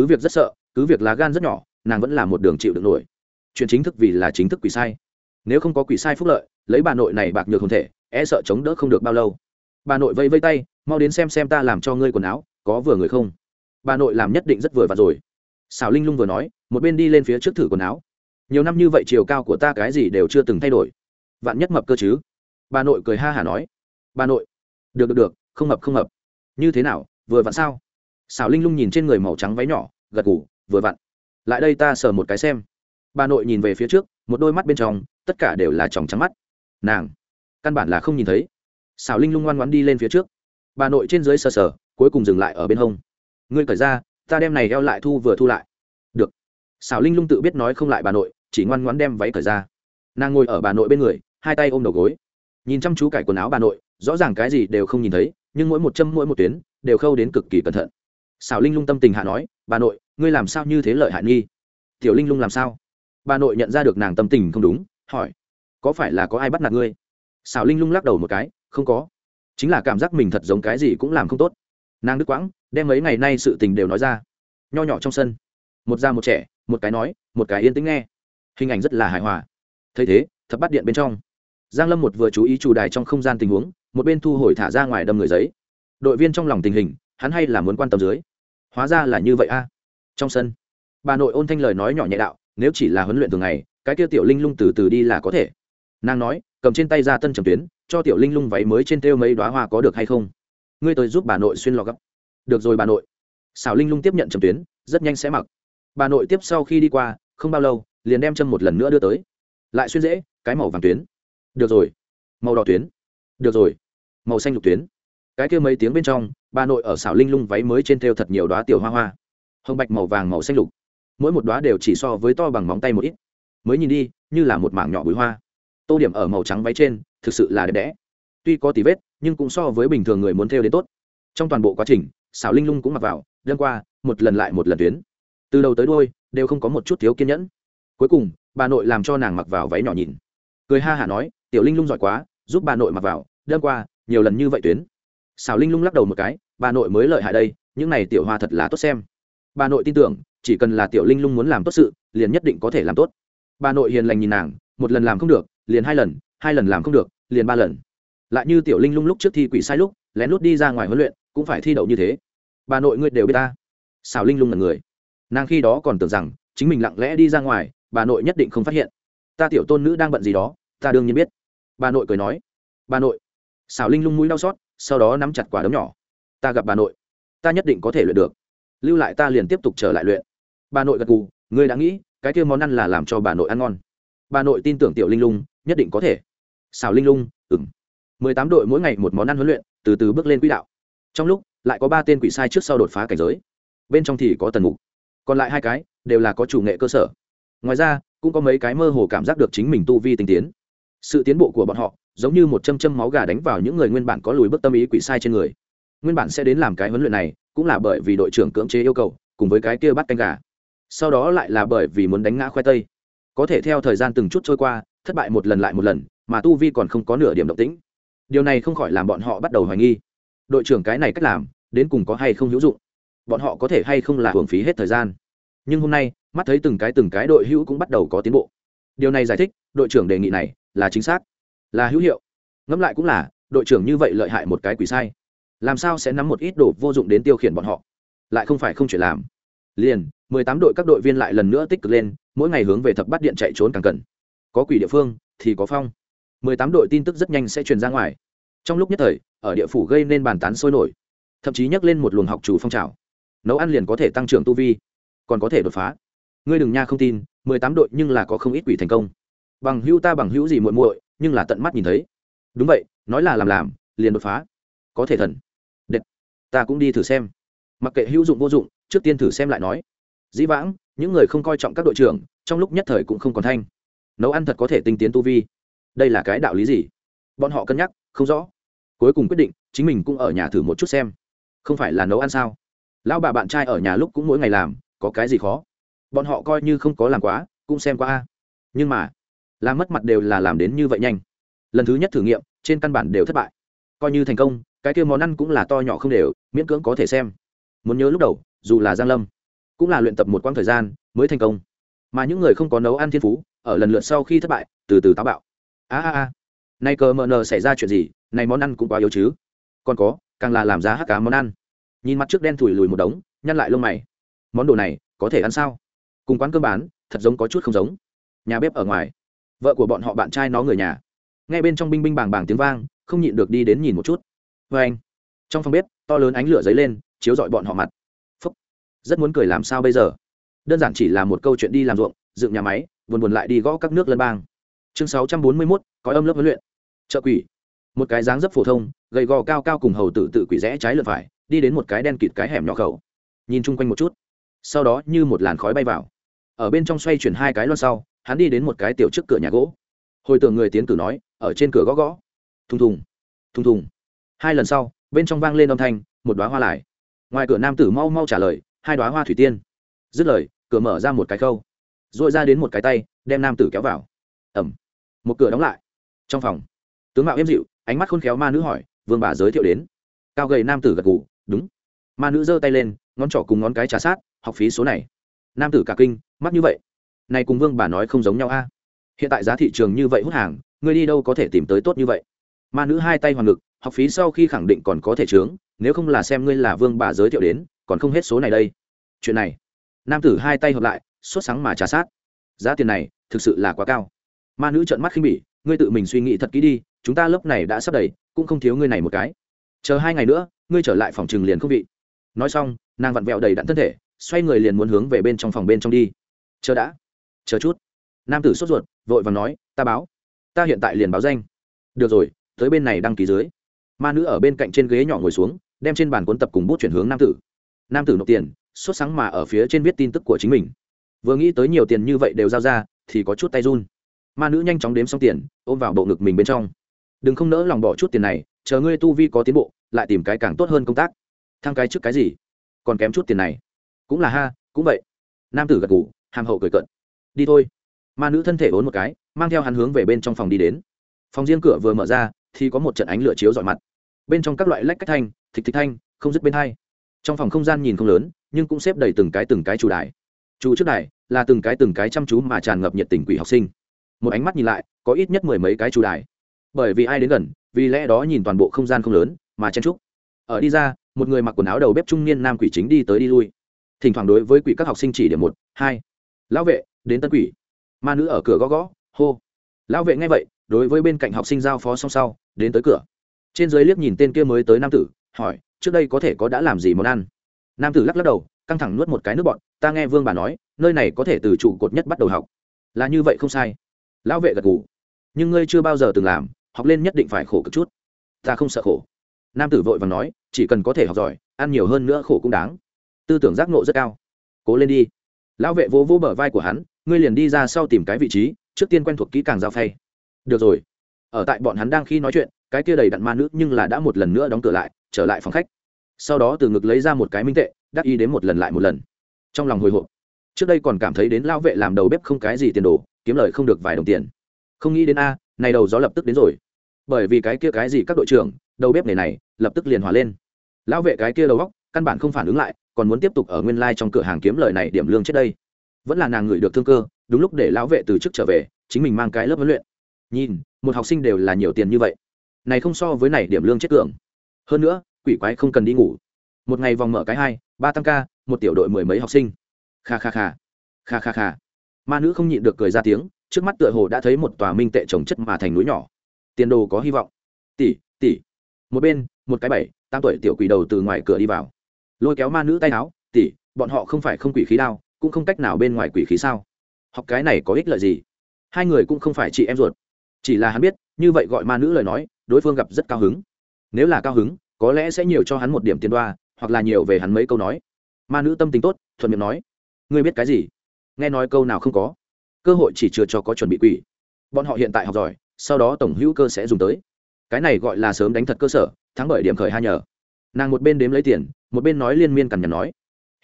cứ việc rất sợ, cứ việc lá gan rất nhỏ, nàng vẫn là một đường chịu được nổi. Chuyện chính thức vì là chính thức quỷ sai. Nếu không có quỷ sai phúc lợi, lấy bà nội này bạc nhược không thể e sợ chống đỡ không được bao lâu. Bà nội vây vây tay, mau đến xem xem ta làm cho ngươi quần áo, có vừa người không? Bà nội làm nhất định rất vừa và rồi. Xảo linh lung vừa nói, một bên đi lên phía trước thử quần áo. Nhiều năm như vậy chiều cao của ta cái gì đều chưa từng thay đổi. Vạn nhất mập cơ chứ? Bà nội cười ha hả nói. Bà nội, được được được, không mập không mập. Như thế nào, vừa vặn sao? Xảo linh lung nhìn trên người màu trắng váy nhỏ, gật ngủ vừa vặn. Lại đây ta sờ một cái xem. Bà nội nhìn về phía trước, một đôi mắt bên trong, tất cả đều là tròng trắng mắt. Nàng, căn bản là không nhìn thấy. Xảo linh lung ngoan ngoãn đi lên phía trước. Bà nội trên dưới sờ sờ, cuối cùng dừng lại ở bên hông. Ngươi cởi ra, ta đem này eo lại thu vừa thu lại. Được. Xảo linh lung tự biết nói không lại bà nội, chỉ ngoan ngoãn đem váy cởi ra. Nàng ngồi ở bà nội bên người, hai tay ôm đầu gối. Nhìn chăm chú cải quần áo bà nội, rõ ràng cái gì đều không nhìn thấy, nhưng mỗi một châm, mỗi một tuyến, đều khâu đến cực kỳ cẩn thận xảo linh lung tâm tình hạ nói, bà nội, ngươi làm sao như thế lợi hại nghi? Tiểu linh lung làm sao? Bà nội nhận ra được nàng tâm tình không đúng, hỏi, có phải là có ai bắt nạt ngươi? Xảo linh lung lắc đầu một cái, không có. Chính là cảm giác mình thật giống cái gì cũng làm không tốt. Nàng đức quãng, đem mấy ngày nay sự tình đều nói ra. Nho nhỏ trong sân, một da một trẻ, một cái nói, một cái yên tĩnh nghe. Hình ảnh rất là hài hòa. Thấy thế, thập bắt điện bên trong, giang lâm một vừa chú ý chủ đài trong không gian tình huống, một bên thu hồi thả ra ngoài đâm người giấy. Đội viên trong lòng tình hình, hắn hay là muốn quan tâm dưới hóa ra là như vậy a. Trong sân, bà nội ôn thanh lời nói nhỏ nhẹ đạo, nếu chỉ là huấn luyện thường ngày, cái kia tiểu linh lung từ từ đi là có thể. Nàng nói, cầm trên tay ra tân trầm tuyến, cho tiểu linh lung váy mới trên têu mấy đoá hoa có được hay không? Ngươi tới giúp bà nội xuyên lò gấp. Được rồi bà nội. Xảo linh lung tiếp nhận trầm tuyến, rất nhanh sẽ mặc. Bà nội tiếp sau khi đi qua, không bao lâu, liền đem châm một lần nữa đưa tới. Lại xuyên dễ, cái màu vàng tuyến. Được rồi. Màu đỏ tuyến. Được rồi. Màu xanh lục tuyến. Cái kia mấy tiếng bên trong bà nội ở xảo linh lung váy mới trên thêu thật nhiều đoá tiểu hoa hoa. Hồng bạch màu vàng màu xanh lục. Mỗi một đoá đều chỉ so với to bằng móng tay một ít. Mới nhìn đi, như là một mảng nhỏ bụi hoa. Tô điểm ở màu trắng váy trên, thực sự là đẹp đẽ. Tuy có tí vết, nhưng cũng so với bình thường người muốn thêu đến tốt. Trong toàn bộ quá trình, xảo linh lung cũng mặc vào đơn qua, một lần lại một lần tuyến. Từ đầu tới đôi đều không có một chút thiếu kiên nhẫn. Cuối cùng, bà nội làm cho nàng mặc vào váy nhỏ nhìn cười ha hả nói, tiểu linh lung giỏi quá, giúp bà nội mặc vào đơn qua, nhiều lần như vậy tuyến xảo linh lung lắc đầu một cái, bà nội mới lợi hại đây, những này tiểu hoa thật là tốt xem. Bà nội tin tưởng, chỉ cần là tiểu linh lung muốn làm tốt sự, liền nhất định có thể làm tốt. Bà nội hiền lành nhìn nàng, một lần làm không được, liền hai lần hai lần làm không được, liền ba lần. Lại như tiểu linh lung lúc trước thi quỷ sai lúc, lén lút đi ra ngoài huấn luyện, cũng phải thi đậu như thế. Bà nội ngươi đều biết ta. Xào linh lung là người. Nàng khi đó còn tưởng rằng, chính mình lặng lẽ đi ra ngoài, bà nội nhất định không phát hiện. Ta tiểu tôn nữ đang bận gì đó, ta đương nhiên biết. Bà nội cười nói. Bà nội. Xào linh lung mũi đau xót sau đó nắm chặt quả đấm nhỏ. Ta gặp bà nội. Ta nhất định có thể luyện được. Lưu lại ta liền tiếp tục trở lại luyện. Bà nội gật cù ngươi đã nghĩ, cái kia món ăn là làm cho bà nội ăn ngon. Bà nội tin tưởng tiểu linh lung, nhất định có thể. Xào linh lung ừng mười tám đội mỗi ngày một món ăn huấn luyện, từ từ bước lên quỹ đạo. Trong lúc, lại có ba tên quỷ sai trước sau đột phá cảnh giới. Bên trong thì có tần mục. Còn lại hai cái, đều là có chủ nghệ cơ sở. Ngoài ra, cũng có mấy cái mơ hồ cảm giác được chính mình tu vi tinh tiến sự tiến bộ của bọn họ, giống như một châm châm máu gà đánh vào những người nguyên bản có lùi bước tâm ý quỷ sai trên người. Nguyên bản sẽ đến làm cái huấn luyện này, cũng là bởi vì đội trưởng cưỡng chế yêu cầu, cùng với cái kia bắt canh gà. Sau đó lại là bởi vì muốn đánh ngã khoai tây. Có thể theo thời gian từng chút trôi qua, thất bại một lần lại một lần, mà tu vi còn không có nửa điểm động tĩnh. Điều này không khỏi làm bọn họ bắt đầu hoài nghi. Đội trưởng cái này cách làm, đến cùng có hay không hữu dụng? Bọn họ có thể hay không là hưởng phí hết thời gian? Nhưng hôm nay, mắt thấy từng cái từng cái đội hữu cũng bắt đầu có tiến bộ. Điều này giải thích, đội trưởng đề nghị này là chính xác, là hữu hiệu. Ngẫm lại cũng là, đội trưởng như vậy lợi hại một cái quỷ sai. Làm sao sẽ nắm một ít đồ vô dụng đến tiêu khiển bọn họ? Lại không phải không chuyện làm. Liền, mười tám đội các đội viên lại lần nữa tích cực lên, mỗi ngày hướng về thập bắt điện chạy trốn càng cần. Có quỷ địa phương, thì có phong. mười tám đội tin tức rất nhanh sẽ truyền ra ngoài. Trong lúc nhất thời, ở địa phủ gây nên bàn tán sôi nổi. Thậm chí nhắc lên một luồng học chủ phong trào. Nấu ăn liền có thể tăng trưởng tu vi, còn có thể đột phá. Ngươi đừng nha không tin, mười tám đội nhưng là có không ít quỷ thành công bằng hữu ta bằng hữu gì muội muội, nhưng là tận mắt nhìn thấy. Đúng vậy, nói là làm làm, liền đột phá. Có thể thần. Đệt. Ta cũng đi thử xem. Mặc kệ hữu dụng vô dụng, trước tiên thử xem lại nói. Dĩ vãng, những người không coi trọng các đội trưởng, trong lúc nhất thời cũng không còn thanh. Nấu ăn thật có thể tinh tiến tu vi. Đây là cái đạo lý gì? Bọn họ cân nhắc, không rõ. Cuối cùng quyết định, chính mình cũng ở nhà thử một chút xem. Không phải là nấu ăn sao? Lão bà bạn trai ở nhà lúc cũng mỗi ngày làm, có cái gì khó? Bọn họ coi như không có làm quá, cũng xem qua a. Nhưng mà làm mất mặt đều là làm đến như vậy nhanh. Lần thứ nhất thử nghiệm, trên căn bản đều thất bại. Coi như thành công, cái kia món ăn cũng là to nhỏ không đều, miễn cưỡng có thể xem. Muốn nhớ lúc đầu, dù là giang lâm, cũng là luyện tập một quãng thời gian mới thành công. Mà những người không có nấu ăn thiên phú, ở lần lượt sau khi thất bại, từ từ táo bạo. A a a. Nay cờ mờ nờ xảy ra chuyện gì này món ăn cũng quá yếu chứ. Còn có, càng là làm giá hắc cá món ăn. Nhìn mặt trước đen thủi lùi một đống, nhăn lại lông mày. Món đồ này, có thể ăn sao? Cùng quán cơm bán, thật giống có chút không giống. Nhà bếp ở ngoài vợ của bọn họ bạn trai nó người nhà. Ngay bên trong binh binh bàng bàng tiếng vang, không nhịn được đi đến nhìn một chút. Vê anh. Trong phòng bếp, to lớn ánh lửa dấy lên, chiếu rọi bọn họ mặt. Phúc. Rất muốn cười làm sao bây giờ? Đơn giản chỉ là một câu chuyện đi làm ruộng, dựng nhà máy, buồn buồn lại đi gõ các nước lân bang. Chương sáu trăm bốn mươi mốt có âm lớp huấn luyện. Chợ quỷ. Một cái dáng dấp phổ thông, gầy gò cao cao cùng hầu tử tự quỷ rẽ trái lượt phải, đi đến một cái đen kịt cái hẻm nhỏ khẩu. Nhìn chung quanh một chút. Sau đó như một làn khói bay vào. Ở bên trong xoay chuyển hai cái loan sau hắn đi đến một cái tiểu trước cửa nhà gỗ. Hồi tưởng người tiến cử nói, ở trên cửa gõ gõ. Thùng thùng thùng thùng. Hai lần sau, bên trong vang lên âm thanh, một đoá hoa lại. Ngoài cửa nam tử mau mau trả lời, hai đoá hoa thủy tiên. Dứt lời, cửa mở ra một cái khâu. R ồ i ra đến một cái tay, đem nam tử kéo vào. Ẩm. Một cửa đóng lại. Trong phòng, tướng mạo êm dịu, ánh mắt khôn khéo ma nữ hỏi, vương bà giới thiệu đến. Cao gầy nam tử gật gù, đúng. Ma nữ giơ tay lên, ngón trỏ cùng ngón cái trà sát, học phí số này. Nam tử cả kinh mắt như vậy này cùng vương bà nói không giống nhau a. Hiện tại giá thị trường như vậy hút hàng ngươi đi đâu có thể tìm tới tốt như vậy? Ma nữ hai tay hoàng ngực, học phí sau khi khẳng định còn có thể trướng nếu không là xem ngươi là vương bà giới thiệu đến, còn không hết số này đây. Chuyện này. Nam tử hai tay hợp lại, sốt sáng mà trả sát. Giá tiền này, thực sự là quá cao. Ma nữ trợn mắt khinh bỉ, ngươi tự mình suy nghĩ thật kỹ đi, chúng ta lớp này đã sắp đầy, cũng không thiếu ngươi này một cái. Chờ hai ngày nữa, ngươi trở lại phòng trừng liền không vị nói xong, nàng vặn vẹo đầy đặn thân thể, xoay người liền muốn hướng về bên trong phòng bên trong đi. Chờ đã chờ chút. Nam tử sốt ruột, vội và nói, ta báo. Ta hiện tại liền báo danh. Được rồi, tới bên này đăng ký dưới. Ma nữ ở bên cạnh trên ghế nhỏ ngồi xuống, đem trên bàn cuốn tập cùng bút chuyển hướng nam tử. Nam tử nộp tiền, sốt sáng mà ở phía trên viết tin tức của chính mình. Vừa nghĩ tới nhiều tiền như vậy đều giao ra, thì có chút tay run. Ma nữ nhanh chóng đếm xong tiền, ôm vào bộ ngực mình bên trong. Đừng không nỡ lòng bỏ chút tiền này, chờ ngươi tu vi có tiến bộ, lại tìm cái càng tốt hơn công tác. Thăng cái trước cái gì? Còn kém chút tiền này. Cũng là ha, cũng vậy. Nam tử gật ngủ hàm hậu cười cận đi thôi. Ma nữ thân thể ốn một cái, mang theo hắn hướng về bên trong phòng đi đến. Phòng riêng cửa vừa mở ra, thì có một trận ánh lửa chiếu dọi mặt. Bên trong các loại lách cách thanh, thịt thịt thanh, không dứt bên hai. Trong phòng không gian nhìn không lớn, nhưng cũng xếp đầy từng cái từng cái chủ đài. Chủ trước đài là từng cái từng cái chăm chú mà tràn ngập nhiệt tình quỷ học sinh. Một ánh mắt nhìn lại, có ít nhất mười mấy cái chủ đài. Bởi vì ai đến gần, vì lẽ đó nhìn toàn bộ không gian không lớn, mà chen trúc ở đi ra, một người mặc quần áo đầu bếp trung niên nam quỷ chính đi tới đi lui. Thỉnh thoảng đối với quỷ các học sinh chỉ điểm một, hai. Lão vệ đến tân quỷ. Ma nữ ở cửa gõ gõ, hô. Lão vệ nghe vậy, đối với bên cạnh học sinh giao phó song sau, đến tới cửa. Trên dưới liếc nhìn tên kia mới tới nam tử, hỏi, trước đây có thể có đã làm gì món ăn? Nam tử lắc lắc đầu, căng thẳng nuốt một cái nước bọn ta nghe vương bà nói, nơi này có thể từ trụ cột nhất bắt đầu học. Là như vậy không sai. Lão vệ gật gù. Nhưng ngươi chưa bao giờ từng làm, học lên nhất định phải khổ cực chút. Ta không sợ khổ. Nam tử vội và nói, chỉ cần có thể học giỏi, ăn nhiều hơn nữa khổ cũng đáng. Tư tưởng giác ngộ rất cao. Cố lên đi. Lão vệ vỗ vỗ bờ vai của hắn ngươi liền đi ra sau tìm cái vị trí, trước tiên quen thuộc kỹ càng giao phay. Được rồi. Ở tại bọn hắn đang khi nói chuyện, cái kia đầy đặn ma nữ nhưng là đã một lần nữa đóng cửa lại, trở lại phòng khách. Sau đó từ ngực lấy ra một cái minh tệ, đắc ý đến một lần lại một lần. Trong lòng hồi hộp. Trước đây còn cảm thấy đến lão vệ làm đầu bếp không cái gì tiền đồ, kiếm lời không được vài đồng tiền. Không nghĩ đến a, này đầu gió lập tức đến rồi. Bởi vì cái kia cái gì các đội trưởng, đầu bếp này này, lập tức liền hòa lên. Lão vệ cái kia đầu góc căn bản không phản ứng lại, còn muốn tiếp tục ở nguyên lai、like、trong cửa hàng kiếm lời này điểm lương trước đây vẫn là nàng ngửi được thương cơ, đúng lúc để lão vệ từ chức trở về, chính mình mang cái lớp huấn luyện. Nhìn, một học sinh đều là nhiều tiền như vậy. Này không so với này điểm lương chết cường. Hơn nữa, quỷ quái không cần đi ngủ. Một ngày vòng mở cái hai, ba tăng ca, một tiểu đội mười mấy học sinh. Kha kha kha. Kha kha kha. Ma nữ không nhịn được cười ra tiếng, trước mắt tựa hồ đã thấy một tòa minh tệ trồng chất mà thành núi nhỏ. Tiền đồ có hy vọng. Tỷ tỷ. Một bên, một cái bảy, tám tuổi tiểu quỷ đầu từ ngoài cửa đi vào. Lôi kéo ma nữ tay áo, tỷ, bọn họ không phải không quỷ khí đao cũng không cách nào bên ngoài quỷ khí sao? Học cái này có ích lợi gì? Hai người cũng không phải chị em ruột. Chỉ là hắn biết, như vậy gọi ma nữ lời nói, đối phương gặp rất cao hứng. Nếu là cao hứng, có lẽ sẽ nhiều cho hắn một điểm tiền đoa, hoặc là nhiều về hắn mấy câu nói. Ma nữ tâm tính tốt, thuận miệng nói. Ngươi biết cái gì? Nghe nói câu nào không có? Cơ hội chỉ chưa cho có chuẩn bị quỷ. Bọn họ hiện tại học giỏi, sau đó tổng hữu cơ sẽ dùng tới. Cái này gọi là sớm đánh thật cơ sở, thắng bởi điểm khởi hai nhờ. Nàng một bên đếm lấy tiền, một bên nói liên miên cằn nhằn nói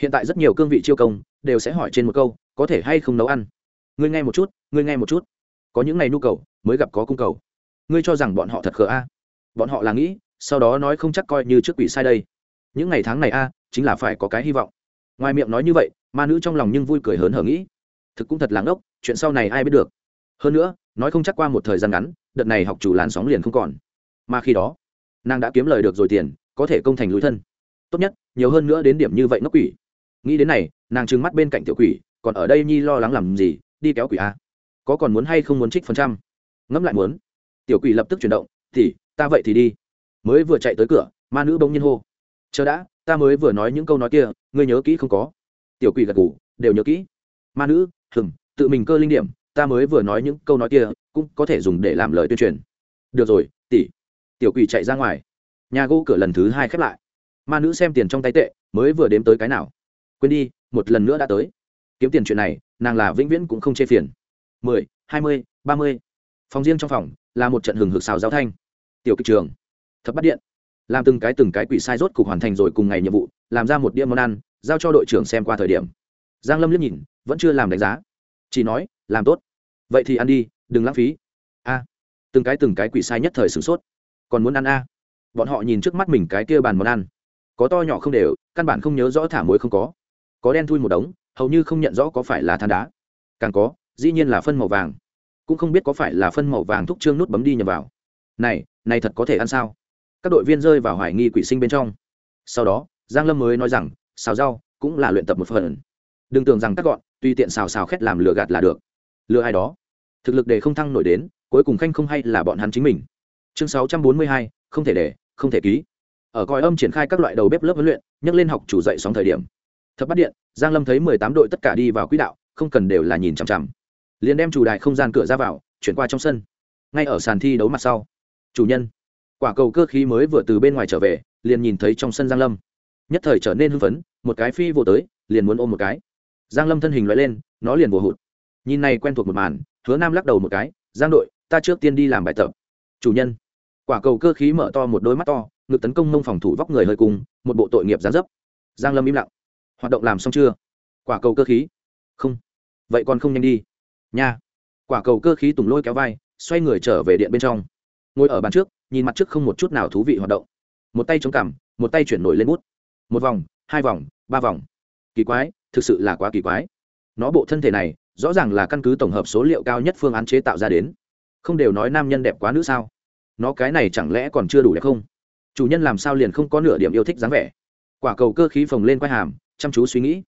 hiện tại rất nhiều cương vị chiêu công đều sẽ hỏi trên một câu, có thể hay không nấu ăn. Ngươi nghe một chút, ngươi nghe một chút. Có những ngày nhu cầu, mới gặp có cung cầu. Ngươi cho rằng bọn họ thật khờ a? Bọn họ là nghĩ, sau đó nói không chắc coi như trước quỷ sai đây. Những ngày tháng này a, chính là phải có cái hy vọng. Ngoài miệng nói như vậy, ma nữ trong lòng nhưng vui cười hớn hở nghĩ. Thực cũng thật làng ốc chuyện sau này ai biết được. Hơn nữa, nói không chắc qua một thời gian ngắn, đợt này học chủ làn sóng liền không còn. Mà khi đó, nàng đã kiếm lời được rồi tiền, có thể công thành lối thân. Tốt nhất, nhiều hơn nữa đến điểm như vậy nó quỷ nghĩ đến này, nàng trừng mắt bên cạnh tiểu quỷ, còn ở đây nhi lo lắng làm gì, đi kéo quỷ a. Có còn muốn hay không muốn trích phần trăm? Ngẫm lại muốn. Tiểu quỷ lập tức chuyển động thì ta vậy thì đi. Mới vừa chạy tới cửa, ma nữ bỗng nhiên hô, chờ đã, ta mới vừa nói những câu nói kia, ngươi nhớ kỹ không có. Tiểu quỷ gật ngủ đều nhớ kỹ. Ma nữ hừng tự mình cơ linh điểm, ta mới vừa nói những câu nói kia, cũng có thể dùng để làm lời tuyên truyền. Được rồi, tỷ. Tiểu quỷ chạy ra ngoài. Nhà gỗ cửa lần thứ hai khép lại. Ma nữ xem tiền trong tay tệ, mới vừa đếm tới cái nào? Quên đi, một lần nữa đã tới. Kiếm tiền chuyện này, nàng là vĩnh viễn cũng không chê phiền. Mười, hai mươi, ba mươi. Phòng riêng trong phòng, là một trận hừng hực xào giao thanh. Tiểu kịch trường, thập bắt điện. Làm từng cái từng cái quỷ sai rốt cục hoàn thành rồi cùng ngày nhiệm vụ, làm ra một đĩa món ăn, giao cho đội trưởng xem qua thời điểm. Giang lâm liếc nhìn, vẫn chưa làm đánh giá. Chỉ nói, làm tốt. Vậy thì ăn đi, đừng lãng phí. A. Từng cái từng cái quỷ sai nhất thời sửng sốt. Còn muốn ăn a? Bọn họ nhìn trước mắt mình cái kia bàn món ăn. Có to nhỏ không đều, căn bản không nhớ rõ thả muối không có có đen thui một đống hầu như không nhận rõ có phải là than đá. Càng có dĩ nhiên là phân màu vàng. Cũng không biết có phải là phân màu vàng thúc trương nút bấm đi nhầm vào. Này này thật có thể ăn sao? Các đội viên rơi vào hoài nghi quỷ sinh bên trong. Sau đó giang lâm mới nói rằng xào rau cũng là luyện tập một phần. Đừng tưởng rằng các gọn tùy tiện xào xào khét làm lừa gạt là được. Lừa ai đó? Thực lực để không thăng nổi đến cuối cùng khanh không hay là bọn hắn chính mình. Chương 642, không thể để không thể ký. Ở coi âm triển khai các loại đầu bếp lớp huấn luyện nhắc lên học chủ dạy sóng thời điểm thập bát điện, giang lâm thấy mười tám đội tất cả đi vào quỹ đạo, không cần đều là nhìn chằm chằm. Liền đem chủ đài không gian cửa ra vào, chuyển qua trong sân. Ngay ở sàn thi đấu mặt sau, chủ nhân. Quả cầu cơ khí mới vừa từ bên ngoài trở về, liền nhìn thấy trong sân giang lâm. Nhất thời trở nên hưng phấn, một cái phi vô tới, liền muốn ôm một cái. Giang lâm thân hình loại lên, nó liền vô hụt. Nhìn này quen thuộc một màn, hứa nam lắc đầu một cái, giang đội, ta trước tiên đi làm bài tập. Chủ nhân. Quả cầu cơ khí mở to một đôi mắt to, ngực tấn công mông phòng thủ vóc người hơi cùng, một bộ tội nghiệp gián dấp. Giang lâm im lặng hoạt động làm xong chưa? Quả cầu cơ khí. Không. Vậy còn không nhanh đi. Nha. Quả cầu cơ khí tùng lôi kéo vai, xoay người trở về điện bên trong. Ngồi ở bàn trước, nhìn mặt trước không một chút nào thú vị hoạt động. Một tay chống cằm, một tay chuyển nổi lên bút. Một vòng, hai vòng, ba vòng. Kỳ quái, thực sự là quá kỳ quái. Nó bộ thân thể này, rõ ràng là căn cứ tổng hợp số liệu cao nhất phương án chế tạo ra đến. Không đều nói nam nhân đẹp quá nữ sao? Nó cái này chẳng lẽ còn chưa đủ đẹp không? Chủ nhân làm sao liền không có nửa điểm yêu thích dáng vẻ? Quả cầu cơ khí phồng lên quai hàm chăm chú suy nghĩ.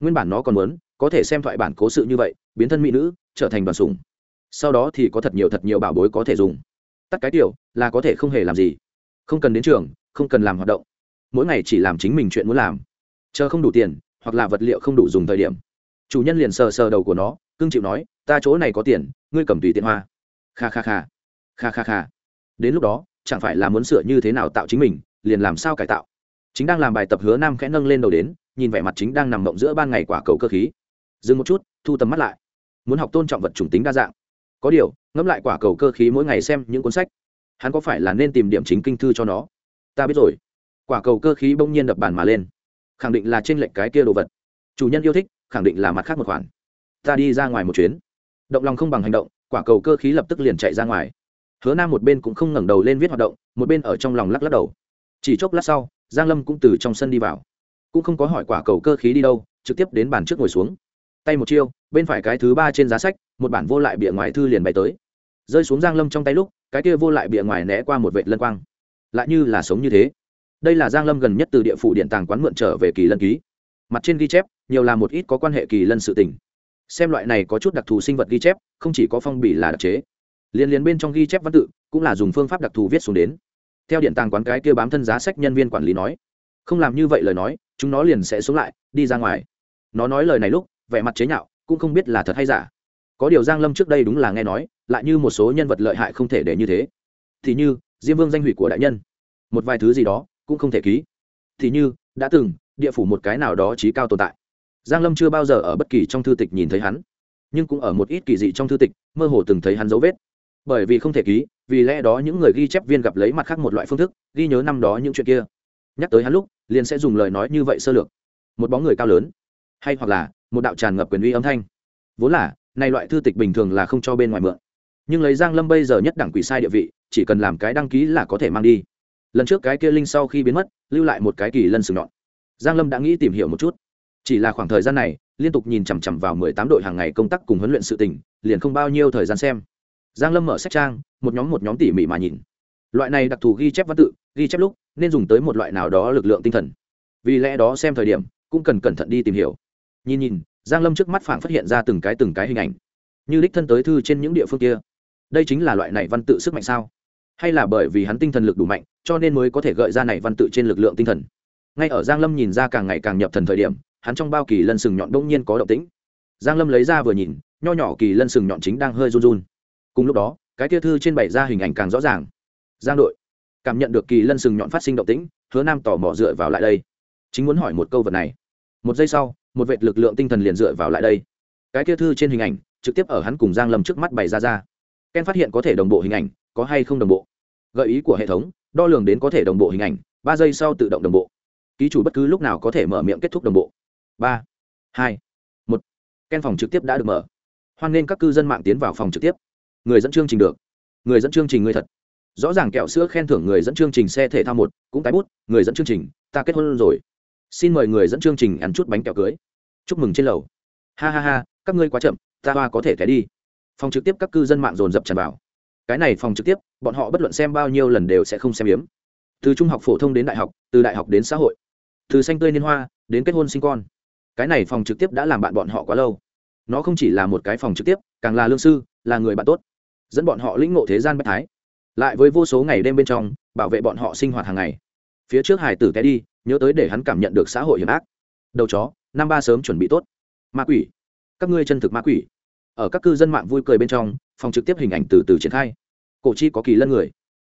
Nguyên bản nó còn muốn, có thể xem thoại bản cố sự như vậy, biến thân mỹ nữ, trở thành đoàn sùng sau đó thì có thật nhiều thật nhiều bảo bối có thể dùng. Tắt cái tiểu, là có thể không hề làm gì. Không cần đến trường, không cần làm hoạt động. Mỗi ngày chỉ làm chính mình chuyện muốn làm. Chờ không đủ tiền, hoặc là vật liệu không đủ dùng thời điểm. Chủ nhân liền sờ sờ đầu của nó, cưng chịu nói, ta chỗ này có tiền, ngươi cầm tùy tiện hoa. Kha kha kha. Kha kha kha. Đến lúc đó, chẳng phải là muốn sửa như thế nào tạo chính mình, liền làm sao cải tạo. Chính đang làm bài tập hứa nam khẽ nâng lên đầu đến nhìn vẻ mặt chính đang nằm mộng giữa ban ngày quả cầu cơ khí. Dừng một chút, thu tầm mắt lại. Muốn học tôn trọng vật chủng tính đa dạng. Có điều, ngẫm lại quả cầu cơ khí mỗi ngày xem những cuốn sách, hắn có phải là nên tìm điểm chính kinh thư cho nó? Ta biết rồi. Quả cầu cơ khí bỗng nhiên đập bàn mà lên. Khẳng định là trên lệnh cái kia đồ vật. Chủ nhân yêu thích, khẳng định là mặt khác một khoản. Ta đi ra ngoài một chuyến. Động lòng không bằng hành động, quả cầu cơ khí lập tức liền chạy ra ngoài. Hứa nam một bên cũng không ngẩng đầu lên viết hoạt động, một bên ở trong lòng lắc lắc đầu. Chỉ chốc lát sau, giang lâm cũng từ trong sân đi vào cũng không có hỏi quả cầu cơ khí đi đâu, trực tiếp đến bàn trước ngồi xuống. Tay một chiêu, bên phải cái thứ ba trên giá sách, một bản vô lại bìa ngoài thư liền bay tới. Rơi xuống giang lâm trong tay lúc, cái kia vô lại bìa ngoài né qua một vệ lân quang. Lại như là sống như thế. Đây là giang lâm gần nhất từ địa phủ điện tàng quán mượn trở về kỳ lân ký. Mặt trên ghi chép, nhiều là một ít có quan hệ kỳ lân sự tình. Xem loại này có chút đặc thù sinh vật ghi chép, không chỉ có phong bì là đặc chế. Liên liên bên trong ghi chép văn tự, cũng là dùng phương pháp đặc thù viết xuống đến. Theo điện tàng quán cái kia bám thân giá sách nhân viên quản lý nói không làm như vậy lời nói, chúng nó liền sẽ xuống lại, đi ra ngoài. Nó nói lời này lúc, vẻ mặt chế nhạo, cũng không biết là thật hay giả. Có điều giang lâm trước đây đúng là nghe nói, lại như một số nhân vật lợi hại không thể để như thế. Thì như, diêm vương danh hủy của đại nhân. Một vài thứ gì đó, cũng không thể ký. Thì như, đã từng, địa phủ một cái nào đó trí cao tồn tại. Giang lâm chưa bao giờ ở bất kỳ trong thư tịch nhìn thấy hắn. Nhưng cũng ở một ít kỳ dị trong thư tịch, mơ hồ từng thấy hắn dấu vết. Bởi vì không thể ký, vì lẽ đó những người ghi chép viên gặp lấy mặt khác một loại phương thức, ghi nhớ năm đó những chuyện kia nhắc tới hắn lúc, liền sẽ dùng lời nói như vậy sơ lược. Một bóng người cao lớn, hay hoặc là một đạo tràn ngập quyền uy âm thanh. Vốn là, này loại thư tịch bình thường là không cho bên ngoài mượn. Nhưng lấy giang lâm bây giờ nhất đẳng quỷ sai địa vị, chỉ cần làm cái đăng ký là có thể mang đi. Lần trước cái kia linh sau khi biến mất, lưu lại một cái kỳ lân sừng nhọn. Giang lâm đã nghĩ tìm hiểu một chút. Chỉ là khoảng thời gian này, liên tục nhìn chằm chằm vào mười tám đội hàng ngày công tác cùng huấn luyện sự tình, liền không bao nhiêu thời gian xem. Giang lâm mở sách trang, một nhóm một nhóm tỉ mỉ mà nhìn loại này đặc thù ghi chép văn tự, ghi chép lúc, nên dùng tới một loại nào đó lực lượng tinh thần. Vì lẽ đó xem thời điểm, cũng cần cẩn thận đi tìm hiểu. Nhìn nhìn, giang lâm trước mắt phảng phát hiện ra từng cái từng cái hình ảnh. Như đích thân tới thư trên những địa phương kia. Đây chính là loại này văn tự sức mạnh sao? Hay là bởi vì hắn tinh thần lực đủ mạnh, cho nên mới có thể gợi ra này văn tự trên lực lượng tinh thần? Ngay ở giang lâm nhìn ra càng ngày càng nhập thần thời điểm, hắn trong bao kỳ lân sừng nhọn đông nhiên có động tĩnh. Giang lâm lấy ra vừa nhìn, nho nhỏ kỳ lân sừng nhọn chính đang hơi run run. Cùng lúc đó, cái tia thư trên bảy ra hình ảnh càng rõ ràng giang đội. Cảm nhận được kỳ lân sừng nhọn phát sinh động tĩnh, hứa nam tỏ mò dựa vào lại đây. Chính muốn hỏi một câu vật này. Một giây sau, một vệt lực lượng tinh thần liền dựa vào lại đây. Cái kia thư trên hình ảnh, trực tiếp ở hắn cùng giang lâm trước mắt bày ra ra. Ken phát hiện có thể đồng bộ hình ảnh, có hay không đồng bộ? Gợi ý của hệ thống, đo lường đến có thể đồng bộ hình ảnh, ba giây sau tự động đồng bộ. Ký chủ bất cứ lúc nào có thể mở miệng kết thúc đồng bộ. Ba, hai, một. Ken phòng trực tiếp đã được mở. Hoan nghênh các cư dân mạng tiến vào phòng trực tiếp. Người dẫn chương trình được. Người dẫn chương trình người thật rõ ràng kẹo sữa khen thưởng người dẫn chương trình xe thể thao một, cũng tái bút, người dẫn chương trình, ta kết hôn rồi. Xin mời người dẫn chương trình ăn chút bánh kẹo cưới. Chúc mừng trên lầu. Ha ha ha, các ngươi quá chậm, ta hoa có thể té đi. Phòng trực tiếp các cư dân mạng dồn dập tràn vào. Cái này phòng trực tiếp, bọn họ bất luận xem bao nhiêu lần đều sẽ không xem hiếm từ trung học phổ thông đến đại học, từ đại học đến xã hội. Từ xanh tươi niên hoa, đến kết hôn sinh con. Cái này phòng trực tiếp đã làm bạn bọn họ quá lâu. Nó không chỉ là một cái phòng trực tiếp, càng là lương sư, là người bạn tốt. Dẫn bọn họ lĩnh ngộ thế gian bất thái lại với vô số ngày đêm bên trong, bảo vệ bọn họ sinh hoạt hàng ngày. Phía trước hải tử té đi, nhớ tới để hắn cảm nhận được xã hội hiểm ác. Đầu chó, năm ba sớm chuẩn bị tốt. Ma quỷ. Các ngươi chân thực ma quỷ. Ở các cư dân mạng vui cười bên trong, phòng trực tiếp hình ảnh từ từ triển khai. Cổ chi có kỳ lân người.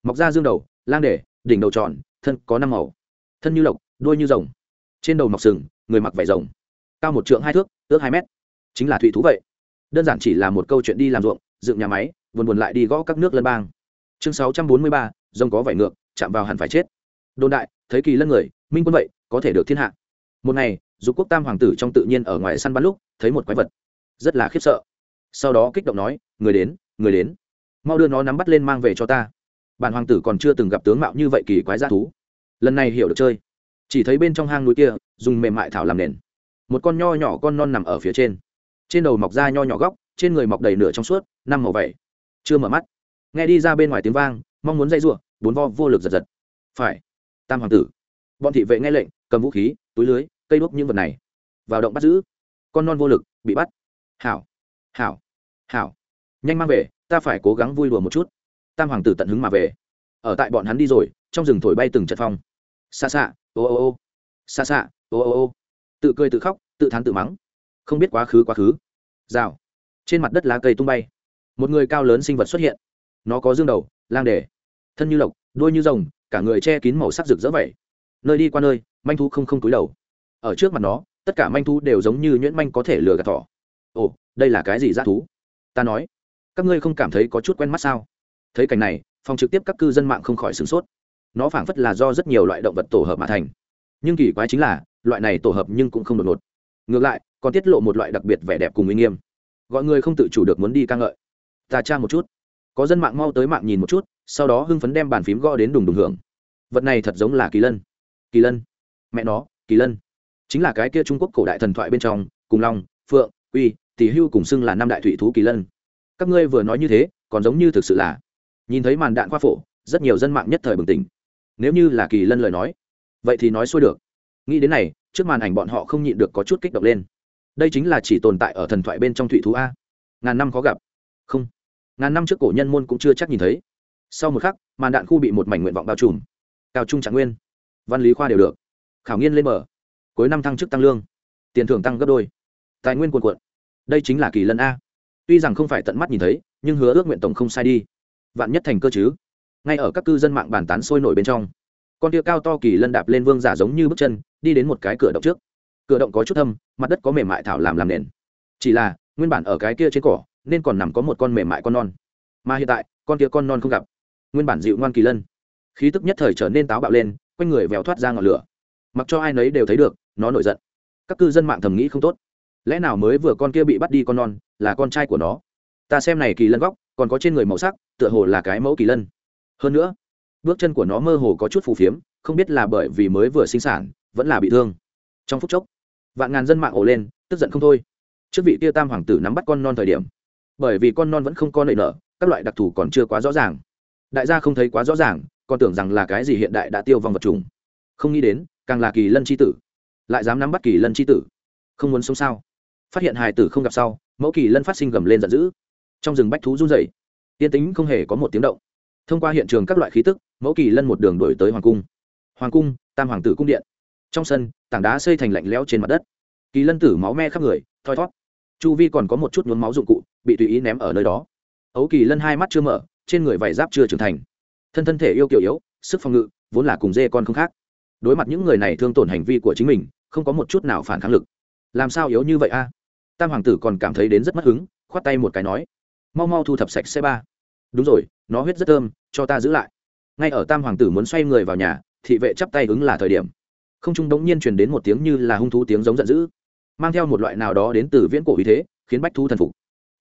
Mọc ra dương đầu, lang để đỉnh đầu tròn, thân có năm màu. Thân như lộc, đuôi như rồng. Trên đầu mọc sừng, người mặc vải rồng. Cao một trượng hai thước, ước hai mét. Chính là thụy thú vậy. Đơn giản chỉ là một câu chuyện đi làm ruộng, dựng nhà máy, buồn buồn lại đi gõ các nước lân bang chương sáu trăm bốn mươi ba, rồng có vải ngược, chạm vào hẳn phải chết. Đồn đại, thấy kỳ lân người, minh quân vậy, có thể được thiên hạ. Một ngày, dục quốc tam hoàng tử trong tự nhiên ở ngoài săn bắn lúc, thấy một quái vật. Rất là khiếp sợ. Sau đó kích động nói, người đến người đến. Mau đưa nó nắm bắt lên mang về cho ta. Bản hoàng tử còn chưa từng gặp tướng mạo như vậy kỳ quái g thú. Lần này hiểu được chơi. Chỉ thấy bên trong hang núi kia, dùng mềm mại thảo làm nền. Một con nho nhỏ con non nằm ở phía trên. Trên đầu mọc da nho nhỏ góc, trên người mọc đầy nửa trong suốt, năm màu vẩy chưa mở mắt nghe đi ra bên ngoài tiếng vang, mong muốn dây giụa bốn vo vô lực giật giật. Phải, tam hoàng tử. Bọn thị vệ nghe lệnh, cầm vũ khí, túi lưới, cây đuốc những vật này. Vào động bắt giữ. Con non vô lực, bị bắt. Hảo hảo hảo. Nhanh mang về, ta phải cố gắng vui đùa một chút. Tam hoàng tử tận hứng mà về. Ở tại bọn hắn đi rồi, trong rừng thổi bay từng trận phong. Xa xạ ô ô ô. Xa xạ ô ô ô. Tự cười tự khóc, tự thán tự mắng. Không biết quá khứ quá khứ. Rào. Trên mặt đất lá cây tung bay. Một người cao lớn sinh vật xuất hiện nó có dương đầu, lang đề, thân như lộc, đuôi như rồng, cả người che kín màu sắc rực rỡ vậy. Nơi đi qua nơi, manh thu không không túi đầu. Ở trước mặt nó, tất cả manh thu đều giống như nhuyễn manh có thể lừa gạt thỏ. Ồ, đây là cái gì dã thú? Ta nói, các ngươi không cảm thấy có chút quen mắt sao? Thấy cảnh này, phòng trực tiếp các cư dân mạng không khỏi sửng sốt. Nó phảng phất là do rất nhiều loại động vật tổ hợp mà thành. Nhưng kỳ quái chính là, loại này tổ hợp nhưng cũng không đột ngột. Ngược lại, còn tiết lộ một loại đặc biệt vẻ đẹp cùng uy nghiêm. Gọi người không tự chủ được muốn đi ca ngợi. Ta tra một chút có dân mạng mau tới mạng nhìn một chút, sau đó hưng phấn đem bàn phím gõ đến đùng đùng hưởng. Vật này thật giống là kỳ lân. Kỳ lân. Mẹ nó, kỳ lân. Chính là cái kia trung quốc cổ đại thần thoại bên trong, cùng long, phượng uy tỷ hưu cùng xưng là năm đại thủy thú kỳ lân. Các ngươi vừa nói như thế, còn giống như thực sự là. Nhìn thấy màn đạn khoa phổ, rất nhiều dân mạng nhất thời bừng tỉnh. Nếu như là kỳ lân lời nói, vậy thì nói xuôi được. Nghĩ đến này, trước màn ảnh bọn họ không nhịn được có chút kích động lên. Đây chính là chỉ tồn tại ở thần thoại bên trong thủy thú a. Ngàn năm khó gặp. Không ngàn năm trước cổ nhân môn cũng chưa chắc nhìn thấy. Sau một khắc, màn đạn khu bị một mảnh nguyện vọng bao trùm. Cao trung trạng nguyên. Văn lý khoa đều được. Khảo nghiên lên mở cuối năm thăng chức tăng lương. Tiền thưởng tăng gấp đôi. Tài nguyên cuồn cuộn. đây chính là kỳ lân a. Tuy rằng không phải tận mắt nhìn thấy, nhưng hứa ước nguyện tổng không sai đi. Vạn nhất thành cơ chứ. Ngay ở các cư dân mạng bàn tán sôi nổi bên trong, con tia cao to kỳ lân đạp lên vương giả giống như bước chân, đi đến một cái cửa động trước. Cửa động có chút thâm, mặt đất có mềm mại thảo làm làm nền. Chỉ là, nguyên bản ở cái kia trên cỏ nên còn nằm có một con mềm mại con non. Mà hiện tại, con kia con non không gặp. Nguyên bản dịu ngoan kỳ lân. Khí tức nhất thời trở nên táo bạo lên, quanh người vèo thoát ra ngọn lửa. Mặc cho ai nấy đều thấy được, nó nổi giận. Các cư dân mạng thầm nghĩ không tốt. Lẽ nào mới vừa con kia bị bắt đi con non, là con trai của nó? Ta xem này kỳ lân góc, còn có trên người màu sắc, tựa hồ là cái mẫu kỳ lân. Hơn nữa, bước chân của nó mơ hồ có chút phù phiếm, không biết là bởi vì mới vừa sinh sản, vẫn là bị thương. Trong phút chốc, vạn ngàn dân mạng ổ lên, tức giận không thôi. Trước vị tia tam hoàng tử nắm bắt con non thời điểm bởi vì con non vẫn không có nợ nở, các loại đặc thù còn chưa quá rõ ràng. Đại gia không thấy quá rõ ràng, còn tưởng rằng là cái gì hiện đại đã tiêu vong vật trùng không nghĩ đến, càng là kỳ lân c h i tử. Lại dám nắm bắt kỳ lân c h i tử. Không muốn sống sao? Phát hiện hài tử không gặp sau, mẫu kỳ lân phát sinh gầm lên giận dữ. Trong rừng bách thú run rẩy. Tiên tính không hề có một tiếng động. Thông qua hiện trường các loại khí tức, mẫu kỳ lân một đường đổi tới hoàng cung. Hoàng cung, tam hoàng tử cung điện. Trong sân, tảng đá xây thành lạnh lẽo trên mặt đất. Kỳ lân tử máu me khắp người, thoi thót chu vi còn có một chút nhuốm máu dụng cụ, bị tùy ý ném ở nơi đó. Ấu kỳ lân hai mắt chưa mở, trên người vải giáp chưa trưởng thành. Thân thân thể yêu kiểu yếu, sức phòng ngự, vốn là cùng dê con không khác. Đối mặt những người này thương tổn hành vi của chính mình, không có một chút nào phản kháng lực. Làm sao yếu như vậy a? Tam hoàng tử còn cảm thấy đến rất mất hứng, khoát tay một cái nói. Mau mau thu thập sạch xe ba. Đúng rồi, nó huyết rất thơm, cho ta giữ lại. Ngay ở tam hoàng tử muốn xoay người vào nhà, thị vệ chắp tay ứng là thời điểm. Không trung đống nhiên truyền đến một tiếng như là hung thú tiếng giống giận dữ mang theo một loại nào đó đến từ viễn cổ uy thế, khiến bách thu thần phục.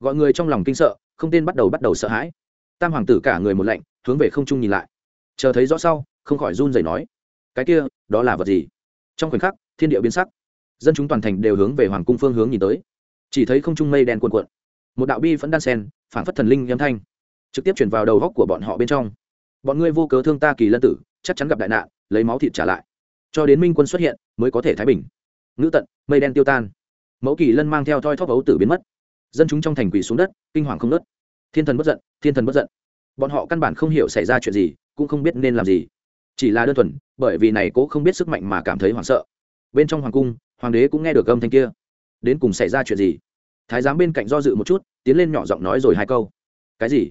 Gọi người trong lòng kinh sợ, không tên bắt đầu bắt đầu sợ hãi. Tam hoàng tử cả người một lạnh, hướng về không trung nhìn lại. Chờ thấy rõ sau, không khỏi run rẩy nói, cái kia, đó là vật gì? Trong khoảnh khắc, thiên địa biến sắc. Dân chúng toàn thành đều hướng về hoàng cung phương hướng nhìn tới. Chỉ thấy không trung mây đen cuồn cuộn. Một đạo bi vẫn đan sen phản phất thần linh âm thanh, trực tiếp chuyển vào đầu góc của bọn họ bên trong. Bọn ngươi vô cớ thương ta kỳ lân tử, chắc chắn gặp đại nạn, lấy máu thịt trả lại. Cho đến minh quân xuất hiện, mới có thể thái bình ngữ tận, mây đen tiêu tan. Mẫu kỳ lân mang theo thoi thóp ấu tử biến mất. Dân chúng trong thành quỷ xuống đất, kinh hoàng không nớt thiên thần bất giận, thiên thần bất giận. Bọn họ căn bản không hiểu xảy ra chuyện gì, cũng không biết nên làm gì. Chỉ là đơn thuần, bởi vì này cố không biết sức mạnh mà cảm thấy hoảng sợ. Bên trong hoàng cung, hoàng đế cũng nghe được âm thanh kia. Đến cùng xảy ra chuyện gì? Thái giám bên cạnh do dự một chút, tiến lên nhỏ giọng nói rồi hai câu. Cái gì?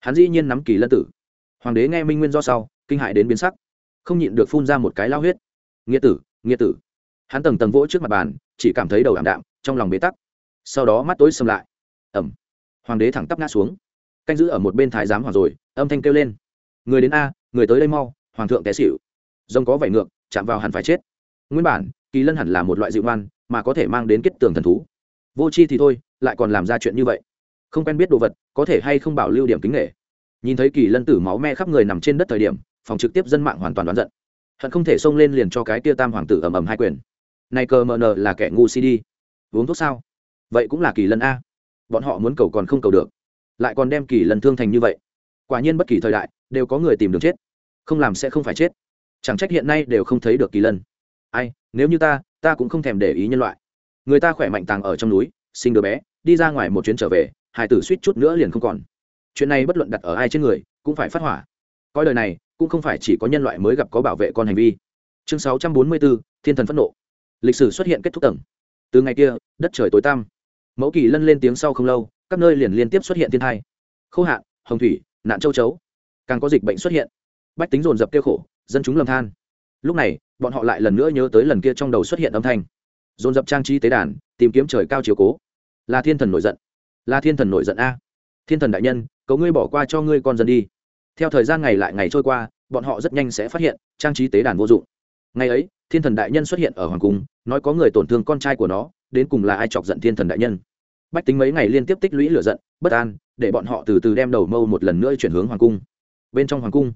Hắn dĩ nhiên nắm kỳ lân tử. Hoàng đế nghe minh nguyên do sau, kinh hại đến biến sắc. Không nhịn được phun ra một cái lao huyết. Nghĩa tử nghĩa tử hắn tầng tầng vỗ trước mặt bàn, chỉ cảm thấy đầu ảm đạm, trong lòng bế tắc. Sau đó mắt tối xâm lại. Ẩm. Hoàng đế thẳng tắp ngã xuống. Canh giữ ở một bên thái giám hoàng rồi, âm thanh kêu lên. Người đến a, người tới đây mau, hoàng thượng té xỉu. Rông có vảy ngược, chạm vào hẳn phải chết. Nguyên bản, kỳ lân hẳn là một loại dịu ngoan, mà có thể mang đến kết tường thần thú. Vô c h i thì thôi, lại còn làm ra chuyện như vậy. Không quen biết đồ vật, có thể hay không bảo lưu điểm kính nghệ nhìn thấy kỳ lân tử máu me khắp người nằm trên đất thời điểm, phòng trực tiếp dân mạng hoàn toàn đoán giận. Hận không thể xông lên liền cho cái tia tam hoàng tử ầm ầm hai quyền này cờ mờ nờ là kẻ ngu si đi. Uống thuốc sao? Vậy cũng là kỳ lân a. Bọn họ muốn cầu còn không cầu được. Lại còn đem kỳ lần thương thành như vậy. Quả nhiên bất kỳ thời đại, đều có người tìm đường chết. Không làm sẽ không phải chết. Chẳng trách hiện nay đều không thấy được kỳ lân. Ai, nếu như ta ta cũng không thèm để ý nhân loại. Người ta khỏe mạnh tàng ở trong núi, sinh đứa bé, đi ra ngoài một chuyến trở về hải tử suýt chút nữa liền không còn. Chuyện này bất luận đặt ở ai trên người, cũng phải phát hỏa. Coi đời này, cũng không phải chỉ có nhân loại mới gặp có bảo vệ con hành vi. Chương sáu trăm bốn mươi bốn, thiên thần phẫn nộ lịch sử xuất hiện kết thúc tầng. Từ ngày kia, đất trời tối tăm. Mẫu kỳ lân lên tiếng sau không lâu, các nơi liền liên tiếp xuất hiện thiên thai. Khô hạn, hồng thủy, nạn châu chấu. Càng có dịch bệnh xuất hiện. Bách tính dồn dập kêu khổ, dân chúng lầm than. Lúc này, bọn họ lại lần nữa nhớ tới lần kia trong đầu xuất hiện âm thanh. Dồn dập trang trí tế đàn, tìm kiếm trời cao chiều cố. Là thiên thần nổi giận. Là thiên thần nổi giận a. Thiên thần đại nhân, cầu ngươi bỏ qua cho ngươi con dân đi. Theo thời gian ngày lại ngày trôi qua, bọn họ rất nhanh sẽ phát hiện, trang trí tế đàn vô dụng. Ngày ấy thiên thần đại nhân xuất hiện ở hoàng cung, nói có người tổn thương con trai của nó, đến cùng là ai chọc giận thiên thần đại nhân? Bách tính mấy ngày liên tiếp tích lũy lửa giận, bất an, để bọn họ từ từ đem đầu mâu một lần nữa chuyển hướng hoàng cung. Bên trong hoàng cung,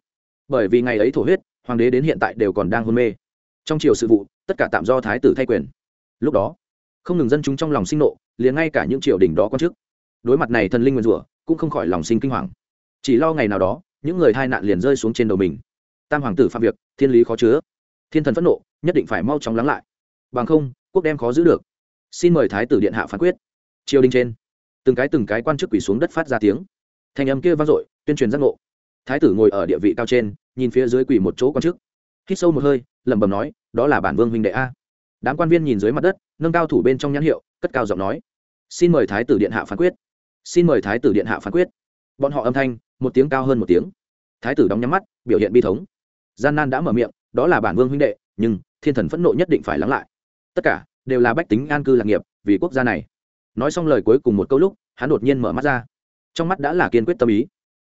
bởi vì ngày ấy thổ huyết, hoàng đế đến hiện tại đều còn đang hôn mê. Trong triều sự vụ, tất cả tạm do thái tử thay quyền. Lúc đó, không ngừng dân chúng trong lòng sinh nộ, liền ngay cả những triều đình đó quan chức. Đối mặt này thần linh nguyên rủa, cũng không khỏi lòng sinh kinh hoàng. Chỉ lo ngày nào đó, những người hai nạn liền rơi xuống trên đầu mình. Tam hoàng tử phạm việc, thiên lý khó chứa thiên thần phẫn nộ, nhất định phải mau chóng lắng lại. Bằng không, quốc đem khó giữ được. Xin mời thái tử điện hạ phán quyết. Triều đình trên, từng cái từng cái quan chức quỳ xuống đất phát ra tiếng. Thành âm kia vang dội, tuyên truyền giác ngộ. Thái tử ngồi ở địa vị cao trên, nhìn phía dưới quỳ một chỗ quan chức. Hít sâu một hơi, lẩm bẩm nói, đó là bản vương huynh đệ a. Đám quan viên nhìn dưới mặt đất, nâng cao thủ bên trong nhãn hiệu, cất cao giọng nói, xin mời thái tử điện hạ phán quyết. Xin mời thái tử điện hạ phán quyết. Bọn họ âm thanh, một tiếng cao hơn một tiếng. Thái tử đóng nhắm mắt, biểu hiện bi thống. Gian nan đã mở miệng đó là bản vương huynh đệ, nhưng thiên thần phẫn nộ nhất định phải lắng lại. Tất cả đều là bách tính an cư lạc nghiệp vì quốc gia này. Nói xong lời cuối cùng một câu lúc, hắn đột nhiên mở mắt ra. Trong mắt đã là kiên quyết tâm ý.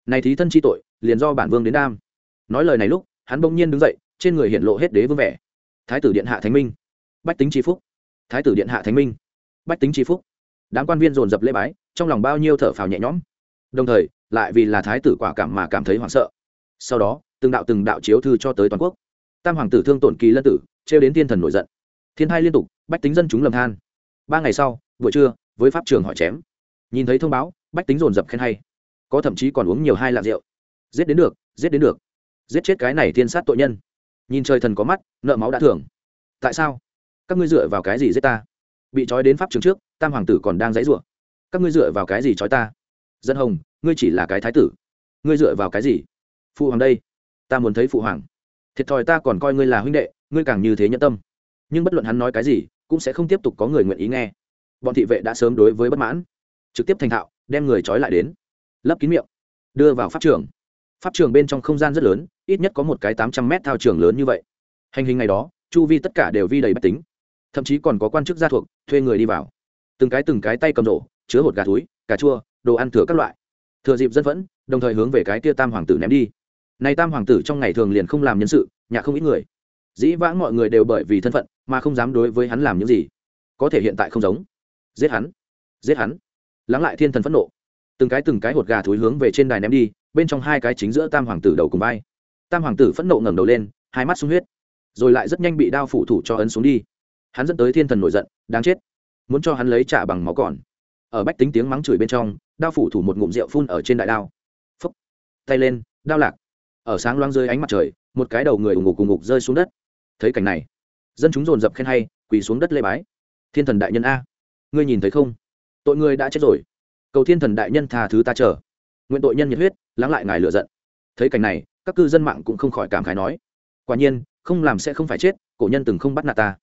Này thí thân chi tội, liền do bản vương đến đam. Nói lời này lúc, hắn bỗng nhiên đứng dậy, trên người hiện lộ hết đế vương vẻ. Thái tử điện hạ thánh minh. Bách tính tri phúc. Thái tử điện hạ thánh minh. Bách tính tri phúc. Đám quan viên dồn dập lễ bái, trong lòng bao nhiêu thở phào nhẹ nhõm. Đồng thời, lại vì là thái tử quả cảm mà cảm thấy hoảng sợ. Sau đó, từng đạo từng đạo chiếu thư cho tới toàn quốc tam hoàng tử thương tổn kỳ lân tử, trêu đến thiên thần nổi giận. Thiên thai liên tục, bách tính dân chúng lầm than. Ba ngày sau, buổi trưa, với pháp trường hỏi chém. Nhìn thấy thông báo, bách tính dồn dập khen hay. Có thậm chí còn uống nhiều hai lạng rượu. Giết đến được, giết đến được. Giết chết cái này thiên sát tội nhân. Nhìn trời thần có mắt, nợ máu đã thưởng. Tại sao? Các ngươi dựa vào cái gì giết ta? Bị trói đến pháp trường trước, tam hoàng tử còn đang dãy rủa các ngươi dựa vào cái gì trói ta? Dân hồng, ngươi chỉ là cái thái tử. Ngươi dựa vào cái gì? Phụ hoàng đây, ta muốn thấy phụ hoàng thiệt thòi ta còn coi ngươi là huynh đệ, ngươi càng như thế nhẫn tâm. Nhưng bất luận hắn nói cái gì, cũng sẽ không tiếp tục có người nguyện ý nghe. Bọn thị vệ đã sớm đối với bất mãn, trực tiếp thành thạo, đem người trói lại đến. Lấp kín miệng, đưa vào pháp trường. Pháp trường bên trong không gian rất lớn, ít nhất có một cái tám trăm mét thao trường lớn như vậy. Hành hình ngày đó, chu vi tất cả đều vi đầy bách tính. Thậm chí còn có quan chức gia thuộc, thuê người đi vào. Từng cái từng cái tay cầm rổ, chứa hột gà túi, cà chua, đồ ăn thừa các loại. Thừa dịp dân vẫn đồng thời hướng về cái tia tam hoàng tử ném đi này tam hoàng tử trong ngày thường liền không làm nhân sự, nhà không ít người. Dĩ vãng mọi người đều bởi vì thân phận mà không dám đối với hắn làm những gì. Có thể hiện tại không giống. Giết hắn. Giết hắn. Lắng lại thiên thần phẫn nộ. Từng cái từng cái hột gà thối hướng về trên đài ném đi, bên trong hai cái chính giữa tam hoàng tử đầu cùng vai. Tam hoàng tử phẫn nộ ngẩng đầu lên, hai mắt sung huyết. Rồi lại rất nhanh bị đao phủ thủ cho ấn xuống đi. Hắn dẫn tới thiên thần nổi giận, đáng chết. Muốn cho hắn lấy trả bằng máu còn. Ở bách tính tiếng mắng chửi bên trong, đao phủ thủ một ngụm rượu phun ở trên đại đao. Phấp tay lên, đao lạc ở sáng loáng dưới ánh mặt trời, một cái đầu người ủng ngục cùng ngục rơi xuống đất. Thấy cảnh này, dân chúng dồn dập khen hay, quỳ xuống đất lê bái. Thiên thần đại nhân a, ngươi nhìn thấy không? Tội người đã chết rồi. Cầu thiên thần đại nhân tha thứ ta chờ. Nguyện tội nhân nhiệt huyết, lắng lại ngài lựa giận. Thấy cảnh này, các cư dân mạng cũng không khỏi cảm khái nói, quả nhiên, không làm sẽ không phải chết, cổ nhân từng không bắt nạt ta.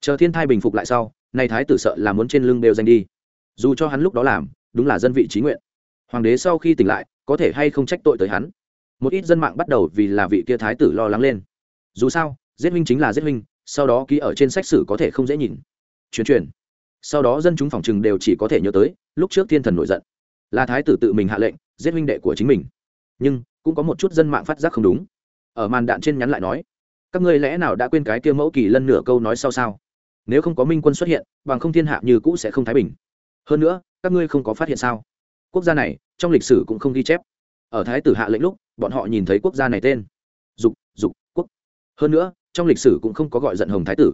Chờ thiên thai bình phục lại sau, nay thái tử sợ là muốn trên lưng đều danh đi. Dù cho hắn lúc đó làm, đúng là dân vị trí nguyện. Hoàng đế sau khi tỉnh lại, có thể hay không trách tội tới hắn? Một ít dân mạng bắt đầu vì là vị kia thái tử lo lắng lên. Dù sao, giết huynh chính là giết huynh, sau đó ký ở trên sách sử có thể không dễ nhìn. Truyền truyền sau đó dân chúng phòng chừng đều chỉ có thể nhớ tới, lúc trước thiên thần nổi giận. Là thái tử tự mình hạ lệnh, giết huynh đệ của chính mình. Nhưng, cũng có một chút dân mạng phát giác không đúng. Ở màn đạn trên nhắn lại nói, các ngươi lẽ nào đã quên cái kia mẫu kỳ lân nửa câu nói sau sao? Nếu không có minh quân xuất hiện, bằng không thiên hạ như cũ sẽ không thái bình. Hơn nữa, các ngươi không có phát hiện sao? Quốc gia này, trong lịch sử cũng không ghi chép. Ở thái tử hạ lệnh lúc bọn họ nhìn thấy quốc gia này tên. Dục dục, quốc. Hơn nữa, trong lịch sử cũng không có gọi giận hồng thái tử.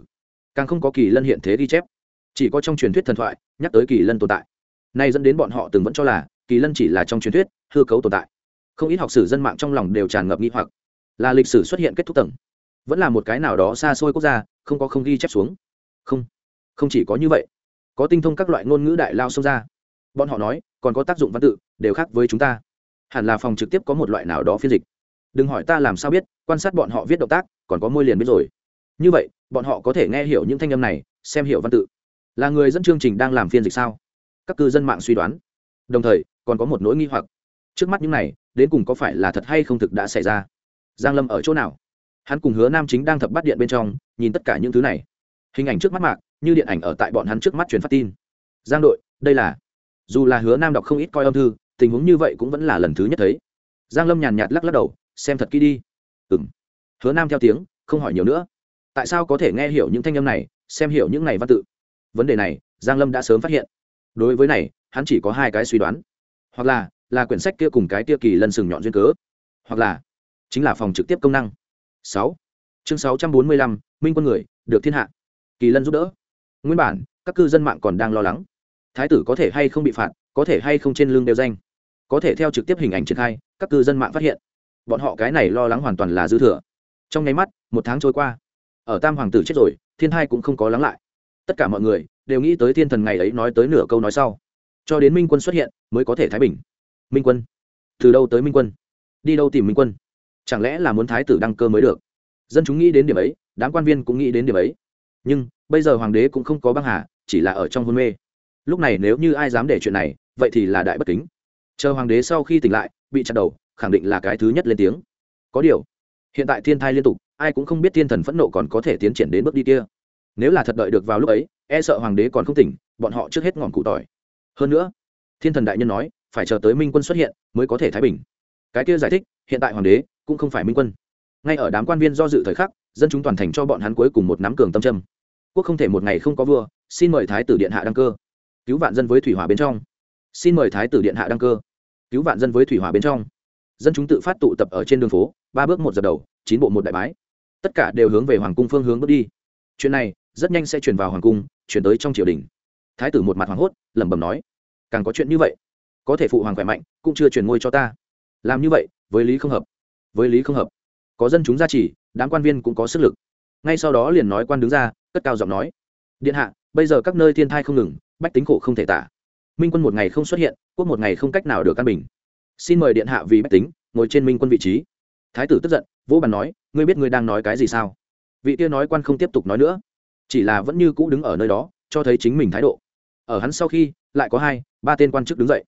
Càng không có kỳ lân hiện thế ghi chép. Chỉ có trong truyền thuyết thần thoại, nhắc tới kỳ lân tồn tại. Nay dẫn đến bọn họ từng vẫn cho là, kỳ lân chỉ là trong truyền thuyết, hư cấu tồn tại. Không ít học sử dân mạng trong lòng đều tràn ngập nghi hoặc. Là lịch sử xuất hiện kết thúc tầng. Vẫn là một cái nào đó xa xôi quốc gia, không có không ghi chép xuống. Không không chỉ có như vậy. Có tinh thông các loại ngôn ngữ đại lao xông ra. Bọn họ nói, còn có tác dụng văn tự, đều khác với chúng ta hẳn là phòng trực tiếp có một loại nào đó phiên dịch. Đừng hỏi ta làm sao biết, quan sát bọn họ viết động tác, còn có môi liền biết rồi. Như vậy, bọn họ có thể nghe hiểu những thanh âm này, xem hiểu văn tự. Là người dẫn chương trình đang làm phiên dịch sao? Các cư dân mạng suy đoán. Đồng thời, còn có một nỗi nghi hoặc. Trước mắt những này, đến cùng có phải là thật hay không thực đã xảy ra? Giang lâm ở chỗ nào? Hắn cùng hứa nam chính đang thập bắt điện bên trong, nhìn tất cả những thứ này. Hình ảnh trước mắt mạc, như điện ảnh ở tại bọn hắn trước mắt truyền phát tin. Giang đội, đây là. Dù là hứa nam đọc không ít coi âm thư tình huống như vậy cũng vẫn là lần thứ nhất thấy. Giang lâm nhàn nhạt lắc lắc đầu, xem thật kỹ đi. Ừng hứa nam theo tiếng, không hỏi nhiều nữa. Tại sao có thể nghe hiểu những thanh âm này, xem hiểu những này văn tự? Vấn đề này, giang lâm đã sớm phát hiện. Đối với này, hắn chỉ có hai cái suy đoán. Hoặc là là quyển sách kia cùng cái kia kỳ lân sừng nhọn duyên cớ. Hoặc là, chính là phòng trực tiếp công năng. Sáu. Chương sáu trăm bốn mươi lăm, minh quân người, được thiên hạ. Kỳ lân giúp đỡ. Nguyên bản, các cư dân mạng còn đang lo lắng. Thái tử có thể hay không bị phạt, có thể hay không trên lương đeo danh có thể theo trực tiếp hình ảnh triển khai, các cư dân mạng phát hiện. Bọn họ cái này lo lắng hoàn toàn là dư thừa. Trong nháy mắt, một tháng trôi qua. Ở tam hoàng tử chết rồi, thiên hai cũng không có lắng lại. Tất cả mọi người đều nghĩ tới thiên thần ngày ấy nói tới nửa câu nói sau. Cho đến minh quân xuất hiện, mới có thể thái bình. Minh quân, từ đâu tới minh quân? Đi đâu tìm minh quân? Chẳng lẽ là muốn thái tử đăng cơ mới được? Dân chúng nghĩ đến điểm ấy, đám quan viên cũng nghĩ đến điểm ấy. Nhưng, bây giờ hoàng đế cũng không có băng hà, chỉ là ở trong hôn mê. Lúc này nếu như ai dám để chuyện này, vậy thì là đại bất kính chờ hoàng đế sau khi tỉnh lại, bị chặt đầu, khẳng định là cái thứ nhất lên tiếng. Có điều, hiện tại thiên thai liên tục, ai cũng không biết thiên thần phẫn nộ còn có thể tiến triển đến bước đi kia. Nếu là thật đợi được vào lúc ấy e sợ hoàng đế còn không tỉnh, bọn họ trước hết ngọn cụ tỏi. Hơn nữa, thiên thần đại nhân nói, phải chờ tới minh quân xuất hiện mới có thể thái bình. Cái kia giải thích, hiện tại hoàng đế cũng không phải minh quân. Ngay ở đám quan viên do dự thời khắc, dân chúng toàn thành cho bọn hắn cuối cùng một nắm cường tâm trâm quốc không thể một ngày không có vua, xin mời thái tử điện hạ đăng cơ. Cứu vạn dân với thủy hỏa bên trong. Xin mời thái tử điện hạ đăng cơ cứu vạn dân với thủy hỏa bên trong. Dân chúng tự phát tụ tập ở trên đường phố, ba bước một giật đầu, chín bộ một đại bái. Tất cả đều hướng về hoàng cung phương hướng bước đi. Chuyện này rất nhanh sẽ chuyển vào hoàng cung, chuyển tới trong triều đình. Thái tử một mặt hoảng hốt, lẩm bẩm nói, càng có chuyện như vậy, có thể phụ hoàng khỏe mạnh, cũng chưa truyền ngôi cho ta. Làm như vậy, với lý không hợp, với lý không hợp. Có dân chúng gia trì, đám quan viên cũng có sức lực. Ngay sau đó liền nói quan đứng ra, cất cao giọng nói, điện hạ, bây giờ các nơi thiên thai không ngừng, bách tính khổ không thể tả minh quân một ngày không xuất hiện, quốc một ngày không cách nào được căn bình. Xin mời điện hạ vì bách tính, ngồi trên minh quân vị trí. Thái tử tức giận, vỗ bàn nói, ngươi biết ngươi đang nói cái gì sao? Vị kia nói quan không tiếp tục nói nữa. Chỉ là vẫn như cũ đứng ở nơi đó, cho thấy chính mình thái độ. Ở hắn sau khi, lại có hai, ba tên quan chức đứng dậy.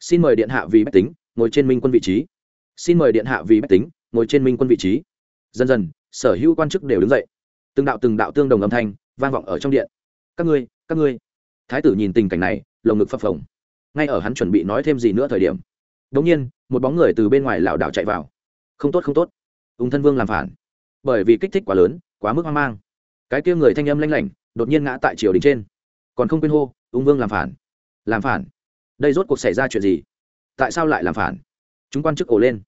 Xin mời điện hạ vì bách tính, ngồi trên minh quân vị trí. Xin mời điện hạ vì bách tính, ngồi trên minh quân vị trí. Dần dần, sở hữu quan chức đều đứng dậy. Từng đạo từng đạo tương đồng âm thanh vang vọng ở trong điện. Các ngươi các ngươi. Thái tử nhìn tình cảnh này lồng ngực phập phồng. Ngay ở hắn chuẩn bị nói thêm gì nữa thời điểm đ ỗ n g nhiên, một bóng người từ bên ngoài lảo đảo chạy vào. Không tốt không tốt. Ung thân vương làm phản. Bởi vì kích thích quá lớn, quá mức hoang mang. Cái kia người thanh âm lanh lảnh, đột nhiên ngã tại triều đình trên. Còn không quên hô, ung vương làm phản. Làm phản. Đây rốt cuộc xảy ra chuyện gì? Tại sao lại làm phản? Chúng quan chức ổ lên.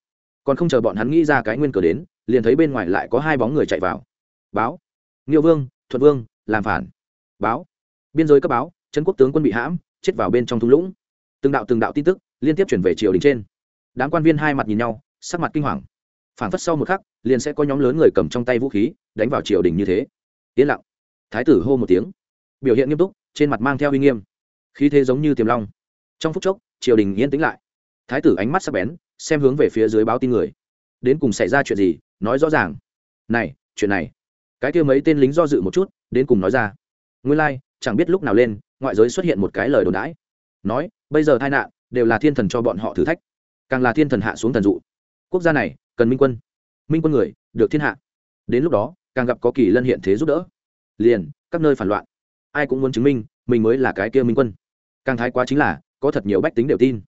Còn không chờ bọn hắn nghĩ ra cái nguyên cờ đến, liền thấy bên ngoài lại có hai bóng người chạy vào. Báo. Nghiêu vương thuật vương, làm phản. Báo. Biên giới cấp báo, trấn quốc tướng quân bị hãm chết vào bên trong thung lũng. Từng đạo từng đạo tin tức liên tiếp chuyển về triều đình trên. Đám quan viên hai mặt nhìn nhau, sắc mặt kinh hoàng. Phản phất sau một khắc, liền sẽ có nhóm lớn người cầm trong tay vũ khí, đánh vào triều đình như thế. Yên lặng. Thái tử hô một tiếng. Biểu hiện nghiêm túc, trên mặt mang theo uy nghiêm. Khí thế giống như tiềm long. Trong phút chốc, triều đình yên tĩnh lại. Thái tử ánh mắt sắc bén, xem hướng về phía dưới báo tin người. Đến cùng xảy ra chuyện gì, nói rõ ràng. Này, chuyện này. Cái kia mấy tên lính do dự một chút, đến cùng nói ra. Nguyên lai, chẳng biết lúc nào lên ngoại giới xuất hiện một cái lời đồn đãi. Nói, bây giờ tai nạn đều là thiên thần cho bọn họ thử thách, càng là thiên thần hạ xuống thần dụ. Quốc gia này, cần minh quân. Minh quân người, được thiên hạ. Đến lúc đó, càng gặp có kỳ lân hiện thế giúp đỡ. Liền, các nơi phản loạn. Ai cũng muốn chứng minh, mình mới là cái kia minh quân. Càng thái quá chính là, có thật nhiều bách tính đều tin.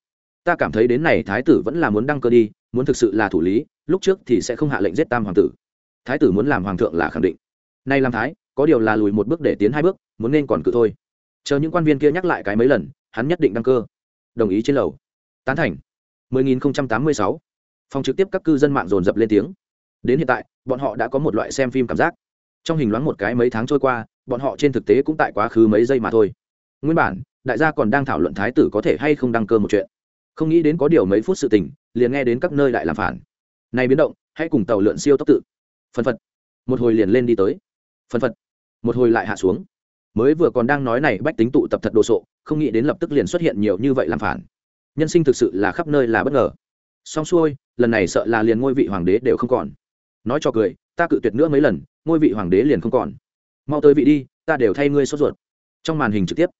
Ta cảm thấy đến này thái tử vẫn là muốn đăng cơ đi, muốn thực sự là thủ lý, lúc trước thì sẽ không hạ lệnh giết tam hoàng tử. Thái tử muốn làm hoàng thượng là khẳng định. Nay làm thái, có điều là lùi một bước để tiến hai bước, muốn nên còn cự thôi chờ những quan viên kia nhắc lại cái mấy lần, hắn nhất định đăng cơ. Đồng ý trên lầu. Tán thành. 10.086 phòng trực tiếp các cư dân mạng dồn dập lên tiếng. Đến hiện tại, bọn họ đã có một loại xem phim cảm giác. Trong hình loáng một cái mấy tháng trôi qua, bọn họ trên thực tế cũng tại quá khứ mấy giây mà thôi. Nguyên bản, đại gia còn đang thảo luận thái tử có thể hay không đăng cơ một chuyện. Không nghĩ đến có điều mấy phút sự tình, liền nghe đến các nơi đại làm phản. Này biến động, hãy cùng tàu lượn siêu tốc tự. Phân phật. Một hồi liền lên đi tới. Phân phật. Một hồi lại hạ xuống mới vừa còn đang nói này bách tính tụ tập thật đồ sộ, không nghĩ đến lập tức liền xuất hiện nhiều như vậy làm phản. Nhân sinh thực sự là khắp nơi là bất ngờ. Xong xuôi, lần này sợ là liền ngôi vị hoàng đế đều không còn. Nói cho cười, ta cự tuyệt nữa mấy lần, ngôi vị hoàng đế liền không còn. Mau tới vị đi, ta đều thay ngươi sốt ruột. Trong màn hình trực tiếp,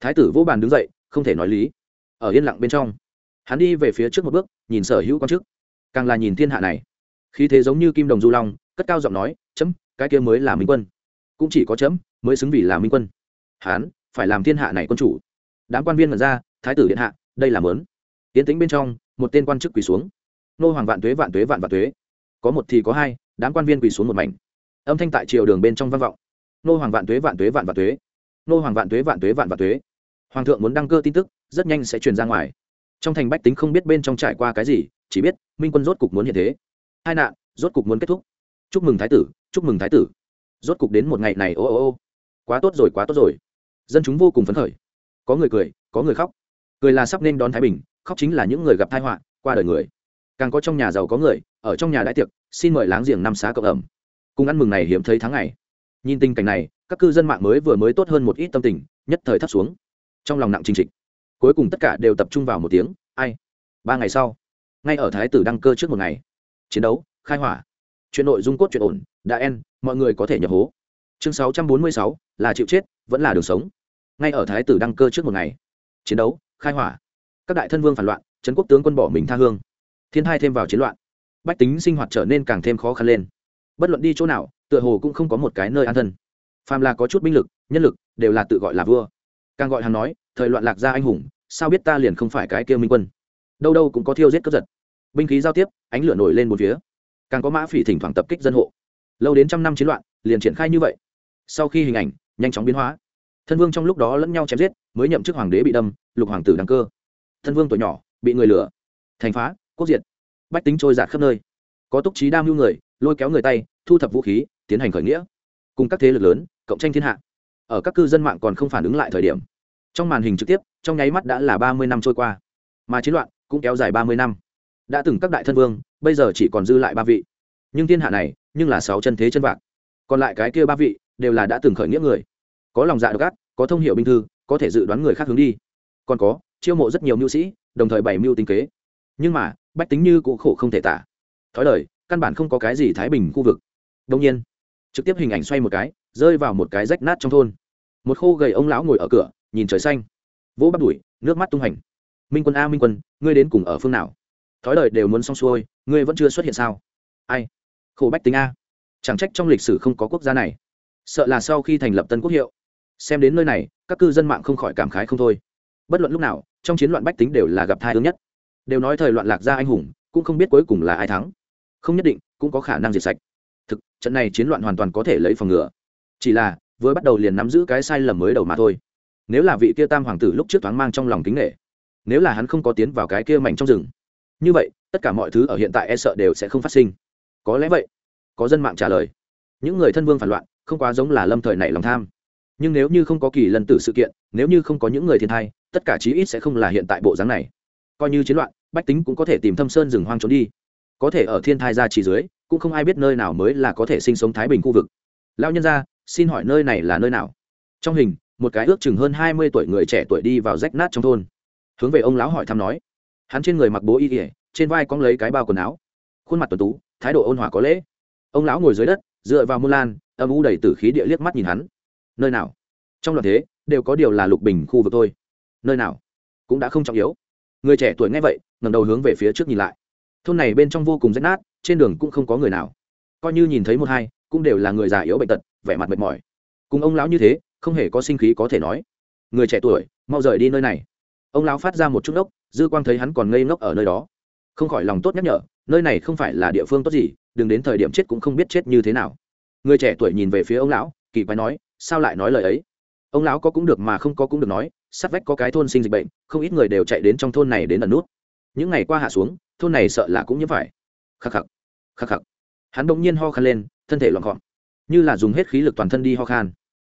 thái tử vô bàn đứng dậy, không thể nói lý. Ở yên lặng bên trong, hắn đi về phía trước một bước, nhìn sở hữu quan chức. Càng là nhìn thiên hạ này. Khí thế giống như kim đồng du long, cất cao giọng nói, chấm, cái kia mới là minh quân. Cũng chỉ có chấm mới xứng vì là minh quân. Hắn phải làm thiên hạ này quân chủ. Đám quan viên mật ra, thái tử điện hạ, đây là mớn. Tiến tĩnh bên trong, một tên quan chức quỳ xuống. Nô hoàng vạn tuế vạn tuế, vạn vạn tuế. Có một thì có hai, đám quan viên quỳ xuống một mảnh. Âm thanh tại triều đường bên trong vang vọng. Nô hoàng vạn tuế vạn tuế, vạn vạn tuế. Nô hoàng vạn tuế vạn tuế, vạn vạn tuế. Hoàng thượng muốn đăng cơ tin tức, rất nhanh sẽ truyền ra ngoài. Trong thành bách tính không biết bên trong trải qua cái gì, chỉ biết minh quân rốt cục muốn hiện thế. Hai nạn, rốt cục muốn kết thúc. Chúc mừng thái tử, chúc mừng thái tử. Rốt cục đến một ngày này, ô ô ô quá tốt rồi quá tốt rồi. Dân chúng vô cùng phấn khởi. Có người cười có người khóc. Cười là sắp nên đón thái bình khóc chính là những người gặp tai họa qua đời người. Càng có trong nhà giàu có người ở trong nhà đại tiệc xin mời láng giềng năm xá cộng ẩm. Cùng ăn mừng này hiếm thấy tháng ngày. Nhìn tình cảnh này các cư dân mạng mới vừa mới tốt hơn một ít tâm tình nhất thời thấp xuống. Trong lòng nặng trình trịch. Cuối cùng tất cả đều tập trung vào một tiếng ai? Ba ngày sau ngay ở thái tử đăng cơ trước một ngày. Chiến đấu khai hỏa. Chuyện nội dung cốt chuyện ổn đã en mọi người có thể nhập hố. Chương 646, là chịu chết, vẫn là đường sống. Ngay ở thái tử đăng cơ trước một ngày, chiến đấu, khai hỏa, các đại thân vương phản loạn, trấn quốc tướng quân bỏ mình tha hương. Thiên hai thêm vào chiến loạn, bách tính sinh hoạt trở nên càng thêm khó khăn lên. Bất luận đi chỗ nào, tựa hồ cũng không có một cái nơi an thân. Phàm là có chút binh lực, nhân lực, đều là tự gọi là vua. Càng gọi hắn nói, thời loạn lạc ra anh hùng, sao biết ta liền không phải cái kia minh quân? Đâu đâu cũng có thiêu giết cướp giật. Binh khí giao tiếp, ánh lửa nổi lên một phía. Càng có mã phỉ thỉnh thoảng tập kích dân hộ. Lâu đến trăm năm chiến loạn, liền triển khai như vậy. Sau khi hình ảnh nhanh chóng biến hóa. Thân vương trong lúc đó lẫn nhau chém giết, mới nhậm chức hoàng đế bị đâm, lục hoàng tử đăng cơ. Thân vương tuổi nhỏ, bị người lửa thành phá, quốc diệt. Bách tính trôi giạt khắp nơi. Có túc trí đam hưu người, lôi kéo người tay, thu thập vũ khí, tiến hành khởi nghĩa. Cùng các thế lực lớn, cộng tranh thiên hạ. Ở các cư dân mạng còn không phản ứng lại thời điểm. Trong màn hình trực tiếp, trong nháy mắt đã là ba mươi năm trôi qua. Mà chiến loạn cũng kéo dài ba mươi năm. Đã từng các đại thân vương, bây giờ chỉ còn dư lại ba vị. Nhưng thiên hạ này, nhưng là sáu chân thế chân vạc. Còn lại cái kia ba vị, đều là đã từng khởi nghĩa người có lòng dạ độc ác, có thông hiệu binh thư, có thể dự đoán người khác hướng đi. Còn có, chiêu mộ rất nhiều mưu sĩ, đồng thời bày mưu tính kế. Nhưng mà, bách tính như cụ khổ không thể tả. Thói lời, căn bản không có cái gì thái bình khu vực. Đông nhiên, trực tiếp hình ảnh xoay một cái, rơi vào một cái rách nát trong thôn. Một khô gầy ông lão ngồi ở cửa, nhìn trời xanh. Vỗ bắt đuổi nước mắt tung hành. Minh quân a, minh quân, ngươi đến cùng ở phương nào? Thói lời đều muốn xong xuôi, ngươi vẫn chưa xuất hiện sao? Ai? Khổ bách tính a. Chẳng trách trong lịch sử không có quốc gia này. Sợ là sau khi thành lập tân quốc hiệu xem đến nơi này, các cư dân mạng không khỏi cảm khái không thôi. Bất luận lúc nào, trong chiến loạn bách tính đều là gặp thai hướng nhất. Đều nói thời loạn lạc ra anh hùng, cũng không biết cuối cùng là ai thắng. Không nhất định, cũng có khả năng diệt sạch. Thực, trận này chiến loạn hoàn toàn có thể lấy phòng ngừa. Chỉ là, vừa bắt đầu liền nắm giữ cái sai lầm mới đầu mà thôi. Nếu là vị kia tam hoàng tử lúc trước thoáng mang trong lòng kính nghệ nếu là hắn không có tiến vào cái kia mảnh trong rừng, như vậy, tất cả mọi thứ ở hiện tại e sợ đều sẽ không phát sinh. Có lẽ vậy. Có dân mạng trả lời. Những người thân vương phản loạn, không quá giống là lâm thời này lòng tham nhưng nếu như không có kỳ lần tử sự kiện, nếu như không có những người thiên thai, tất cả chí ít sẽ không là hiện tại bộ dáng này. Coi như chiến loạn, bách tính cũng có thể tìm thâm sơn rừng hoang trốn đi. Có thể ở thiên thai ra chỉ dưới, cũng không ai biết nơi nào mới là có thể sinh sống thái bình khu vực. Lao nhân ra xin hỏi nơi này là nơi nào? Trong hình, một cái ước chừng hơn hai mươi tuổi người trẻ tuổi đi vào rách nát trong thôn. Hướng về ông lão hỏi thăm nói. Hắn trên người mặc bố y ỉa trên vai cóng lấy cái bao quần áo. Khuôn mặt tuần tú, thái độ ôn hòa có lễ. Ông lão ngồi dưới đất, dựa vào muôn lan, âm u đầy t ử khí địa liếc mắt nhìn hắn nơi nào? Trong loạt thế, đều có điều là lục bình khu vực thôi. Nơi nào? Cũng đã không trọng yếu. Người trẻ tuổi nghe vậy ngầm đầu hướng về phía trước nhìn lại. Thôn này bên trong vô cùng rách nát, trên đường cũng không có người nào. Coi như nhìn thấy một hai, cũng đều là người già yếu bệnh tật, vẻ mặt mệt mỏi. Cùng ông lão như thế, không hề có sinh khí có thể nói. Người trẻ tuổi, mau rời đi nơi này. Ông lão phát ra một chút ngốc, dư quang thấy hắn còn ngây ngốc ở nơi đó. Không khỏi lòng tốt nhắc nhở, nơi này không phải là địa phương tốt gì, đừng đến thời điểm chết cũng không biết chết như thế nào. Người trẻ tuổi nhìn về phía ông lão, kỳ quái nói sao lại nói lời ấy? Ông lão có cũng được mà không có cũng được nói, sát vách có cái thôn sinh dịch bệnh, không ít người đều chạy đến trong thôn này đến ẩn nút. Những ngày qua hạ xuống, thôn này sợ là cũng như phải. Khắc khắc khắc khắc. Hắn bỗng nhiên ho khan lên, thân thể loạn gọn, như là dùng hết khí lực toàn thân đi ho khan.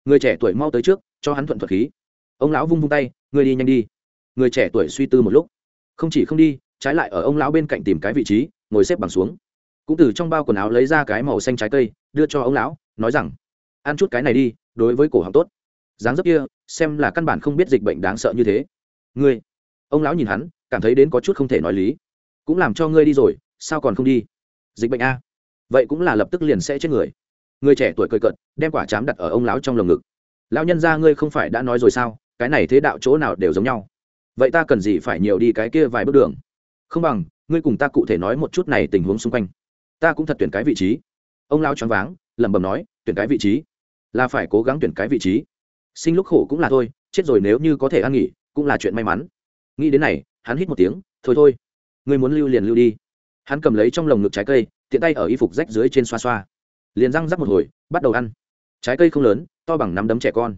Người trẻ tuổi mau tới trước, cho hắn thuận thuật khí. Ông lão vung vung tay người đi nhanh đi. Người trẻ tuổi suy tư một lúc, không chỉ không đi, trái lại ở ông lão bên cạnh tìm cái vị trí, ngồi xếp bằng xuống. Cũng từ trong bao quần áo lấy ra cái màu xanh trái cây, đưa cho ông lão, nói rằng ăn chút cái này đi, đối với cổ họng tốt. Dáng dấp kia, xem là căn bản không biết dịch bệnh đáng sợ như thế. Ngươi, ông lão nhìn hắn, cảm thấy đến có chút không thể nói lý. Cũng làm cho ngươi đi rồi, sao còn không đi? Dịch bệnh a. Vậy cũng là lập tức liền sẽ chết người. Người trẻ tuổi cười cận đem quả chám đặt ở ông lão trong lồng ngực. Lão nhân gia ngươi không phải đã nói rồi sao? Cái này thế đạo chỗ nào đều giống nhau. Vậy ta cần gì phải nhiều đi cái kia vài bước đường? Không bằng, ngươi cùng ta cụ thể nói một chút này tình huống xung quanh. Ta cũng thật tuyển cái vị trí. Ông lão choáng váng, lẩm bẩm nói, tuyển cái vị trí là phải cố gắng tuyển cái vị trí. Sinh lúc khổ cũng là thôi, chết rồi nếu như có thể ăn nghỉ, cũng là chuyện may mắn. Nghĩ đến này, hắn hít một tiếng, thôi thôi, ngươi muốn lưu liền lưu đi. Hắn cầm lấy trong lồng ngực trái cây, tiện tay ở y phục rách dưới trên xoa xoa. Liền răng rắc một hồi, bắt đầu ăn. Trái cây không lớn, to bằng nắm đấm trẻ con.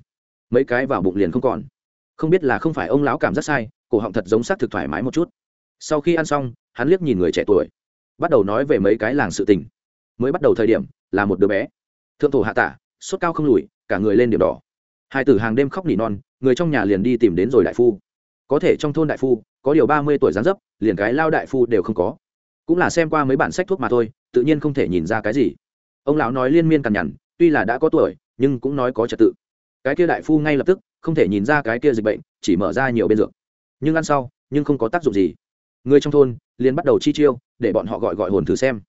Mấy cái vào bụng liền không còn. Không biết là không phải ông lão cảm giác sai, cổ họng thật giống xác thực thoải mái một chút. Sau khi ăn xong, hắn liếc nhìn người trẻ tuổi. Bắt đầu nói về mấy cái làng sự tình. Mới bắt đầu thời điểm, là một đứa bé. Thượng thổ hạ tả sốt cao không lùi, cả người lên điểm đỏ. Hai tử hàng đêm khóc nỉ non, người trong nhà liền đi tìm đến rồi đại phu. Có thể trong thôn đại phu, có điều ba mươi tuổi gián dấp, liền cái lao đại phu đều không có. Cũng là xem qua mấy bản sách thuốc mà thôi, tự nhiên không thể nhìn ra cái gì. Ông lão nói liên miên cằn nhằn, tuy là đã có tuổi, nhưng cũng nói có trật tự. Cái kia đại phu ngay lập tức, không thể nhìn ra cái kia dịch bệnh, chỉ mở ra nhiều bên dược. Nhưng ăn sau, nhưng không có tác dụng gì. Người trong thôn, liền bắt đầu chi chiêu, để bọn họ gọi gọi hồn thử xem.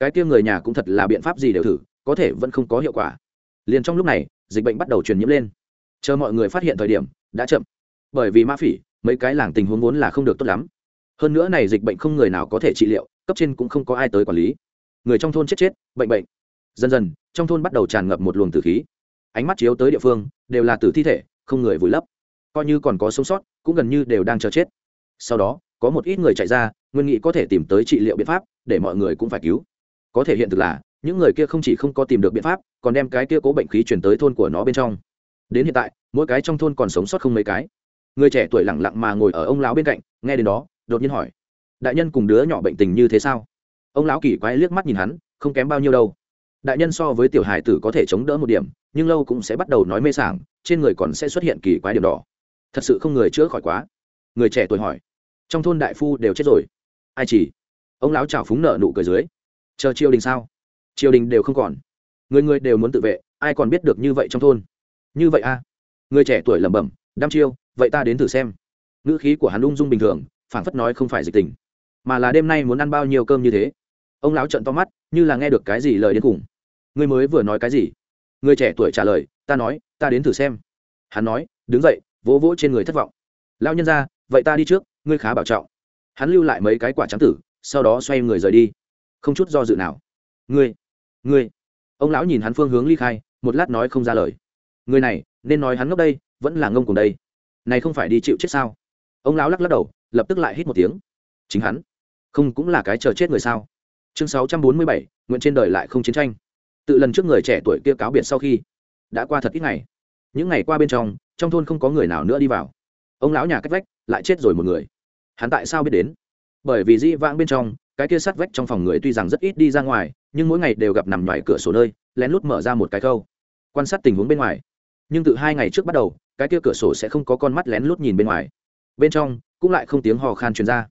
Cái kia người nhà cũng thật là biện pháp gì đều thử, có thể vẫn không có hiệu quả liền trong lúc này, dịch bệnh bắt đầu truyền nhiễm lên. Chờ mọi người phát hiện thời điểm, đã chậm. Bởi vì ma phỉ, mấy cái làng tình huống vốn là không được tốt lắm. Hơn nữa này dịch bệnh không người nào có thể trị liệu, cấp trên cũng không có ai tới quản lý. Người trong thôn chết chết, bệnh bệnh. Dần dần, trong thôn bắt đầu tràn ngập một luồng tử khí. Ánh mắt chiếu tới địa phương, đều là tử thi thể, không người vùi lấp. Coi như còn có sống sót, cũng gần như đều đang chờ chết. Sau đó, có một ít người chạy ra, nguyên nghị có thể tìm tới trị liệu biện pháp, để mọi người cũng phải cứu. Có thể hiện thực là những người kia không chỉ không có tìm được biện pháp, còn đem cái kia cố bệnh khí chuyển tới thôn của nó bên trong. Đến hiện tại, mỗi cái trong thôn còn sống sót không mấy cái. Người trẻ tuổi lẳng lặng mà ngồi ở ông lão bên cạnh, nghe đến đó, đột nhiên hỏi, đại nhân cùng đứa nhỏ bệnh tình như thế sao? Ông lão kỳ quái liếc mắt nhìn hắn, không kém bao nhiêu đâu. Đại nhân so với tiểu hải tử có thể chống đỡ một điểm, nhưng lâu cũng sẽ bắt đầu nói mê sảng, trên người còn sẽ xuất hiện kỳ quái điểm đỏ. Thật sự không người chữa khỏi quá. Người trẻ tuổi hỏi, trong thôn đại phu đều chết rồi. Ai chỉ? Ông lão chào phúng nợ nụ cười dưới, chờ chiêu đình sao? Triều đình đều không còn. Người người đều muốn tự vệ, ai còn biết được như vậy trong thôn? Như vậy a à? người trẻ tuổi lẩm bẩm, đăm chiêu, vậy ta đến thử xem. Ngữ khí của hắn ung dung bình thường, phảng phất nói không phải dịch tình. Mà là đêm nay muốn ăn bao nhiêu cơm như thế? Ông lão trận to mắt, như là nghe được cái gì lời đến cùng ngươi mới vừa nói cái gì? Người trẻ tuổi trả lời, ta nói, ta đến thử xem. Hắn nói, đứng dậy, vỗ vỗ trên người thất vọng. Lao nhân ra vậy ta đi trước, ngươi khá bảo trọng. Hắn lưu lại mấy cái quả trắng tử, sau đó xoay người rời đi. Không chút do dự nào. Ngươi ngươi. Ông lão nhìn hắn phương hướng ly khai, một lát nói không ra lời. Người này, nên nói hắn ngốc đây, vẫn là ngông cùng đây. Này không phải đi chịu chết sao? Ông lão lắc lắc đầu, lập tức lại hít một tiếng. Chính hắn, không cũng là cái chờ chết người sao? Chương sáu trăm bốn mươi bảy, nguyện trên đời lại không chiến tranh. Tự lần trước người trẻ tuổi kia cáo biệt sau khi, đã qua thật ít ngày. Những ngày qua bên trong trong thôn không có người nào nữa đi vào. Ông lão nhà cách vách, lại chết rồi một người. Hắn tại sao biết đến? Bởi vì di vãng bên trong, cái kia sắt vách trong phòng người tuy rằng rất ít đi ra ngoài nhưng mỗi ngày đều gặp nằm ngoài cửa sổ nơi, lén lút mở ra một cái khâu quan sát tình huống bên ngoài. Nhưng từ hai ngày trước bắt đầu, cái kia cửa sổ sẽ không có con mắt lén lút nhìn bên ngoài. Bên trong, cũng lại không tiếng hò khan truyền ra.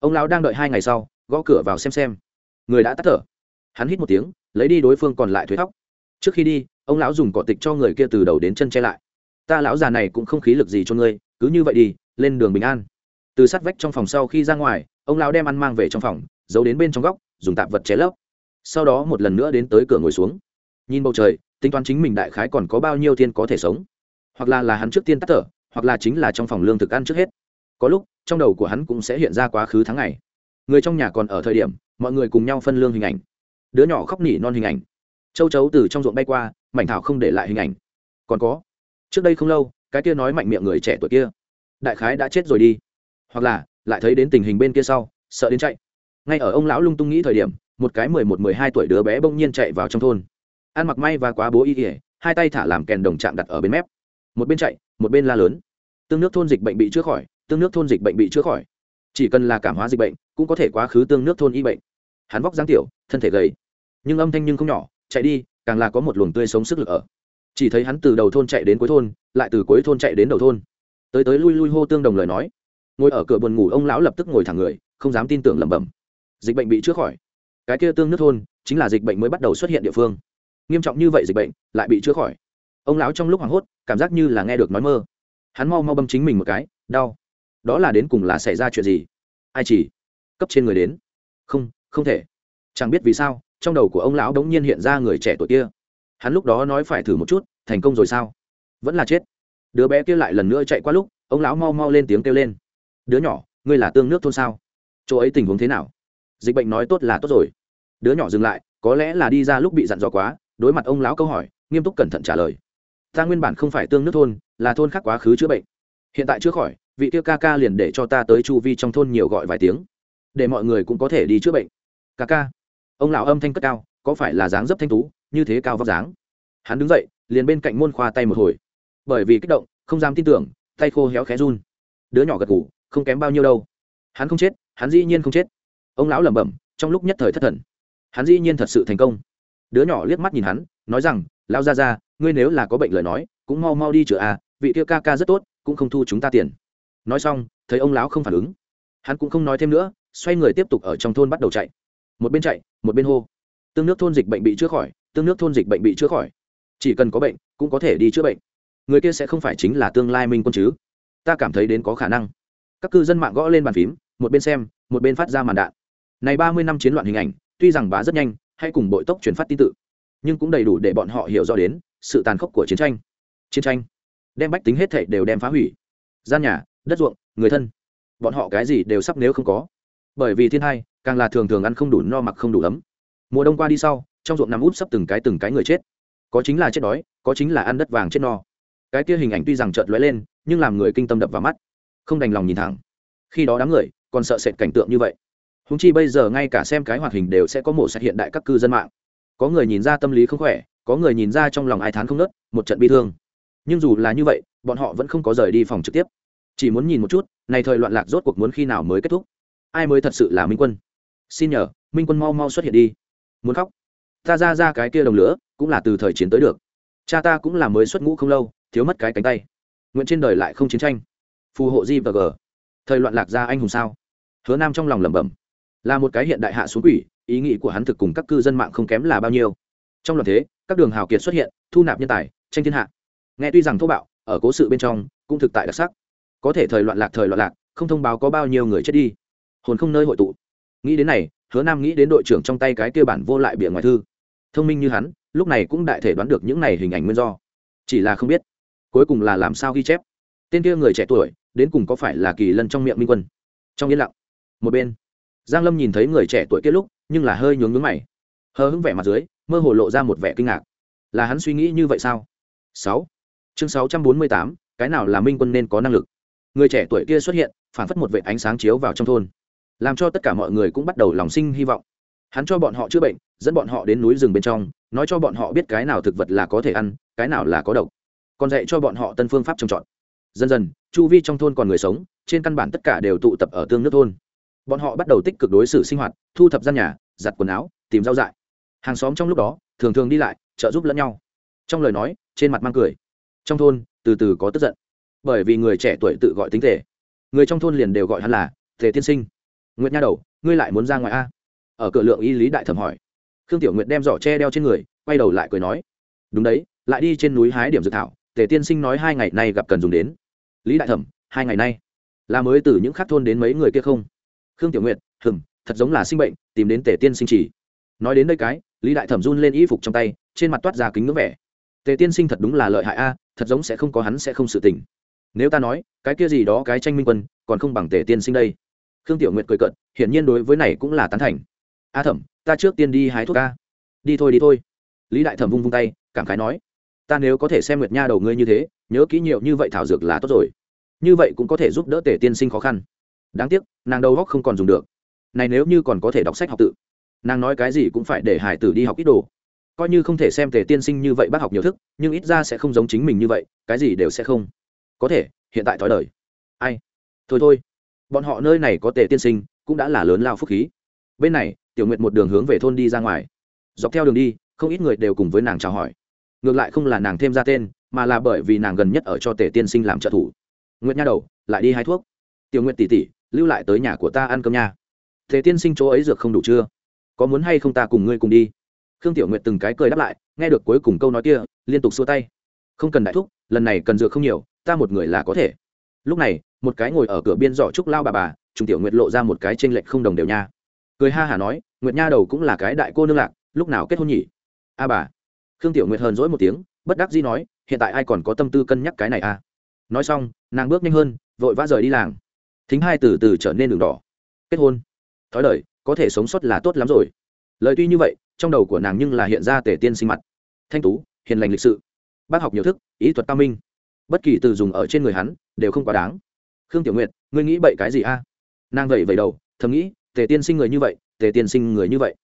Ông lão đang đợi hai ngày sau, gõ cửa vào xem xem. Người đã tắt thở. Hắn hít một tiếng, lấy đi đối phương còn lại thuế thóc. Trước khi đi, ông lão dùng cỏ tịch cho người kia từ đầu đến chân che lại. Ta lão già này cũng không khí lực gì cho ngươi, cứ như vậy đi, lên đường bình an. Từ sát vách trong phòng sau khi ra ngoài, ông lão đem ăn mang về trong phòng, giấu đến bên trong góc, dùng tạp vật chế lấp sau đó một lần nữa đến tới cửa ngồi xuống. Nhìn bầu trời, tính toán chính mình đại khái còn có bao nhiêu thiên có thể sống. Hoặc là là hắn trước tiên tắt thở, hoặc là chính là trong phòng lương thực ăn trước hết. Có lúc, trong đầu của hắn cũng sẽ hiện ra quá khứ tháng ngày. Người trong nhà còn ở thời điểm, mọi người cùng nhau phân lương hình ảnh. Đứa nhỏ khóc nỉ non hình ảnh. Châu chấu từ trong ruộng bay qua, mảnh thảo không để lại hình ảnh. Còn có, trước đây không lâu, cái kia nói mạnh miệng người trẻ tuổi kia. Đại khái đã chết rồi đi. Hoặc là, lại thấy đến tình hình bên kia sau, sợ đến chạy. Ngay ở ông lão lung tung nghĩ thời điểm một cái mười một, mười hai tuổi đứa bé bỗng nhiên chạy vào trong thôn. Ăn mặc may và quá bố y ỉa hai tay thả làm kèn đồng chạm đặt ở bên mép. Một bên chạy, một bên la lớn. Tương nước thôn dịch bệnh bị chữa khỏi, tương nước thôn dịch bệnh bị chữa khỏi. Chỉ cần là cảm hóa dịch bệnh, cũng có thể quá khứ tương nước thôn y bệnh. Hắn vóc dáng tiểu, thân thể gầy, nhưng âm thanh nhưng không nhỏ, chạy đi, càng là có một luồng tươi sống sức lực ở. Chỉ thấy hắn từ đầu thôn chạy đến cuối thôn, lại từ cuối thôn chạy đến đầu thôn. Tới tới lui lui hô tương đồng lời nói. Ngồi ở cửa buồn ngủ, ông lão lập tức ngồi thẳng người, không dám tin tưởng lẩm bẩm. Dịch bệnh bị chữa khỏi cái kia tương nước thôn chính là dịch bệnh mới bắt đầu xuất hiện địa phương. Nghiêm trọng như vậy dịch bệnh lại bị chữa khỏi. Ông lão trong lúc hoảng hốt, cảm giác như là nghe được nói mơ. Hắn mau mau bâm chính mình một cái, đau. Đó là đến cùng là xảy ra chuyện gì? Ai chỉ? Cấp trên người đến. Không không thể. Chẳng biết vì sao, trong đầu của ông lão đống nhiên hiện ra người trẻ tuổi kia. Hắn lúc đó nói phải thử một chút, thành công rồi sao? Vẫn là chết. Đứa bé kia lại lần nữa chạy qua lúc, ông lão mau mau lên tiếng kêu lên. Đứa nhỏ, ngươi là tương nước thôn sao? Chỗ ấy tình huống thế nào? Dịch bệnh nói tốt là tốt rồi. Đứa nhỏ dừng lại, có lẽ là đi ra lúc bị dặn dò quá, đối mặt ông lão câu hỏi, nghiêm túc cẩn thận trả lời. Ta nguyên bản không phải tương nước thôn, là thôn khác quá khứ chữa bệnh. Hiện tại chữa khỏi, vị kia ca ca liền để cho ta tới chu vi trong thôn nhiều gọi vài tiếng. Để mọi người cũng có thể đi chữa bệnh. Ca ca. Ông lão âm thanh cất cao, có phải là dáng dấp thanh tú, như thế cao vóc dáng? Hắn đứng dậy, liền bên cạnh môn khoa tay một hồi. Bởi vì kích động, không dám tin tưởng, tay khô héo khé run. Đứa nhỏ gật ngủ không kém bao nhiêu đâu. Hắn không chết, hắn dĩ nhiên không chết ông lão lẩm bẩm, trong lúc nhất thời thất thần. Hắn dĩ nhiên thật sự thành công. Đứa nhỏ liếc mắt nhìn hắn, nói rằng, lão ra ra ngươi nếu là có bệnh lời nói, cũng mau mau đi chữa à vị kia ca ca rất tốt, cũng không thu chúng ta tiền. Nói xong, thấy ông lão không phản ứng, hắn cũng không nói thêm nữa, xoay người tiếp tục ở trong thôn bắt đầu chạy. Một bên chạy, một bên hô. Tương nước thôn dịch bệnh bị chữa khỏi, tương nước thôn dịch bệnh bị chữa khỏi. Chỉ cần có bệnh, cũng có thể đi chữa bệnh. Người kia sẽ không phải chính là tương lai minh quân chứ. Ta cảm thấy đến có khả năng. Các cư dân mạng gõ lên bàn phím, một bên xem, một bên phát ra màn đạn này ba mươi năm chiến loạn hình ảnh, tuy rằng bá rất nhanh, hay cùng bội tốc truyền phát tin tự, nhưng cũng đầy đủ để bọn họ hiểu rõ đến sự tàn khốc của chiến tranh. Chiến tranh đem bách tính hết thảy đều đem phá hủy. Gian nhà, đất ruộng, người thân, bọn họ cái gì đều sắp nếu không có. Bởi vì thiên hai, càng là thường thường ăn không đủ no mặc không đủ ấm. Mùa đông qua đi sau, trong ruộng nằm út sắp từng cái từng cái người chết. Có chính là chết đói, có chính là ăn đất vàng chết no. Cái kia hình ảnh tuy rằng chợt lóe lên, nhưng làm người kinh tâm đập vào mắt. Không đành lòng nhìn thẳng. Khi đó đám người còn sợ sệt cảnh tượng như vậy húng chi bây giờ ngay cả xem cái hoạt hình đều sẽ có một sạch hiện đại các cư dân mạng. Có người nhìn ra tâm lý không khỏe, có người nhìn ra trong lòng ai thán không nớt, một trận bi thương. Nhưng dù là như vậy, bọn họ vẫn không có rời đi phòng trực tiếp. Chỉ muốn nhìn một chút, này thời loạn lạc rốt cuộc muốn khi nào mới kết thúc. Ai mới thật sự là minh quân? Xin nhờ, minh quân mau mau xuất hiện đi. Muốn khóc. Ta ra ra cái kia đồng lửa, cũng là từ thời chiến tới được. Cha ta cũng là mới xuất ngũ không lâu, thiếu mất cái cánh tay. Nguyện trên đời lại không chiến tranh. Phù hộ di và g. Thời loạn lạc ra anh hùng sao? Hứa nam trong lòng lẩm bẩm là một cái hiện đại hạ xuống quỷ, ý nghĩ của hắn thực cùng các cư dân mạng không kém là bao nhiêu. Trong loạt thế, các đường hào kiệt xuất hiện, thu nạp nhân tài, tranh thiên hạ. Nghe tuy rằng thô bạo, ở cố sự bên trong, cũng thực tại đặc sắc. Có thể thời loạn lạc thời loạn lạc, không thông báo có bao nhiêu người chết đi. Hồn không nơi hội tụ. Nghĩ đến này, hứa nam nghĩ đến đội trưởng trong tay cái kia bản vô lại bìa ngoài thư. Thông minh như hắn, lúc này cũng đại thể đoán được những này hình ảnh nguyên do. Chỉ là không biết, cuối cùng là làm sao ghi chép. Tên kia người trẻ tuổi, đến cùng có phải là kỳ lân trong miệng minh quân? Trong yên lặng, một bên giang lâm nhìn thấy người trẻ tuổi kia lúc, nhưng là hơi nhướng nhướng mày. Hờ hững vẻ mặt dưới, mơ hồ lộ ra một vẻ kinh ngạc. Là hắn suy nghĩ như vậy sao? Sáu. Chương sáu trăm bốn mươi tám, cái nào là minh quân nên có năng lực? Người trẻ tuổi kia xuất hiện, phản phất một vệ ánh sáng chiếu vào trong thôn. Làm cho tất cả mọi người cũng bắt đầu lòng sinh hy vọng. Hắn cho bọn họ chữa bệnh, dẫn bọn họ đến núi rừng bên trong, nói cho bọn họ biết cái nào thực vật là có thể ăn, cái nào là có độc. Còn dạy cho bọn họ tân phương pháp trồng trọt. Dần dần, chu vi trong thôn còn người sống, trên căn bản tất cả đều tụ tập ở tương nước thôn bọn họ bắt đầu tích cực đối xử sinh hoạt, thu thập gian nhà, giặt quần áo, tìm rau dại. Hàng xóm trong lúc đó, thường thường đi lại, trợ giúp lẫn nhau. Trong lời nói, trên mặt mang cười. Trong thôn, từ từ có tức giận. Bởi vì người trẻ tuổi tự gọi tính tề. Người trong thôn liền đều gọi hắn là Tề tiên sinh. Nguyệt nha đầu, ngươi lại muốn ra ngoài a? Ở cửa lượng y lý đại thẩm hỏi. Khương tiểu nguyệt đem giỏ tre đeo trên người, quay đầu lại cười nói. Đúng đấy, lại đi trên núi hái điểm dự thảo, tề tiên sinh nói hai ngày nay gặp cần dùng đến. Lý đại thẩm, hai ngày nay. Là mới từ những khắc thôn đến mấy người kia không? Khương tiểu nguyệt hừng thật giống là sinh bệnh, tìm đến tề tiên sinh chỉ. Nói đến đây cái, lý đại thẩm run lên y phục trong tay, trên mặt toát ra kính ngưỡng vẻ. Tề tiên sinh thật đúng là lợi hại a, thật giống sẽ không có hắn sẽ không sự tình. Nếu ta nói, cái kia gì đó cái tranh minh quân, còn không bằng tề tiên sinh đây. Khương tiểu nguyệt cười cận hiển nhiên đối với này cũng là tán thành. A thẩm, ta trước tiên đi hái thuốc ca đi thôi đi thôi. Lý đại thẩm vung vung tay, cảm khái nói, ta nếu có thể xem nguyệt nha đầu ngươi như thế, nhớ kỹ nhiều như vậy thảo dược là tốt rồi. Như vậy cũng có thể giúp đỡ tề tiên sinh khó khăn đáng tiếc, nàng đầu góc không còn dùng được. Này nếu như còn có thể đọc sách học tự, nàng nói cái gì cũng phải để hải tử đi học ít đồ. Coi như không thể xem tề tiên sinh như vậy bác học nhiều thức, nhưng ít ra sẽ không giống chính mình như vậy, cái gì đều sẽ không. Có thể, hiện tại thói đời. Ai? Thôi thôi. Bọn họ nơi này có tề tiên sinh, cũng đã là lớn lao phúc khí. Bên này, tiểu nguyệt một đường hướng về thôn đi ra ngoài. Dọc theo đường đi, không ít người đều cùng với nàng chào hỏi. Ngược lại không là nàng thêm ra tên, mà là bởi vì nàng gần nhất ở cho tề tiên sinh làm trợ thủ. Nguyệt nha đầu, lại đi hái thuốc. Tiểu nguyệt tỉ tỉ lưu lại tới nhà của ta ăn cơm nha. Thế tiên sinh chỗ ấy dược không đủ chưa? Có muốn hay không ta cùng ngươi cùng đi? Khương tiểu nguyệt từng cái cười đáp lại, nghe được cuối cùng câu nói kia, liên tục xua tay. Không cần đại thúc, lần này cần dược không nhiều, ta một người là có thể. Lúc này, một cái ngồi ở cửa biên giỏ trúc lao bà bà, trung tiểu nguyệt lộ ra một cái t r ê n lệch không đồng đều nha. Cười ha hả nói, nguyệt nha đầu cũng là cái đại cô nương lạc, lúc nào kết hôn nhỉ? A bà. Khương tiểu nguyệt hờn dỗi một tiếng, bất đắc dĩ nói, hiện tại ai còn có tâm tư cân nhắc cái này à? Nói xong, nàng bước nhanh hơn, vội vã rời đi làng thính hai từ từ trở nên đường đỏ. Kết hôn. Thói đời, có thể sống sót là tốt lắm rồi. Lời tuy như vậy, trong đầu của nàng nhưng là hiện ra tể tiên sinh mặt. Thanh tú, hiền lành lịch sự. Bác học nhiều thức, ý thuật cao minh. Bất kỳ từ dùng ở trên người hắn, đều không quá đáng. Khương tiểu nguyệt, ngươi nghĩ bậy cái gì a? Nàng vậy vậy đầu, thầm nghĩ, tề tiên sinh người như vậy, tề tiên sinh người như vậy.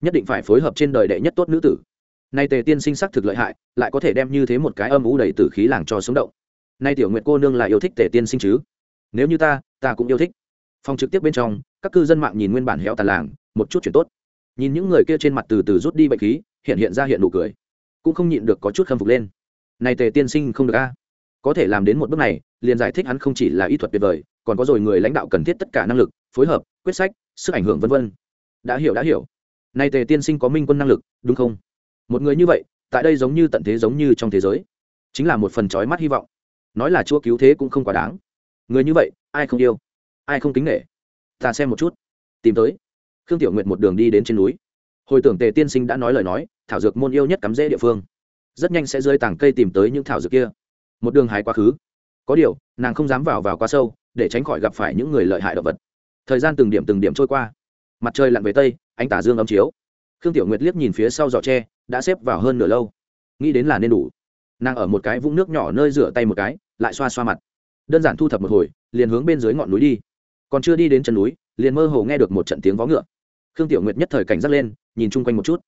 Nhất định phải phối hợp trên đời đệ nhất tốt nữ tử. Nay tề tiên sinh sắc thực lợi hại, lại có thể đem như thế một cái âm ủ đầy tử khí làng cho sống động. Nay tiểu nguyệt cô nương là yêu thích tề tiên sinh chứ? Nếu như ta ta cũng yêu thích. Phòng trực tiếp bên trong, các cư dân mạng nhìn nguyên bản héo tàn làng, một chút chuyển tốt. Nhìn những người kia trên mặt từ từ rút đi bệnh khí, hiện hiện ra hiện nụ cười. Cũng không nhịn được có chút khâm phục lên. Này tề tiên sinh không được a. Có thể làm đến một bước này, liền giải thích hắn không chỉ là y thuật tuyệt vời, còn có rồi người lãnh đạo cần thiết tất cả năng lực, phối hợp, quyết sách, sức ảnh hưởng vân vân. Đã hiểu đã hiểu. Này tề tiên sinh có minh quân năng lực, đúng không? Một người như vậy, tại đây giống như tận thế giống như trong thế giới. Chính là một phần trói mắt hy vọng. Nói là chúa cứu thế cũng không quá đáng người như vậy, ai không yêu? Ai không kính nghệ ta xem một chút. Tìm tới. Khương tiểu nguyệt một đường đi đến trên núi. Hồi tưởng tề tiên sinh đã nói lời nói, thảo dược môn yêu nhất cắm rễ địa phương. Rất nhanh sẽ rơi tảng cây tìm tới những thảo dược kia. Một đường hái quá khứ. Có điều, nàng không dám vào vào quá sâu, để tránh khỏi gặp phải những người lợi hại động vật. Thời gian từng điểm từng điểm trôi qua. Mặt trời lặn về tây, ánh tả dương ấm chiếu. Khương tiểu nguyệt liếc nhìn phía sau giỏ tre, đã xếp vào hơn nửa lâu. Nghĩ đến là nên đủ. Nàng ở một cái vũng nước nhỏ nơi rửa tay một cái, lại xoa xoa mặt đơn giản thu thập một hồi, liền hướng bên dưới ngọn núi đi. Còn chưa đi đến chân núi, liền mơ hồ nghe được một trận tiếng vó ngựa. Khương tiểu nguyệt nhất thời cảnh giác lên, nhìn chung quanh một chút.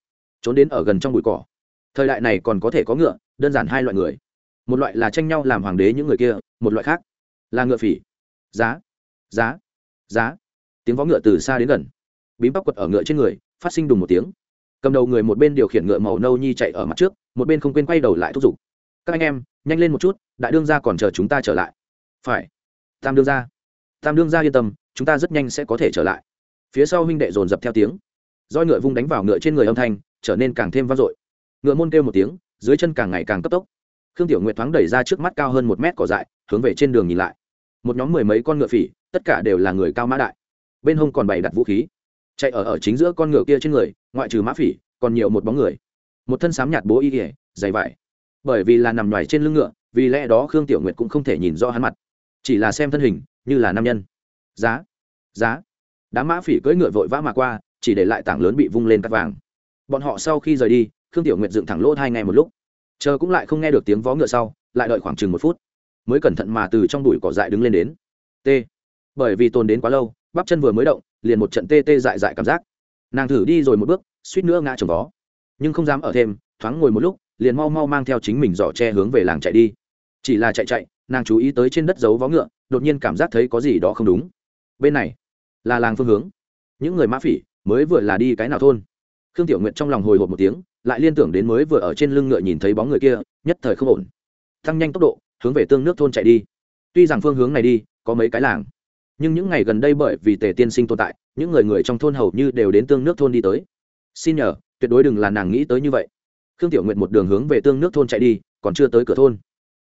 Trốn đến ở gần trong bụi cỏ. Thời đại này còn có thể có ngựa, đơn giản hai loại người. Một loại là tranh nhau làm hoàng đế những người kia, một loại khác là ngựa phỉ. Giá giá giá. Tiếng vó ngựa từ xa đến gần. Bím bóc quật ở ngựa trên người, phát sinh đùng một tiếng. Cầm đầu người một bên điều khiển ngựa màu nâu nhi chạy ở mặt trước, một bên không quên quay đầu lại thúc giục. Các anh em, nhanh lên một chút, đại đương gia còn chờ chúng ta trở lại phải. Tam đương gia. Tam đương gia yên tâm, chúng ta rất nhanh sẽ có thể trở lại. Phía sau huynh đệ dồn dập theo tiếng. Roi ngựa vung đánh vào ngựa trên người âm thanh, trở nên càng thêm vang dội. Ngựa môn kêu một tiếng, dưới chân càng ngày càng cấp tốc. Khương tiểu nguyệt thoáng đẩy ra trước mắt cao hơn một mét cỏ dại, hướng về trên đường nhìn lại. Một nhóm mười mấy con ngựa phỉ, tất cả đều là người cao mã đại. Bên hông còn bày đặt vũ khí. Chạy ở ở chính giữa con ngựa kia trên người, ngoại trừ mã phỉ, còn nhiều một bóng người. Một thân sám nhạt bố y ỉa dày vải. Bởi vì là nằm ngoài trên lưng ngựa, vì lẽ đó khương tiểu nguyệt cũng không thể nhìn rõ hắn mặt chỉ là xem thân hình, như là nam nhân. Giá giá. Đám mã phỉ cưỡi ngựa vội vã mà qua, chỉ để lại tảng lớn bị vung lên cắt vàng. Bọn họ sau khi rời đi, khương tiểu Nguyện dựng thẳng lỗ hai ngày một lúc. Chờ cũng lại không nghe được tiếng vó ngựa sau, lại đợi khoảng chừng một phút. Mới cẩn thận mà từ trong đùi cỏ dại đứng lên đến. T. Bởi vì tồn đến quá lâu, bắp chân vừa mới động, liền một trận tê tê dại dại cảm giác. Nàng thử đi rồi một bước, suýt nữa ngã trồng vó. Nhưng không dám ở thêm, thoáng ngồi một lúc, liền mau mau mang theo chính mình giỏ tre hướng về làng chạy đi. Chỉ là chạy chạy nàng chú ý tới trên đất giấu vó ngựa, đột nhiên cảm giác thấy có gì đó không đúng. Bên này, là làng phương hướng. Những người mã phỉ mới vừa là đi cái nào thôn? Khương tiểu nguyện trong lòng hồi hộp một tiếng, lại liên tưởng đến mới vừa ở trên lưng ngựa nhìn thấy bóng người kia, nhất thời không ổn. Tăng nhanh tốc độ, hướng về tương nước thôn chạy đi. Tuy rằng phương hướng này đi, có mấy cái làng, nhưng những ngày gần đây bởi vì tề tiên sinh tồn tại, những người người trong thôn hầu như đều đến tương nước thôn đi tới. Xin nhờ, tuyệt đối đừng là nàng nghĩ tới như vậy. Khương tiểu nguyện một đường hướng về tương nước thôn chạy đi, còn chưa tới cửa thôn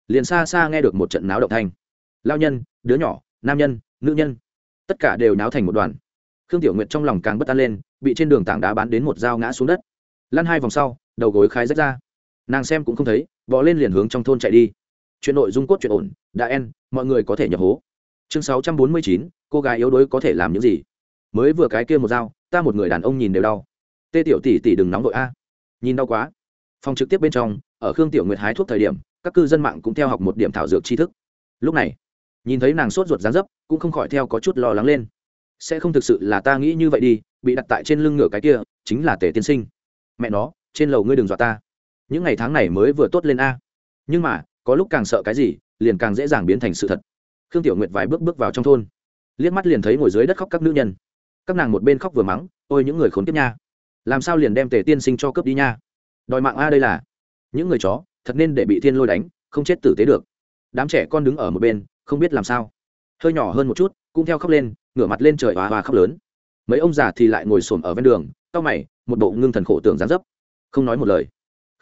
liền xa xa nghe được một trận náo động thanh. Lao nhân, đứa nhỏ, nam nhân, nữ nhân. Tất cả đều náo thành một đoàn. Khương tiểu nguyện trong lòng càng bất an lên, bị trên đường tảng đá bán đến một dao ngã xuống đất. Lăn hai vòng sau, đầu gối khai rách ra. Nàng xem cũng không thấy bỏ lên liền hướng trong thôn chạy đi. Chuyện nội dung cốt chuyện ổn, đã en, mọi người có thể nhập hố. Chương sáu trăm bốn mươi chín, cô gái yếu đuối có thể làm những gì? Mới vừa cái kia một dao, ta một người đàn ông nhìn đều đau. Tê tiểu tỷ tỷ đừng nóng vội a. Nhìn đau quá. Phòng trực tiếp bên trong, ở khương tiểu nguyệt hái thuốc thời điểm các cư dân mạng cũng theo học một điểm thảo dược tri thức. Lúc này, nhìn thấy nàng sốt ruột dán dấp, cũng không khỏi theo có chút lo lắng lên. Sẽ không thực sự là ta nghĩ như vậy đi, bị đặt tại trên lưng ngựa cái kia, chính là tề tiên sinh. Mẹ nó, trên lầu ngươi đừng dọa ta. Những ngày tháng này mới vừa tốt lên a. Nhưng mà, có lúc càng sợ cái gì, liền càng dễ dàng biến thành sự thật. Khương tiểu nguyệt vài bước bước vào trong thôn. Liếc mắt liền thấy ngồi dưới đất khóc các nữ nhân. Các nàng một bên khóc vừa mắng, ôi, những người khốn kiếp nha. Làm sao liền đem tề tiên sinh cho cướp đi nha? Đòi mạng a đây là. Những người chó thật nên để bị thiên lôi đánh, không chết tử tế được. Đám trẻ con đứng ở một bên, không biết làm sao. Hơi nhỏ hơn một chút, cũng theo khóc lên, ngửa mặt lên trời hòa hòa khóc lớn. Mấy ông già thì lại ngồi xổm ở ven đường, cau mày, một bộ ngưng thần khổ tưởng gián dấp. Không nói một lời.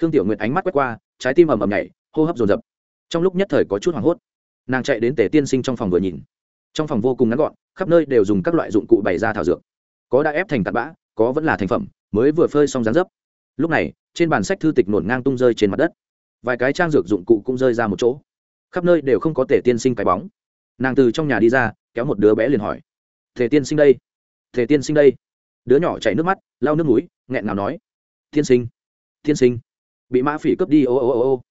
Khương tiểu nguyệt ánh mắt quét qua, trái tim ầm ầm nhảy, hô hấp dồn dập. Trong lúc nhất thời có chút hoảng hốt, nàng chạy đến tề tiên sinh trong phòng vừa nhìn. Trong phòng vô cùng ngắn gọn, khắp nơi đều dùng các loại dụng cụ bày ra thảo dược. Có đã ép thành tạt bã, có vẫn là thành phẩm, mới vừa phơi xong rán dấp. Lúc này, trên bàn sách thư tịch nổn ngang tung rơi trên mặt đất vài cái trang dược dụng cụ cũng rơi ra một chỗ. Khắp nơi đều không có thể tiên sinh cái bóng. Nàng từ trong nhà đi ra, kéo một đứa bé liền hỏi thể tiên sinh đây? Thể tiên sinh đây? Đứa nhỏ chảy nước mắt, lau nước núi nghẹn ngào nói, tiên sinh tiên sinh. Bị mã phỉ cướp đi, ô ô ô ô.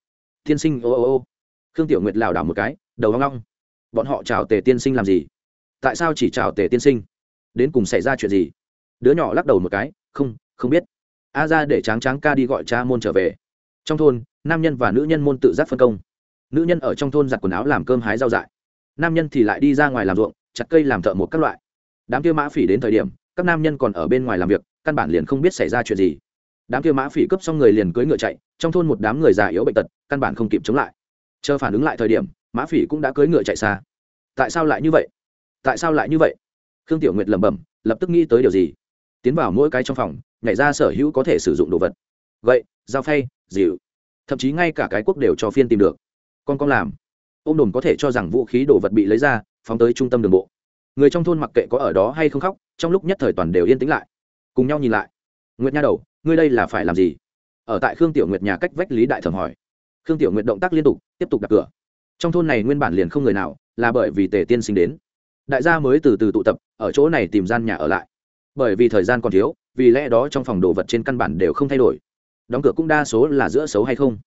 Tiên sinh, ô ô ô. Khương tiểu nguyệt lảo đảo một cái, đầu hoang long bọn họ chào tề tiên sinh làm gì? Tại sao chỉ chào tề tiên sinh? Đến cùng xảy ra chuyện gì? Đứa nhỏ lắc đầu một cái, không không biết. A ra để tráng tráng ca đi gọi cha môn trở về trong thôn, nam nhân và nữ nhân môn tự giác phân công. Nữ nhân ở trong thôn giặt quần áo làm cơm hái rau dại. Nam nhân thì lại đi ra ngoài làm ruộng, chặt cây làm thợ một các loại. Đám kia mã phỉ đến thời điểm, các nam nhân còn ở bên ngoài làm việc, căn bản liền không biết xảy ra chuyện gì. Đám kia mã phỉ cướp xong người liền cưỡi ngựa chạy, trong thôn một đám người già yếu bệnh tật, căn bản không kịp chống lại. Chờ phản ứng lại thời điểm, mã phỉ cũng đã cưỡi ngựa chạy xa. Tại sao lại như vậy? Tại sao lại như vậy? Khương tiểu nguyệt lẩm bẩm, lập tức nghĩ tới điều gì? Tiến vào mỗi cái trong phòng, nhảy ra sở hữu có thể sử dụng đồ vật. Vậy dao phay dịu thậm chí ngay cả cái quốc đều cho phiên tìm được. Con con làm. Ô m đồn có thể cho rằng vũ khí đồ vật bị lấy ra, phóng tới trung tâm đường bộ. Người trong thôn mặc kệ có ở đó hay không khóc, trong lúc nhất thời toàn đều yên tĩnh lại. Cùng nhau nhìn lại. Nguyệt nha đầu, ngươi đây là phải làm gì? Ở tại khương tiểu nguyệt nhà cách vách lý đại thẩm hỏi. Khương tiểu nguyệt động tác liên tục, tiếp tục đặt cửa. Trong thôn này nguyên bản liền không người nào, là bởi vì tề tiên sinh đến. Đại gia mới từ từ tụ tập, ở chỗ này tìm gian nhà ở lại. Bởi vì thời gian còn thiếu, vì lẽ đó trong phòng đồ vật trên căn bản đều không thay đổi đóng cửa cũng đa số là giữa xấu hay không.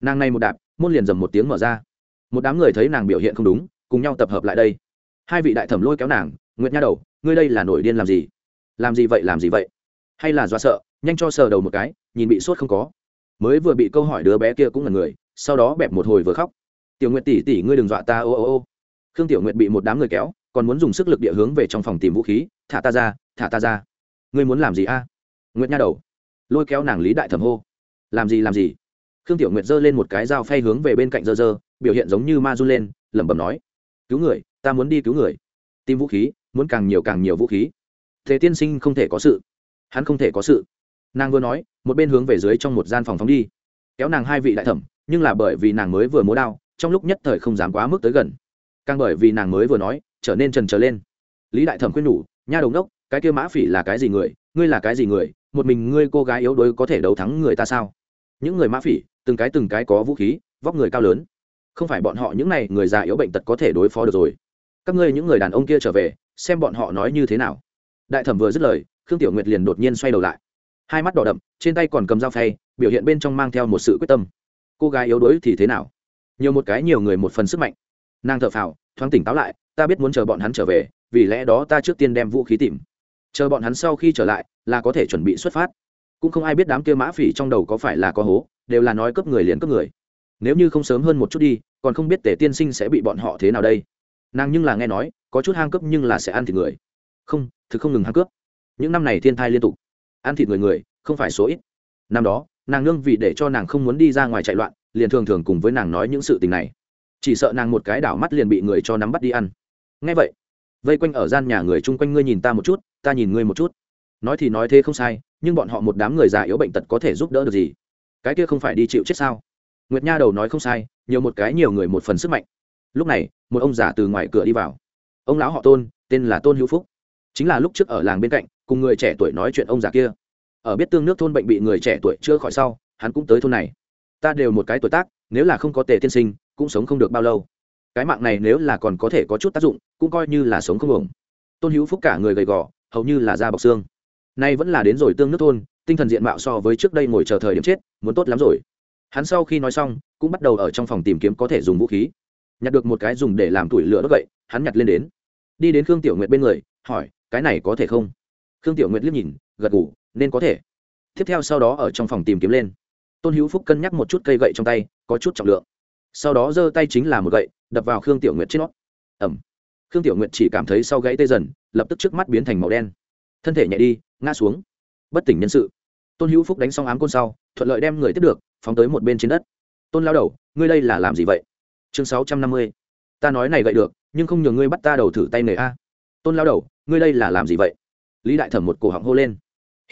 Nàng này một đạp, môn liền dầm một tiếng mở ra. Một đám người thấy nàng biểu hiện không đúng, cùng nhau tập hợp lại đây. Hai vị đại thẩm lôi kéo nàng, nguyệt nha đầu, ngươi đây là nổi điên làm gì? Làm gì vậy, làm gì vậy? Hay là do sợ, nhanh cho sờ đầu một cái, nhìn bị sốt không có. Mới vừa bị câu hỏi đứa bé kia cũng là người, sau đó bẹp một hồi vừa khóc. Tiểu nguyệt tỷ tỷ, ngươi đừng dọa ta, ô ô ô. Khương tiểu nguyệt bị một đám người kéo, còn muốn dùng sức lực địa hướng về trong phòng tìm vũ khí, thả ta ra, thả ta ra. Ngươi muốn làm gì a? Nguyệt nha đầu, lôi kéo nàng lý đại thẩm hô làm gì làm gì? Khương tiểu nguyệt giơ lên một cái dao phay hướng về bên cạnh dơ dơ, biểu hiện giống như ma run lên, lẩm bẩm nói, cứu người, ta muốn đi cứu người. Tìm vũ khí, muốn càng nhiều càng nhiều vũ khí. Thế tiên sinh không thể có sự. Hắn không thể có sự. Nàng vừa nói, một bên hướng về dưới trong một gian phòng phóng đi. Kéo nàng hai vị đại thẩm, nhưng là bởi vì nàng mới vừa múa đao, trong lúc nhất thời không dám quá mức tới gần. Càng bởi vì nàng mới vừa nói, trở nên trần trở lên. Lý đại thẩm khuyên nhủ, nha đồng đốc, cái kia mã phỉ là cái gì người? Ngươi là cái gì người? Một mình ngươi cô gái yếu đuối có thể đấu thắng người ta sao? Những người mã phỉ, từng cái từng cái có vũ khí, vóc người cao lớn. Không phải bọn họ những này người già yếu bệnh tật có thể đối phó được rồi. Các ngươi những người đàn ông kia trở về, xem bọn họ nói như thế nào. Đại thẩm vừa dứt lời, khương tiểu nguyệt liền đột nhiên xoay đầu lại. Hai mắt đỏ đậm, trên tay còn cầm dao phay, biểu hiện bên trong mang theo một sự quyết tâm. Cô gái yếu đuối thì thế nào? Nhiều một cái nhiều người một phần sức mạnh. Nàng thở phào, thoáng tỉnh táo lại, ta biết muốn chờ bọn hắn trở về, vì lẽ đó ta trước tiên đem vũ khí tìm. Chờ bọn hắn sau khi trở lại, là có thể chuẩn bị xuất phát cũng không ai biết đám kia mã phỉ trong đầu có phải là có hố, đều là nói cấp người liền cấp người. Nếu như không sớm hơn một chút đi, còn không biết tề tiên sinh sẽ bị bọn họ thế nào đây. Nàng nhưng là nghe nói, có chút hang cấp nhưng là sẽ ăn thịt người. Không, thực không ngừng hang cướp. Những năm này thiên thai liên tục. Ăn thịt người người, không phải số ít. Năm đó, nàng nương vì để cho nàng không muốn đi ra ngoài chạy loạn, liền thường thường cùng với nàng nói những sự tình này. Chỉ sợ nàng một cái đảo mắt liền bị người cho nắm bắt đi ăn. Ngay vậy, vây quanh ở gian nhà người chung quanh ngươi nhìn ta một chút, ta nhìn ngươi một chút. Nói thì nói thế không sai nhưng bọn họ một đám người già yếu bệnh tật có thể giúp đỡ được gì? Cái kia không phải đi chịu chết sao? Nguyệt nha đầu nói không sai, nhiều một cái nhiều người một phần sức mạnh. Lúc này, một ông già từ ngoài cửa đi vào. Ông lão họ tôn, tên là tôn hữu phúc. Chính là lúc trước ở làng bên cạnh, cùng người trẻ tuổi nói chuyện ông già kia. Ở biết tương nước thôn bệnh bị người trẻ tuổi chưa khỏi sau, hắn cũng tới thôn này. Ta đều một cái tuổi tác, nếu là không có tề tiên sinh, cũng sống không được bao lâu. Cái mạng này nếu là còn có thể có chút tác dụng, cũng coi như là sống không ổng tôn hữu phúc cả người gầy gò, hầu như là da bọc xương nay vẫn là đến rồi tương nước thôn, tinh thần diện mạo so với trước đây ngồi chờ thời điểm chết, muốn tốt lắm rồi. Hắn sau khi nói xong, cũng bắt đầu ở trong phòng tìm kiếm có thể dùng vũ khí. Nhặt được một cái dùng để làm tủi lửa đốt vậy hắn nhặt lên đến. Đi đến khương tiểu nguyệt bên người, hỏi, cái này có thể không? Khương tiểu nguyệt liếc nhìn, gật ngủ nên có thể. Tiếp theo sau đó ở trong phòng tìm kiếm lên. Tôn hữu phúc cân nhắc một chút cây gậy trong tay, có chút trọng lượng. Sau đó giơ tay chính là một gậy, đập vào khương tiểu nguyệt trên nót ẩm khương tiểu nguyệt chỉ cảm thấy sau gãy tê dần, lập tức trước mắt biến thành màu đen. Thân thể nhẹ đi ngã xuống. Bất tỉnh nhân sự. Tôn hữu phúc đánh xong ám côn sau, thuận lợi đem người tiếp được, phóng tới một bên trên đất. Tôn lao đầu, ngươi đây là làm gì vậy? Chương sáu trăm năm mươi. Ta nói này gậy được, nhưng không nhờ ngươi bắt ta đầu thử tay nghề a. Tôn lao đầu, ngươi đây là làm gì vậy? Lý đại thẩm một cổ họng hô lên.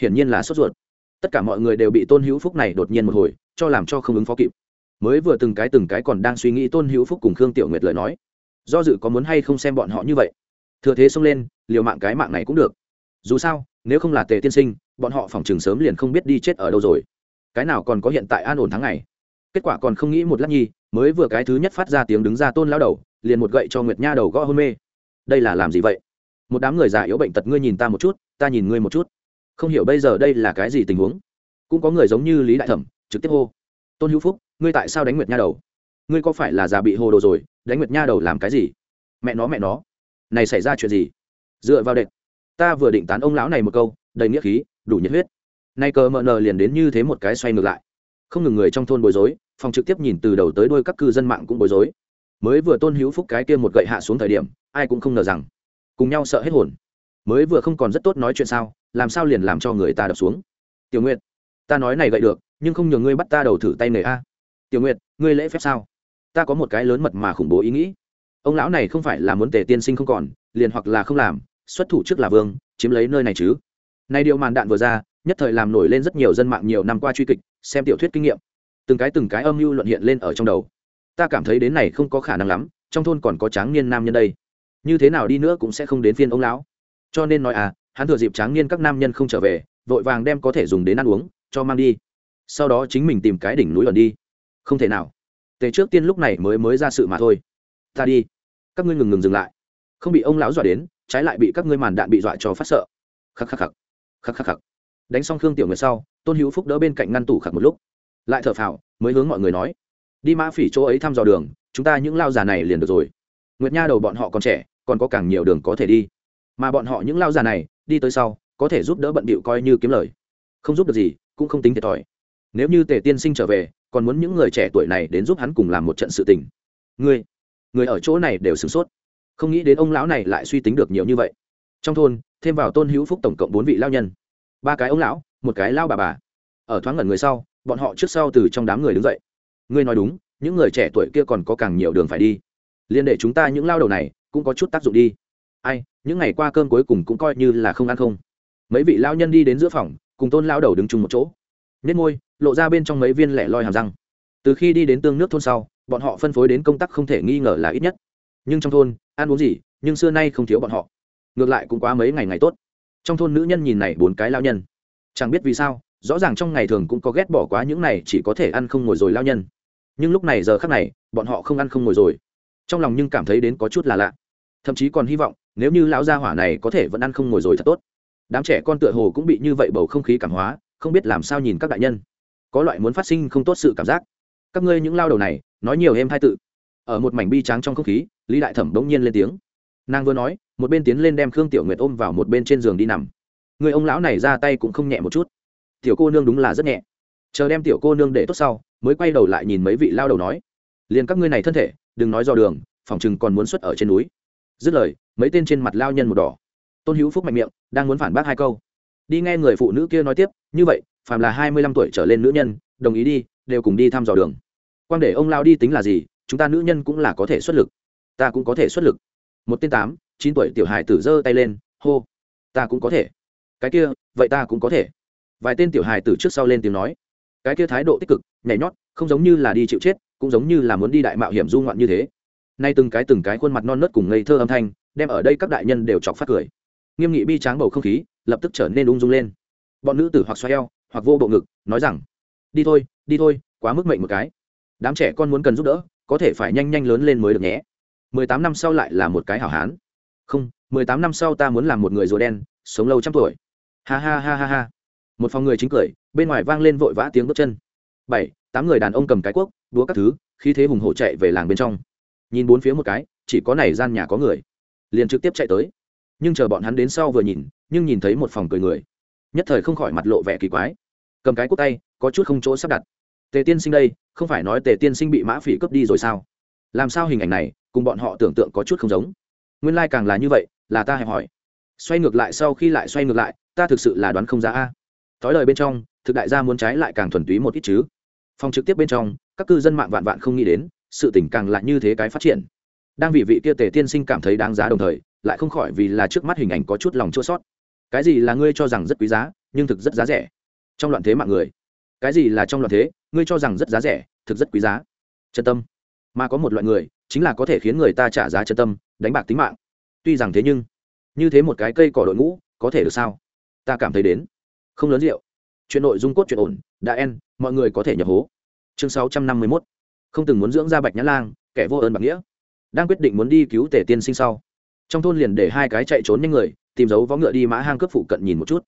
Hiển nhiên là sốt ruột. Tất cả mọi người đều bị tôn hữu phúc này đột nhiên một hồi, cho làm cho không ứng phó kịp. Mới vừa từng cái từng cái còn đang suy nghĩ tôn hữu phúc cùng khương tiểu nguyệt lời nói. Do dự có muốn hay không xem bọn họ như vậy. Thừa thế xông lên, liều mạng cái mạng này cũng được dù sao, nếu không là tề tiên sinh, bọn họ phòng trường sớm liền không biết đi chết ở đâu rồi. Cái nào còn có hiện tại an ổn tháng ngày? Kết quả còn không nghĩ một lát nhi, mới vừa cái thứ nhất phát ra tiếng đứng ra tôn lao đầu, liền một gậy cho nguyệt nha đầu gõ hôn mê. Đây là làm gì vậy? Một đám người già yếu bệnh tật ngươi nhìn ta một chút, ta nhìn ngươi một chút. Không hiểu bây giờ đây là cái gì tình huống. Cũng có người giống như lý đại thẩm, trực tiếp hô. Tôn hữu phúc, ngươi tại sao đánh nguyệt nha đầu? Ngươi có phải là già bị hồ đồ rồi, đánh nguyệt nha đầu làm cái gì? Mẹ nó mẹ nó. Này xảy ra chuyện gì? Dựa vào đệt ta vừa định tán ông lão này một câu, đầy nghĩa khí, đủ nhiệt huyết. Nay cờ mờ nờ liền đến như thế một cái xoay ngược lại. Không ngừng người trong thôn bối rối, phòng trực tiếp nhìn từ đầu tới đôi các cư dân mạng cũng bối rối. Mới vừa tôn hữu phúc cái kia một gậy hạ xuống thời điểm, ai cũng không ngờ rằng, cùng nhau sợ hết hồn. Mới vừa không còn rất tốt nói chuyện sao, làm sao liền làm cho người ta đập xuống? Tiểu nguyệt, ta nói này gậy được, nhưng không nhờ ngươi bắt ta đầu thử tay nghề a. Tiểu nguyệt, ngươi lễ phép sao? Ta có một cái lớn mật mà khủng bố ý nghĩ. Ông lão này không phải là muốn tề tiên sinh không còn, liền hoặc là không làm xuất thủ trước là vương, chiếm lấy nơi này chứ. Này điều màn đạn vừa ra, nhất thời làm nổi lên rất nhiều dân mạng nhiều năm qua truy kịch, xem tiểu thuyết kinh nghiệm. Từng cái từng cái âm mưu luận hiện lên ở trong đầu. Ta cảm thấy đến này không có khả năng lắm, trong thôn còn có tráng niên nam nhân đây. Như thế nào đi nữa cũng sẽ không đến phiên ông lão. Cho nên nói à hắn thừa dịp tráng niên các nam nhân không trở về, vội vàng đem có thể dùng đến ăn uống, cho mang đi. Sau đó chính mình tìm cái đỉnh núi ẩn đi. Không thể nào. Tề trước tiên lúc này mới mới ra sự mà thôi. Ta đi. Các ngươi ngừng ngừng dừng lại. Không bị ông lão dọa đến trái lại bị các ngươi màn đạn bị dọa cho phát sợ. Khắc khắc khắc. Khắc khắc khắc. Đánh xong khương tiểu người sau, tôn hữu phúc đỡ bên cạnh ngăn tủ khắc một lúc. Lại thở phào, mới hướng mọi người nói, đi mã phỉ chỗ ấy thăm dò đường, chúng ta những lao già này liền được rồi. Nguyệt nha đầu bọn họ còn trẻ, còn có càng nhiều đường có thể đi. Mà bọn họ những lao già này, đi tới sau, có thể giúp đỡ bận bịu coi như kiếm lời. Không giúp được gì, cũng không tính thiệt thòi. Nếu như tề tiên sinh trở về, còn muốn những người trẻ tuổi này đến giúp hắn cùng làm một trận sự tình. Người người ở chỗ này đều sửng sốt không nghĩ đến ông lão này lại suy tính được nhiều như vậy. Trong thôn, thêm vào tôn hữu phúc tổng cộng bốn vị lao nhân. Ba cái ông lão, một cái lao bà bà. Ở thoáng ngẩn người sau, bọn họ trước sau từ trong đám người đứng dậy. Ngươi nói đúng, những người trẻ tuổi kia còn có càng nhiều đường phải đi. Liên để chúng ta những lao đầu này, cũng có chút tác dụng đi. Ai, những ngày qua cơm cuối cùng cũng coi như là không ăn không. Mấy vị lao nhân đi đến giữa phòng, cùng tôn lao đầu đứng chung một chỗ. Nết môi, lộ ra bên trong mấy viên lẻ loi hàm răng. Từ khi đi đến tương nước thôn sau, bọn họ phân phối đến công tác không thể nghi ngờ là ít nhất. Nhưng trong thôn ăn uống gì, nhưng xưa nay không thiếu bọn họ. Ngược lại cũng quá mấy ngày ngày tốt. Trong thôn nữ nhân nhìn này bốn cái lao nhân. Chẳng biết vì sao, rõ ràng trong ngày thường cũng có ghét bỏ quá những này chỉ có thể ăn không ngồi rồi lao nhân. Nhưng lúc này giờ khác này, bọn họ không ăn không ngồi rồi. Trong lòng nhưng cảm thấy đến có chút là lạ. Thậm chí còn hy vọng, nếu như lão gia hỏa này có thể vẫn ăn không ngồi rồi thật tốt. Đám trẻ con tựa hồ cũng bị như vậy bầu không khí cảm hóa, không biết làm sao nhìn các đại nhân. Có loại muốn phát sinh không tốt sự cảm giác. Các ngươi những lao đầu này, nói nhiều em hai tự ở một mảnh bi tráng trong không khí, lý đại thẩm bỗng nhiên lên tiếng. Nàng vừa nói, một bên tiến lên đem khương tiểu nguyệt ôm vào một bên trên giường đi nằm. Người ông lão này ra tay cũng không nhẹ một chút. Tiểu cô nương đúng là rất nhẹ. Chờ đem tiểu cô nương để tốt sau, mới quay đầu lại nhìn mấy vị lao đầu nói. Liền các ngươi này thân thể, đừng nói do đường, phòng chừng còn muốn xuất ở trên núi. Dứt lời, mấy tên trên mặt lao nhân một đỏ. Tôn hữu phúc mạnh miệng, đang muốn phản bác hai câu. Đi nghe người phụ nữ kia nói tiếp, như vậy, phàm là hai mươi lăm tuổi trở lên nữ nhân, đồng ý đi, đều cùng đi thăm dò đường. Quan để ông lao đi tính là gì chúng ta nữ nhân cũng là có thể xuất lực. Ta cũng có thể xuất lực. Một tên tám, chín tuổi tiểu hải tử giơ tay lên, hô. Ta cũng có thể. Cái kia, vậy ta cũng có thể. Vài tên tiểu hải tử trước sau lên tiếng nói. Cái kia thái độ tích cực, nhảy nhót, không giống như là đi chịu chết, cũng giống như là muốn đi đại mạo hiểm du ngoạn như thế. Nay từng cái từng cái khuôn mặt non nớt cùng ngây thơ âm thanh, đem ở đây các đại nhân đều chọc phát cười. Nghiêm nghị bi tráng bầu không khí, lập tức trở nên ung dung lên. Bọn nữ tử hoặc xoay eo, hoặc vô bộ ngực, nói rằng, đi thôi đi thôi, quá mức mệnh một cái. Đám trẻ con muốn cần giúp đỡ có thể phải nhanh nhanh lớn lên mới được nhé. Mười tám năm sau lại là một cái hảo hán. Không, mười tám năm sau ta muốn làm một người rùa đen, sống lâu trăm tuổi. Ha ha ha ha ha. Một phòng người chính cười, bên ngoài vang lên vội vã tiếng bước chân. Bảy, tám người đàn ông cầm cái cuốc đúa các thứ khi thế hùng hổ chạy về làng bên trong. Nhìn bốn phía một cái, chỉ có này gian nhà có người. Liền trực tiếp chạy tới. Nhưng chờ bọn hắn đến sau vừa nhìn, nhưng nhìn thấy một phòng cười người. Nhất thời không khỏi mặt lộ vẻ kỳ quái. Cầm cái cuốc tay, có chút không chỗ sắp đặt tề tiên sinh đây, không phải nói tề tiên sinh bị mã phỉ cướp đi rồi sao? Làm sao hình ảnh này, cùng bọn họ tưởng tượng có chút không giống? Nguyên lai、like、càng là như vậy, là ta hẹp hỏi. Xoay ngược lại sau khi lại xoay ngược lại, ta thực sự là đoán không ra a. Thói lời bên trong, thực đại gia muốn trái lại càng thuần túy một ít chứ. Phòng trực tiếp bên trong, các cư dân mạng vạn vạn không nghĩ đến, sự tỉnh càng lại như thế cái phát triển. Đang vì vị kia tề tiên sinh cảm thấy đáng giá đồng thời, lại không khỏi vì là trước mắt hình ảnh có chút lòng chua sót cái gì là ngươi cho rằng rất quý giá, nhưng thực rất giá rẻ. Trong loạn thế mạng người cái gì là trong loạn thế, ngươi cho rằng rất giá rẻ, thực rất quý giá. Chân tâm. Mà có một loại người, chính là có thể khiến người ta trả giá chân tâm, đánh bạc tính mạng. Tuy rằng thế nhưng, như thế một cái cây cỏ đội ngũ, có thể được sao? Ta cảm thấy đến. Không lớn rượu. Chuyện nội dung cốt chuyện ổn, đã en, mọi người có thể nhập hố. Chương sáu trăm năm mươi mốt. Không từng muốn dưỡng ra bạch nhã lang, kẻ vô ơn bạc nghĩa. Đang quyết định muốn đi cứu tể tiên sinh sau, trong thôn liền để hai cái chạy trốn nhanh người, tìm dấu vó ngựa đi mã hang cướp phụ cận nhìn một chút.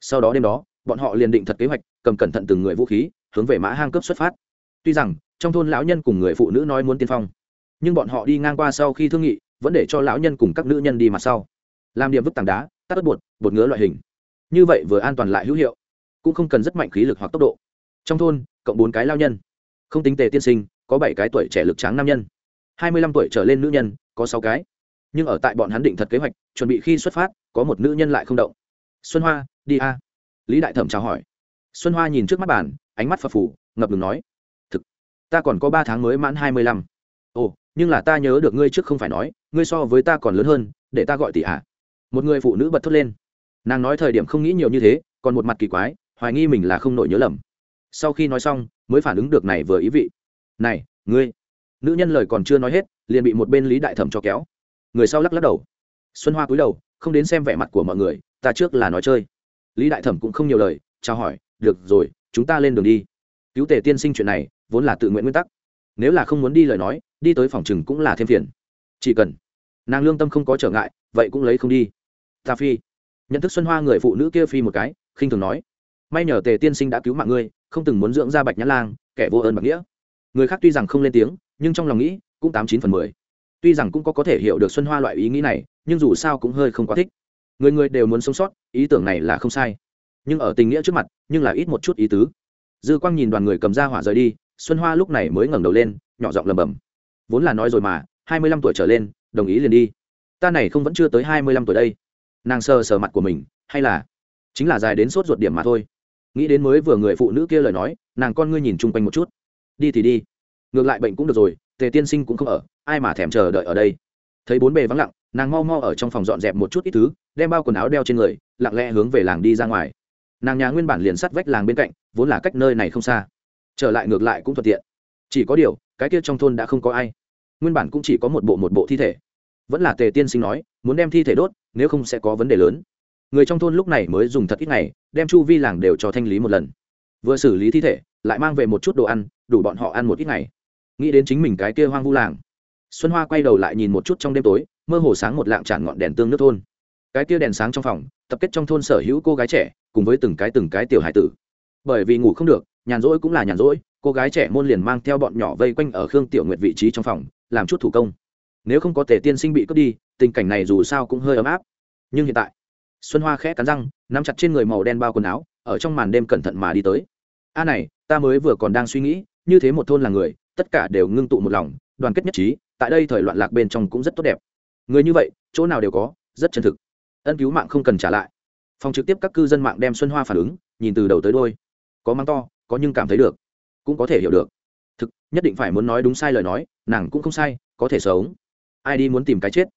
Sau đó đêm đó bọn họ liền định thật kế hoạch, cầm cẩn thận từng người vũ khí, hướng về mã hang cướp xuất phát. Tuy rằng, trong thôn lão nhân cùng người phụ nữ nói muốn tiên phong, nhưng bọn họ đi ngang qua sau khi thương nghị, vẫn để cho lão nhân cùng các nữ nhân đi mặt sau. Làm điểm vứt tảng đá, tắt ớt bột bột ngứa loại hình. Như vậy vừa an toàn lại hữu hiệu, cũng không cần rất mạnh khí lực hoặc tốc độ. Trong thôn, cộng bốn cái lao nhân. Không tính tề tiên sinh, có bảy cái tuổi trẻ lực tráng nam nhân. Hai mươi lăm tuổi trở lên nữ nhân, có sáu cái. Nhưng ở tại bọn hắn định thật kế hoạch, chuẩn bị khi xuất phát, có một nữ nhân lại không động. Xuân hoa, đi a lý đại thẩm chào hỏi. Xuân hoa nhìn trước mắt bàn, ánh mắt phập phù, ngập ngừng nói, thực, ta còn có ba tháng mới mãn hai mươi lăm. Ồ, nhưng là ta nhớ được ngươi trước không phải nói, ngươi so với ta còn lớn hơn, để ta gọi tỷ à. một người phụ nữ bật thốt lên. Nàng nói thời điểm không nghĩ nhiều như thế, còn một mặt kỳ quái, hoài nghi mình là không nổi nhớ lầm. Sau khi nói xong, mới phản ứng được này vừa ý vị. Này, ngươi. Nữ nhân lời còn chưa nói hết, liền bị một bên lý đại thẩm cho kéo. Người sau lắc lắc đầu. Xuân hoa cúi đầu, không đến xem vẻ mặt của mọi người, ta trước là nói chơi lý đại thẩm cũng không nhiều lời, chào hỏi, được rồi, chúng ta lên đường đi. Cứu tề tiên sinh chuyện này, vốn là tự nguyện nguyên tắc. Nếu là không muốn đi lời nói, đi tới phòng chừng cũng là thêm phiền. Chỉ cần nàng lương tâm không có trở ngại, vậy cũng lấy không đi. Ta phi. Nhận thức xuân hoa người phụ nữ kia phi một cái, khinh thường nói, may nhờ tề tiên sinh đã cứu mạng ngươi, không từng muốn dưỡng ra bạch nhã lang, kẻ vô ơn bạc nghĩa. Người khác tuy rằng không lên tiếng, nhưng trong lòng nghĩ, cũng tám chín phần mười. Tuy rằng cũng có có thể hiểu được xuân hoa loại ý nghĩ này, nhưng dù sao cũng hơi không quá thích người người đều muốn sống sót, ý tưởng này là không sai. Nhưng ở tình nghĩa trước mặt, nhưng là ít một chút ý tứ. Dư quang nhìn đoàn người cầm ra hỏa rời đi, xuân hoa lúc này mới ngẩng đầu lên, nhỏ giọng lầm bầm vốn là nói rồi mà, hai mươi lăm tuổi trở lên, đồng ý liền đi. Ta này không vẫn chưa tới hai mươi lăm tuổi đây. Nàng sờ sờ mặt của mình, hay là chính là dài đến sốt ruột điểm mà thôi. Nghĩ đến mới vừa người phụ nữ kia lời nói, nàng con ngươi nhìn chung quanh một chút. Đi thì đi. Ngược lại bệnh cũng được rồi, tề tiên sinh cũng không ở, ai mà thèm chờ đợi ở đây. Thấy bốn bề vắng lặng nàng mau mau ở trong phòng dọn dẹp một chút ít thứ, đem bao quần áo đeo trên người, lặng lẽ hướng về làng đi ra ngoài. Nàng nhà nguyên bản liền sắt vách làng bên cạnh, vốn là cách nơi này không xa. Trở lại ngược lại cũng thuận tiện. Chỉ có điều, cái kia trong thôn đã không có ai. Nguyên bản cũng chỉ có một bộ một bộ thi thể. Vẫn là tề tiên sinh nói, muốn đem thi thể đốt, nếu không sẽ có vấn đề lớn. Người trong thôn lúc này mới dùng thật ít ngày, đem chu vi làng đều cho thanh lý một lần. Vừa xử lý thi thể, lại mang về một chút đồ ăn, đủ bọn họ ăn một ít ngày. Nghĩ đến chính mình cái kia hoang vu làng. Xuân hoa quay đầu lại nhìn một chút trong đêm tối mơ hồ sáng một lạng tràn ngọn đèn tương nước thôn. Cái tia đèn sáng trong phòng, tập kết trong thôn sở hữu cô gái trẻ, cùng với từng cái từng cái tiểu hải tử. Bởi vì ngủ không được, nhàn rỗi cũng là nhàn rỗi, cô gái trẻ môn liền mang theo bọn nhỏ vây quanh ở khương tiểu nguyệt vị trí trong phòng, làm chút thủ công. Nếu không có tề tiên sinh bị cướp đi, tình cảnh này dù sao cũng hơi ấm áp. Nhưng hiện tại, xuân hoa khẽ cắn răng, nắm chặt trên người màu đen bao quần áo, ở trong màn đêm cẩn thận mà đi tới. A này, ta mới vừa còn đang suy nghĩ, như thế một thôn là người, tất cả đều ngưng tụ một lòng, đoàn kết nhất trí, tại đây thời loạn lạc bên trong cũng rất tốt đẹp người như vậy, chỗ nào đều có, rất chân thực. Ân cứu mạng không cần trả lại. Phòng trực tiếp các cư dân mạng đem xuân hoa phản ứng, nhìn từ đầu tới đôi có mang to, có nhưng cảm thấy được. Cũng có thể hiểu được. Thực, nhất định phải muốn nói đúng sai lời nói, nàng cũng không sai, có thể sống. Ai đi muốn tìm cái chết?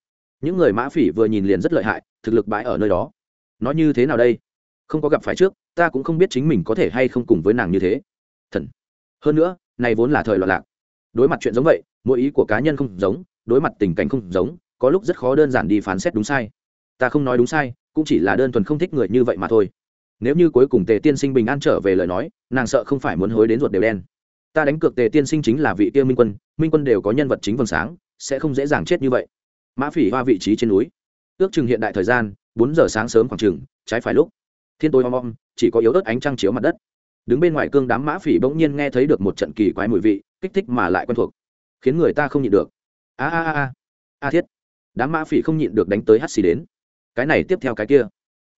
Những người mã phỉ vừa nhìn liền rất lợi hại, thực lực bãi ở nơi đó. Nói như thế nào đây? Không có gặp phải trước, ta cũng không biết chính mình có thể hay không cùng với nàng như thế. Thần. Hơn nữa, này vốn là thời loạn lạc. Đối mặt chuyện giống vậy, mỗi ý của cá nhân không giống, đối mặt tình cảnh không giống có lúc rất khó đơn giản đi phán xét đúng sai. Ta không nói đúng sai, cũng chỉ là đơn thuần không thích người như vậy mà thôi. Nếu như cuối cùng tề tiên sinh bình an trở về lời nói, nàng sợ không phải muốn hối đến ruột đều đen. Ta đánh cược tề tiên sinh chính là vị kia minh quân minh quân đều có nhân vật chính vầng sáng, sẽ không dễ dàng chết như vậy. Mã phỉ hoa vị trí trên núi. Ước chừng hiện đại thời gian, bốn giờ sáng sớm khoảng chừng, trái phải lúc. Thiên tối om om, chỉ có yếu ớt ánh trăng chiếu mặt đất. Đứng bên ngoài cương đám mã phỉ bỗng nhiên nghe thấy được một trận kỳ quái mùi vị, kích thích mà lại quen thuộc, khiến người ta không nhịn được. A a a a a thiết đám mã phỉ không nhịn được đánh tới hắt xì đến. Cái này tiếp theo cái kia.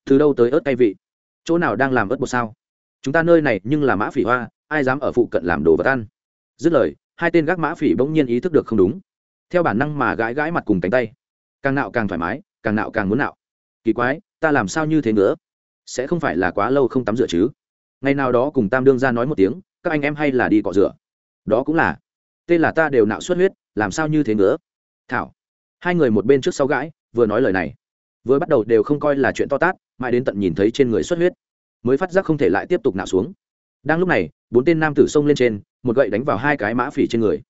Từ đâu tới ớt cay vị? Chỗ nào đang làm ớt bột sao? Chúng ta nơi này nhưng là mã phỉ hoa, ai dám ở phụ cận làm đồ vật ăn? Dứt lời, hai tên gác mã phỉ bỗng nhiên ý thức được không đúng. Theo bản năng mà gãi gãi mặt cùng cánh tay. Càng nạo càng thoải mái, càng nạo càng muốn nạo. Kỳ quái, ta làm sao như thế nữa? Sẽ không phải là quá lâu không tắm rửa chứ? Ngày nào đó cùng tam đương ra nói một tiếng, các anh em hay là đi cọ rửa. Đó cũng là. Tên là ta đều nạo xuất huyết, làm sao như thế nữa? Thảo hai người một bên trước sau gãi, vừa nói lời này. Vừa bắt đầu đều không coi là chuyện to tát, mãi đến tận nhìn thấy trên người xuất huyết, mới phát giác không thể lại tiếp tục nạo xuống. Đang lúc này, bốn tên nam tử xông lên trên, một gậy đánh vào hai cái mã phỉ trên người.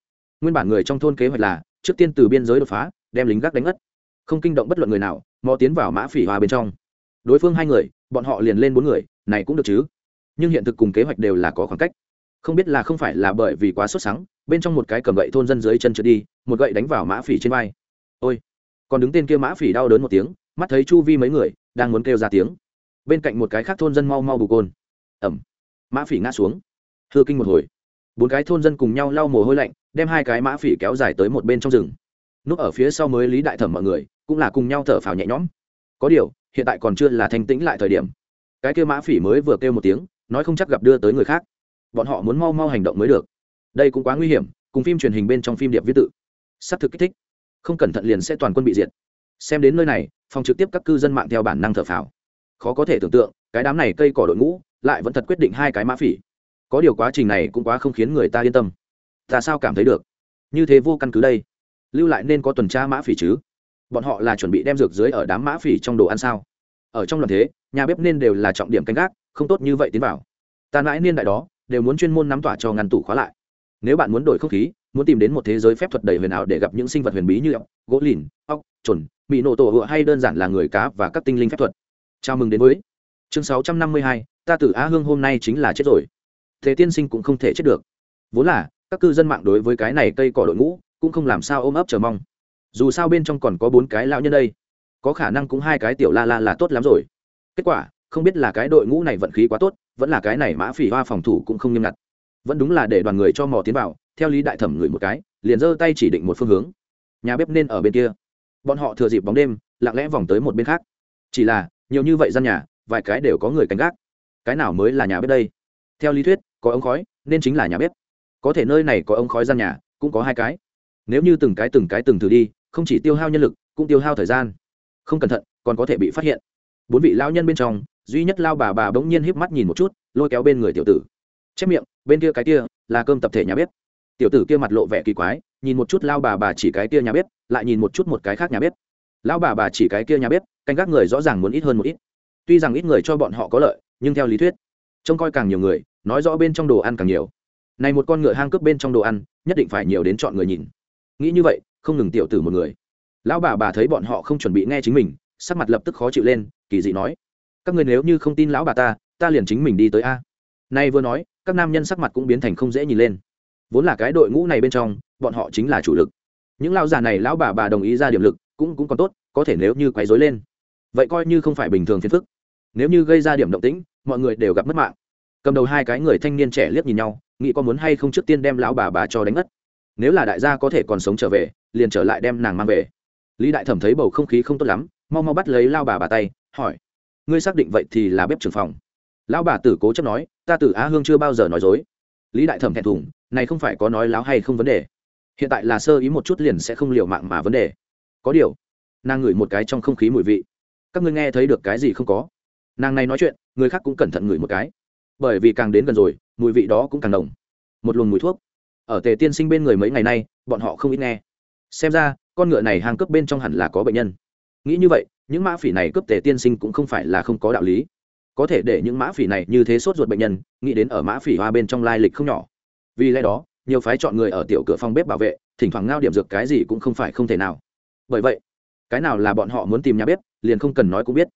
Nguyên bản người trong thôn kế hoạch là, trước tiên từ biên giới đột phá, đem lính gác đánh ất không kinh động bất luận người nào mò tiến vào mã phỉ hòa bên trong. Đối phương hai người, bọn họ liền lên bốn người, này cũng được chứ. Nhưng hiện thực cùng kế hoạch đều là có khoảng cách. Không biết là không phải là bởi vì quá sốt sắng, bên trong một cái cầm gậy thôn dân dưới chân trượt đi, một gậy đánh vào mã phỉ trên vai còn đứng tên kia mã phỉ đau đớn một tiếng, mắt thấy chu vi mấy người đang muốn kêu ra tiếng. Bên cạnh một cái khác thôn dân mau mau bù côn. Ẩm. Mã phỉ ngã xuống. Hư kinh một hồi. Bốn cái thôn dân cùng nhau lau mồ hôi lạnh, đem hai cái mã phỉ kéo dài tới một bên trong rừng. Núp ở phía sau mới lý đại thẩm mọi người, cũng là cùng nhau thở phào nhẹ nhõm. Có điều, hiện tại còn chưa là thanh tĩnh lại thời điểm. Cái kêu mã phỉ mới vừa kêu một tiếng, nói không chắc gặp đưa tới người khác. Bọn họ muốn mau mau hành động mới được. Đây cũng quá nguy hiểm, cùng phim truyền hình bên trong phim điệp viết tự. S ắ c thực kích thích không cẩn thận liền sẽ toàn quân bị diệt. Xem đến nơi này, phòng trực tiếp các cư dân mạng theo bản năng thở phào. Khó có thể tưởng tượng, cái đám này cây cỏ đội ngũ lại vẫn thật quyết định hai cái mã phỉ. Có điều quá trình này cũng quá không khiến người ta yên tâm. Ta sao cảm thấy được? Như thế vô căn cứ đây. Lưu lại nên có tuần tra mã phỉ chứ? Bọn họ là chuẩn bị đem dược dưới ở đám mã phỉ trong đồ ăn sao? Ở trong lần thế, nhà bếp nên đều là trọng điểm canh gác, không tốt như vậy tiến vào. Ta mãi niên đại đó, đều muốn chuyên môn nắm tỏa cho ngăn tủ khóa lại. Nếu bạn muốn đổi không khí muốn tìm đến một thế giới phép thuật đầy huyền ảo để gặp những sinh vật huyền bí như ốc, gỗ lìn, ốc, trồn mỹ nổ tổ hựa hay đơn giản là người cá và các tinh linh phép thuật. Chào mừng đến với chương sáu trăm năm mươi hai, ta tử á hương hôm nay chính là chết rồi. Thế tiên sinh cũng không thể chết được. Vốn là, các cư dân mạng đối với cái này cây cỏ đội ngũ cũng không làm sao ôm ấp chờ mong. Dù sao bên trong còn có bốn cái lão nhân đây. Có khả năng cũng hai cái tiểu la la là tốt lắm rồi. Kết quả, không biết là cái đội ngũ này vận khí quá tốt, vẫn là cái này mã phỉ hoa phòng thủ cũng không nghiêm ngặt. Vẫn đúng là để đoàn người cho mò tiến vào theo lý đại thẩm ngửi một cái, liền giơ tay chỉ định một phương hướng. Nhà bếp nên ở bên kia. Bọn họ thừa dịp bóng đêm, lặng lẽ vòng tới một bên khác. Chỉ là, nhiều như vậy gian nhà, vài cái đều có người canh gác. Cái nào mới là nhà bếp đây? Theo lý thuyết, có ống khói, nên chính là nhà bếp. Có thể nơi này có ống khói gian nhà, cũng có hai cái. Nếu như từng cái từng cái từng thử đi, không chỉ tiêu hao nhân lực, cũng tiêu hao thời gian. Không cẩn thận, còn có thể bị phát hiện. Bốn vị lao nhân bên trong, duy nhất lao bà bà bỗng nhiên híp mắt nhìn một chút, lôi kéo bên người tiểu tử. Chép miệng, bên kia cái kia, là cơm tập thể nhà bếp tiểu tử kia mặt lộ vẻ kỳ quái, nhìn một chút lao bà bà chỉ cái kia nhà bếp, lại nhìn một chút một cái khác nhà bếp. Lao bà bà chỉ cái kia nhà bếp, canh gác người rõ ràng muốn ít hơn một ít. Tuy rằng ít người cho bọn họ có lợi, nhưng theo lý thuyết, trông coi càng nhiều người, nói rõ bên trong đồ ăn càng nhiều. Này một con ngựa hang cướp bên trong đồ ăn, nhất định phải nhiều đến chọn người nhìn. Nghĩ như vậy, không ngừng tiểu tử một người. Lão bà bà thấy bọn họ không chuẩn bị nghe chính mình, sắc mặt lập tức khó chịu lên, kỳ dị nói, các người nếu như không tin lão bà ta ta liền chính mình đi tới a. Nay vừa nói, các nam nhân sắc mặt cũng biến thành không dễ nhìn lên vốn là cái đội ngũ này bên trong, bọn họ chính là chủ lực. Những lão già này lão bà bà đồng ý ra điểm lực, cũng cũng còn tốt, có thể nếu như quấy dối lên. Vậy coi như không phải bình thường phiền phức. Nếu như gây ra điểm động tĩnh, mọi người đều gặp mất mạng. Cầm đầu hai cái người thanh niên trẻ liếc nhìn nhau, nghĩ có muốn hay không trước tiên đem lão bà bà cho đánh ngất. Nếu là đại gia có thể còn sống trở về, liền trở lại đem nàng mang về. Lý đại thẩm thấy bầu không khí không tốt lắm, mau mau bắt lấy lao bà bà tay, hỏi, ngươi xác định vậy thì là bếp trưởng phòng? Lão bà tử cố chấp nói, ta tử á hương chưa bao giờ nói dối lý đại thẩm thẹn thùng, này không phải có nói láo hay không vấn đề. Hiện tại là sơ ý một chút liền sẽ không liều mạng mà vấn đề. Có điều, nàng ngửi một cái trong không khí mùi vị. Các ngươi nghe thấy được cái gì không có? Nàng này nói chuyện, người khác cũng cẩn thận ngửi một cái. Bởi vì càng đến gần rồi, mùi vị đó cũng càng đồng một luồng mùi thuốc. Ở tề tiên sinh bên người mấy ngày nay, bọn họ không ít nghe. Xem ra, con ngựa này hàng cướp bên trong hẳn là có bệnh nhân. Nghĩ như vậy, những mã phỉ này cướp tề tiên sinh cũng không phải là không có đạo lý có thể để những mã phỉ này như thế sốt ruột bệnh nhân, nghĩ đến ở mã phỉ hoa bên trong lai lịch không nhỏ. Vì lẽ đó, nhiều phái chọn người ở tiểu cửa phòng bếp bảo vệ, thỉnh thoảng ngao điểm dược cái gì cũng không phải không thể nào. Bởi vậy, cái nào là bọn họ muốn tìm nhà bếp, liền không cần nói cũng biết.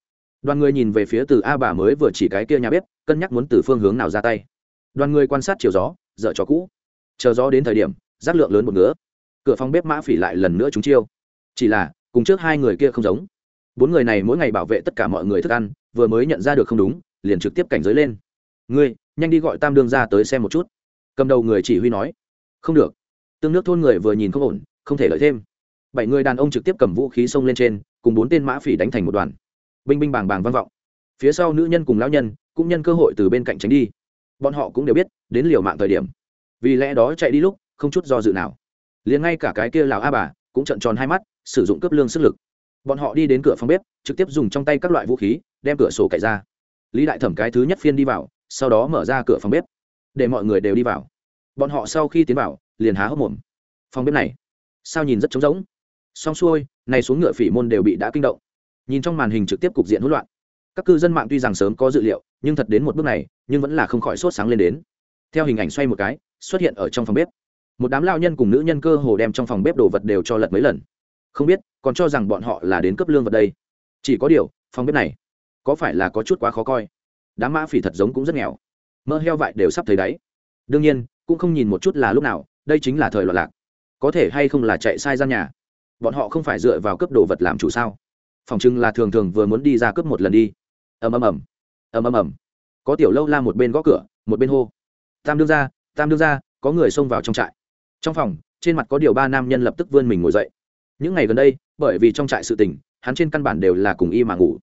Đoàn người nhìn về phía từ a bà mới vừa chỉ cái kia nhà bếp, cân nhắc muốn từ phương hướng nào ra tay. Đoàn người quan sát chiều gió, dở cho cũ. Chờ gió đến thời điểm, rác lượng lớn một ngứa cửa phòng bếp mã phỉ lại lần nữa chúng chiêu. Chỉ là, cùng trước hai người kia không giống bốn người này mỗi ngày bảo vệ tất cả mọi người thức ăn, vừa mới nhận ra được không đúng, liền trực tiếp cảnh giới lên. Ngươi, nhanh đi gọi tam đương ra tới xem một chút. Cầm đầu người chỉ huy nói. Không được. Tương nước thôn người vừa nhìn không ổn, không thể lợi thêm. Bảy người đàn ông trực tiếp cầm vũ khí xông lên trên, cùng bốn tên mã phỉ đánh thành một đoàn. Binh binh bàng bàng vang vọng. Phía sau nữ nhân cùng lão nhân, cũng nhân cơ hội từ bên cạnh tránh đi. Bọn họ cũng đều biết, đến liều mạng thời điểm. Vì lẽ đó chạy đi lúc, không chút do dự nào. Liền ngay cả cái kia lào a bà, cũng trận tròn hai mắt, sử dụng cấp lương sức lực bọn họ đi đến cửa phòng bếp, trực tiếp dùng trong tay các loại vũ khí, đem cửa sổ cậy ra. Lý đại thẩm cái thứ nhất phiên đi vào, sau đó mở ra cửa phòng bếp, để mọi người đều đi vào. Bọn họ sau khi tiến vào, liền há hốc mồm. Phòng bếp này, sao nhìn rất trống rỗng? Xong xuôi, này xuống ngựa phỉ môn đều bị đã kinh động. Nhìn trong màn hình trực tiếp cục diện hỗn loạn. Các cư dân mạng tuy rằng sớm có dự liệu, nhưng thật đến một bước này, nhưng vẫn là không khỏi sốt sáng lên đến. Theo hình ảnh xoay một cái, xuất hiện ở trong phòng bếp. Một đám lao nhân cùng nữ nhân cơ hồ đem trong phòng bếp đồ vật đều cho lật mấy lần không biết, còn cho rằng bọn họ là đến cấp lương vật đây. Chỉ có điều, phòng bếp này, có phải là có chút quá khó coi. Đám mã phỉ thật giống cũng rất nghèo. Mơ heo vại đều sắp thấy đáy. Đương nhiên, cũng không nhìn một chút là lúc nào, đây chính là thời loạn lạc. Có thể hay không là chạy sai ra nhà? Bọn họ không phải dựa vào cấp đồ vật làm chủ sao? Phòng trưng là thường thường vừa muốn đi ra cướp một lần đi. Ầm ầm ầm. Ầm ầm ầm. Có tiểu lâu la một bên gõ cửa, một bên hô. Tam đương ra tam đương ra có người xông vào trong trại. Trong phòng, trên mặt có điều ba nam nhân lập tức vươn mình ngồi dậy những ngày gần đây, bởi vì trong trại sự tình, hắn trên căn bản đều là cùng y mà ngủ.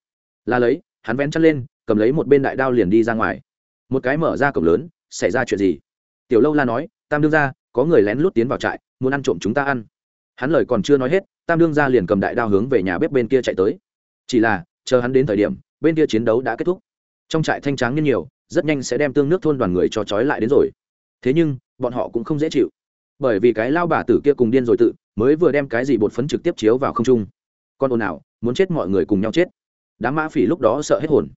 Là lấy, hắn vén chân lên, cầm lấy một bên đại đao liền đi ra ngoài. Một cái mở ra cổng lớn, xảy ra chuyện gì? Tiểu lâu la nói, tam đương ra có người lén lút tiến vào trại, muốn ăn trộm chúng ta ăn. Hắn lời còn chưa nói hết, tam đương ra liền cầm đại đao hướng về nhà bếp bên kia chạy tới. Chỉ là, chờ hắn đến thời điểm, bên kia chiến đấu đã kết thúc. Trong trại thanh tráng nhân nhiều, rất nhanh sẽ đem tương nước thôn đoàn người cho trói lại đến rồi. Thế nhưng, bọn họ cũng không dễ chịu bởi vì cái lao bà tử kia cùng điên rồi tự, mới vừa đem cái gì bột phấn trực tiếp chiếu vào không trung. Con ồn nào muốn chết mọi người cùng nhau chết. Đám mã phỉ lúc đó sợ hết hồn.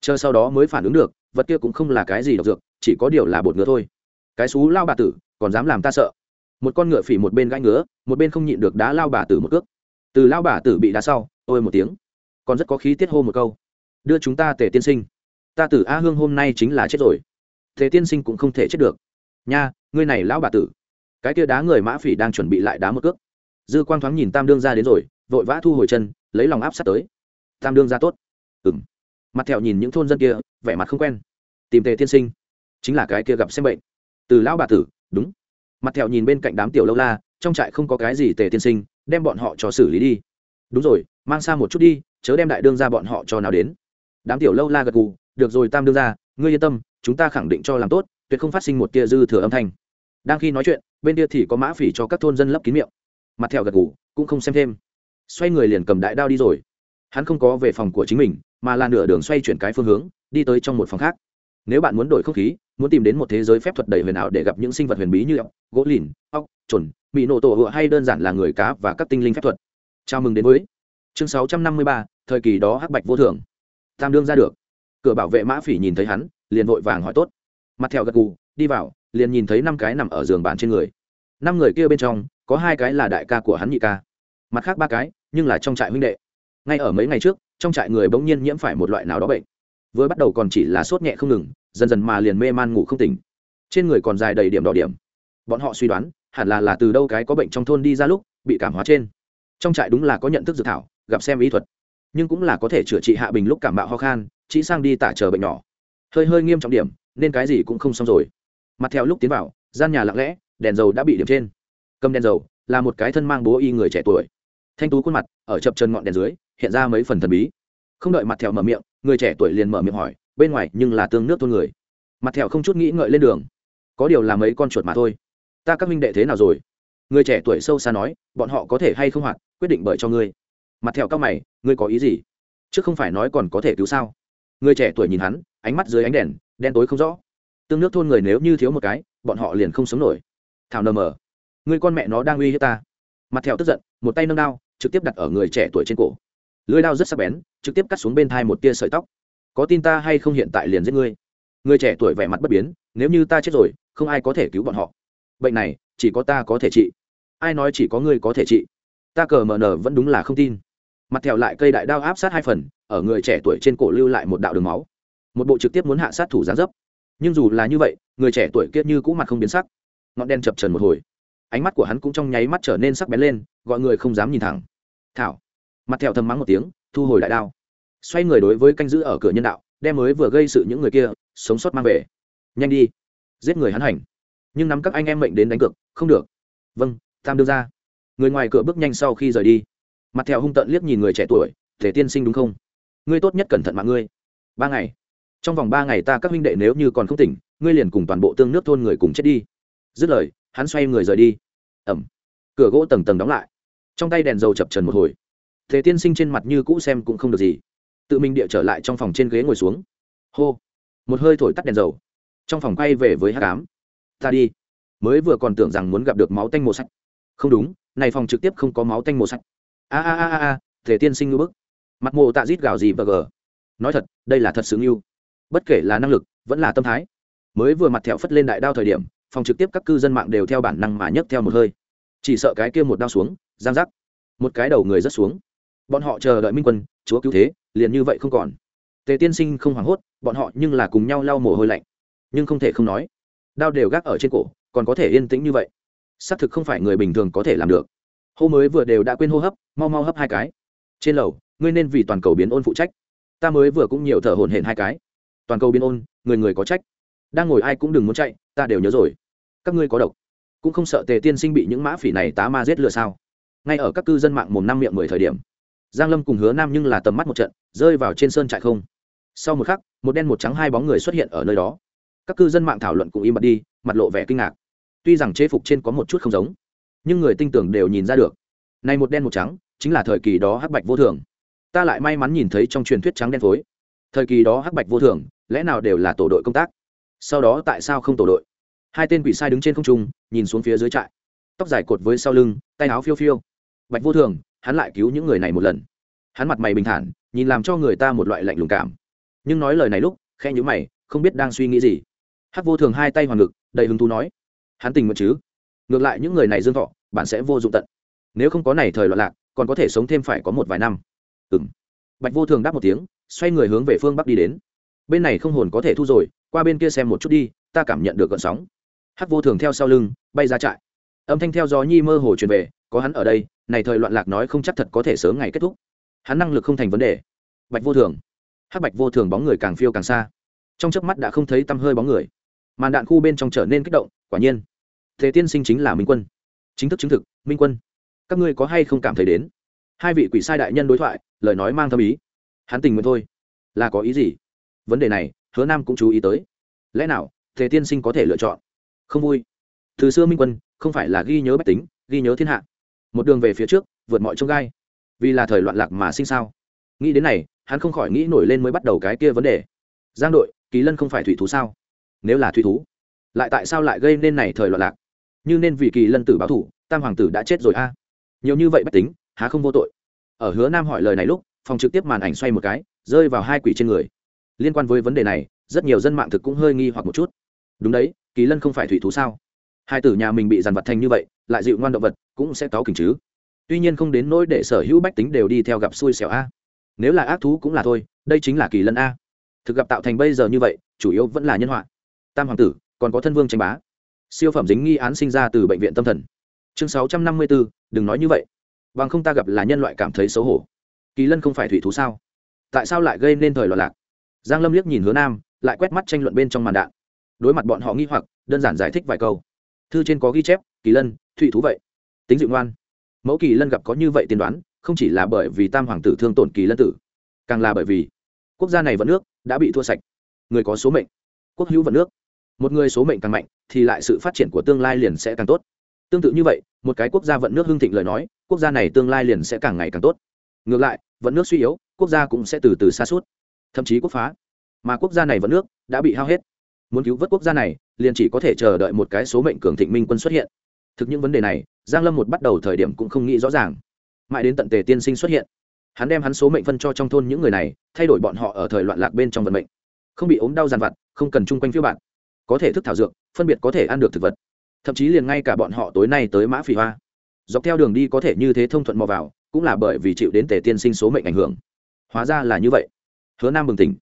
Chờ sau đó mới phản ứng được, vật kia cũng không là cái gì độc dược, chỉ có điều là bột ngứa thôi. Cái xú lao bà tử, còn dám làm ta sợ. Một con ngựa phỉ một bên gãi ngứa, một bên không nhịn được đá lao bà tử một cước. Từ lao bà tử bị đá sau, ôi một tiếng. Còn rất có khí tiết hô một câu. Đưa chúng ta tề tiên sinh. Ta tử a hương hôm nay chính là chết rồi. Tề tiên sinh cũng không thể chết được. Nha, ngươi này lão bà tử cái kia đá người mã phỉ đang chuẩn bị lại đá một cước. Dư quang thoáng nhìn tam đương ra đến rồi, vội vã thu hồi chân, lấy lòng áp sát tới. Tam đương ra tốt. Ừ m mặt thẹo nhìn những thôn dân kia, vẻ mặt không quen. Tìm tề tiên sinh. Chính là cái kia gặp xem bệnh. Từ lão bà tử, đúng. Mặt thẹo nhìn bên cạnh đám tiểu lâu la, trong trại không có cái gì tề tiên sinh, đem bọn họ cho xử lý đi. Đúng rồi, mang xa một chút đi, chớ đem đại đương ra bọn họ cho nào đến. Đám tiểu lâu la gật gù, được rồi tam đương ra ngươi yên tâm, chúng ta khẳng định cho làm tốt, tuyệt không phát sinh một tia dư thừa âm thanh đang khi nói chuyện bên kia thì có mã phỉ cho các thôn dân lấp kín miệng. Mặt thẹo gật gù cũng không xem thêm. Xoay người liền cầm đại đao đi rồi. Hắn không có về phòng của chính mình mà là nửa đường xoay chuyển cái phương hướng đi tới trong một phòng khác. Nếu bạn muốn đổi không khí muốn tìm đến một thế giới phép thuật đầy huyền ảo để gặp những sinh vật huyền bí như ốc gỗ lìn ốc chuẩn bị nổ tổ hựa hay đơn giản là người cá và các tinh linh phép thuật. Chào mừng đến với chương 653, thời kỳ đó hắc bạch vô thường. Tam đương ra được. Cửa bảo vệ mã phỉ nhìn thấy hắn liền vội vàng hỏi tốt. Mặt theo gật gù đi vào liền nhìn thấy năm cái nằm ở giường bàn trên người. Năm người kia bên trong, có hai cái là đại ca của hắn nhị ca. Mặt khác ba cái, nhưng là trong trại huynh đệ. Ngay ở mấy ngày trước, trong trại người bỗng nhiên nhiễm phải một loại nào đó bệnh. Vừa bắt đầu còn chỉ là sốt nhẹ không ngừng, dần dần mà liền mê man ngủ không tỉnh. Trên người còn dài đầy điểm đỏ điểm. Bọn họ suy đoán, hẳn là là từ đâu cái có bệnh trong thôn đi ra lúc, bị cảm hóa trên. Trong trại đúng là có nhận thức dự thảo, gặp xem ý thuật. Nhưng cũng là có thể chữa trị hạ bình lúc cảm bạo ho khan, chỉ sang đi tả chờ bệnh nhỏ. Hơi hơi nghiêm trọng điểm, nên cái gì cũng không xong rồi mặt theo lúc tiến vào, gian nhà lặng lẽ, đèn dầu đã bị điểm trên. Cầm đèn dầu, là một cái thân mang bố y người trẻ tuổi. Thanh tú khuôn mặt, ở chập chân ngọn đèn dưới, hiện ra mấy phần thần bí. Không đợi mặt theo mở miệng, người trẻ tuổi liền mở miệng hỏi, bên ngoài nhưng là tương nước thôn người. Mặt theo không chút nghĩ ngợi lên đường. Có điều là mấy con chuột mà thôi. Ta các minh đệ thế nào rồi? Người trẻ tuổi sâu xa nói, bọn họ có thể hay không hoạt, quyết định bởi cho ngươi. Mặt theo các mày, ngươi có ý gì? Chứ không phải nói còn có thể cứu sao? Người trẻ tuổi nhìn hắn, ánh mắt dưới ánh đèn, đen tối không rõ tương nước thôn người nếu như thiếu một cái, bọn họ liền không sống nổi. Thảo nờ mờ, người con mẹ nó đang uy hiếp ta. Mặt theo tức giận, một tay nâng đao, trực tiếp đặt ở người trẻ tuổi trên cổ. Lưới đao rất sắc bén, trực tiếp cắt xuống bên thai một tia sợi tóc. Có tin ta hay không hiện tại liền giết ngươi? Người trẻ tuổi vẻ mặt bất biến, nếu như ta chết rồi, không ai có thể cứu bọn họ. Bệnh này, chỉ có ta có thể trị. Ai nói chỉ có ngươi có thể trị? Ta cờ mờ nờ vẫn đúng là không tin. Mặt thẹo lại cây đại đao áp sát hai phần, ở người trẻ tuổi trên cổ lưu lại một đạo đường máu. Một bộ trực tiếp muốn hạ sát thủ gián dấp nhưng dù là như vậy, người trẻ tuổi kia như cũ mặt không biến sắc. Ngọn đen chập trần một hồi. Ánh mắt của hắn cũng trong nháy mắt trở nên sắc bén lên, gọi người không dám nhìn thẳng. Thảo. Mặt thẹo thầm mắng một tiếng, thu hồi đại đao. Xoay người đối với canh giữ ở cửa nhân đạo, đem mới vừa gây sự những người kia, sống sót mang về. Nhanh đi. Giết người hắn hành. Nhưng nắm các anh em mệnh đến đánh cược, không được. Vâng tam đưa ra. Người ngoài cửa bước nhanh sau khi rời đi. Mặt thẹo hung tận liếc nhìn người trẻ tuổi, thể tiên sinh đúng không? Ngươi tốt nhất cẩn thận mạng ngươi. Ba ngày trong vòng ba ngày ta các huynh đệ nếu như còn không tỉnh, ngươi liền cùng toàn bộ tương nước thôn người cùng chết đi. Dứt lời, hắn xoay người rời đi. Ẩm. Cửa gỗ tầng tầng đóng lại. Trong tay đèn dầu chập trần một hồi. Thế tiên sinh trên mặt như cũ xem cũng không được gì. Tự mình địa trở lại trong phòng trên ghế ngồi xuống. Hô. Một hơi thổi tắt đèn dầu. Trong phòng quay về với hát cám ta đi. Mới vừa còn tưởng rằng muốn gặp được máu tanh màu sách không đúng, này phòng trực tiếp không có máu tanh màu sách a a a a thế thể tiên sinh ngưỡng bức. Mặt mồ tạ rít gạo gì và gờ. Nói thật, đây là thật sự ngưu bất kể là năng lực, vẫn là tâm thái. Mới vừa mặt thẹo phất lên đại đao thời điểm, phòng trực tiếp các cư dân mạng đều theo bản năng mà nhấc theo một hơi. Chỉ sợ cái kia một đao xuống, giang giác. Một cái đầu người rất xuống. Bọn họ chờ đợi minh quân, chúa cứu thế, liền như vậy không còn. Tề tiên sinh không hoảng hốt, bọn họ nhưng là cùng nhau lau mồ hôi lạnh. Nhưng không thể không nói, đao đều gác ở trên cổ, còn có thể yên tĩnh như vậy. Xác thực không phải người bình thường có thể làm được. Hô mới vừa đều đã quên hô hấp, mau mau hấp hai cái. Trên lầu, ngươi nên vì toàn cầu biến ôn phụ trách. Ta mới vừa cũng nhiều thở hồn hển hai cái toàn cầu biên ôn, người người có trách. Đang ngồi ai cũng đừng muốn chạy, ta đều nhớ rồi. Các ngươi có độc. Cũng không sợ tề tiên sinh bị những mã phỉ này tá ma giết lừa sao? Ngay ở các cư dân mạng mồm năm miệng mười thời điểm, giang lâm cùng hứa nam nhưng là tầm mắt một trận, rơi vào trên sơn trại không. Sau một khắc, một đen một trắng hai bóng người xuất hiện ở nơi đó. Các cư dân mạng thảo luận cùng im bặt đi, mặt lộ vẻ kinh ngạc. Tuy rằng chế phục trên có một chút không giống, nhưng người tinh tưởng đều nhìn ra được. Này một đen một trắng, chính là thời kỳ đó hắc bạch vô thường. Ta lại may mắn nhìn thấy trong truyền thuyết trắng đen phối. Thời kỳ đó hắc bạch vô thường lẽ nào đều là tổ đội công tác? Sau đó tại sao không tổ đội? Hai tên quỷ sai đứng trên không trung, nhìn xuống phía dưới trại. Tóc dài cột với sau lưng, tay áo phiêu phiêu. Bạch vô thường, hắn lại cứu những người này một lần. Hắn mặt mày bình thản, nhìn làm cho người ta một loại lạnh lùng cảm. Nhưng nói lời này lúc khe nhữ mày, không biết đang suy nghĩ gì. Hát vô thường hai tay hoàng ngực, đầy hứng thú nói, hắn tình nguyện chứ? Ngược lại những người này dương thọ, bạn sẽ vô dụng tận. Nếu không có này thời loạn lạc, còn có thể sống thêm phải có một vài năm. Ừ m bạch vô thường đáp một tiếng, xoay người hướng về phương bắc đi đến bên này không hồn có thể thu rồi, qua bên kia xem một chút đi, ta cảm nhận được gợn sóng. Hắc vô thường theo sau lưng, bay ra trại. Âm thanh theo gió nhi mơ hồ truyền về, có hắn ở đây, này thời loạn lạc nói không chắc thật có thể sớm ngày kết thúc. Hắn năng lực không thành vấn đề. Bạch vô thường. Hắc bạch vô thường bóng người càng phiêu càng xa. Trong chớp mắt đã không thấy tăm hơi bóng người. Màn đạn khu bên trong trở nên kích động, quả nhiên. Thế tiên sinh chính là minh quân. Chính thức chứng thực, minh quân. Các ngươi có hay không cảm thấy đến? Hai vị quỷ sai đại nhân đối thoại, lời nói mang thâm ý. Hắn tình nguyện thôi. Là có ý gì? Vấn đề này, hứa nam cũng chú ý tới. Lẽ nào thế tiên sinh có thể lựa chọn? Không vui. Từ xưa minh quân, không phải là ghi nhớ bách tính, ghi nhớ thiên hạ. Một đường về phía trước, vượt mọi trông gai. Vì là thời loạn lạc mà sinh sao? Nghĩ đến này, hắn không khỏi nghĩ nổi lên mới bắt đầu cái kia vấn đề. Giang đội, kỳ lân không phải thủy thú sao? Nếu là thủy thú lại tại sao lại gây nên này thời loạn lạc? Như nên vì kỳ lân tử báo thủ, tam hoàng tử đã chết rồi a. Nhiều như vậy bách tính, há không vô tội? Ở hứa nam hỏi lời này lúc, phòng trực tiếp màn ảnh xoay một cái, rơi vào hai quỷ trên người liên quan với vấn đề này, rất nhiều dân mạng thực cũng hơi nghi hoặc một chút. Đúng đấy, kỳ lân không phải thủy thú sao? Hai tử nhà mình bị dàn vật thành như vậy, lại dịu ngoan động vật, cũng sẽ cáo kỉnh chứ. Tuy nhiên không đến nỗi để sở hữu bách tính đều đi theo gặp xui xẻo a. Nếu là ác thú cũng là thôi, đây chính là kỳ lân a. Thực gặp tạo thành bây giờ như vậy, chủ yếu vẫn là nhân họa. Tam hoàng tử, còn có thân vương tranh bá. Siêu phẩm dính nghi án sinh ra từ bệnh viện tâm thần. Chương sáu trăm năm mươi bốn đừng nói như vậy. Bằng không ta gặp là nhân loại cảm thấy xấu hổ. Kỳ lân không phải thủy thú sao? Tại sao lại gây nên thời loạn lạc? Giang lâm liếc nhìn hứa nam, lại quét mắt tranh luận bên trong màn đạn. Đối mặt bọn họ nghi hoặc, đơn giản giải thích vài câu. Thư trên có ghi chép, kỳ lân, Thụy thú vậy. Tính dịu ngoan. Mẫu kỳ lân gặp có như vậy tiên đoán, không chỉ là bởi vì tam hoàng tử thương tổn kỳ lân tử, càng là bởi vì quốc gia này vận nước đã bị thua sạch. Người có số mệnh, quốc hữu vận nước. Một người số mệnh càng mạnh, thì lại sự phát triển của tương lai liền sẽ càng tốt. Tương tự như vậy, một cái quốc gia vận nước hưng thịnh lời nói, quốc gia này tương lai liền sẽ càng ngày càng tốt. Ngược lại, vận nước suy yếu, quốc gia cũng sẽ từ từ xa suốt thậm chí quốc phá. Mà quốc gia này vẫn nước, đã bị hao hết. Muốn cứu vớt quốc gia này, liền chỉ có thể chờ đợi một cái số mệnh cường thịnh minh quân xuất hiện. Thực những vấn đề này, giang lâm một bắt đầu thời điểm cũng không nghĩ rõ ràng. Mãi đến tận tề tiên sinh xuất hiện, hắn đem hắn số mệnh phân cho trong thôn những người này, thay đổi bọn họ ở thời loạn lạc bên trong vận mệnh. Không bị ốm đau dàn vặt, không cần chung quanh phiêu bạn có thể thức thảo dược, phân biệt có thể ăn được thực vật. Thậm chí liền ngay cả bọn họ tối nay tới mã phỉ hoa. Dọc theo đường đi có thể như thế thông thuận mò vào, cũng là bởi vì chịu đến tề tiên sinh số mệnh ảnh hưởng. Hóa ra là như vậy hứa nam bừng tỉnh.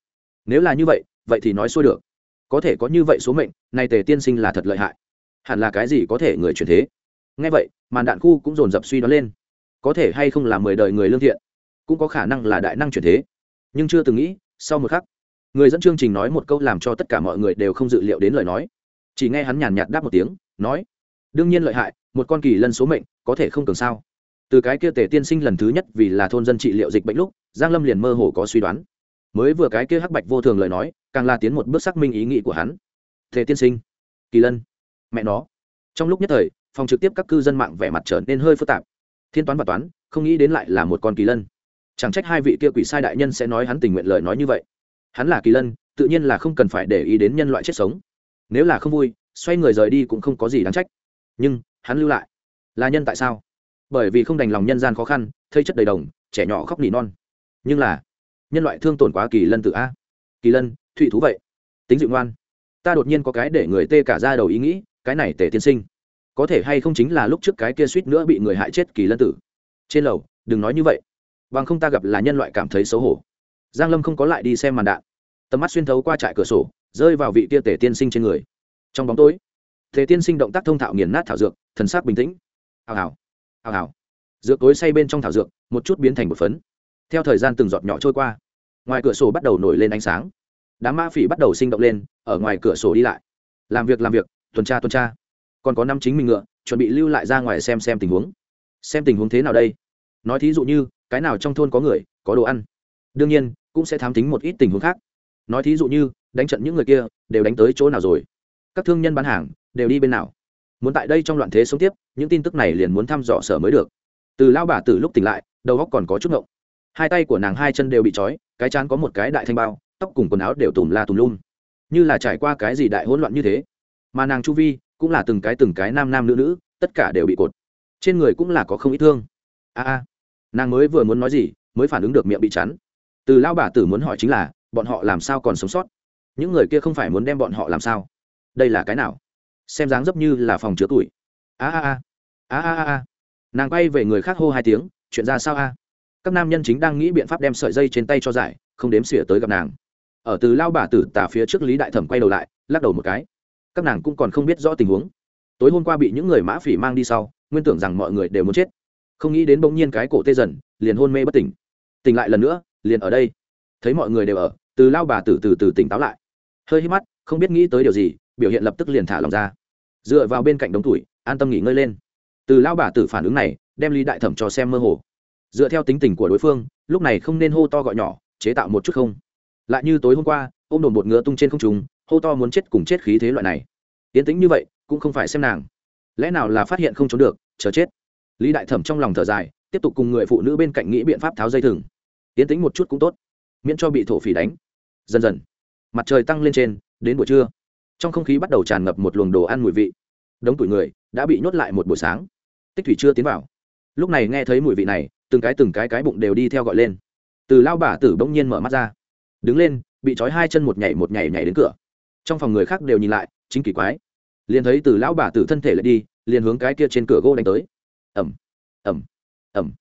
Nếu là như vậy vậy thì nói xuôi được. Có thể có như vậy số mệnh, nay tề tiên sinh là thật lợi hại. Hẳn là cái gì có thể người chuyển thế? Ngay vậy, màn đạn khu cũng dồn dập suy đoán lên. Có thể hay không là mười đời người lương thiện, cũng có khả năng là đại năng chuyển thế. Nhưng chưa từng nghĩ, sau một khắc, người dẫn chương trình nói một câu làm cho tất cả mọi người đều không dự liệu đến lời nói. Chỉ nghe hắn nhàn nhạt đáp một tiếng, nói, đương nhiên lợi hại, một con kỳ lân số mệnh, có thể không cường sao? Từ cái kia tề tiên sinh lần thứ nhất vì là thôn dân trị liệu dịch bệnh lúc, giang lâm liền mơ hồ có suy đoán mới vừa cái kia hắc bạch vô thường lời nói, càng là tiến một bước xác minh ý nghĩ của hắn. Thế tiên sinh, kỳ lân, mẹ nó. Trong lúc nhất thời, phòng trực tiếp các cư dân mạng vẻ mặt trở nên hơi phức tạp. Thiên toán và toán, không nghĩ đến lại là một con kỳ lân. Chẳng trách hai vị kia quỷ sai đại nhân sẽ nói hắn tình nguyện lời nói như vậy. Hắn là kỳ lân, tự nhiên là không cần phải để ý đến nhân loại chết sống. Nếu là không vui, xoay người rời đi cũng không có gì đáng trách. Nhưng, hắn lưu lại. Là nhân tại sao? Bởi vì không đành lòng nhân gian khó khăn, thây chất đầy đồng, trẻ nhỏ khóc nỉ non. Nhưng là nhân loại thương tổn quá kỳ lân tự a. Kỳ lân, thụy thú vậy. Tính dịu ngoan. Ta đột nhiên có cái để người tê cả ra đầu ý nghĩ, cái này tể tiên sinh. Có thể hay không chính là lúc trước cái kia suýt nữa bị người hại chết kỳ lân tử trên lầu, đừng nói như vậy. Bằng không ta gặp là nhân loại cảm thấy xấu hổ. Giang lâm không có lại đi xem màn đạn. Tầm mắt xuyên thấu qua trại cửa sổ, rơi vào vị kia tể tiên sinh trên người. Trong bóng tối, tề tiên sinh động tác thông thạo nghiền nát thảo dược, thần sắc bình tĩnh. Hào hào hào hào. Dược tối say bên trong thảo dược, một chút biến thành một phấn. Theo thời gian từng giọt nhỏ trôi qua ngoài cửa sổ bắt đầu nổi lên ánh sáng. Đám ma phỉ bắt đầu sinh động lên, ở ngoài cửa sổ đi lại. Làm việc làm việc, tuần tra tuần tra. Còn có năm chính mình ngựa, chuẩn bị lưu lại ra ngoài xem xem tình huống. Xem tình huống thế nào đây? Nói thí dụ như, cái nào trong thôn có người, có đồ ăn? Đương nhiên, cũng sẽ thám tính một ít tình huống khác. Nói thí dụ như, đánh trận những người kia, đều đánh tới chỗ nào rồi? Các thương nhân bán hàng, đều đi bên nào? Muốn tại đây trong loạn thế sống tiếp, những tin tức này liền muốn thăm dò sở mới được. Từ lao bà từ lúc tỉnh lại, đầu góc còn có chút ngộng hai tay của nàng hai chân đều bị trói, cái chán có một cái đại thanh bao, tóc cùng quần áo đều tùm la tùm lum. Như là trải qua cái gì đại hỗn loạn như thế. Mà nàng chu vi cũng là từng cái từng cái nam nam nữ nữ, tất cả đều bị cột. Trên người cũng là có không ít thương. A a. Nàng mới vừa muốn nói gì, mới phản ứng được miệng bị chắn. Từ lao bà tử muốn hỏi chính là, bọn họ làm sao còn sống sót? Những người kia không phải muốn đem bọn họ làm sao? Đây là cái nào? Xem dáng dấp như là phòng chứa tuổi. A a. A a a a. Nàng quay về người khác hô hai tiếng, chuyện ra sao a? Các nam nhân chính đang nghĩ biện pháp đem sợi dây trên tay cho giải, không đếm xỉa tới gặp nàng. Ở từ lao bà tử tả phía trước lý đại thẩm quay đầu lại, lắc đầu một cái. Các nàng cũng còn không biết rõ tình huống. Tối hôm qua bị những người mã phỉ mang đi sau, nguyên tưởng rằng mọi người đều muốn chết. Không nghĩ đến bỗng nhiên cái cổ tê dần, liền hôn mê bất tỉnh. Tỉnh lại lần nữa, liền ở đây. Thấy mọi người đều ở, từ lao bà tử từ từ tỉnh táo lại. Hơi hít mắt, không biết nghĩ tới điều gì, biểu hiện lập tức liền thả lòng ra. Dựa vào bên cạnh đống tuổi, an tâm nghỉ ngơi lên. Từ lao bà tử phản ứng này, đem lý đại thẩm cho xem mơ hồ dựa theo tính tình của đối phương, lúc này không nên hô to gọi nhỏ, chế tạo một chút không. Lại như tối hôm qua ô m đồn bột ngựa tung trên không trùng hô to muốn chết cùng chết khí thế loại này. Tiến tĩnh như vậy, cũng không phải xem nàng. Lẽ nào là phát hiện không trốn được, chờ chết? Lý đại thẩm trong lòng thở dài, tiếp tục cùng người phụ nữ bên cạnh nghĩ biện pháp tháo dây thừng. Tiến tĩnh một chút cũng tốt, miễn cho bị thổ phỉ đánh. Dần dần, mặt trời tăng lên trên, đến buổi trưa. Trong không khí bắt đầu tràn ngập một luồng đồ ăn mùi vị. Đống tuổi người, đã bị nhốt lại một buổi sáng. Tích thủy chưa tiến vào. Lúc này nghe thấy mùi vị này từng cái từng cái cái bụng đều đi theo gọi lên. Từ lao bà tử bỗng nhiên mở mắt ra. Đứng lên, bị trói hai chân một nhảy một nhảy nhảy đến cửa. Trong phòng người khác đều nhìn lại, chính kỳ quái. Liền thấy từ lão bà tử thân thể lại đi, liền hướng cái kia trên cửa gỗ đánh tới. Ẩm ẩm ẩm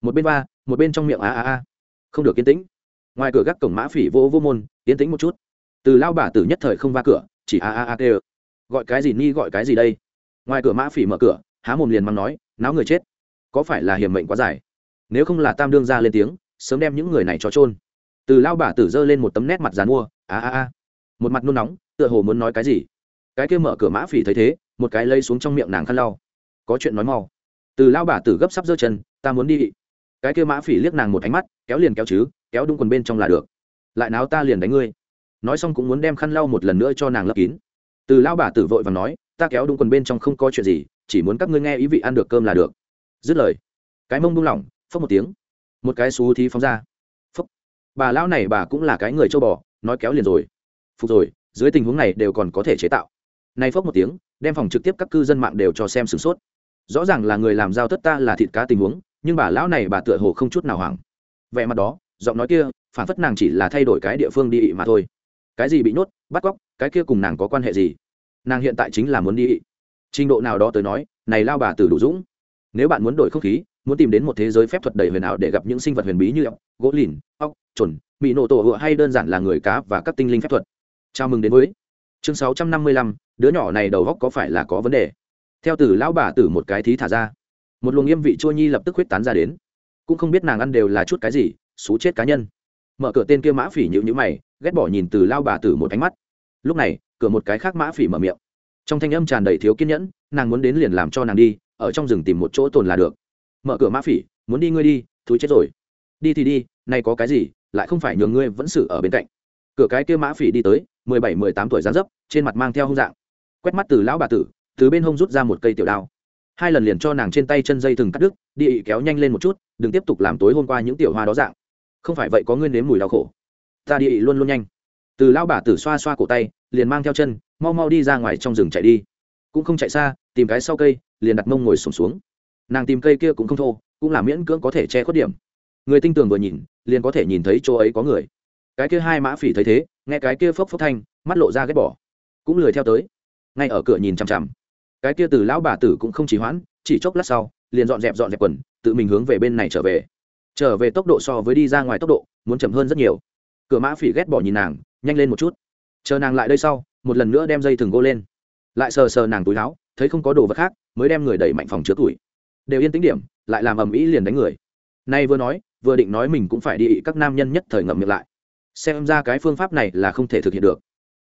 một bên ba, một bên trong miệng a a a không được yên tĩnh. Ngoài cửa gác cổng mã phỉ vô vô môn, yên tĩnh một chút. Từ lao bà tử nhất thời không va cửa, chỉ a a a kêu. Gọi cái gì ni gọi cái gì đây? Ngoài cửa mã phỉ mở cửa, há mồm liền mắng nói, náo người chết. Có phải là hiểm mệnh quá dài? Nếu không là tam đương ra lên tiếng, sớm đem những người này cho trôn từ lao bà tử giơ lên một tấm nét mặt dàn mua, a a a. Một mặt nôn nóng, tựa hồ muốn nói cái gì. Cái kia mở cửa mã phỉ thấy thế, một cái lây xuống trong miệng nàng khăn lau. Có chuyện nói mau. Từ lao bà tử gấp sắp giơ chân, ta muốn đi. Cái kia mã phỉ liếc nàng một ánh mắt, kéo liền kéo chứ, kéo đúng quần bên trong là được. Lại náo ta liền đánh ngươi. Nói xong cũng muốn đem khăn lau một lần nữa cho nàng lấp kín. Từ lao bà tử vội và nói, ta kéo đúng quần bên trong không có chuyện gì, chỉ muốn các ngươi nghe ý vị ăn được cơm là được. Dứt lời, cái mông buông lỏng phốc một tiếng. Một cái xú thí phóng ra. Phốc. Bà lão này bà cũng là cái người châu bò, nói kéo liền rồi. Phục rồi, dưới tình huống này đều còn có thể chế tạo. Nay phốc một tiếng, đem phòng trực tiếp các cư dân mạng đều cho xem sửng sốt. Rõ ràng là người làm giao thất ta là thịt cá tình huống, nhưng bà lão này bà tựa hồ không chút nào hoảng. Vẻ mặt đó, giọng nói kia, phản phất nàng chỉ là thay đổi cái địa phương đi ị mà thôi. Cái gì bị nhốt, bắt cóc, cái kia cùng nàng có quan hệ gì? Nàng hiện tại chính là muốn đi ị. Trình độ nào đó tới nói, này lao bà từ đủ dũng. Nếu bạn muốn đổi không khí muốn tìm đến một thế giới phép thuật đầy huyền ảo để gặp những sinh vật huyền bí như ốc, gỗ lìn, ốc trồn mỹ nổ tổ hựa hay đơn giản là người cá và các tinh linh phép thuật. Chào mừng đến với chương sáu trăm năm mươi lăm, đứa nhỏ này đầu góc có phải là có vấn đề? Theo từ lão bà tử một cái thí thả ra, một luồng nghiêm vị chua nhi lập tức huyết tán ra đến. Cũng không biết nàng ăn đều là chút cái gì, xú chết cá nhân. Mở cửa tên kia mã phỉ nhịu nhữ mày, ghét bỏ nhìn từ lao bà tử một ánh mắt. Lúc này, cửa một cái khác mã phỉ mở miệng. Trong thanh âm tràn đầy thiếu kiên nhẫn, nàng muốn đến liền làm cho nàng đi, ở trong rừng tìm một chỗ tồn là được mở cửa mã phỉ muốn đi ngươi đi thúi chết rồi. Đi thì đi nay có cái gì lại không phải nhường ngươi vẫn xử ở bên cạnh. Cửa cái kia mã phỉ đi tới mười bảy mười tám tuổi dán dấp trên mặt mang theo hung dạng. Quét mắt từ lão bà tử từ bên hông rút ra một cây tiểu đao. Hai lần liền cho nàng trên tay chân dây thừng cắt đứt đi ị kéo nhanh lên một chút đừng tiếp tục làm tối hôm qua những tiểu hoa đó dạng. Không phải vậy có ngươi nếm mùi đau khổ. Ta đi ị luôn luôn nhanh. Từ lão bà tử xoa xoa cổ tay liền mang theo chân mau mau đi ra ngoài trong rừng chạy đi. Cũng không chạy xa tìm cái sau cây liền đặt mông ngồi sùng xuống, xuống nàng tìm cây kia cũng không thô, cũng là miễn cưỡng có thể che khuất điểm. Người tinh tường vừa nhìn, liền có thể nhìn thấy chỗ ấy có người. Cái kia hai mã phỉ thấy thế, nghe cái kia phốc phốc thanh, mắt lộ ra ghét bỏ. Cũng lười theo tới. Ngay ở cửa nhìn chằm chằm. Cái kia từ lão bà tử cũng không chỉ hoãn, chỉ chốc lát sau, liền dọn dẹp dọn dẹp quần, tự mình hướng về bên này trở về. Trở về tốc độ so với đi ra ngoài tốc độ, muốn chậm hơn rất nhiều. Cửa mã phỉ ghét bỏ nhìn nàng, nhanh lên một chút. Chờ nàng lại đây sau, một lần nữa đem dây thừng gô lên. Lại sờ sờ nàng túi áo, thấy không có đồ vật khác, mới đem người đẩy mạnh phòng chứa tuổi đều yên tĩnh điểm, lại làm ầm ĩ liền đánh người. Nay vừa nói, vừa định nói mình cũng phải đi ị các nam nhân nhất thời ngậm miệng lại. Xem ra cái phương pháp này là không thể thực hiện được.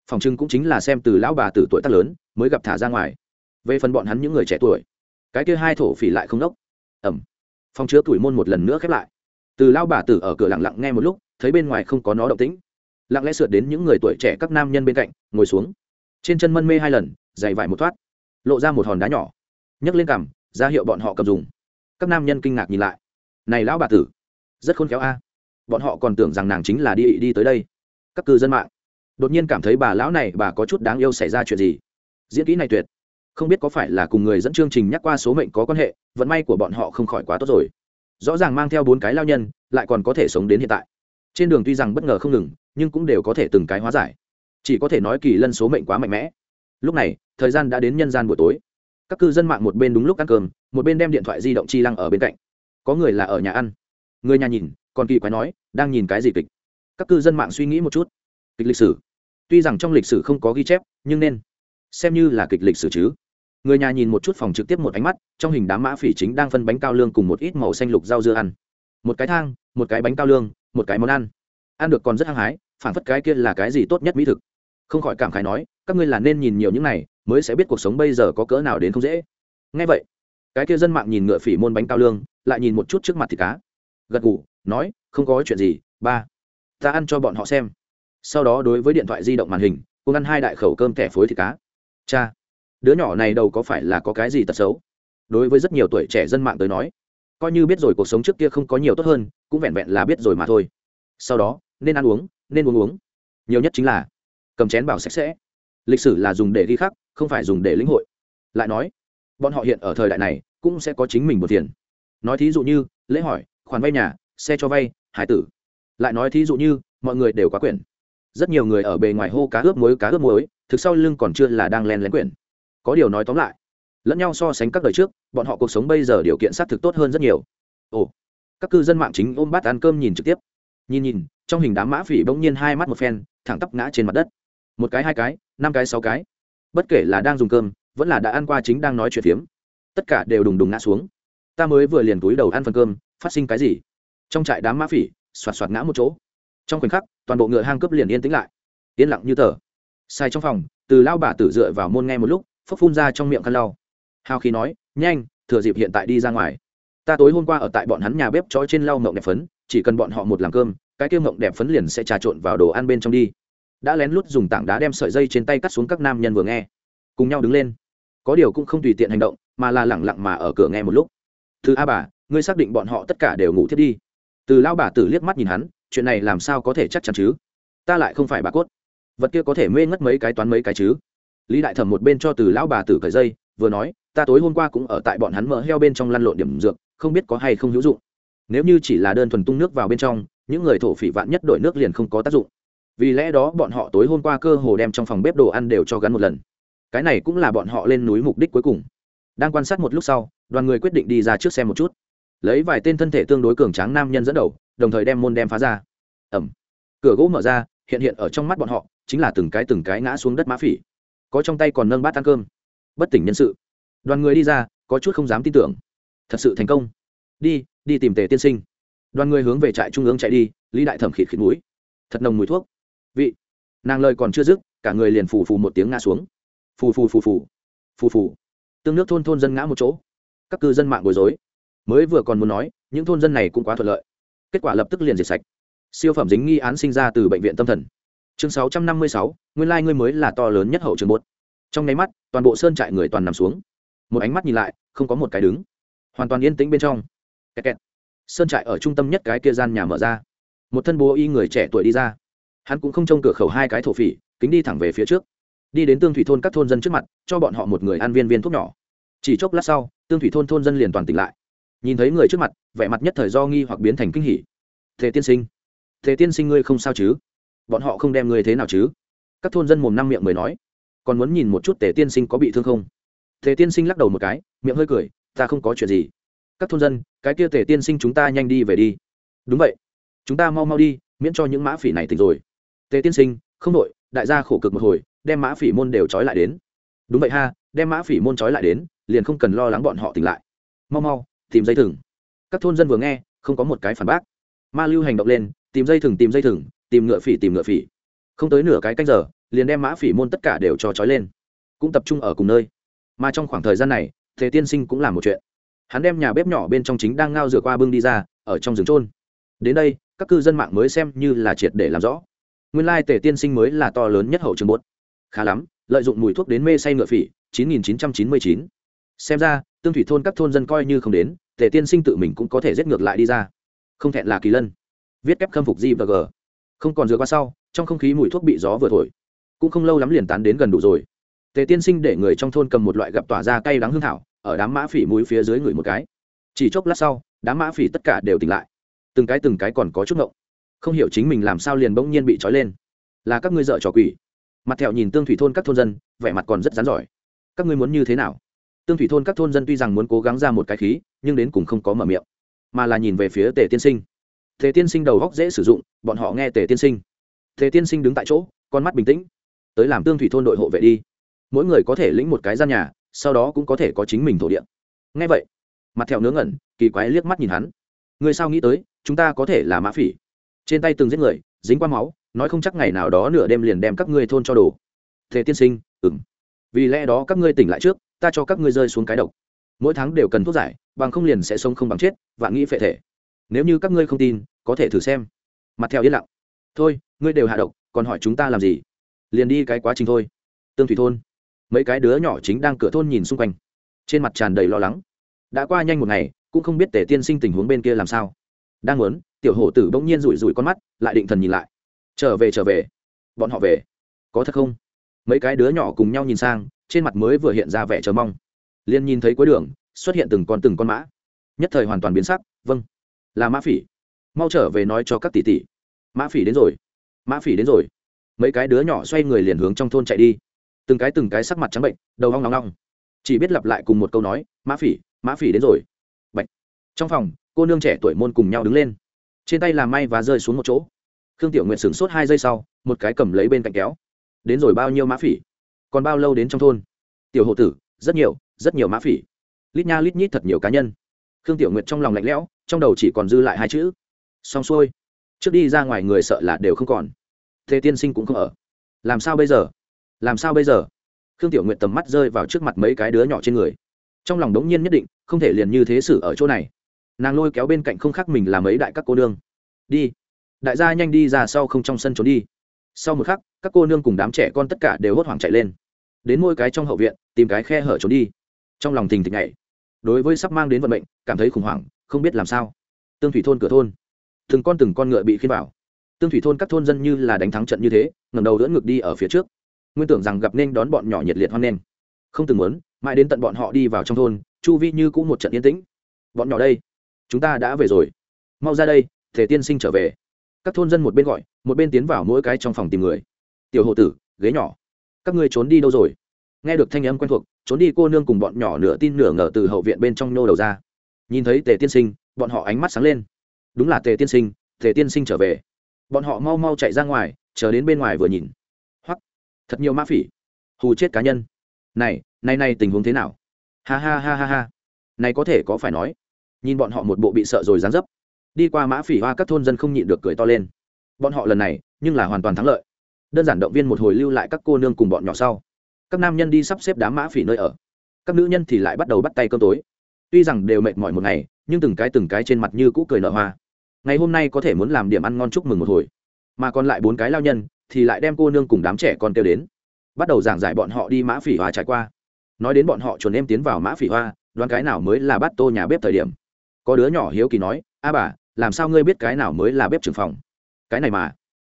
Phòng trưng cũng chính là xem từ lão bà từ tuổi tác lớn, mới gặp thả ra ngoài. Về phần bọn hắn những người trẻ tuổi, cái kia hai thổ phỉ lại không đốc. Ẩm phòng chứa tuổi môn một lần nữa khép lại. Từ lão bà tử ở cửa lặng lặng nghe một lúc, thấy bên ngoài không có nó động tĩnh. Lặng lẽ sượt đến những người tuổi trẻ các nam nhân bên cạnh, ngồi xuống. Trên chân mân mê hai lần dày vải một thoát. Lộ ra một hòn đá nhỏ. Nhấc lên cằm ra hiệu bọn họ cầm dùng. Các nam nhân kinh ngạc nhìn lại. Này lão bà tử, rất khôn khéo a. Bọn họ còn tưởng rằng nàng chính là đi đi tới đây. Các cư dân mạng. Đột nhiên cảm thấy bà lão này bà có chút đáng yêu xảy ra chuyện gì. Diễn kỹ này tuyệt. Không biết có phải là cùng người dẫn chương trình nhắc qua số mệnh có quan hệ, vận may của bọn họ không khỏi quá tốt rồi. Rõ ràng mang theo bốn cái lao nhân, lại còn có thể sống đến hiện tại. Trên đường tuy rằng bất ngờ không ngừng, nhưng cũng đều có thể từng cái hóa giải. Chỉ có thể nói kỳ lân số mệnh quá mạnh mẽ. Lúc này, thời gian đã đến nhân gian buổi tối các cư dân mạng một bên đúng lúc ăn cơm, một bên đem điện thoại di động chi lăng ở bên cạnh. Có người là ở nhà ăn. Người nhà nhìn, còn kỳ quái nói, đang nhìn cái gì kịch? Các cư dân mạng suy nghĩ một chút. Kịch lịch sử. Tuy rằng trong lịch sử không có ghi chép, nhưng nên xem như là kịch lịch sử chứ. Người nhà nhìn một chút phòng trực tiếp một ánh mắt, trong hình đám mã phỉ chính đang phân bánh cao lương cùng một ít màu xanh lục rau dưa ăn. Một cái thang, một cái bánh cao lương, một cái món ăn. Ăn được còn rất hăng hái phản phất cái kia là cái gì tốt nhất mỹ thực. Không khỏi cảm khái nói, các ngươi là nên nhìn nhiều những này mới sẽ biết cuộc sống bây giờ có cỡ nào đến không dễ. Ngay vậy, cái kia dân mạng nhìn ngựa phỉ môn bánh cao lương, lại nhìn một chút trước mặt thịt cá. Gật ngủ nói, không có chuyện gì, ba, ta ăn cho bọn họ xem. Sau đó đối với điện thoại di động màn hình cũng ăn hai đại khẩu cơm thẻ phối thịt cá. Cha, đứa nhỏ này đâu có phải là có cái gì tật xấu? Đối với rất nhiều tuổi trẻ dân mạng tới nói, coi như biết rồi cuộc sống trước kia không có nhiều tốt hơn, cũng vẹn vẹn là biết rồi mà thôi. Sau đó, nên ăn uống, nên uống uống. Nhiều nhất chính là cầm chén bảo sạch sẽ. Lịch sử là dùng để ghi khắc không phải dùng để lĩnh hội. Lại nói, bọn họ hiện ở thời đại này cũng sẽ có chính mình một tiền nói thí dụ như, lễ hỏi, khoản vay nhà, xe cho vay, hải tử. Lại nói thí dụ như, mọi người đều quá quyển. Rất nhiều người ở bề ngoài hô cá ướp muối, cá ướp muối, thực sau lưng còn chưa là đang len lén quyển. Có điều nói tóm lại, lẫn nhau so sánh các đời trước, bọn họ cuộc sống bây giờ điều kiện xác thực tốt hơn rất nhiều. Ồ, các cư dân mạng chính ôm bát ăn cơm nhìn trực tiếp. Nhìn nhìn, trong hình đám mã phỉ bỗng nhiên hai mắt một phen, thẳng tắp ngã trên mặt đất. Một cái, hai cái, năm cái, sáu cái bất kể là đang dùng cơm, vẫn là đã ăn qua chính đang nói chuyện phiếm, tất cả đều đùng đùng ngã xuống. Ta mới vừa liền túi đầu ăn phần cơm, phát sinh cái gì? Trong trại đám mã phỉ, xoạt xoạt ngã một chỗ. Trong khoảnh khắc, toàn bộ ngựa hang cướp liền yên tĩnh lại. Yên lặng như tờ. Sai trong phòng, từ lao bà tử dựa vào môn nghe một lúc, phốc phun ra trong miệng khăn lau. Hào khí nói, nhanh, thừa dịp hiện tại đi ra ngoài. Ta tối hôm qua ở tại bọn hắn nhà bếp trói trên lau mộng đẹp phấn, chỉ cần bọn họ một làm cơm, cái kêu mộng đẹp phấn liền sẽ trà trộn vào đồ ăn bên trong đi đã lén lút dùng tảng đá đem sợi dây trên tay cắt xuống các nam nhân vừa nghe. Cùng nhau đứng lên. Có điều cũng không tùy tiện hành động, mà là lẳng lặng mà ở cửa nghe một lúc. Thứ a bà, ngươi xác định bọn họ tất cả đều ngủ thiết đi. Từ lao bà tử liếc mắt nhìn hắn, chuyện này làm sao có thể chắc chắn chứ? Ta lại không phải bà cốt. Vật kia có thể mê ngất mấy cái toán mấy cái chứ? Lý đại thẩm một bên cho từ lão bà tử cởi dây, vừa nói, ta tối hôm qua cũng ở tại bọn hắn mỡ heo bên trong lăn lộn điểm dược, không biết có hay không hữu dụng. Nếu như chỉ là đơn thuần tung nước vào bên trong, những người thổ phỉ vạn nhất đổi nước liền không có tác dụng vì lẽ đó bọn họ tối hôm qua cơ hồ đem trong phòng bếp đồ ăn đều cho gắn một lần. Cái này cũng là bọn họ lên núi mục đích cuối cùng. Đang quan sát một lúc sau, đoàn người quyết định đi ra trước xem một chút. Lấy vài tên thân thể tương đối cường tráng nam nhân dẫn đầu, đồng thời đem môn đem phá ra. Ẩm. Cửa gỗ mở ra, hiện hiện ở trong mắt bọn họ, chính là từng cái từng cái ngã xuống đất mã phỉ. Có trong tay còn nâng bát ăn cơm. Bất tỉnh nhân sự. Đoàn người đi ra, có chút không dám tin tưởng. Thật sự thành công. Đi đi tìm tề tiên sinh. Đoàn người hướng về trại trung ương chạy đi, lý đại thẩm khịt khịt mũi. Thật nồng mùi thuốc vị. Nàng lời còn chưa dứt, cả người liền phù phù một tiếng ngã xuống. Phù phù phù phù. Phù phù. Tương nước thôn thôn dân ngã một chỗ. Các cư dân mạng bối rối. Mới vừa còn muốn nói, những thôn dân này cũng quá thuận lợi. Kết quả lập tức liền diệt sạch. Siêu phẩm dính nghi án sinh ra từ bệnh viện tâm thần. Chương sáu trăm năm mươi sáu, nguyên lai、like、ngươi mới là to lớn nhất hậu trường bốt. Trong nháy mắt, toàn bộ sơn trại người toàn nằm xuống. Một ánh mắt nhìn lại, không có một cái đứng. Hoàn toàn yên tĩnh bên trong. Kẹt kẹt. sơn trại ở trung tâm nhất cái kia gian nhà mở ra. Một thân bố y người trẻ tuổi đi ra hắn cũng không trông cửa khẩu hai cái thổ phỉ, kính đi thẳng về phía trước. Đi đến tương thủy thôn các thôn dân trước mặt, cho bọn họ một người ăn viên viên thuốc nhỏ. Chỉ chốc lát sau, tương thủy thôn thôn dân liền toàn tỉnh lại. Nhìn thấy người trước mặt, vẻ mặt nhất thời do nghi hoặc biến thành kinh hỉ. Thế tiên sinh thế tiên sinh ngươi không sao chứ? Bọn họ không đem ngươi thế nào chứ? Các thôn dân mồm năm miệng mới nói. Còn muốn nhìn một chút tề tiên sinh có bị thương không? Tề tiên sinh lắc đầu một cái, miệng hơi cười, ta không có chuyện gì. Các thôn dân, cái kia tề tiên sinh chúng ta nhanh đi về đi. Đúng vậy. Chúng ta mau mau đi, miễn cho những mã phỉ này tỉnh rồi tề tiên sinh, không đội, đại gia khổ cực một hồi, đem mã phỉ môn đều trói lại đến. Đúng vậy ha, đem mã phỉ môn trói lại đến, liền không cần lo lắng bọn họ tỉnh lại. Mau mau, tìm dây thừng. Các thôn dân vừa nghe, không có một cái phản bác. Ma lưu hành động lên, tìm dây thừng, tìm dây thừng, tìm ngựa phỉ, tìm ngựa phỉ. Không tới nửa cái canh giờ, liền đem mã phỉ môn tất cả đều cho trói lên. Cũng tập trung ở cùng nơi. Mà trong khoảng thời gian này thế tiên sinh cũng làm một chuyện. Hắn đem nhà bếp nhỏ bên trong chính đang ngao rửa qua bưng đi ra, ở trong rừng trôn. Đến đây, các cư dân mạng mới xem như là triệt để làm rõ nguyên lai tề tiên sinh mới là to lớn nhất hậu trường bốt. Khá lắm, lợi dụng mùi thuốc đến mê say ngựa phỉ 9999. xem ra, tương thủy thôn các thôn dân coi như không đến, tề tiên sinh tự mình cũng có thể giết ngược lại đi ra. Không thẹn là kỳ lân. Viết kép khâm phục g và g. Không còn dựa qua sau, trong không khí mùi thuốc bị gió vừa thổi, cũng không lâu lắm liền tán đến gần đủ rồi. Tề tiên sinh để người trong thôn cầm một loại gặp tỏa ra cay đắng hương thảo, ở đám mã phỉ mũi phía dưới người một cái. Chỉ chốc lát sau, đám mã phỉ tất cả đều tỉnh lại. Từng cái từng cái còn có chút ngộng không hiểu chính mình làm sao liền bỗng nhiên bị trói lên. Là các ngươi dợ trò quỷ. Mặt thẹo nhìn tương thủy thôn các thôn dân, vẻ mặt còn rất rán giỏi. Các ngươi muốn như thế nào? Tương thủy thôn các thôn dân tuy rằng muốn cố gắng ra một cái khí, nhưng đến cùng không có mở miệng, mà là nhìn về phía tề tiên sinh. Tề tiên sinh đầu góc dễ sử dụng, bọn họ nghe tề tiên sinh. Tề tiên sinh đứng tại chỗ, con mắt bình tĩnh, tới làm tương thủy thôn đội hộ vệ đi. Mỗi người có thể lĩnh một cái gian nhà, sau đó cũng có thể có chính mình thổ địa. Nghe vậy, mặt thẹo ngớ ngẩn, kỳ quái liếc mắt nhìn hắn. Người sao nghĩ tới, chúng ta có thể là mã phỉ? Trên tay từng giết người, dính qua máu, nói không chắc ngày nào đó nửa đêm liền đem các ngươi thôn cho đồ thế tiên sinh ừng vì lẽ đó các ngươi tỉnh lại trước, ta cho các ngươi rơi xuống cái độc. Mỗi tháng đều cần thuốc giải, bằng không liền sẽ sống không bằng chết và nghĩ phệ thể. Nếu như các ngươi không tin, có thể thử xem. Mặt theo yên lặng. Thôi, ngươi đều hạ độc, còn hỏi chúng ta làm gì? Liền đi cái quá trình thôi. Tương thủy thôn. Mấy cái đứa nhỏ chính đang cửa thôn nhìn xung quanh. Trên mặt tràn đầy lo lắng. Đã qua nhanh một ngày, cũng không biết tề tiên sinh tình huống bên kia làm sao. Đang muốn tiểu hổ tử bỗng nhiên rủi rủi con mắt, lại định thần nhìn lại. Trở về trở về. Bọn họ về. Có thật không? Mấy cái đứa nhỏ cùng nhau nhìn sang, trên mặt mới vừa hiện ra vẻ chờ mong. Liên nhìn thấy cuối đường, xuất hiện từng con từng con mã. Nhất thời hoàn toàn biến sắc vâng. Là mã phỉ. Mau trở về nói cho các tỷ tỷ. Mã phỉ đến rồi. Mã phỉ đến rồi. Mấy cái đứa nhỏ xoay người liền hướng trong thôn chạy đi. Từng cái từng cái sắc mặt trắng bệnh, đầu hoang nóng nóng chỉ biết lặp lại cùng một câu nói, mã phỉ mã phỉ đến rồi. Bệnh. trong phòng, cô nương trẻ tuổi môn cùng nhau đứng lên trên tay làm may và rơi xuống một chỗ. Khương tiểu nguyện sửng sốt hai giây sau, một cái cầm lấy bên cạnh kéo. Đến rồi bao nhiêu mã phỉ? Còn bao lâu đến trong thôn? Tiểu hộ tử, rất nhiều rất nhiều mã phỉ. Lít nha lít nhít thật nhiều cá nhân. Khương tiểu nguyệt trong lòng lạnh lẽo, trong đầu chỉ còn dư lại hai chữ. Xong xuôi. Trước đi ra ngoài người sợ là đều không còn. Thế tiên sinh cũng không ở. Làm sao bây giờ? Làm sao bây giờ? Khương tiểu nguyệt tầm mắt rơi vào trước mặt mấy cái đứa nhỏ trên người. Trong lòng đống nhiên nhất định, không thể liền như thế xử ở chỗ này nàng lôi kéo bên cạnh không khác mình làm mấy đại các cô nương. Đi. Đại gia nhanh đi ra sau không trong sân trốn đi. Sau một khắc, các cô nương cùng đám trẻ con tất cả đều hốt hoảng chạy lên. Đến mỗi cái trong hậu viện, tìm cái khe hở trốn đi. Trong lòng tình thịch ngày đối với sắp mang đến vận mệnh, cảm thấy khủng hoảng, không biết làm sao. Tương thủy thôn cửa thôn. Từng con từng con ngựa bị khiên vào. Tương thủy thôn các thôn dân như là đánh thắng trận như thế ngầm đầu đỡ ngược đi ở phía trước. Nguyên tưởng rằng gặp nên đón bọn nhỏ nhiệt liệt hoan nghênh. Không từng muốn, mãi đến tận bọn họ đi vào trong thôn, chu vi như cũng một trận yên tĩnh. Bọn nhỏ đây chúng ta đã về rồi. Mau ra đây, thể tiên sinh trở về. Các thôn dân một bên gọi, một bên tiến vào mỗi cái trong phòng tìm người. Tiểu hộ tử, ghế nhỏ. Các ngươi trốn đi đâu rồi? Nghe được thanh âm quen thuộc, trốn đi cô nương cùng bọn nhỏ nửa tin nửa ngờ từ hậu viện bên trong nô đầu ra. Nhìn thấy tề tiên sinh, bọn họ ánh mắt sáng lên. Đúng là tề tiên sinh, tề tiên sinh trở về. Bọn họ mau mau chạy ra ngoài, chờ đến bên ngoài vừa nhìn. Hoặc thật nhiều ma phỉ. Hù chết cá nhân. Này này này tình huống thế nào? Ha ha ha ha ha. Này có thể có phải nói nhìn bọn họ một bộ bị sợ rồi dán dấp. Đi qua mã phỉ hoa, các thôn dân không nhịn được cười to lên. Bọn họ lần này, nhưng là hoàn toàn thắng lợi. Đơn giản động viên một hồi lưu lại các cô nương cùng bọn nhỏ sau. Các nam nhân đi sắp xếp đám mã phỉ nơi ở. Các nữ nhân thì lại bắt đầu bắt tay cơm tối. Tuy rằng đều mệt mỏi một ngày, nhưng từng cái từng cái trên mặt như cũ cười nở hoa. Ngày hôm nay có thể muốn làm điểm ăn ngon chúc mừng một hồi. Mà còn lại bốn cái lao nhân, thì lại đem cô nương cùng đám trẻ con kêu đến. Bắt đầu giảng giải bọn họ đi mã phỉ hoa trải qua. Nói đến bọn họ chuẩn em tiến vào mã phỉ hoa, đoán cái nào mới là bắt tô nhà bếp thời điểm có đứa nhỏ hiếu kỳ nói, a bà, làm sao ngươi biết cái nào mới là bếp trưởng phòng? Cái này mà.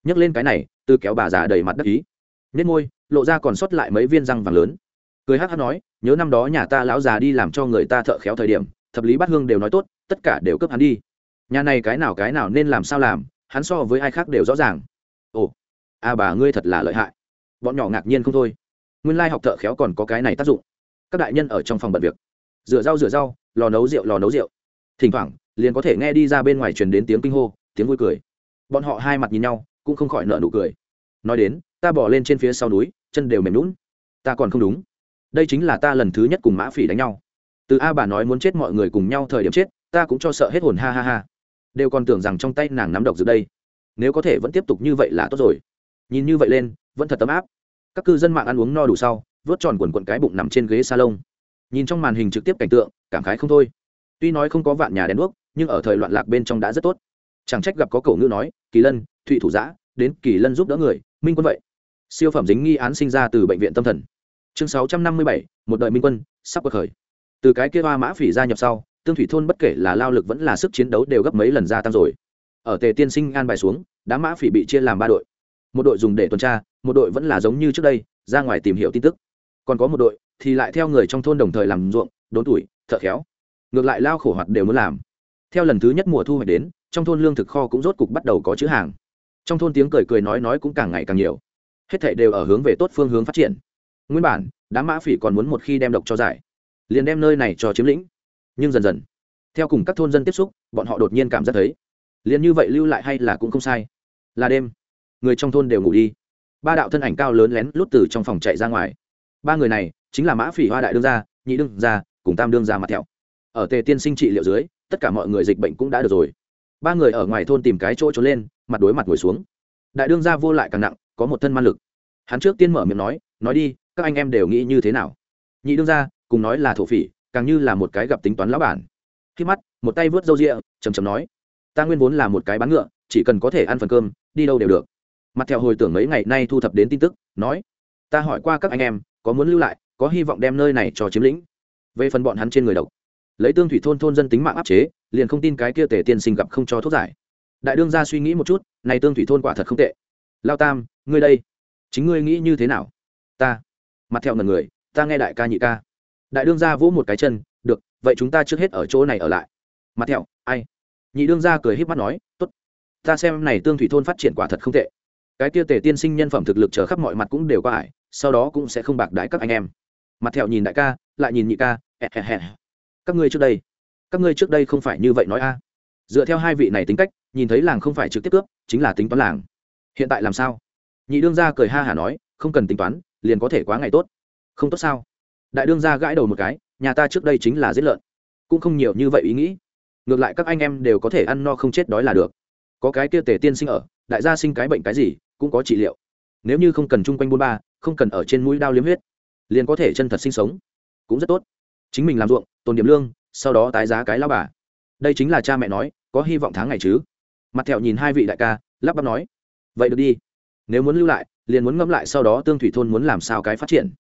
Nhắc lên cái này tư kéo bà già đầy mặt đất ý. Nết môi, lộ ra còn sót lại mấy viên răng vàng lớn. Cười hát hát nói, nhớ năm đó nhà ta lão già đi làm cho người ta thợ khéo thời điểm, thập lý bát hương đều nói tốt, tất cả đều cướp hắn đi. Nhà này cái nào cái nào nên làm sao làm, hắn so với ai khác đều rõ ràng. Ồ, a bà ngươi thật là lợi hại. Bọn nhỏ ngạc nhiên không thôi. Nguyên lai học thợ khéo còn có cái này tác dụng. Các đại nhân ở trong phòng bận việc. Rửa rau rửa rau, lò nấu rượu, lò nấu rượu thỉnh thoảng, liền có thể nghe đi ra bên ngoài truyền đến tiếng kinh hô, tiếng vui cười. Bọn họ hai mặt nhìn nhau, cũng không khỏi nợ nụ cười. Nói đến, ta bỏ lên trên phía sau núi, chân đều mềm lún ta còn không đúng. Đây chính là ta lần thứ nhất cùng mã phỉ đánh nhau. Từ a bà nói muốn chết mọi người cùng nhau thời điểm chết, ta cũng cho sợ hết hồn ha ha ha. Đều còn tưởng rằng trong tay nàng nắm độc giữa đây. Nếu có thể vẫn tiếp tục như vậy là tốt rồi. Nhìn như vậy lên, vẫn thật tấm áp. Các cư dân mạng ăn uống no đủ sau vớt tròn quần quận cái bụng nằm trên ghế salon. Nhìn trong màn hình trực tiếp cảnh tượng, cảm khái không thôi tuy nói không có vạn nhà đèn đuốc, nhưng ở thời loạn lạc bên trong đã rất tốt. Chẳng trách gặp có cổ ngữ nói, kỳ lân, thụy thủ giã, đến kỳ lân giúp đỡ người, minh quân vậy. Siêu phẩm dính nghi án sinh ra từ bệnh viện tâm thần. Chương sáu trăm năm mươi bảy, một đời minh quân, sắp bậc khởi. Từ cái kia hoa mã phỉ gia nhập sau, tương thủy thôn bất kể là lao lực vẫn là sức chiến đấu đều gấp mấy lần gia tăng rồi. Ở tề tiên sinh an bài xuống, đám mã phỉ bị chia làm ba đội. Một đội dùng để tuần tra, một đội vẫn là giống như trước đây, ra ngoài tìm hiểu tin tức. Còn có một đội thì lại theo người trong thôn đồng thời làm ruộng, đốn tuổi, thợ khéo ngược lại lao khổ hoạt đều muốn làm. Theo lần thứ nhất mùa thu hoạch đến, trong thôn lương thực kho cũng rốt cục bắt đầu có chữ hàng. Trong thôn tiếng cười cười nói nói cũng càng ngày càng nhiều. Hết thệ đều ở hướng về tốt phương hướng phát triển. Nguyên bản đám mã phỉ còn muốn một khi đem độc cho giải, liền đem nơi này cho chiếm lĩnh. Nhưng dần dần, theo cùng các thôn dân tiếp xúc, bọn họ đột nhiên cảm giác thấy, liền như vậy lưu lại hay là cũng không sai. Là đêm, người trong thôn đều ngủ đi. Ba đạo thân ảnh cao lớn lén lút từ trong phòng chạy ra ngoài. Ba người này, chính là mã phỉ hoa đại đương gia, nhị đương gia, cùng tam đương gia mặt thẹo ở tề tiên sinh trị liệu dưới, tất cả mọi người dịch bệnh cũng đã được rồi. Ba người ở ngoài thôn tìm cái chỗ trốn lên, mặt đối mặt ngồi xuống. Đại đương gia vô lại càng nặng, có một thân man lực. Hắn trước tiên mở miệng nói nói đi, các anh em đều nghĩ như thế nào? Nhị đương gia, cùng nói là thổ phỉ, càng như là một cái gặp tính toán lão bản. Khi mắt, một tay vớt râu rịa chầm chầm nói, ta nguyên vốn là một cái bán ngựa, chỉ cần có thể ăn phần cơm, đi đâu đều được. Mặt theo hồi tưởng mấy ngày nay thu thập đến tin tức, nói, ta hỏi qua các anh em, có muốn lưu lại, có hy vọng đem nơi này cho chiếm lĩnh. Về phần bọn hắn trên người độc lấy tương thủy thôn thôn dân tính mạng áp chế, liền không tin cái kia tề tiên sinh gặp không cho thuốc giải. Đại đương ra suy nghĩ một chút, này tương thủy thôn quả thật không tệ. Lao tam, ngươi đây, chính ngươi nghĩ như thế nào? Ta, mặt theo ngần người, ta nghe đại ca nhị ca. Đại đương ra vỗ một cái chân, được, vậy chúng ta trước hết ở chỗ này ở lại. Mặt theo, ai? Nhị đương ra cười h í p mắt nói t ố t ta xem này tương thủy thôn phát triển quả thật không tệ. Cái kia tề tiên sinh nhân phẩm thực lực chờ khắp mọi mặt cũng đều có ải, sau đó cũng sẽ không bạc đái các anh em. Mặt theo nhìn đại ca, lại nhìn nhị ca các ngươi trước đây, các ngươi trước đây không phải như vậy nói a. Dựa theo hai vị này tính cách, nhìn thấy làng không phải trực tiếp cướp, chính là tính toán làng. Hiện tại làm sao? Nhị đương gia cười ha hả nói, không cần tính toán, liền có thể quá ngày tốt. Không tốt sao? Đại đương gia gãi đầu một cái, nhà ta trước đây chính là giết lợn. Cũng không nhiều như vậy ý nghĩ. Ngược lại các anh em đều có thể ăn no không chết đói là được. Có cái kia tề tiên sinh ở, đại gia sinh cái bệnh cái gì, cũng có trị liệu. Nếu như không cần chung quanh buôn ba, không cần ở trên mũi đao liếm huyết, liền có thể chân thật sinh sống. Cũng rất tốt chính mình làm ruộng tồn điểm lương sau đó tái giá cái lao bà. Đây chính là cha mẹ nói có hy vọng tháng ngày chứ. Mặt thẹo nhìn hai vị đại ca lắp bắp nói vậy được đi. Nếu muốn lưu lại liền muốn ngẫm lại sau đó tương thủy thôn muốn làm sao cái phát triển.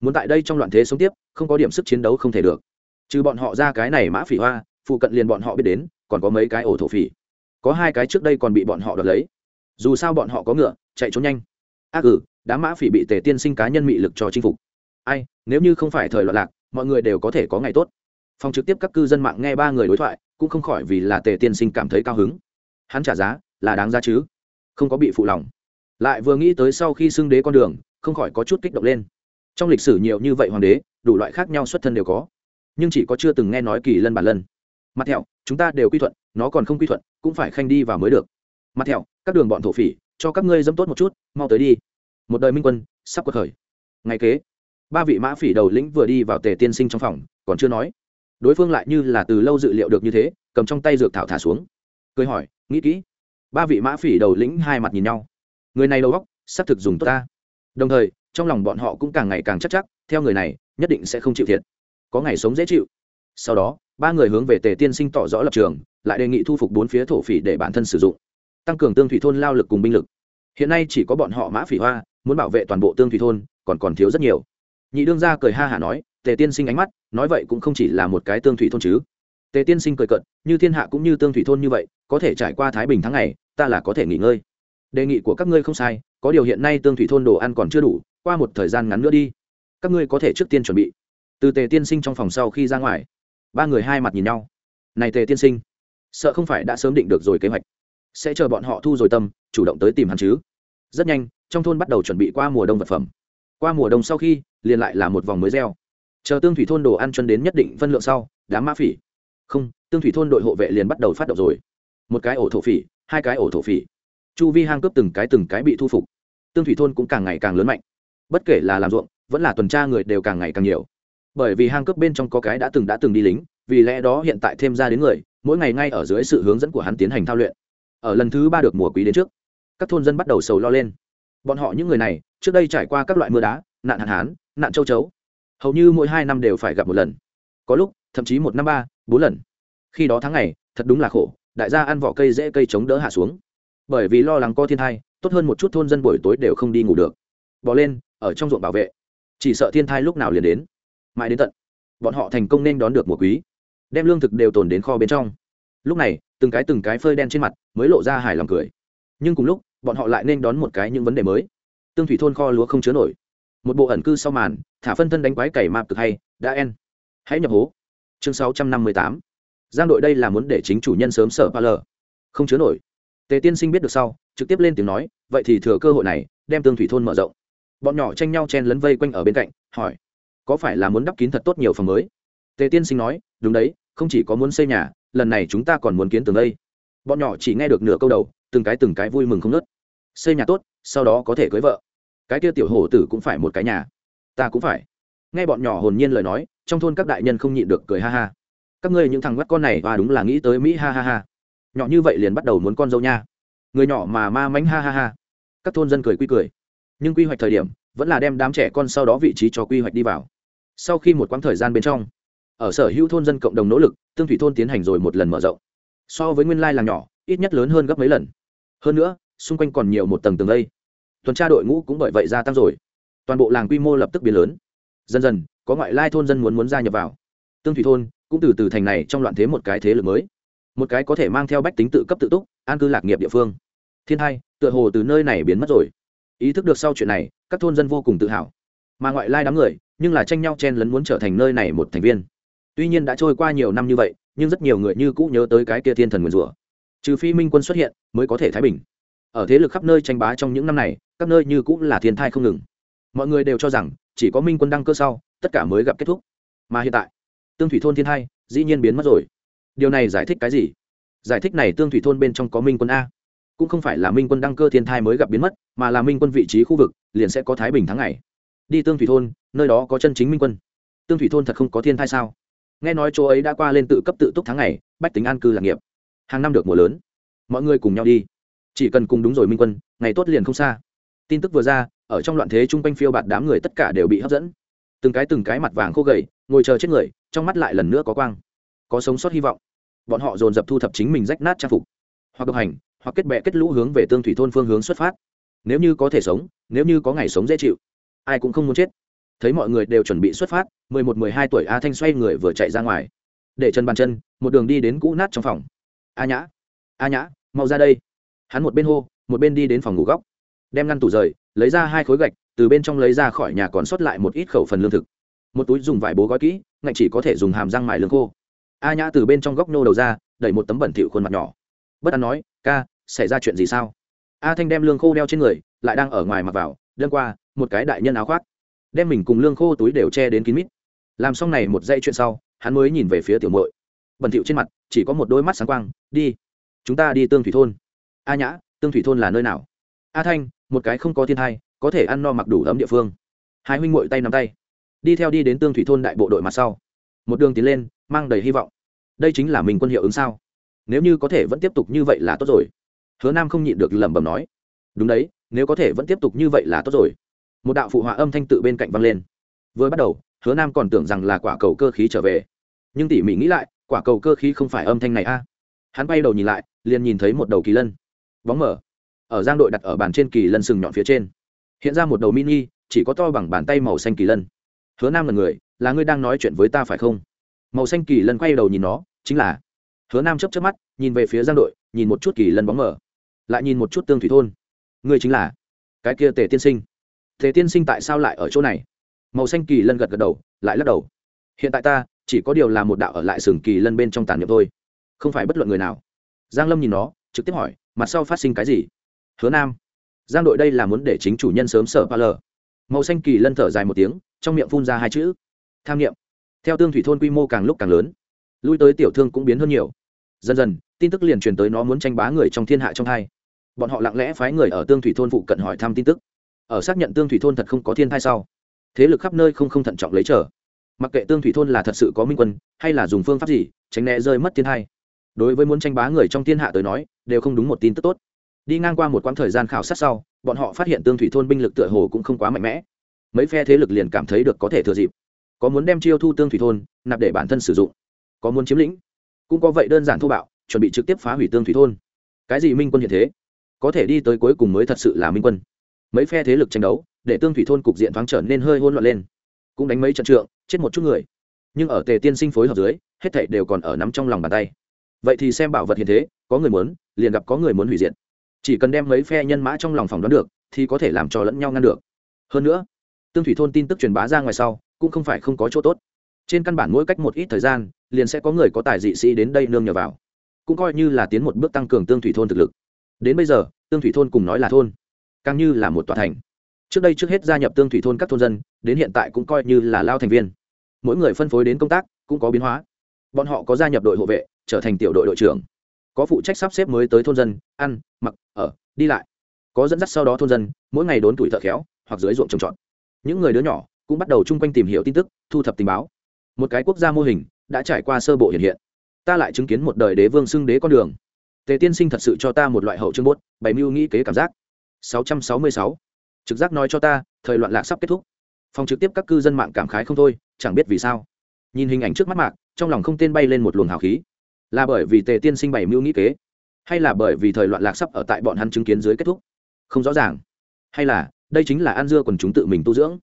Muốn tại đây trong loạn thế sống tiếp không có điểm sức chiến đấu không thể được. Trừ bọn họ ra cái này mã phỉ hoa phụ cận liền bọn họ biết đến còn có mấy cái ổ thổ phỉ. Có hai cái trước đây còn bị bọn họ đoạt lấy. Dù sao bọn họ có ngựa chạy trốn nhanh. Ác à, ừ đám mã phỉ bị tề tiên sinh cá nhân mị lực cho chinh phục. Ai nếu như không phải thời loạn lạc mọi người đều có thể có ngày tốt. Phòng trực tiếp các cư dân mạng nghe ba người đối thoại, cũng không khỏi vì là tề tiên sinh cảm thấy cao hứng. Hắn trả giá, là đáng giá chứ? Không có bị phụ lòng. Lại vừa nghĩ tới sau khi xưng đế con đường, không khỏi có chút kích động lên. Trong lịch sử nhiều như vậy hoàng đế, đủ loại khác nhau xuất thân đều có. Nhưng chỉ có chưa từng nghe nói kỳ lân bản lân. Mặt thẹo, chúng ta đều quy thuận, nó còn không quy thuận, cũng phải khanh đi vào mới được. Mặt thẹo, các đường bọn thổ phỉ, cho các ngươi dâm tốt một chút, mau tới đi. Một đời minh quân, sắp cuộc khởi ngày kế ba vị mã phỉ đầu lĩnh vừa đi vào tề tiên sinh trong phòng, còn chưa nói. Đối phương lại như là từ lâu dự liệu được như thế, cầm trong tay dược thảo thả xuống. Cười hỏi, nghĩ kỹ. Ba vị mã phỉ đầu lĩnh hai mặt nhìn nhau. Người này đầu góc xác thực dùng tốt ta. Đồng thời, trong lòng bọn họ cũng càng ngày càng chắc chắc, theo người này, nhất định sẽ không chịu thiệt. Có ngày sống dễ chịu. Sau đó, ba người hướng về tề tiên sinh tỏ rõ lập trường, lại đề nghị thu phục bốn phía thổ phỉ để bản thân sử dụng, tăng cường tương thủy thôn lao lực cùng binh lực. Hiện nay chỉ có bọn họ mã phỉ hoa, muốn bảo vệ toàn bộ tương thủy thôn, còn còn thiếu rất nhiều nhị đương gia cười ha hả nói, tề tiên sinh ánh mắt, nói vậy cũng không chỉ là một cái tương thủy thôn chứ. Tề tiên sinh cười cận như thiên hạ cũng như tương thủy thôn như vậy, có thể trải qua thái bình tháng ngày, ta là có thể nghỉ ngơi. Đề nghị của các ngươi không sai, có điều hiện nay tương thủy thôn đồ ăn còn chưa đủ, qua một thời gian ngắn nữa đi. Các ngươi có thể trước tiên chuẩn bị. Từ tề tiên sinh trong phòng sau khi ra ngoài, ba người hai mặt nhìn nhau. Này tề tiên sinh, sợ không phải đã sớm định được rồi kế hoạch? Sẽ chờ bọn họ thu rồi tâm, chủ động tới tìm hắn chứ? Rất nhanh, trong thôn bắt đầu chuẩn bị qua mùa đông vật phẩm qua mùa đông sau khi, liền lại là một vòng mới gieo. Chờ tương thủy thôn đồ ăn chân đến nhất định phân lượng sau, đám mã phỉ. Không, tương thủy thôn đội hộ vệ liền bắt đầu phát động rồi. Một cái ổ thổ phỉ, hai cái ổ thổ phỉ. Chu vi hang cướp từng cái từng cái bị thu phục. Tương thủy thôn cũng càng ngày càng lớn mạnh. Bất kể là làm ruộng, vẫn là tuần tra người đều càng ngày càng nhiều. Bởi vì hang cướp bên trong có cái đã từng đã từng đi lính, vì lẽ đó hiện tại thêm ra đến người, mỗi ngày ngay ở dưới sự hướng dẫn của hắn tiến hành thao luyện. Ở lần thứ ba được mùa quý đến trước, các thôn dân bắt đầu sầu lo lên. Bọn họ những người này trước đây trải qua các loại mưa đá, nạn hạn hán, nạn châu chấu. Hầu như mỗi hai năm đều phải gặp một lần. Có lúc, thậm chí một năm ba, bốn lần. Khi đó tháng ngày, thật đúng là khổ, đại gia ăn vỏ cây dễ cây chống đỡ hạ xuống. Bởi vì lo lắng co thiên thai, tốt hơn một chút thôn dân buổi tối đều không đi ngủ được. Bỏ lên, ở trong ruộng bảo vệ. Chỉ sợ thiên thai lúc nào liền đến. Mãi đến tận, bọn họ thành công nên đón được mùa quý. Đem lương thực đều tồn đến kho bên trong. Lúc này, từng cái từng cái phơi đen trên mặt mới lộ ra hài lòng cười. Nhưng cùng lúc, bọn họ lại nên đón một cái những vấn đề mới tương thủy thôn kho lúa không chứa nổi. Một bộ ẩn cư sau màn, thả phân thân đánh quái cày mạp cực hay, đã en. Hãy nhập hố. Chương sáu trăm năm mươi tám. Giang đội đây là muốn để chính chủ nhân sớm sở ba lờ không chứa nổi. Tề tiên sinh biết được sau, trực tiếp lên tiếng nói, vậy thì thừa cơ hội này, đem tương thủy thôn mở rộng. Bọn nhỏ tranh nhau chen lấn vây quanh ở bên cạnh, hỏi, có phải là muốn đắp kín thật tốt nhiều phòng mới? Tề tiên sinh nói, đúng đấy, không chỉ có muốn xây nhà, lần này chúng ta còn muốn kiến tường đây. Bọn nhỏ chỉ nghe được nửa câu đầu, từng cái từng cái vui mừng không nớt xây nhà tốt, sau đó có thể cưới vợ cái kia tiểu hổ tử cũng phải một cái nhà. Ta cũng phải. Nghe bọn nhỏ hồn nhiên lời nói, trong thôn các đại nhân không nhịn được cười ha ha. Các ngươi những thằng bắt con này và đúng là nghĩ tới mỹ, ha ha ha. Nhỏ như vậy liền bắt đầu muốn con dâu nha. Người nhỏ mà ma mánh ha ha ha. Các thôn dân cười quy cười. Nhưng quy hoạch thời điểm, vẫn là đem đám trẻ con sau đó vị trí cho quy hoạch đi vào. Sau khi một quãng thời gian bên trong, ở sở hữu thôn dân cộng đồng nỗ lực, tương thủy thôn tiến hành rồi một lần mở rộng. So với nguyên lai làng nhỏ, ít nhất lớn hơn gấp mấy lần. Hơn nữa, xung quanh còn nhiều một tầng tường lây tuần tra đội ngũ cũng bởi vậy gia tăng rồi. Toàn bộ làng quy mô lập tức biến lớn. Dần dần, có ngoại lai thôn dân muốn muốn gia nhập vào. Tương thủy thôn cũng từ từ thành này trong loạn thế một cái thế lực mới. Một cái có thể mang theo bách tính tự cấp tự túc, an cư lạc nghiệp địa phương. Thiên hai, tựa hồ từ nơi này biến mất rồi. Ý thức được sau chuyện này, các thôn dân vô cùng tự hào. Mà ngoại lai đám người, nhưng là tranh nhau chen lấn muốn trở thành nơi này một thành viên. Tuy nhiên đã trôi qua nhiều năm như vậy, nhưng rất nhiều người như cũ nhớ tới cái kia thiên thần nguyền rủa. Trừ phi minh quân xuất hiện, mới có thể thái bình ở thế lực khắp nơi tranh bá trong những năm này, các nơi như cũng là thiên thai không ngừng. Mọi người đều cho rằng, chỉ có minh quân đăng cơ sau, tất cả mới gặp kết thúc. Mà hiện tại, tương thủy thôn thiên thai dĩ nhiên biến mất rồi. Điều này giải thích cái gì? Giải thích này tương thủy thôn bên trong có minh quân a. Cũng không phải là minh quân đăng cơ thiên thai mới gặp biến mất, mà là minh quân vị trí khu vực, liền sẽ có thái bình tháng ngày. Đi tương thủy thôn, nơi đó có chân chính minh quân. Tương thủy thôn thật không có thiên thai sao? Nghe nói chỗ ấy đã qua lên tự cấp tự túc tháng ngày, bách tính an cư lạc nghiệp. Hàng năm được mùa lớn. Mọi người cùng nhau đi chỉ cần cùng đúng rồi minh quân, ngày tốt liền không xa. Tin tức vừa ra, ở trong loạn thế chung quanh phiêu bạt đám người tất cả đều bị hấp dẫn. Từng cái từng cái mặt vàng khô gầy, ngồi chờ chết người, trong mắt lại lần nữa có quang, có sống sót hy vọng. Bọn họ dồn dập thu thập chính mình rách nát trang phục, hoặc độc hành, hoặc kết bệ kết lũ hướng về tương thủy thôn phương hướng xuất phát. Nếu như có thể sống, nếu như có ngày sống dễ chịu, ai cũng không muốn chết. Thấy mọi người đều chuẩn bị xuất phát, mười một, mười hai tuổi a thanh xoay người vừa chạy ra ngoài. Để chân bàn chân, một đường đi đến cũ nát trong phòng. A nhã a nhã, mau ra đây hắn một bên hô, một bên đi đến phòng ngủ góc. Đem ngăn tủ rời, lấy ra hai khối gạch, từ bên trong lấy ra khỏi nhà còn sót lại một ít khẩu phần lương thực. Một túi dùng vải bố gói kỹ, ngạnh chỉ có thể dùng hàm răng mài lương khô. A nhã từ bên trong góc nô đầu ra, đẩy một tấm bẩn thịu khuôn mặt nhỏ. Bất an nói, ca, xảy ra chuyện gì sao? A thanh đem lương khô đeo trên người, lại đang ở ngoài mặc vào đơn qua, một cái đại nhân áo khoác. Đem mình cùng lương khô túi đều che đến kín mít. Làm xong này một dây chuyện sau, hắn mới nhìn về phía tiểu mội bẩn thịu trên mặt, chỉ có một đôi mắt sáng quang, đi, chúng ta đi tương thủy thôn a nhã, tương thủy thôn là nơi nào? A thanh, một cái không có thiên thai, có thể ăn no mặc đủ ấm địa phương. Hai huynh mội tay nắm tay. Đi theo đi đến tương thủy thôn đại bộ đội mặt sau. Một đường tiến lên, mang đầy hy vọng. Đây chính là mình quân hiệu ứng sao? Nếu như có thể vẫn tiếp tục như vậy là tốt rồi. Hứa nam không nhịn được lẩm bẩm nói. Đúng đấy, nếu có thể vẫn tiếp tục như vậy là tốt rồi. Một đạo phụ họa âm thanh tự bên cạnh vang lên. Vừa bắt đầu, hứa nam còn tưởng rằng là quả cầu cơ khí trở về. Nhưng tỉ mỉ nghĩ lại, quả cầu cơ khí không phải âm thanh này a. Hắn bay đầu nhìn lại, liền nhìn thấy một đầu kỳ lân bóng mở. Ở giang đội đặt ở bàn trên kỳ lân sừng nhọn phía trên. Hiện ra một đầu mini, chỉ có to bằng bàn tay màu xanh kỳ lân. Hứa nam là người, là ngươi đang nói chuyện với ta phải không? Màu xanh kỳ lân quay đầu nhìn nó, chính là hứa nam chấp chấp mắt, nhìn về phía giang đội, nhìn một chút kỳ lân bóng mở. Lại nhìn một chút tương thủy thôn. Ngươi chính là cái kia tề tiên sinh. Tề tiên sinh tại sao lại ở chỗ này? Màu xanh kỳ lân gật gật đầu, lại lắc đầu. Hiện tại ta, chỉ có điều là một đạo ở lại sừng kỳ lân bên trong tàn niệm thôi. Không phải bất luận người nào. Giang lâm nhìn nó, trực tiếp hỏi mặt sau phát sinh cái gì? Hứa nam. Giang đội đây là muốn để chính chủ nhân sớm sở pa lờ màu xanh kỳ lân thở dài một tiếng, trong miệng phun ra hai chữ. Tham nghiệm theo tương thủy thôn quy mô càng lúc càng lớn, lui tới tiểu thương cũng biến hơn nhiều. Dần dần, tin tức liền truyền tới nó muốn tranh bá người trong thiên hạ trong hai. Bọn họ lặng lẽ phái người ở tương thủy thôn phụ cận hỏi thăm tin tức. Ở xác nhận tương thủy thôn thật không có thiên thai sau, thế lực khắp nơi không không thận trọng lấy trở mặc kệ tương thủy thôn là thật sự có minh quân, hay là dùng phương pháp gì, tránh né rơi mất thiên thai. đối với muốn tranh bá người trong thiên hạ tới nói đều không đúng một tin tức tốt. Đi ngang qua một quãng thời gian khảo sát sau, bọn họ phát hiện tương thủy thôn binh lực tựa hồ cũng không quá mạnh mẽ. Mấy phe thế lực liền cảm thấy được có thể thừa dịp. Có muốn đem chiêu thu tương thủy thôn, nạp để bản thân sử dụng. Có muốn chiếm lĩnh. Cũng có vậy đơn giản thô bạo, chuẩn bị trực tiếp phá hủy tương thủy thôn. Cái gì minh quân hiện thế? Có thể đi tới cuối cùng mới thật sự là minh quân. Mấy phe thế lực tranh đấu, để tương thủy thôn cục diện thoáng trở nên hơi hôn loạn lên. Cũng đánh mấy trận trượng, chết một chút người. Nhưng ở tề tiên sinh phối hợp dưới, hết thảy đều còn ở nắm trong lòng bàn tay vậy thì xem bảo vật hiện thế, có người muốn, liền gặp có người muốn hủy diệt. Chỉ cần đem mấy phe nhân mã trong lòng phòng đoán được, thì có thể làm cho lẫn nhau ngăn được. Hơn nữa, tương thủy thôn tin tức truyền bá ra ngoài sau, cũng không phải không có chỗ tốt. Trên căn bản mỗi cách một ít thời gian, liền sẽ có người có tài dị sĩ đến đây nương nhờ vào. Cũng coi như là tiến một bước tăng cường tương thủy thôn thực lực. Đến bây giờ, tương thủy thôn cùng nói là thôn, càng như là một tòa thành. Trước đây trước hết gia nhập tương thủy thôn các thôn dân, đến hiện tại cũng coi như là lao thành viên. Mỗi người phân phối đến công tác, cũng có biến hóa. Bọn họ có gia nhập đội hộ vệ trở thành tiểu đội đội trưởng. Có phụ trách sắp xếp mới tới thôn dân, ăn, mặc, ở, đi lại. Có dẫn dắt sau đó thôn dân, mỗi ngày đốn tuổi thợ khéo, hoặc dưới ruộng trồng trọt. Những người đứa nhỏ cũng bắt đầu chung quanh tìm hiểu tin tức, thu thập tình báo. Một cái quốc gia mô hình đã trải qua sơ bộ hiện hiện. Ta lại chứng kiến một đời đế vương xưng đế con đường. Tề tiên sinh thật sự cho ta một loại hậu chương bốt bày mưu nghĩ kế cảm giác. 666. trực giác nói cho ta, thời loạn lạc sắp kết thúc. Phòng trực tiếp các cư dân mạng cảm khái không thôi, chẳng biết vì sao. Nhìn hình ảnh trước mắt mạc, trong lòng không tên bay lên một luồng hào khí là bởi vì tề tiên sinh bày mưu nghĩ kế, hay là bởi vì thời loạn lạc sắp ở tại bọn hắn chứng kiến dưới kết thúc? Không rõ ràng. Hay là, đây chính là ăn dưa còn chúng tự mình tu dưỡng?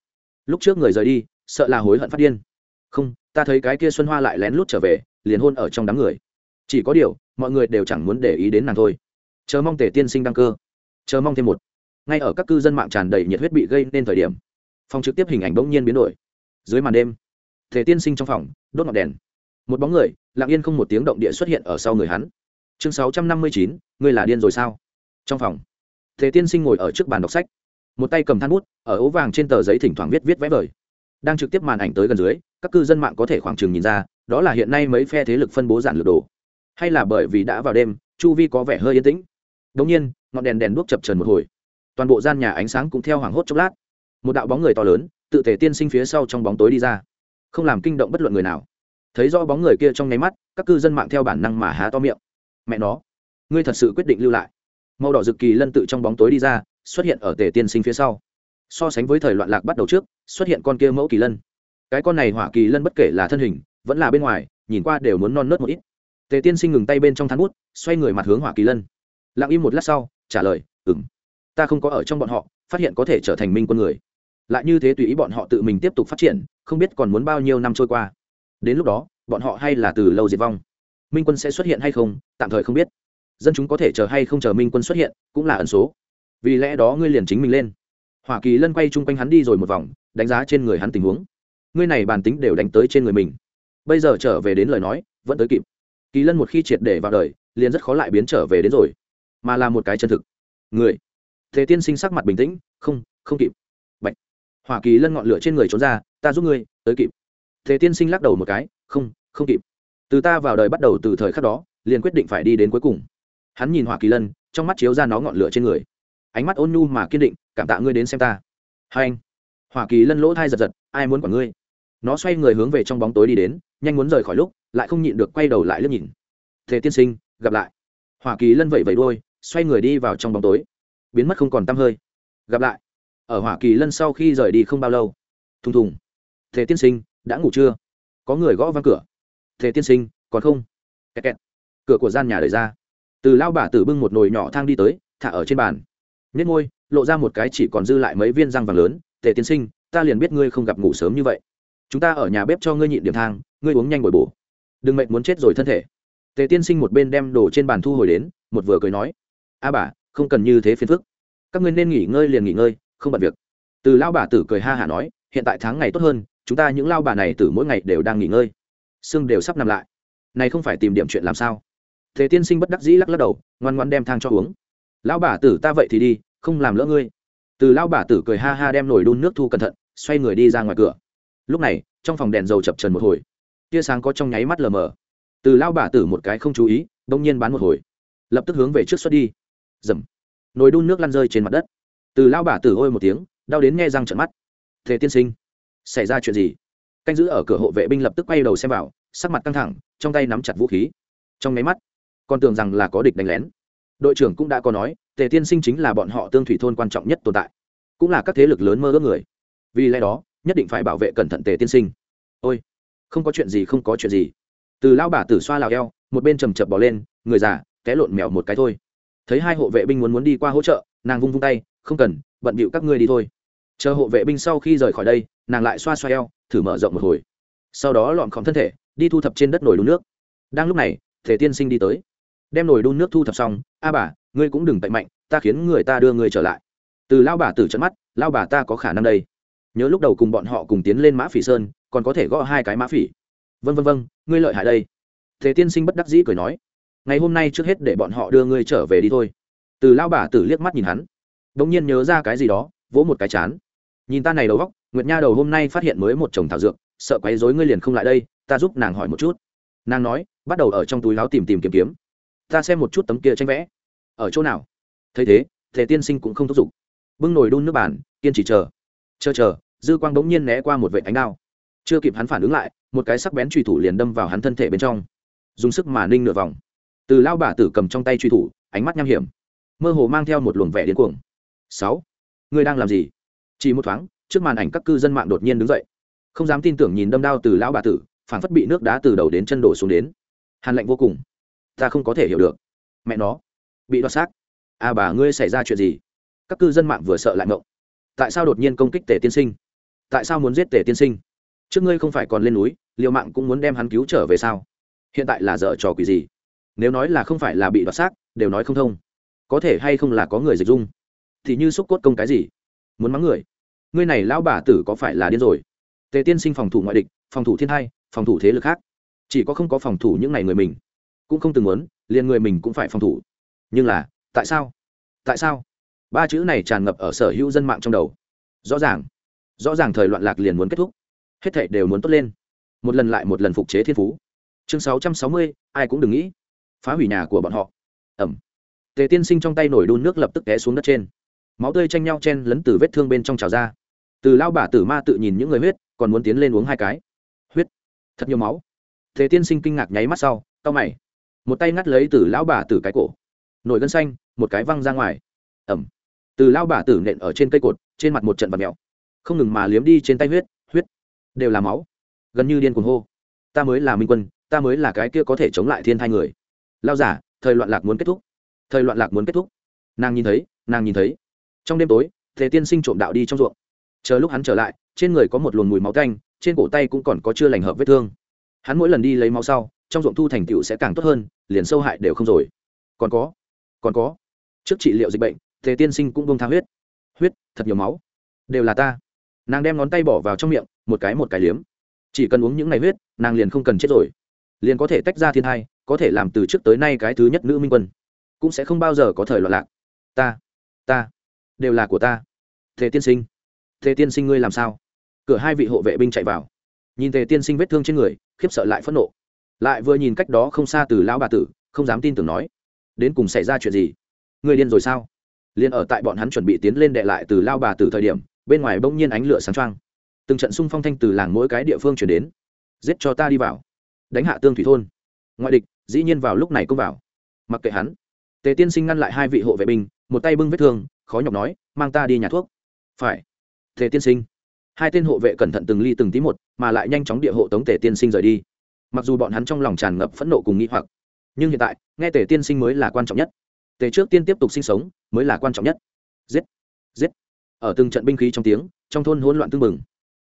Lúc trước người rời đi, sợ là hối hận phát điên. Không, ta thấy cái kia xuân hoa lại lén lút trở về, liền hôn ở trong đám người. Chỉ có điều, mọi người đều chẳng muốn để ý đến nàng thôi. Chờ mong tề tiên sinh đăng cơ. Chờ mong thêm một. Ngay ở các cư dân mạng tràn đầy nhiệt huyết bị gây nên thời điểm, phòng trực tiếp hình ảnh bỗng nhiên biến đổi. Dưới màn đêm, tề tiên sinh trong phòng, đốt ngọn đèn một bóng người, lặng yên không một tiếng động địa xuất hiện ở sau người hắn. Chương sáu trăm năm mươi chín, ngươi là điên rồi sao? Trong phòng thế tiên sinh ngồi ở trước bàn đọc sách. Một tay cầm than bút, ở ố vàng trên tờ giấy thỉnh thoảng viết viết vẽ vời. Đang trực tiếp màn ảnh tới gần dưới, các cư dân mạng có thể khoảng chừng nhìn ra, đó là hiện nay mấy phe thế lực phân bố giản lược đồ. Hay là bởi vì đã vào đêm, chu vi có vẻ hơi yên tĩnh. Đống nhiên, ngọn đèn đèn đuốc chập trần một hồi. Toàn bộ gian nhà ánh sáng cũng theo hoảng hốt chốc lát. Một đạo bóng người to lớn, tự thể tiên sinh phía sau trong bóng tối đi ra. Không làm kinh động bất luận người nào thấy rõ bóng người kia trong nháy mắt, các cư dân mạng theo bản năng mà há to miệng. Mẹ nó, ngươi thật sự quyết định lưu lại. Màu đỏ rực kỳ lân tự trong bóng tối đi ra, xuất hiện ở tề tiên sinh phía sau. So sánh với thời loạn lạc bắt đầu trước, xuất hiện con kia mẫu kỳ lân. Cái con này hỏa kỳ lân bất kể là thân hình, vẫn là bên ngoài, nhìn qua đều muốn non nớt một ít. Tề tiên sinh ngừng tay bên trong thán bút, xoay người mặt hướng hỏa kỳ lân. Lặng im một lát sau, trả lời ừng ta không có ở trong bọn họ, phát hiện có thể trở thành minh quân người. Lại như thế tùy ý bọn họ tự mình tiếp tục phát triển, không biết còn muốn bao nhiêu năm trôi qua đến lúc đó, bọn họ hay là từ lâu diệt vong. Minh quân sẽ xuất hiện hay không, tạm thời không biết. Dân chúng có thể chờ hay không chờ minh quân xuất hiện, cũng là ẩn số. Vì lẽ đó ngươi liền chính mình lên. Hoa kỳ lân quay chung quanh hắn đi rồi một vòng, đánh giá trên người hắn tình huống. Ngươi này bàn tính đều đánh tới trên người mình. Bây giờ trở về đến lời nói, vẫn tới kịp. Kỳ lân một khi triệt để vào đời, liền rất khó lại biến trở về đến rồi. Mà là một cái chân thực. Người. Thế tiên sinh sắc mặt bình tĩnh, không không kịp. Bạch. hoa kỳ lân ngọn lửa trên người trốn ra, ta giúp ngươi, tới kịp thế tiên sinh lắc đầu một cái, không không kịp. Từ ta vào đời bắt đầu từ thời khắc đó, liền quyết định phải đi đến cuối cùng. Hắn nhìn hoa kỳ lân, trong mắt chiếu ra nó ngọn lửa trên người. Ánh mắt ôn nhu mà kiên định, cảm tạ ngươi đến xem ta. Hai anh. Hoa kỳ lân lỗ thai giật giật, ai muốn quản ngươi? Nó xoay người hướng về trong bóng tối đi đến, nhanh muốn rời khỏi lúc, lại không nhịn được quay đầu lại liếc nhìn. Thế tiên sinh, gặp lại. Hoa kỳ lân vẫy vẫy đôi xoay người đi vào trong bóng tối. Biến mất không còn tăm hơi. Gặp lại. Ở hoa kỳ lân sau khi rời đi không bao lâu, thùng thùng. Thế tiên sinh đã ngủ chưa? Có người gõ văng cửa. Thế tiên sinh, còn không? Kẹt kẹt. cửa của gian nhà đẩy ra. Từ lao bà tử bưng một nồi nhỏ thang đi tới, thả ở trên bàn. Nết môi, lộ ra một cái chỉ còn dư lại mấy viên răng vàng lớn. Tề tiên sinh, ta liền biết ngươi không gặp ngủ sớm như vậy. Chúng ta ở nhà bếp cho ngươi nhịn điểm thang, ngươi uống nhanh bồi bổ. Đừng mệnh muốn chết rồi thân thể. Tề tiên sinh một bên đem đồ trên bàn thu hồi đến, một vừa cười nói. A bà, không cần như thế phiền phức. Các ngươi nên nghỉ ngơi liền nghỉ ngơi, không bận việc. Từ lao bà tử cười ha hả nói hiện tại tháng ngày tốt hơn, chúng ta những lao bà này từ mỗi ngày đều đang nghỉ ngơi. Xương đều sắp nằm lại. Này không phải tìm điểm chuyện làm sao? Thế tiên sinh bất đắc dĩ lắc lắc đầu, ngoan ngoan đem thang cho uống. Lão bà tử ta vậy thì đi, không làm lỡ ngươi. Từ lão bà tử cười ha ha đem nồi đun nước thu cẩn thận, xoay người đi ra ngoài cửa. Lúc này, trong phòng đèn dầu chập trần một hồi. Tia sáng có trong nháy mắt lờ mờ. Từ lão bà tử một cái không chú ý, bỗng nhiên bán một hồi. Lập tức hướng về trước xuất đi. Dầm. Nồi đun nước lăn rơi trên mặt đất. Từ lão bà tử ôi một tiếng, đau đến nghe răng trận mắt thế tiên sinh, xảy ra chuyện gì? Canh giữ ở cửa hộ vệ binh lập tức quay đầu xem vào, sắc mặt căng thẳng, trong tay nắm chặt vũ khí. Trong máy mắt, còn tưởng rằng là có địch đánh lén. Đội trưởng cũng đã có nói, tề tiên sinh chính là bọn họ tương thủy thôn quan trọng nhất tồn tại, cũng là các thế lực lớn mơ ước người. Vì lẽ đó, nhất định phải bảo vệ cẩn thận tề tiên sinh. Ôi, không có chuyện gì, không có chuyện gì. Từ lao bà tử xoa lào eo, một bên trầm chập bỏ lên, người già, té lộn mèo một cái thôi. Thấy hai hộ vệ binh muốn muốn đi qua hỗ trợ, nàng vung vung tay, không cần, bận bịu các ngươi đi thôi chờ hộ vệ binh sau khi rời khỏi đây, nàng lại xoa xoa eo, thử mở rộng một hồi. Sau đó lọn khóm thân thể, đi thu thập trên đất nồi đun nước. Đang lúc này, thể tiên sinh đi tới. Đem nồi đun nước thu thập xong, a bà, ngươi cũng đừng tạnh mạnh, ta khiến người ta đưa ngươi trở lại. Từ lao bà tử trận mắt lao bà ta có khả năng đây. Nhớ lúc đầu cùng bọn họ cùng tiến lên mã phỉ sơn, còn có thể gõ hai cái mã phỉ. Vân vân vân ngươi lợi hại đây. Thế tiên sinh bất đắc dĩ cười nói, ngày hôm nay trước hết để bọn họ đưa ngươi trở về đi thôi. Từ lao bà tử liếc mắt nhìn hắn đ ỗ n g nhiên nhớ ra cái gì đó, vỗ một cái chán nhìn ta này đầu góc, nguyệt nha đầu hôm nay phát hiện mới một chồng thảo dược, sợ quấy dối ngươi liền không lại đây, ta giúp nàng hỏi một chút. Nàng nói, bắt đầu ở trong túi láo tìm tìm kiếm kiếm. Ta xem một chút tấm kia tranh vẽ. Ở chỗ nào? Thấy thế thể tiên sinh cũng không thúc giục. Bưng nồi đun nước bàn, kiên chỉ chờ. Chờ chờ, dư quang bỗng nhiên né qua một vệ ánh đao. Chưa kịp hắn phản ứng lại, một cái sắc bén truy thủ liền đâm vào hắn thân thể bên trong. Dùng sức mà ninh nửa vòng. Từ lao bả tử cầm trong tay truy thủ, ánh mắt nham hiểm. Mơ hồ mang theo một luồng vẻ điên cuồng. Sáu, ngươi đang làm gì? Chỉ một thoáng, trước màn ảnh các cư dân mạng đột nhiên đứng dậy. Không dám tin tưởng nhìn đâm đao từ lão bà tử, phản phất bị nước đá từ đầu đến chân đổ xuống đến. Hàn lạnh vô cùng. Ta không có thể hiểu được. Mẹ nó. Bị đoạt xác. À bà, ngươi xảy ra chuyện gì? Các cư dân mạng vừa sợ lại ngộng. Tại sao đột nhiên công kích tề tiên sinh? Tại sao muốn giết tề tiên sinh? Trước ngươi không phải còn lên núi liệu mạng cũng muốn đem hắn cứu trở về sao? Hiện tại là dở trò quỷ gì? Nếu nói là không phải là bị đoạt xác, đều nói không thông. Có thể hay không là có người dịch dung? Thì như xúc cốt công cái gì? Muốn mắng người. Ngươi này lão bà tử có phải là điên rồi? Tề tiên sinh phòng thủ ngoại địch, phòng thủ thiên hai, phòng thủ thế lực khác. Chỉ có không có phòng thủ những ngày người mình. Cũng không từng muốn, liền người mình cũng phải phòng thủ. Nhưng là, tại sao? Tại sao? Ba chữ này tràn ngập ở sở hữu dân mạng trong đầu. Rõ ràng. Rõ ràng thời loạn lạc liền muốn kết thúc. Hết thệ đều muốn tốt lên. Một lần lại một lần phục chế thiên phú. Chương sáu trăm sáu mươi, ai cũng đừng nghĩ. Phá hủy nhà của bọn họ. Ẩm. Tề tiên sinh trong tay nổi đun nước lập tức té xuống đất trên máu tươi tranh nhau chen lấn từ vết thương bên trong trào ra. Từ lao Bà tử ma tự nhìn những người huyết, còn muốn tiến lên uống hai cái. Huyết. Thật nhiều máu. Thế tiên sinh kinh ngạc nháy mắt sau tao mày. Một tay ngắt lấy từ lão Bà tử cái cổ. Nổi gân xanh, một cái văng ra ngoài. Ẩm. Từ lao Bà tử nện ở trên cây cột, trên mặt một trận vật mèo. Không ngừng mà liếm đi trên tay huyết huyết. Đều là máu. Gần như điên cuồng hô. Ta mới là minh quân, ta mới là cái kia có thể chống lại thiên thai người. Lao giả, thời loạn lạc muốn kết thúc. Thời loạn lạc muốn kết thúc. Nàng nhìn thấy, nàng nhìn thấy trong đêm tối thế tiên sinh trộm đạo đi trong ruộng. Chờ lúc hắn trở lại, trên người có một luồng mùi máu canh trên cổ tay cũng còn có chưa lành hợp vết thương. Hắn mỗi lần đi lấy máu sau, trong ruộng thu thành tựu sẽ càng tốt hơn, liền sâu hại đều không rồi. Còn có còn có. Trước trị liệu dịch bệnh thế tiên sinh cũng bông tha huyết. Huyết, thật nhiều máu. Đều là ta. Nàng đem ngón tay bỏ vào trong miệng, một cái một cái liếm. Chỉ cần uống những ngày huyết, nàng liền không cần chết rồi. Liền có thể tách ra thiên hai, có thể làm từ trước tới nay cái thứ nhất nữ minh quân. Cũng sẽ không bao giờ có thời loạn lạc. Ta ta đều là của ta. Thế tiên sinh thế tiên sinh ngươi làm sao? Cửa hai vị hộ vệ binh chạy vào. Nhìn tề tiên sinh vết thương trên người, khiếp sợ lại phẫn nộ. Lại vừa nhìn cách đó không xa từ lão bà tử, không dám tin tưởng nói, đến cùng xảy ra chuyện gì? Người điên rồi sao? Liền ở tại bọn hắn chuẩn bị tiến lên đệ lại từ lao bà tử thời điểm, bên ngoài bỗng nhiên ánh lửa sáng trăng từng trận xung phong thanh từ làng mỗi cái địa phương chuyển đến. Giết cho ta đi vào. Đánh hạ tương thủy thôn. Ngoại địch, dĩ nhiên vào lúc này cũng vào. Mặc kệ hắn. Tề tiên sinh ngăn lại hai vị hộ vệ binh, một tay bưng vết thương khó nhọc nói, mang ta đi nhà thuốc. Phải. Tề tiên sinh. Hai tên hộ vệ cẩn thận từng ly từng tí một, mà lại nhanh chóng địa hộ tống tề tiên sinh rời đi. Mặc dù bọn hắn trong lòng tràn ngập phẫn nộ cùng nghĩ hoặc, nhưng hiện tại, nghe tề tiên sinh mới là quan trọng nhất. Tề trước tiên tiếp tục sinh sống, mới là quan trọng nhất. Giết! Giết! Ở từng trận binh khí trong tiếng, trong thôn hỗn loạn tương mừng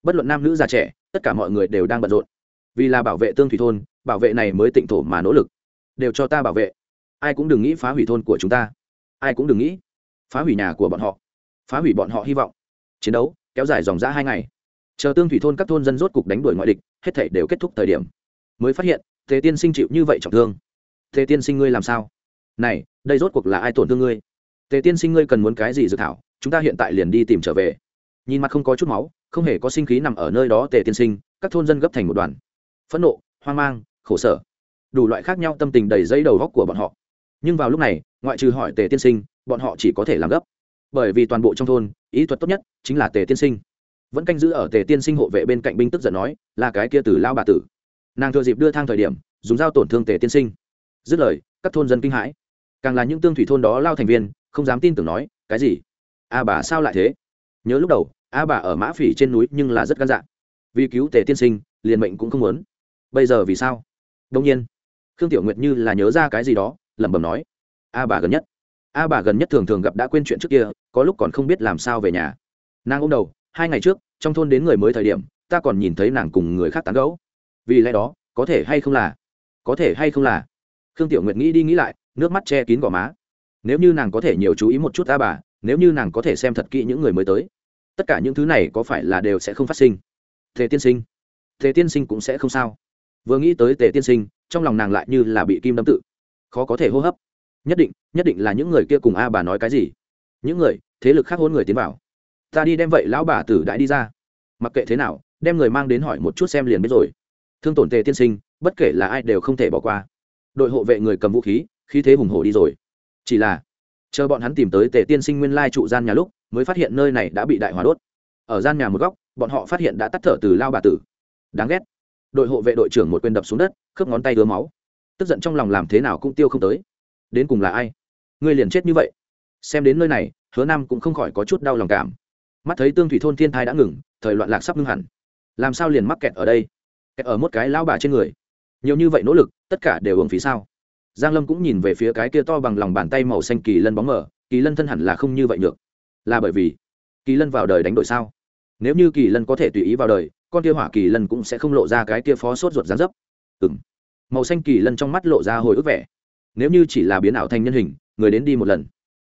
bất luận nam nữ già trẻ, tất cả mọi người đều đang bận rộn. Vì là bảo vệ tương thủy thôn, bảo vệ này mới tịnh thổ mà nỗ lực. Đều cho ta bảo vệ. Ai cũng đừng nghĩ phá hủy thôn của chúng ta. Ai cũng đừng nghĩ phá hủy nhà của bọn họ, phá hủy bọn họ hy vọng, chiến đấu kéo dài dòng ra hai ngày. Chờ tương thủy thôn các thôn dân rốt cục đánh đuổi ngoại địch, hết thể đều kết thúc thời điểm, mới phát hiện thế tiên sinh chịu như vậy trọng thương. Thế tiên sinh ngươi làm sao? Này, đây rốt cuộc là ai tổn thương ngươi? Tề tiên sinh ngươi cần muốn cái gì dự thảo? Chúng ta hiện tại liền đi tìm trở về. Nhìn mặt không có chút máu, không hề có sinh khí nằm ở nơi đó, tề tiên sinh, các thôn dân gấp thành một đoàn. Phẫn nộ, hoang mang, khổ sở. Đủ loại khác nhau tâm tình đầy dây đầu góc của bọn họ. Nhưng vào lúc này ngoại trừ hỏi tề tiên sinh, bọn họ chỉ có thể làm gấp. Bởi vì toàn bộ trong thôn, ý thuật tốt nhất chính là tề tiên sinh. Vẫn canh giữ ở tề tiên sinh hộ vệ bên cạnh binh tức giận nói, là cái kia từ lao bà tử. Nàng thừa dịp đưa thang thời điểm, dùng dao tổn thương tề tiên sinh. Dứt lời, các thôn dân kinh hãi. Càng là những tương thủy thôn đó lao thành viên, không dám tin tưởng nói, cái gì? A bà sao lại thế? Nhớ lúc đầu, a bà ở mã phỉ trên núi nhưng là rất gan dạ. Vì cứu tề tiên sinh, liền mệnh cũng không muốn. Bây giờ vì sao? Đông nhiên, khương tiểu nguyệt như là nhớ ra cái gì đó, lẩm bẩm nói a bà gần nhất. A bà gần nhất thường thường gặp đã quên chuyện trước kia, có lúc còn không biết làm sao về nhà. Nàng ôm đầu, hai ngày trước, trong thôn đến người mới thời điểm, ta còn nhìn thấy nàng cùng người khác tán gẫu. Vì lẽ đó, có thể hay không là? Có thể hay không là? Khương tiểu nguyệt nghĩ đi nghĩ lại, nước mắt che kín gò má. Nếu như nàng có thể nhiều chú ý một chút a bà, nếu như nàng có thể xem thật kỹ những người mới tới, tất cả những thứ này có phải là đều sẽ không phát sinh? Thế tiên sinh. Thế tiên sinh cũng sẽ không sao. Vừa nghĩ tới tề tiên sinh, trong lòng nàng lại như là bị kim đâm tự. Khó có thể hô hấp nhất định nhất định là những người kia cùng a bà nói cái gì? Những người, thế lực khác hôn người tiến vào. Ta đi đem vậy lão bà tử đãi đi ra. Mặc kệ thế nào, đem người mang đến hỏi một chút xem liền biết rồi. Thương tổn tề tiên sinh, bất kể là ai đều không thể bỏ qua. Đội hộ vệ người cầm vũ khí khí thế hùng hổ đi rồi. Chỉ là, chờ bọn hắn tìm tới tề tiên sinh nguyên lai trụ gian nhà lúc, mới phát hiện nơi này đã bị đại hỏa đốt. Ở gian nhà một góc, bọn họ phát hiện đã tắt thở từ lao bà tử. Đáng ghét. Đội hộ vệ đội trưởng một quyền đập xuống đất, khớp ngón tay đưa máu. Tức giận trong lòng làm thế nào cũng tiêu không tới đến cùng là ai? Ngươi liền chết như vậy. Xem đến nơi này, hứa nam cũng không khỏi có chút đau lòng cảm. Mắt thấy tương thủy thôn thiên thai đã ngừng, thời loạn lạc sắp ngưng hẳn. Làm sao liền mắc kẹt ở đây? Kẹt ở một cái lao bà trên người. Nhiều như vậy nỗ lực, tất cả đều hưởng phí sao? Giang lâm cũng nhìn về phía cái kia to bằng lòng bàn tay màu xanh kỳ lân bóng mở kỳ lân thân hẳn là không như vậy được. Là bởi vì, kỳ lân vào đời đánh đội sao? Nếu như kỳ lân có thể tùy ý vào đời, con kia hỏa kỳ lân cũng sẽ không lộ ra cái kia phó sốt ruột gián dấp. Ừ m màu xanh kỳ lân trong mắt lộ ra hồi ức vẻ nếu như chỉ là biến ảo thành nhân hình, người đến đi một lần.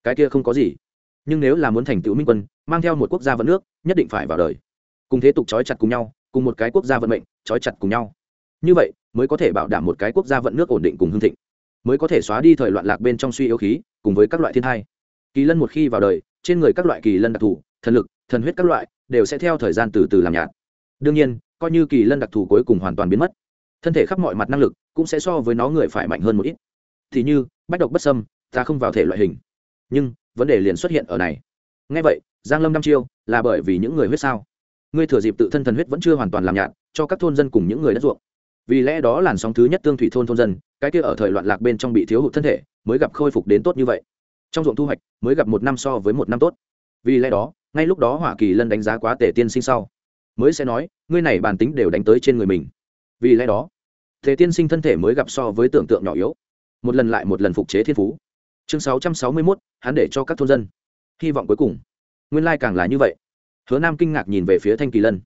Cái kia không có gì. Nhưng nếu là muốn thành tựu minh quân, mang theo một quốc gia vận nước, nhất định phải vào đời. Cùng thế tục trói chặt cùng nhau, cùng một cái quốc gia vận mệnh, trói chặt cùng nhau. Như vậy, mới có thể bảo đảm một cái quốc gia vận nước ổn định cùng hương thịnh. Mới có thể xóa đi thời loạn lạc bên trong suy yếu khí, cùng với các loại thiên thai. Kỳ lân một khi vào đời, trên người các loại kỳ lân đặc thù, thần lực, thần huyết các loại, đều sẽ theo thời gian từ từ làm nhạt. Đương nhiên, coi như kỳ lân đặc thù cuối cùng hoàn toàn biến mất, thân thể khắp mọi mặt năng lực cũng sẽ so với nó người phải mạnh hơn một ít thì như, bách độc bất sâm ta không vào thể loại hình. Nhưng, vấn đề liền xuất hiện ở này. Ngay vậy, giang lâm đăm chiêu, là bởi vì những người huyết sao? Ngươi thừa dịp tự thân thần huyết vẫn chưa hoàn toàn làm nhạt, cho các thôn dân cùng những người đất ruộng. Vì lẽ đó làn sóng thứ nhất tương thủy thôn thôn dân, cái kia ở thời loạn lạc bên trong bị thiếu hụt thân thể, mới gặp khôi phục đến tốt như vậy. Trong ruộng thu hoạch, mới gặp một năm so với một năm tốt. Vì lẽ đó, ngay lúc đó hoa kỳ lân đánh giá quá tể tiên sinh sau, mới sẽ nói, ngươi này bản tính đều đánh tới trên người mình. Vì lẽ đó thế tiên sinh thân thể mới gặp so với tưởng tượng nhỏ yếu một lần lại một lần phục chế thiên phú. Chương sáu trăm sáu mươi mốt, hắn để cho các thôn dân. Hy vọng cuối cùng, nguyên lai càng là như vậy. Hứa nam kinh ngạc nhìn về phía thanh kỳ lân.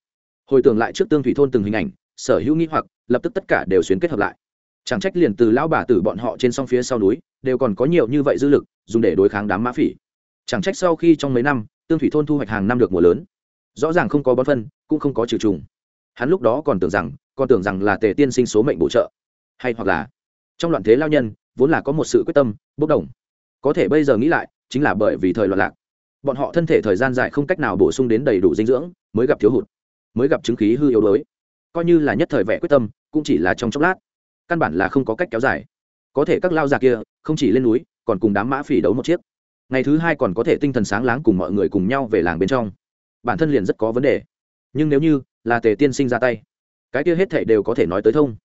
Hồi tưởng lại trước tương thủy thôn từng hình ảnh, sở hữu nghĩ hoặc, lập tức tất cả đều xuyến kết hợp lại. Chẳng trách liền từ lão bà tử bọn họ trên sông phía sau núi, đều còn có nhiều như vậy dư lực, dùng để đối kháng đám mã phỉ. Chẳng trách sau khi trong mấy năm, tương thủy thôn thu hoạch hàng năm được mùa lớn. Rõ ràng không có bón phân, cũng không có trừ trùng. Hắn lúc đó còn tưởng rằng, còn tưởng rằng là tề tiên sinh số mệnh bổ trợ. Hay hoặc là, trong loạn thế lao nhân vốn là có một sự quyết tâm, bốc đồng. Có thể bây giờ nghĩ lại, chính là bởi vì thời loạn lạc. Bọn họ thân thể thời gian dài không cách nào bổ sung đến đầy đủ dinh dưỡng, mới gặp thiếu hụt, mới gặp chứng khí hư yếu đuối. Coi như là nhất thời vẻ quyết tâm, cũng chỉ là trong chốc lát. Căn bản là không có cách kéo dài. Có thể các lao già kia, không chỉ lên núi, còn cùng đám mã phỉ đấu một chiếc. Ngày thứ hai còn có thể tinh thần sáng láng cùng mọi người cùng nhau về làng bên trong. Bản thân liền rất có vấn đề. Nhưng nếu như là tề tiên sinh ra tay, cái kia hết thảy đều có thể nói tới thông.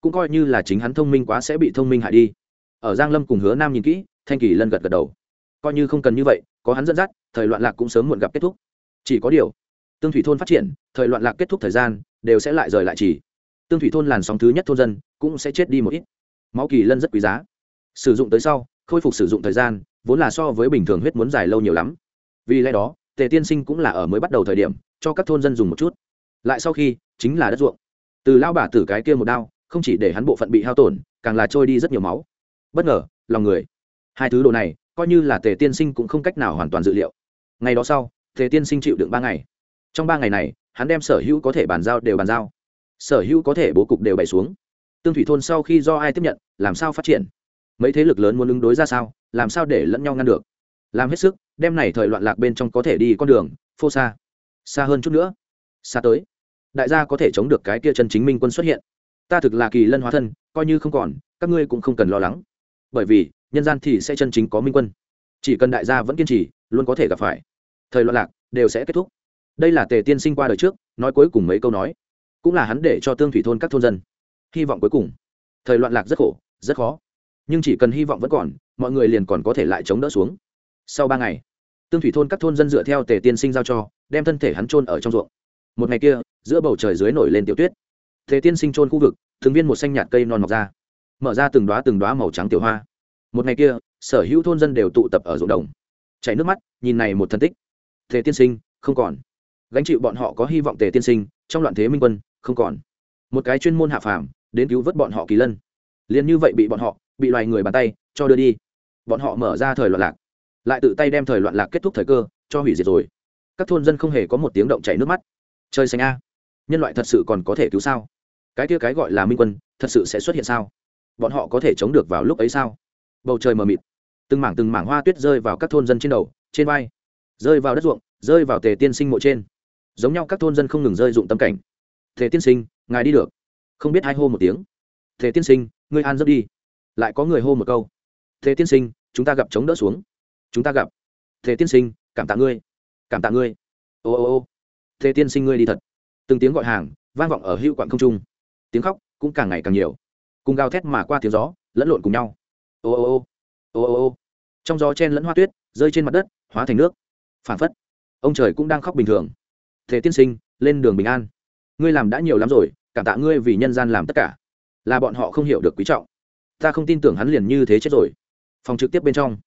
Cũng coi như là chính hắn thông minh quá sẽ bị thông minh hại đi ở giang lâm cùng hứa nam nhìn kỹ, thanh kỳ lân gật gật đầu. Coi như không cần như vậy, có hắn dẫn dắt, thời loạn lạc cũng sớm muộn gặp kết thúc. Chỉ có điều, tương thủy thôn phát triển, thời loạn lạc kết thúc thời gian, đều sẽ lại rời lại chỉ. Tương thủy thôn làn sóng thứ nhất thôn dân, cũng sẽ chết đi một ít. Máu kỳ lân rất quý giá. Sử dụng tới sau, khôi phục sử dụng thời gian, vốn là so với bình thường huyết muốn dài lâu nhiều lắm. Vì lẽ đó, tề tiên sinh cũng là ở mới bắt đầu thời điểm, cho các thôn dân dùng một chút. Lại sau khi, chính là đất ruộng. Từ lao bả tử cái kia một đao, không chỉ để hắn bộ phận bị hao tổn, càng là trôi đi rất nhiều máu bất ngờ, lòng người. Hai thứ đồ này, coi như là tề tiên sinh cũng không cách nào hoàn toàn dự liệu. Ngày đó sau, tề tiên sinh chịu đựng ba ngày. Trong ba ngày này, hắn đem sở hữu có thể bàn giao đều bàn giao. Sở hữu có thể bố cục đều bày xuống. Tương thủy thôn sau khi do ai tiếp nhận, làm sao phát triển? Mấy thế lực lớn muốn ứng đối ra sao, làm sao để lẫn nhau ngăn được? Làm hết sức đem này thời loạn lạc bên trong có thể đi con đường, phô xa xa hơn chút nữa. Xa tới. Đại gia có thể chống được cái kia chân chính minh quân xuất hiện. Ta thực là kỳ lân hóa thân, coi như không còn, các ngươi cũng không cần lo lắng bởi vì nhân gian thì sẽ chân chính có minh quân. Chỉ cần đại gia vẫn kiên trì, luôn có thể gặp phải. Thời loạn lạc, đều sẽ kết thúc. Đây là tề tiên sinh qua đời trước, nói cuối cùng mấy câu nói. Cũng là hắn để cho tương thủy thôn các thôn dân hy vọng cuối cùng. Thời loạn lạc rất khổ, rất khó. Nhưng chỉ cần hy vọng vẫn còn, mọi người liền còn có thể lại chống đỡ xuống. Sau ba ngày, tương thủy thôn các thôn dân dựa theo tề tiên sinh giao cho, đem thân thể hắn trôn ở trong ruộng. Một ngày kia, giữa bầu trời dưới nổi lên tiểu tuyết. Tề tiên sinh trôn khu vực thường viên một xanh nhạt cây non mọc ra mở ra từng đoá từng đoá màu trắng tiểu hoa. Một ngày kia, sở hữu thôn dân đều tụ tập ở ruộng đồng. Chảy nước mắt, nhìn này một thân tích. Tề tiên sinh, không còn. Gánh chịu bọn họ có hy vọng tề tiên sinh, trong loạn thế minh quân, không còn. Một cái chuyên môn hạ phàm, đến cứu vớt bọn họ kỳ lân. Liền như vậy bị bọn họ, bị loài người bàn tay, cho đưa đi. Bọn họ mở ra thời loạn lạc. Lại tự tay đem thời loạn lạc kết thúc thời cơ, cho hủy diệt rồi. Các thôn dân không hề có một tiếng động chảy nước mắt. Chơi xanh a. Nhân loại thật sự còn có thể cứu sao? Cái kia cái gọi là minh quân, thật sự sẽ xuất hiện sao? Bọn họ có thể chống được vào lúc ấy sao? Bầu trời mờ mịt. Từng mảng từng mảng hoa tuyết rơi vào các thôn dân trên đầu, trên vai. Rơi vào đất ruộng, rơi vào tề tiên sinh mộ trên. Giống nhau các thôn dân không ngừng rơi dụng tâm cảnh. Tề tiên sinh, ngài đi được. Không biết hai hô một tiếng. Tề tiên sinh, ngươi an giấc đi. Lại có người hô một câu. Tề tiên sinh, chúng ta gặp chống đỡ xuống. Chúng ta gặp. Tề tiên sinh, cảm tạ ngươi. Cảm tạ ngươi. Ô ô ô. Tề tiên sinh ngươi đi thật. Từng tiếng gọi hàng, vang vọng ở hữu quặng không trung. Tiếng khóc cũng càng ngày càng nhiều cùng gào thét mà qua tiếng gió, lẫn lộn cùng nhau. Ô ô ô ô ô ô. Trong gió chen lẫn hoa tuyết, rơi trên mặt đất, hóa thành nước. Phản phất, ông trời cũng đang khóc bình thường. Thế tiên sinh, lên đường bình an. Ngươi làm đã nhiều lắm rồi, cảm tạ ngươi vì nhân gian làm tất cả. Là bọn họ không hiểu được quý trọng. Ta không tin tưởng hắn liền như thế chết rồi. Phòng trực tiếp bên trong,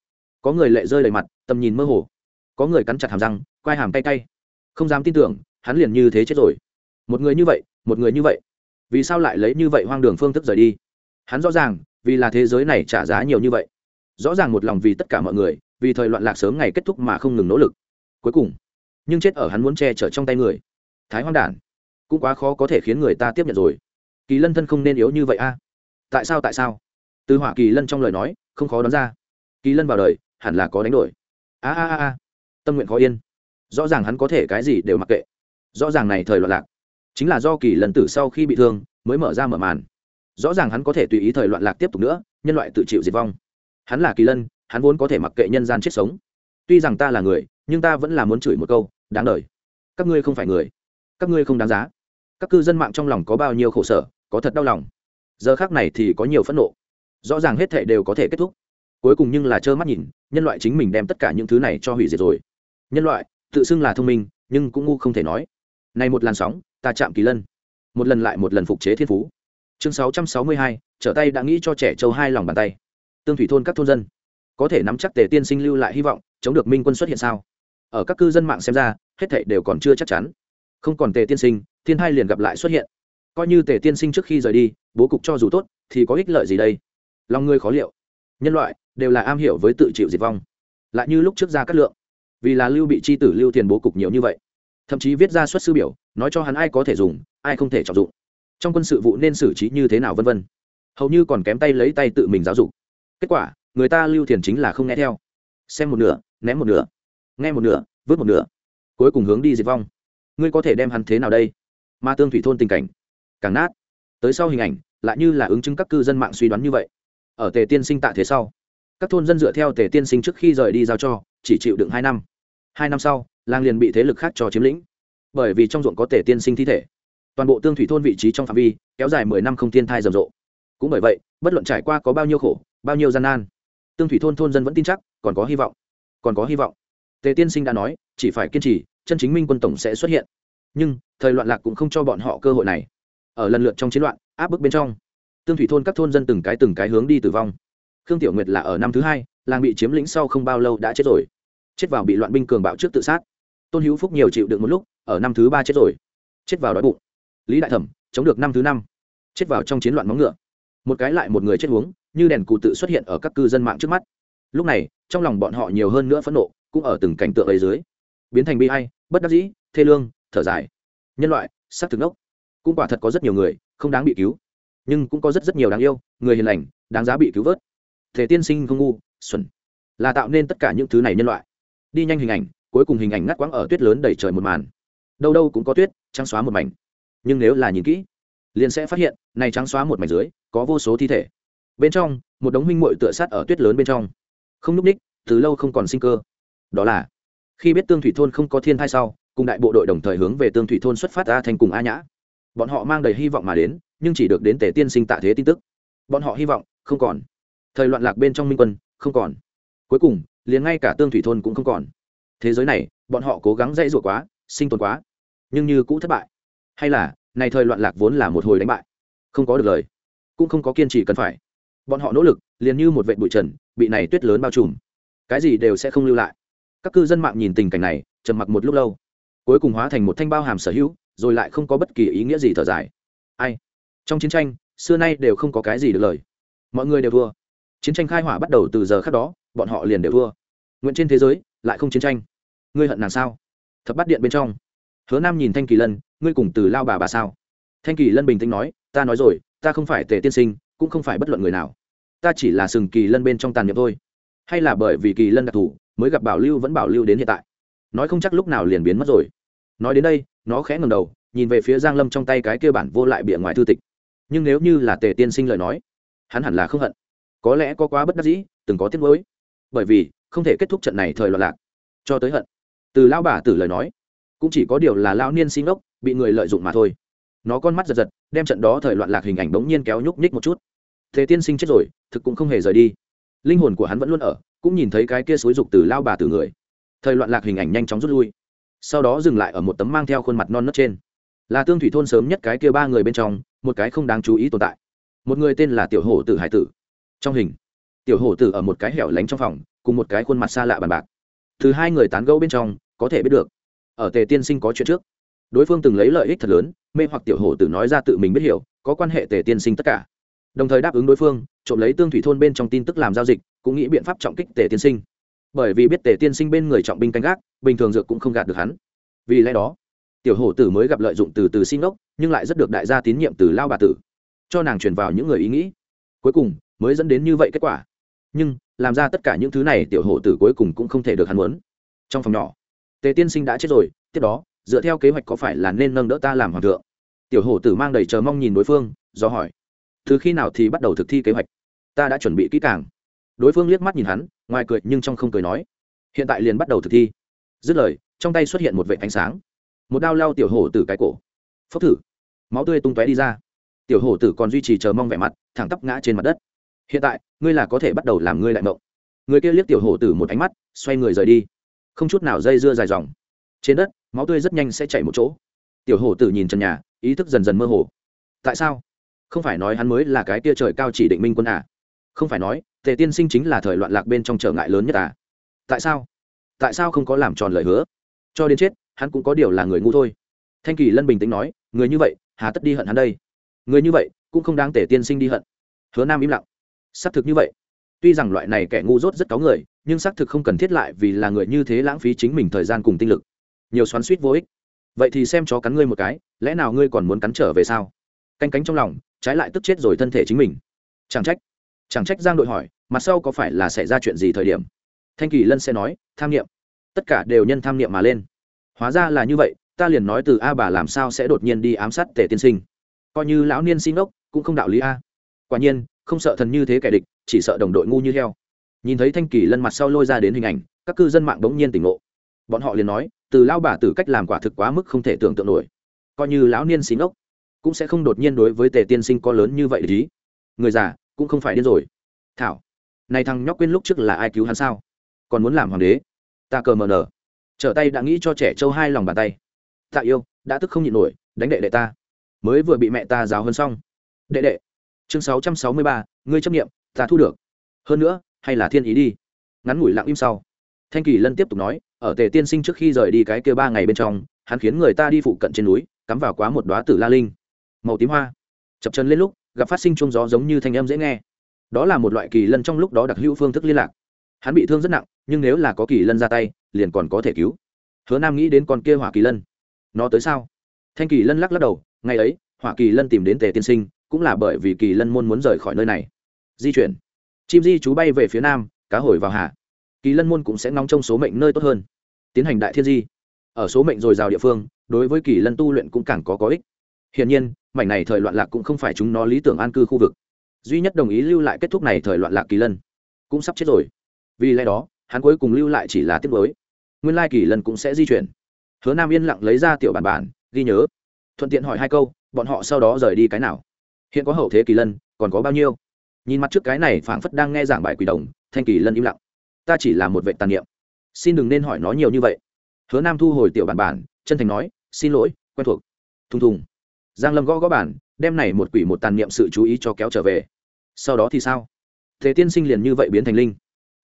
có người lệ rơi đầy mặt, tầm nhìn mơ hồ. Có người cắn chặt hàm răng, quai hàm tay tay không dám tin tưởng, hắn liền như thế chết rồi. Một người như vậy, một người như vậy. Vì sao lại lấy như vậy hoang đường phương thức rời đi? Hắn rõ ràng, vì là thế giới này trả giá nhiều như vậy. Rõ ràng một lòng vì tất cả mọi người, vì thời loạn lạc sớm ngày kết thúc mà không ngừng nỗ lực. Cuối cùng, nhưng chết ở hắn muốn che chở trong tay người. Thái hoang đản, cũng quá khó có thể khiến người ta tiếp nhận rồi. Kỳ lân thân không nên yếu như vậy a. Tại sao tại sao? Từ hỏa kỳ lân trong lời nói, không khó đoán ra. Kỳ lân vào đời, hẳn là có đánh đổi. A a a a. Tâm nguyện khó yên. Rõ ràng hắn có thể cái gì đều mặc kệ. Rõ ràng này thời loạn lạc, chính là do kỳ lần tử sau khi bị thương, mới mở ra mở màn rõ ràng hắn có thể tùy ý thời loạn lạc tiếp tục nữa, nhân loại tự chịu diệt vong. Hắn là kỳ lân, hắn vốn có thể mặc kệ nhân gian chết sống. Tuy rằng ta là người, nhưng ta vẫn là muốn chửi một câu, đáng đời. Các ngươi không phải người. Các ngươi không đáng giá. Các cư dân mạng trong lòng có bao nhiêu khổ sở, có thật đau lòng. Giờ khác này thì có nhiều phẫn nộ. Rõ ràng hết thệ đều có thể kết thúc. Cuối cùng nhưng là trơ mắt nhìn, nhân loại chính mình đem tất cả những thứ này cho hủy diệt rồi. Nhân loại, tự xưng là thông minh, nhưng cũng ngu không thể nói. Này một làn sóng, ta chạm kỳ lân. Một lần lại một lần phục chế thiên phú chương sáu trăm sáu mươi hai, trở tay đã nghĩ cho trẻ châu hai lòng bàn tay. Tương thủy thôn các thôn dân, có thể nắm chắc tề tiên sinh lưu lại hy vọng, chống được minh quân xuất hiện sao? Ở các cư dân mạng xem ra, hết thảy đều còn chưa chắc chắn. Không còn tề tiên sinh, thiên hai liền gặp lại xuất hiện. Coi như tề tiên sinh trước khi rời đi, bố cục cho dù tốt, thì có ích lợi gì đây? Lòng người khó liệu. Nhân loại đều là am hiểu với tự chịu diệt vong. Lại như lúc trước ra cát lượng. Vì là lưu bị c h i tử lưu tiền bố cục nhiều như vậy. Thậm chí viết ra xuất sư biểu, nói cho hắn ai có thể dùng, ai không thể trọng dụng trong quân sự vụ nên xử trí như thế nào vân vân. Hầu như còn kém tay lấy tay tự mình giáo dục. Kết quả, người ta lưu thiền chính là không nghe theo. Xem một nửa, ném một nửa, nghe một nửa, vứt một nửa. Cuối cùng hướng đi diệt vong. Ngươi có thể đem hắn thế nào đây? Mà tương thủy thôn tình cảnh. Càng nát. Tới sau hình ảnh, lại như là ứng chứng các cư dân mạng suy đoán như vậy. Ở tề tiên sinh tạ thế sau, các thôn dân dựa theo tề tiên sinh trước khi rời đi giao cho, chỉ chịu đựng hai năm. Hai năm sau, làng liền bị thế lực khác cho chiếm lĩnh. Bởi vì trong ruộng có tề tiên sinh thi thể toàn bộ tương thủy thôn vị trí trong phạm vi, kéo dài mười năm không thiên thai rầm rộ. Cũng bởi vậy, bất luận trải qua có bao nhiêu khổ, bao nhiêu gian nan, tương thủy thôn thôn dân vẫn tin chắc, còn có hy vọng, còn có hy vọng. Tề tiên sinh đã nói, chỉ phải kiên trì, chân chính minh quân tổng sẽ xuất hiện. Nhưng, thời loạn lạc cũng không cho bọn họ cơ hội này. Ở lần lượt trong chiến loạn, áp bức bên trong, tương thủy thôn các thôn dân từng cái từng cái hướng đi tử vong. Khương tiểu nguyệt là ở năm thứ hai, làng bị chiếm lĩnh sau không bao lâu đã chết rồi. Chết vào bị loạn binh cường bạo trước tự sát. Tôn hữu phúc nhiều chịu được một lúc, ở năm thứ ba chết rồi. Chết vào đói bụng lý đại thẩm chống được năm thứ năm, chết vào trong chiến loạn móng ngựa. Một cái lại một người chết uống, như đèn cụ tự xuất hiện ở các cư dân mạng trước mắt. Lúc này, trong lòng bọn họ nhiều hơn nữa phẫn nộ, cũng ở từng cảnh tượng ấy dưới. Biến thành bi hay bất đắc dĩ, thê lương, thở dài. Nhân loại s ắ c thực ốc cũng quả thật có rất nhiều người, không đáng bị cứu. Nhưng cũng có rất rất nhiều đáng yêu, người hiền lành, đáng giá bị cứu vớt. Thể tiên sinh không ngu, xuẩn. Là tạo nên tất cả những thứ này nhân loại. Đi nhanh hình ảnh, cuối cùng hình ảnh ngắt quãng ở tuyết lớn đầy trời một màn. Đâu đâu cũng có tuyết, trắng xóa một mảnh nhưng nếu là nhìn kỹ, liền sẽ phát hiện, này trắng xóa một mảnh dưới, có vô số thi thể. Bên trong, một đống huynh muội tựa sát ở tuyết lớn bên trong. Không núp ních, từ lâu không còn sinh cơ. Đó là, khi biết tương thủy thôn không có thiên thai sau, cùng đại bộ đội đồng thời hướng về tương thủy thôn xuất phát ra thành cùng a nhã. Bọn họ mang đầy hy vọng mà đến, nhưng chỉ được đến tề tiên sinh tạ thế tin tức. Bọn họ hy vọng, không còn. Thời loạn lạc bên trong minh quân, không còn. Cuối cùng, liền ngay cả tương thủy thôn cũng không còn. Thế giới này, bọn họ cố gắng dãy rủa quá, sinh tồn quá, nhưng như cũ thất bại hay là, này thời loạn lạc vốn là một hồi đánh bại. Không có được lời. Cũng không có kiên trì cần phải. Bọn họ nỗ lực, liền như một vệ bụi trần, bị này tuyết lớn bao trùm. Cái gì đều sẽ không lưu lại. Các cư dân mạng nhìn tình cảnh này, trầm mặc một lúc lâu. Cuối cùng hóa thành một thanh bao hàm sở hữu, rồi lại không có bất kỳ ý nghĩa gì thở dài. Ai? Trong chiến tranh, xưa nay đều không có cái gì được lời. Mọi người đều thua. Chiến tranh khai hỏa bắt đầu từ giờ khác đó, bọn họ liền đều thua. Nguyện trên thế giới, lại không chiến tranh. Ngươi hận nàng sao? Thập bắt điện bên trong hứa nam nhìn thanh kỳ lân, ngươi cùng từ lao bà bà sao? Thanh kỳ lân bình tĩnh nói, ta nói rồi, ta không phải tề tiên sinh, cũng không phải bất luận người nào. Ta chỉ là sừng kỳ lân bên trong tàn nhậm thôi. Hay là bởi vì kỳ lân đặc thù, mới gặp bảo lưu vẫn bảo lưu đến hiện tại. Nói không chắc lúc nào liền biến mất rồi. Nói đến đây, nó khẽ ngầm đầu, nhìn về phía giang lâm trong tay cái kia bản vô lại bìa ngoài thư tịch. Nhưng nếu như là tề tiên sinh lời nói, hắn hẳn là không hận. Có lẽ có quá bất đắc dĩ, từng có tiếc nuối. Bởi vì, không thể kết thúc trận này thời loạn lạc. Cho tới hận. Từ lao bà tử lời nói cũng chỉ có điều là lao niên sinh ốc, bị người lợi dụng mà thôi. Nó con mắt giật giật, đem trận đó thời loạn lạc hình ảnh bỗng nhiên kéo nhúc nhích một chút. Thế tiên sinh chết rồi, thực cũng không hề rời đi. Linh hồn của hắn vẫn luôn ở, cũng nhìn thấy cái kia xối dục từ lao bà từ người. Thời loạn lạc hình ảnh nhanh chóng rút lui. Sau đó dừng lại ở một tấm mang theo khuôn mặt non nớt trên. Là tương thủy thôn sớm nhất cái kia ba người bên trong, một cái không đáng chú ý tồn tại. Một người tên là tiểu hổ tử hải tử. Trong hình, tiểu hổ tử ở một cái hẻo lánh trong phòng, cùng một cái khuôn mặt xa lạ bàn bạc. Từ hai người tán gẫu bên trong, có thể biết được ở tề tiên sinh có chuyện trước. Đối phương từng lấy lợi ích thật lớn, mê hoặc tiểu hổ tử nói ra tự mình biết hiểu, có quan hệ tề tiên sinh tất cả. Đồng thời đáp ứng đối phương, trộm lấy tương thủy thôn bên trong tin tức làm giao dịch, cũng nghĩ biện pháp trọng kích tề tiên sinh. Bởi vì biết tề tiên sinh bên người trọng binh canh gác, bình thường dược cũng không gạt được hắn. Vì lẽ đó, tiểu hổ tử mới gặp lợi dụng từ từ sinh ốc nhưng lại rất được đại gia tín nhiệm từ lao bà tử, cho nàng truyền vào những người ý nghĩ. Cuối cùng, mới dẫn đến như vậy kết quả. Nhưng, làm ra tất cả những thứ này tiểu hổ tử cuối cùng cũng không thể được hắn muốn. Trong phòng nhỏ tề tiên sinh đã chết rồi, tiếp đó, dựa theo kế hoạch có phải là nên nâng đỡ ta làm hoàng thượng? Tiểu hổ tử mang đầy chờ mong nhìn đối phương, do hỏi. Từ khi nào thì bắt đầu thực thi kế hoạch? Ta đã chuẩn bị kỹ càng. Đối phương liếc mắt nhìn hắn, ngoài cười nhưng trong không cười nói. Hiện tại liền bắt đầu thực thi. Dứt lời, trong tay xuất hiện một vệ ánh sáng. Một đao lao tiểu hổ từ cái cổ. Phốc thử. Máu tươi tung tóe đi ra. Tiểu hổ tử còn duy trì chờ mong vẻ mặt, thẳng tắp ngã trên mặt đất. Hiện tại, ngươi là có thể bắt đầu làm ngươi lại mộng. Người kia liếc tiểu hổ tử một ánh mắt, xoay người rời đi không chút nào dây dưa dài dòng. Trên đất, máu tươi rất nhanh sẽ chảy một chỗ. Tiểu hổ tử nhìn trần nhà, ý thức dần dần mơ hồ. Tại sao? Không phải nói hắn mới là cái tia trời cao chỉ định minh quân à? Không phải nói, tề tiên sinh chính là thời loạn lạc bên trong trở ngại lớn nhất à? Tại sao? Tại sao không có làm tròn lời hứa? Cho đến chết, hắn cũng có điều là người ngu thôi. Thanh kỳ lân bình tĩnh nói, người như vậy, hà tất đi hận hắn đây. Người như vậy, cũng không đáng tể tiên sinh đi hận. Hứa nam im lặng. Xác thực như vậy tuy rằng loại này kẻ ngu dốt rất có người, nhưng xác thực không cần thiết lại vì là người như thế lãng phí chính mình thời gian cùng tinh lực. Nhiều xoắn suýt vô ích. Vậy thì xem chó cắn ngươi một cái, lẽ nào ngươi còn muốn cắn trở về sao? Canh cánh trong lòng, trái lại tức chết rồi thân thể chính mình. Chẳng trách. Chẳng trách giang đội hỏi mặt sau có phải là xảy ra chuyện gì thời điểm? Thanh kỳ lân sẽ nói, tham nghiệm tất cả đều nhân tham nghiệm mà lên. Hóa ra là như vậy, ta liền nói từ a bà làm sao sẽ đột nhiên đi ám sát tề tiên sinh. Coi như lão niên xin ốc, cũng không đạo lý a. Quả nhiên, không sợ thần như thế kẻ địch chỉ sợ đồng đội ngu như heo. Nhìn thấy thanh kỳ lân mặt sau lôi ra đến hình ảnh, các cư dân mạng bỗng nhiên tỉnh ngộ. Bọn họ liền nói, từ lao bà tử cách làm quả thực quá mức không thể tưởng tượng nổi. Coi như lão niên xí ngốc, cũng sẽ không đột nhiên đối với tề tiên sinh có lớn như vậy lý người già cũng không phải điên rồi. Thảo, này thằng nhóc quên lúc trước là ai cứu hắn sao? Còn muốn làm hoàng đế? Ta cờ mờ nở trở tay đã nghĩ cho trẻ trâu hai lòng bàn tay. Tạ yêu, đã tức không nhịn nổi, đánh đệ đệ ta. Mới vừa bị mẹ ta giáo hơn xong. Đệ đệ, chương sáu trăm sáu mươi ba, ngươi chấp nghiệm ta thu được. Hơn nữa, hay là thiên ý đi. Ngắn ngủi lặng im sau. Thanh kỳ lân tiếp tục nói, ở tề tiên sinh trước khi rời đi cái kia ba ngày bên trong, hắn khiến người ta đi phụ cận trên núi, cắm vào quá một đoá tử la linh. Màu tím hoa. Chập chân lên lúc, gặp phát sinh chung gió giống như thanh âm dễ nghe. Đó là một loại kỳ lân trong lúc đó đặc hữu phương thức liên lạc. Hắn bị thương rất nặng, nhưng nếu là có kỳ lân ra tay, liền còn có thể cứu. Hứa nam nghĩ đến con kia hỏa kỳ lân. Nó tới sao? Thanh kỳ lân lắc lắc đầu, ngày ấy, hỏa kỳ lân tìm đến tề tiên sinh, cũng là bởi vì kỳ lân môn muốn rời khỏi nơi này di chuyển. Chim di chú bay về phía nam, cá hồi vào hạ. Kỳ lân môn cũng sẽ nóng trong số mệnh nơi tốt hơn. Tiến hành đại thiên di. Ở số mệnh dồi dào địa phương, đối với kỳ lân tu luyện cũng càng có có ích. Hiển nhiên, mảnh này thời loạn lạc cũng không phải chúng nó lý tưởng an cư khu vực. Duy nhất đồng ý lưu lại kết thúc này thời loạn lạc kỳ lân. Cũng sắp chết rồi. Vì lẽ đó, hắn cuối cùng lưu lại chỉ là tiếp mới nguyên lai kỳ lân cũng sẽ di chuyển. Hứa nam yên lặng lấy ra tiểu bản bản, ghi nhớ. Thuận tiện hỏi hai câu, bọn họ sau đó rời đi cái nào? Hiện có hậu thế kỳ lân, còn có bao nhiêu? Nhìn mặt trước cái này phảng phất đang nghe giảng bài quỷ đồng, thanh kỳ lân im lặng. Ta chỉ là một vệ tàn niệm. Xin đừng nên hỏi nó nhiều như vậy. Hứa nam thu hồi tiểu bản bản, chân thành nói, xin lỗi, quen thuộc. Thùng thùng. Giang lâm gõ gõ bản, đem này một quỷ một tàn niệm sự chú ý cho kéo trở về. Sau đó thì sao? Thế tiên sinh liền như vậy biến thành linh.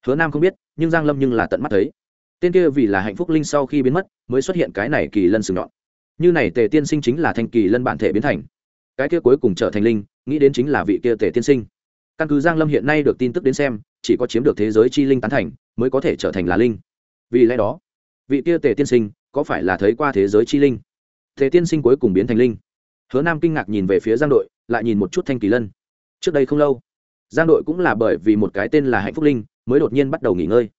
Hứa nam không biết, nhưng giang lâm nhưng là tận mắt thấy. Tên kia vì là hạnh phúc linh sau khi biến mất, mới xuất hiện cái này kỳ lân sừng nhọn. Như này tề tiên sinh chính là thanh kỳ lân bản thể biến thành. Cái kia cuối cùng trở thành linh, nghĩ đến chính là vị kia tề tiên sinh căn cứ giang lâm hiện nay được tin tức đến xem, chỉ có chiếm được thế giới chi linh tán thành, mới có thể trở thành là linh. Vì lẽ đó, vị kia tề tiên sinh có phải là thấy qua thế giới chi linh? Thế tiên sinh cuối cùng biến thành linh. Hứa nam kinh ngạc nhìn về phía giang đội, lại nhìn một chút thanh kỳ lân. Trước đây không lâu, giang đội cũng là bởi vì một cái tên là hạnh phúc linh mới đột nhiên bắt đầu nghỉ ngơi.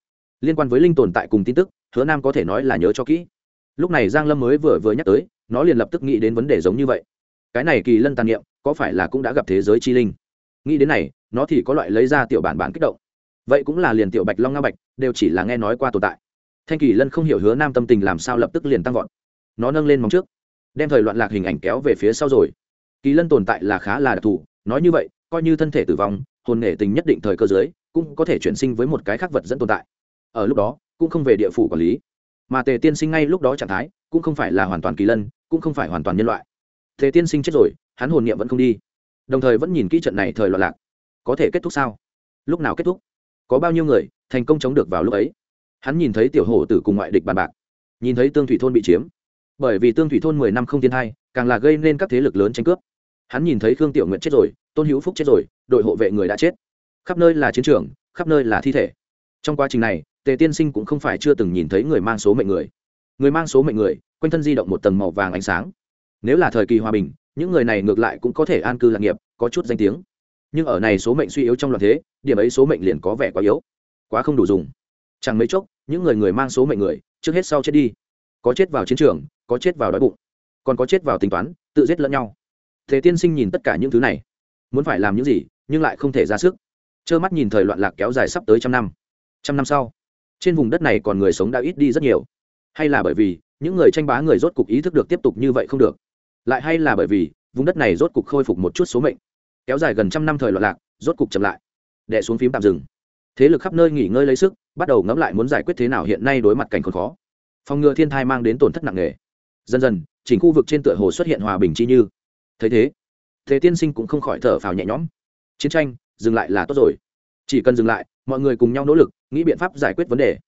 Liên quan với linh tồn tại cùng tin tức, hứa nam có thể nói là nhớ cho kỹ. Lúc này giang lâm mới vừa vừa nhắc tới, nó liền lập tức nghĩ đến vấn đề giống như vậy. Cái này kỳ lân tàn niệm, có phải là cũng đã gặp thế giới chi linh? Nghĩ đến này, nó thì có loại lấy ra tiểu bản bản kích động. Vậy cũng là liền tiểu bạch long nga bạch, đều chỉ là nghe nói qua tồn tại. Thanh kỳ lân không hiểu hứa nam tâm tình làm sao lập tức liền tăng vọt. Nó nâng lên móng trước, đem thời loạn lạc hình ảnh kéo về phía sau rồi. Kỳ lân tồn tại là khá là đặc thù, nói như vậy, coi như thân thể tử vong, hồn nghệ tình nhất định thời cơ giới cũng có thể chuyển sinh với một cái khác vật dẫn tồn tại. Ở lúc đó, cũng không về địa phủ quản lý. Mà tề tiên sinh ngay lúc đó trạng thái, cũng không phải là hoàn toàn kỳ lân, cũng không phải hoàn toàn nhân loại. Tề tiên sinh chết rồi, hắn hồn niệm vẫn không đi đồng thời vẫn nhìn kỹ trận này thời loạn lạc. Có thể kết thúc sao? Lúc nào kết thúc? Có bao nhiêu người thành công chống được vào lúc ấy? Hắn nhìn thấy tiểu hổ tử cùng ngoại địch bàn bạc. Nhìn thấy tương thủy thôn bị chiếm. Bởi vì tương thủy thôn mười năm không thiên hai, càng là gây nên các thế lực lớn tranh cướp. Hắn nhìn thấy khương tiểu nguyện chết rồi, tôn hữu phúc chết rồi, đội hộ vệ người đã chết. Khắp nơi là chiến trường, khắp nơi là thi thể. Trong quá trình này, tề tiên sinh cũng không phải chưa từng nhìn thấy người mang số mệnh người. Người mang số mệnh người, quanh thân di động một tầng màu vàng ánh sáng. Nếu là thời kỳ hòa bình những người này ngược lại cũng có thể an cư lạc nghiệp, có chút danh tiếng. Nhưng ở này số mệnh suy yếu trong loạn thế, điểm ấy số mệnh liền có vẻ quá yếu. Quá không đủ dùng. Chẳng mấy chốc, những người người mang số mệnh người, trước hết sau chết đi. Có chết vào chiến trường, có chết vào đói bụng, còn có chết vào tính toán, tự giết lẫn nhau. Thế tiên sinh nhìn tất cả những thứ này, muốn phải làm những gì, nhưng lại không thể ra sức. Trơ mắt nhìn thời loạn lạc kéo dài sắp tới trăm năm. Trăm năm sau, trên vùng đất này còn người sống đã ít đi rất nhiều. Hay là bởi vì, những người tranh bá người rốt cục ý thức được tiếp tục như vậy không được lại hay là bởi vì, vùng đất này rốt cục khôi phục một chút số mệnh. Kéo dài gần trăm năm thời loạn lạc, rốt cục chậm lại. Đẻ xuống phím tạm dừng. Thế lực khắp nơi nghỉ ngơi lấy sức, bắt đầu ngẫm lại muốn giải quyết thế nào hiện nay đối mặt cảnh còn khó. Phòng ngừa thiên thai mang đến tổn thất nặng nề. Dần dần, chỉnh khu vực trên tựa hồ xuất hiện hòa bình chi như. Thấy thế thế tiên sinh cũng không khỏi thở phào nhẹ nhõm. Chiến tranh, dừng lại là tốt rồi. Chỉ cần dừng lại, mọi người cùng nhau nỗ lực, nghĩ biện pháp giải quyết vấn đề.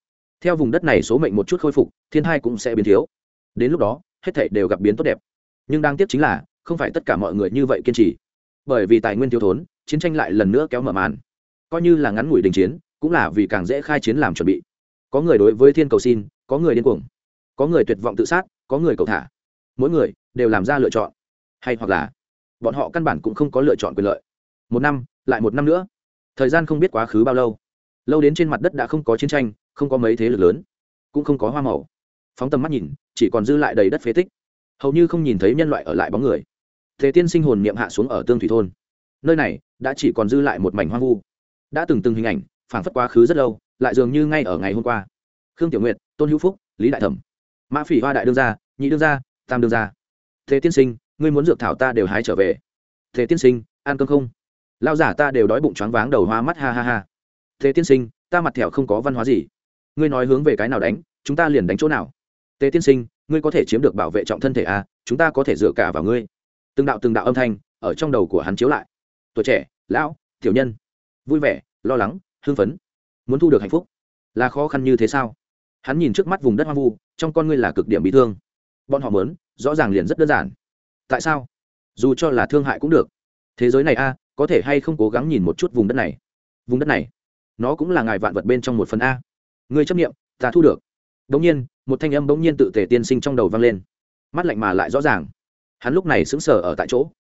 Theo vùng đất này số mệnh một chút khôi phục, thiên thai cũng sẽ biến thiếu. Đến lúc đó, hết thảy đều gặp biến tốt đẹp nhưng đáng tiếc chính là, không phải tất cả mọi người như vậy kiên trì. Bởi vì tài nguyên thiếu thốn, chiến tranh lại lần nữa kéo mở màn. Coi như là ngắn ngủi đình chiến, cũng là vì càng dễ khai chiến làm chuẩn bị. Có người đối với thiên cầu xin, có người điên cuồng. Có người tuyệt vọng tự sát, có người cầu thả. Mỗi người đều làm ra lựa chọn. Hay hoặc là, bọn họ căn bản cũng không có lựa chọn quyền lợi. Một năm, lại một năm nữa. Thời gian không biết quá khứ bao lâu. Lâu đến trên mặt đất đã không có chiến tranh, không có mấy thế lực lớn. Cũng không có hoa màu. Phóng tầm mắt nhìn, chỉ còn dư lại đầy đất phế tích hầu như không nhìn thấy nhân loại ở lại bóng người. Thế tiên sinh hồn niệm hạ xuống ở tương thủy thôn. Nơi này đã chỉ còn dư lại một mảnh hoang vu. Đã từng từng hình ảnh, phảng phất quá khứ rất lâu, lại dường như ngay ở ngày hôm qua. Khương tiểu nguyệt, tôn hữu phúc, lý đại thẩm. Mã phỉ hoa đại đương gia, nhị đương gia, tam đương gia. Thế tiên sinh, ngươi muốn dược thảo ta đều hái trở về. Thế tiên sinh, ăn cơm không? Lao giả ta đều đói bụng choáng váng đầu hoa mắt, ha ha ha. Thế tiên sinh, ta mặt thẹo không có văn hóa gì. Ngươi nói hướng về cái nào đánh, chúng ta liền đánh chỗ nào tề tiên sinh ngươi có thể chiếm được bảo vệ trọng thân thể a, chúng ta có thể dựa cả vào ngươi. Từng đạo từng đạo âm thanh ở trong đầu của hắn chiếu lại. Tuổi trẻ lão tiểu nhân. Vui vẻ lo lắng hưng phấn. Muốn thu được hạnh phúc là khó khăn như thế sao? Hắn nhìn trước mắt vùng đất hoang vu trong con ngươi là cực điểm bị thương. Bọn họ mớn rõ ràng liền rất đơn giản. Tại sao? Dù cho là thương hại cũng được. Thế giới này a có thể hay không cố gắng nhìn một chút vùng đất này? Vùng đất này nó cũng là ngài vạn vật bên trong một phần a. Ngươi chấp nghiệm ta thu được. Đống nhiên, một thanh âm bỗng nhiên tự thể tiên sinh trong đầu vang lên. Mắt lạnh mà lại rõ ràng. Hắn lúc này sững sờ ở tại chỗ.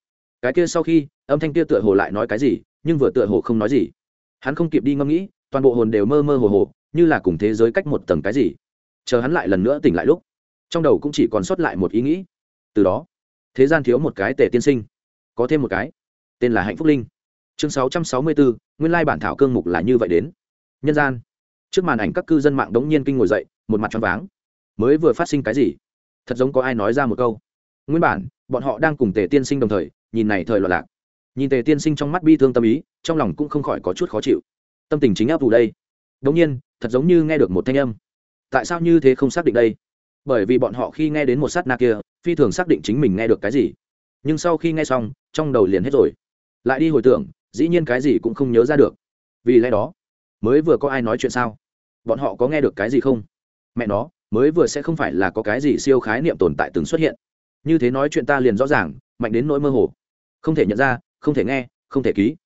Cái kia sau khi, âm thanh kia tựa hồ lại nói cái gì, nhưng vừa tựa hồ không nói gì. Hắn không kịp đi ngẫm nghĩ, toàn bộ hồn đều mơ mơ hồ hồ, như là cùng thế giới cách một tầng cái gì. Chờ hắn lại lần nữa tỉnh lại lúc, trong đầu cũng chỉ còn sót lại một ý nghĩ. Từ đó, thế gian thiếu một cái tề tiên sinh, có thêm một cái, tên là hạnh phúc linh. Chương sáu trăm sáu mươi bốn nguyên lai bản thảo cương mục là như vậy đến. Nhân gian. Trước màn ảnh các cư dân mạng đống nhiên kinh ngồi dậy một mặt choáng váng. Mới vừa phát sinh cái gì? Thật giống có ai nói ra một câu. Nguyên bản, bọn họ đang cùng tề tiên sinh đồng thời, nhìn này thời loạn lạc. Nhìn tề tiên sinh trong mắt bi thương tâm ý, trong lòng cũng không khỏi có chút khó chịu. Tâm tình chính áp vụ đây. Đống nhiên, thật giống như nghe được một thanh âm. Tại sao như thế không xác định đây? Bởi vì bọn họ khi nghe đến một sát na kia, phi thường xác định chính mình nghe được cái gì. Nhưng sau khi nghe xong, trong đầu liền hết rồi. Lại đi hồi tưởng, dĩ nhiên cái gì cũng không nhớ ra được. Vì lẽ đó, mới vừa có ai nói chuyện sao? Bọn họ có nghe được cái gì không? Mẹ nó, mới vừa sẽ không phải là có cái gì siêu khái niệm tồn tại từng xuất hiện. Như thế nói chuyện ta liền rõ ràng, mạnh đến nỗi mơ hồ. Không thể nhận ra, không thể nghe, không thể ký.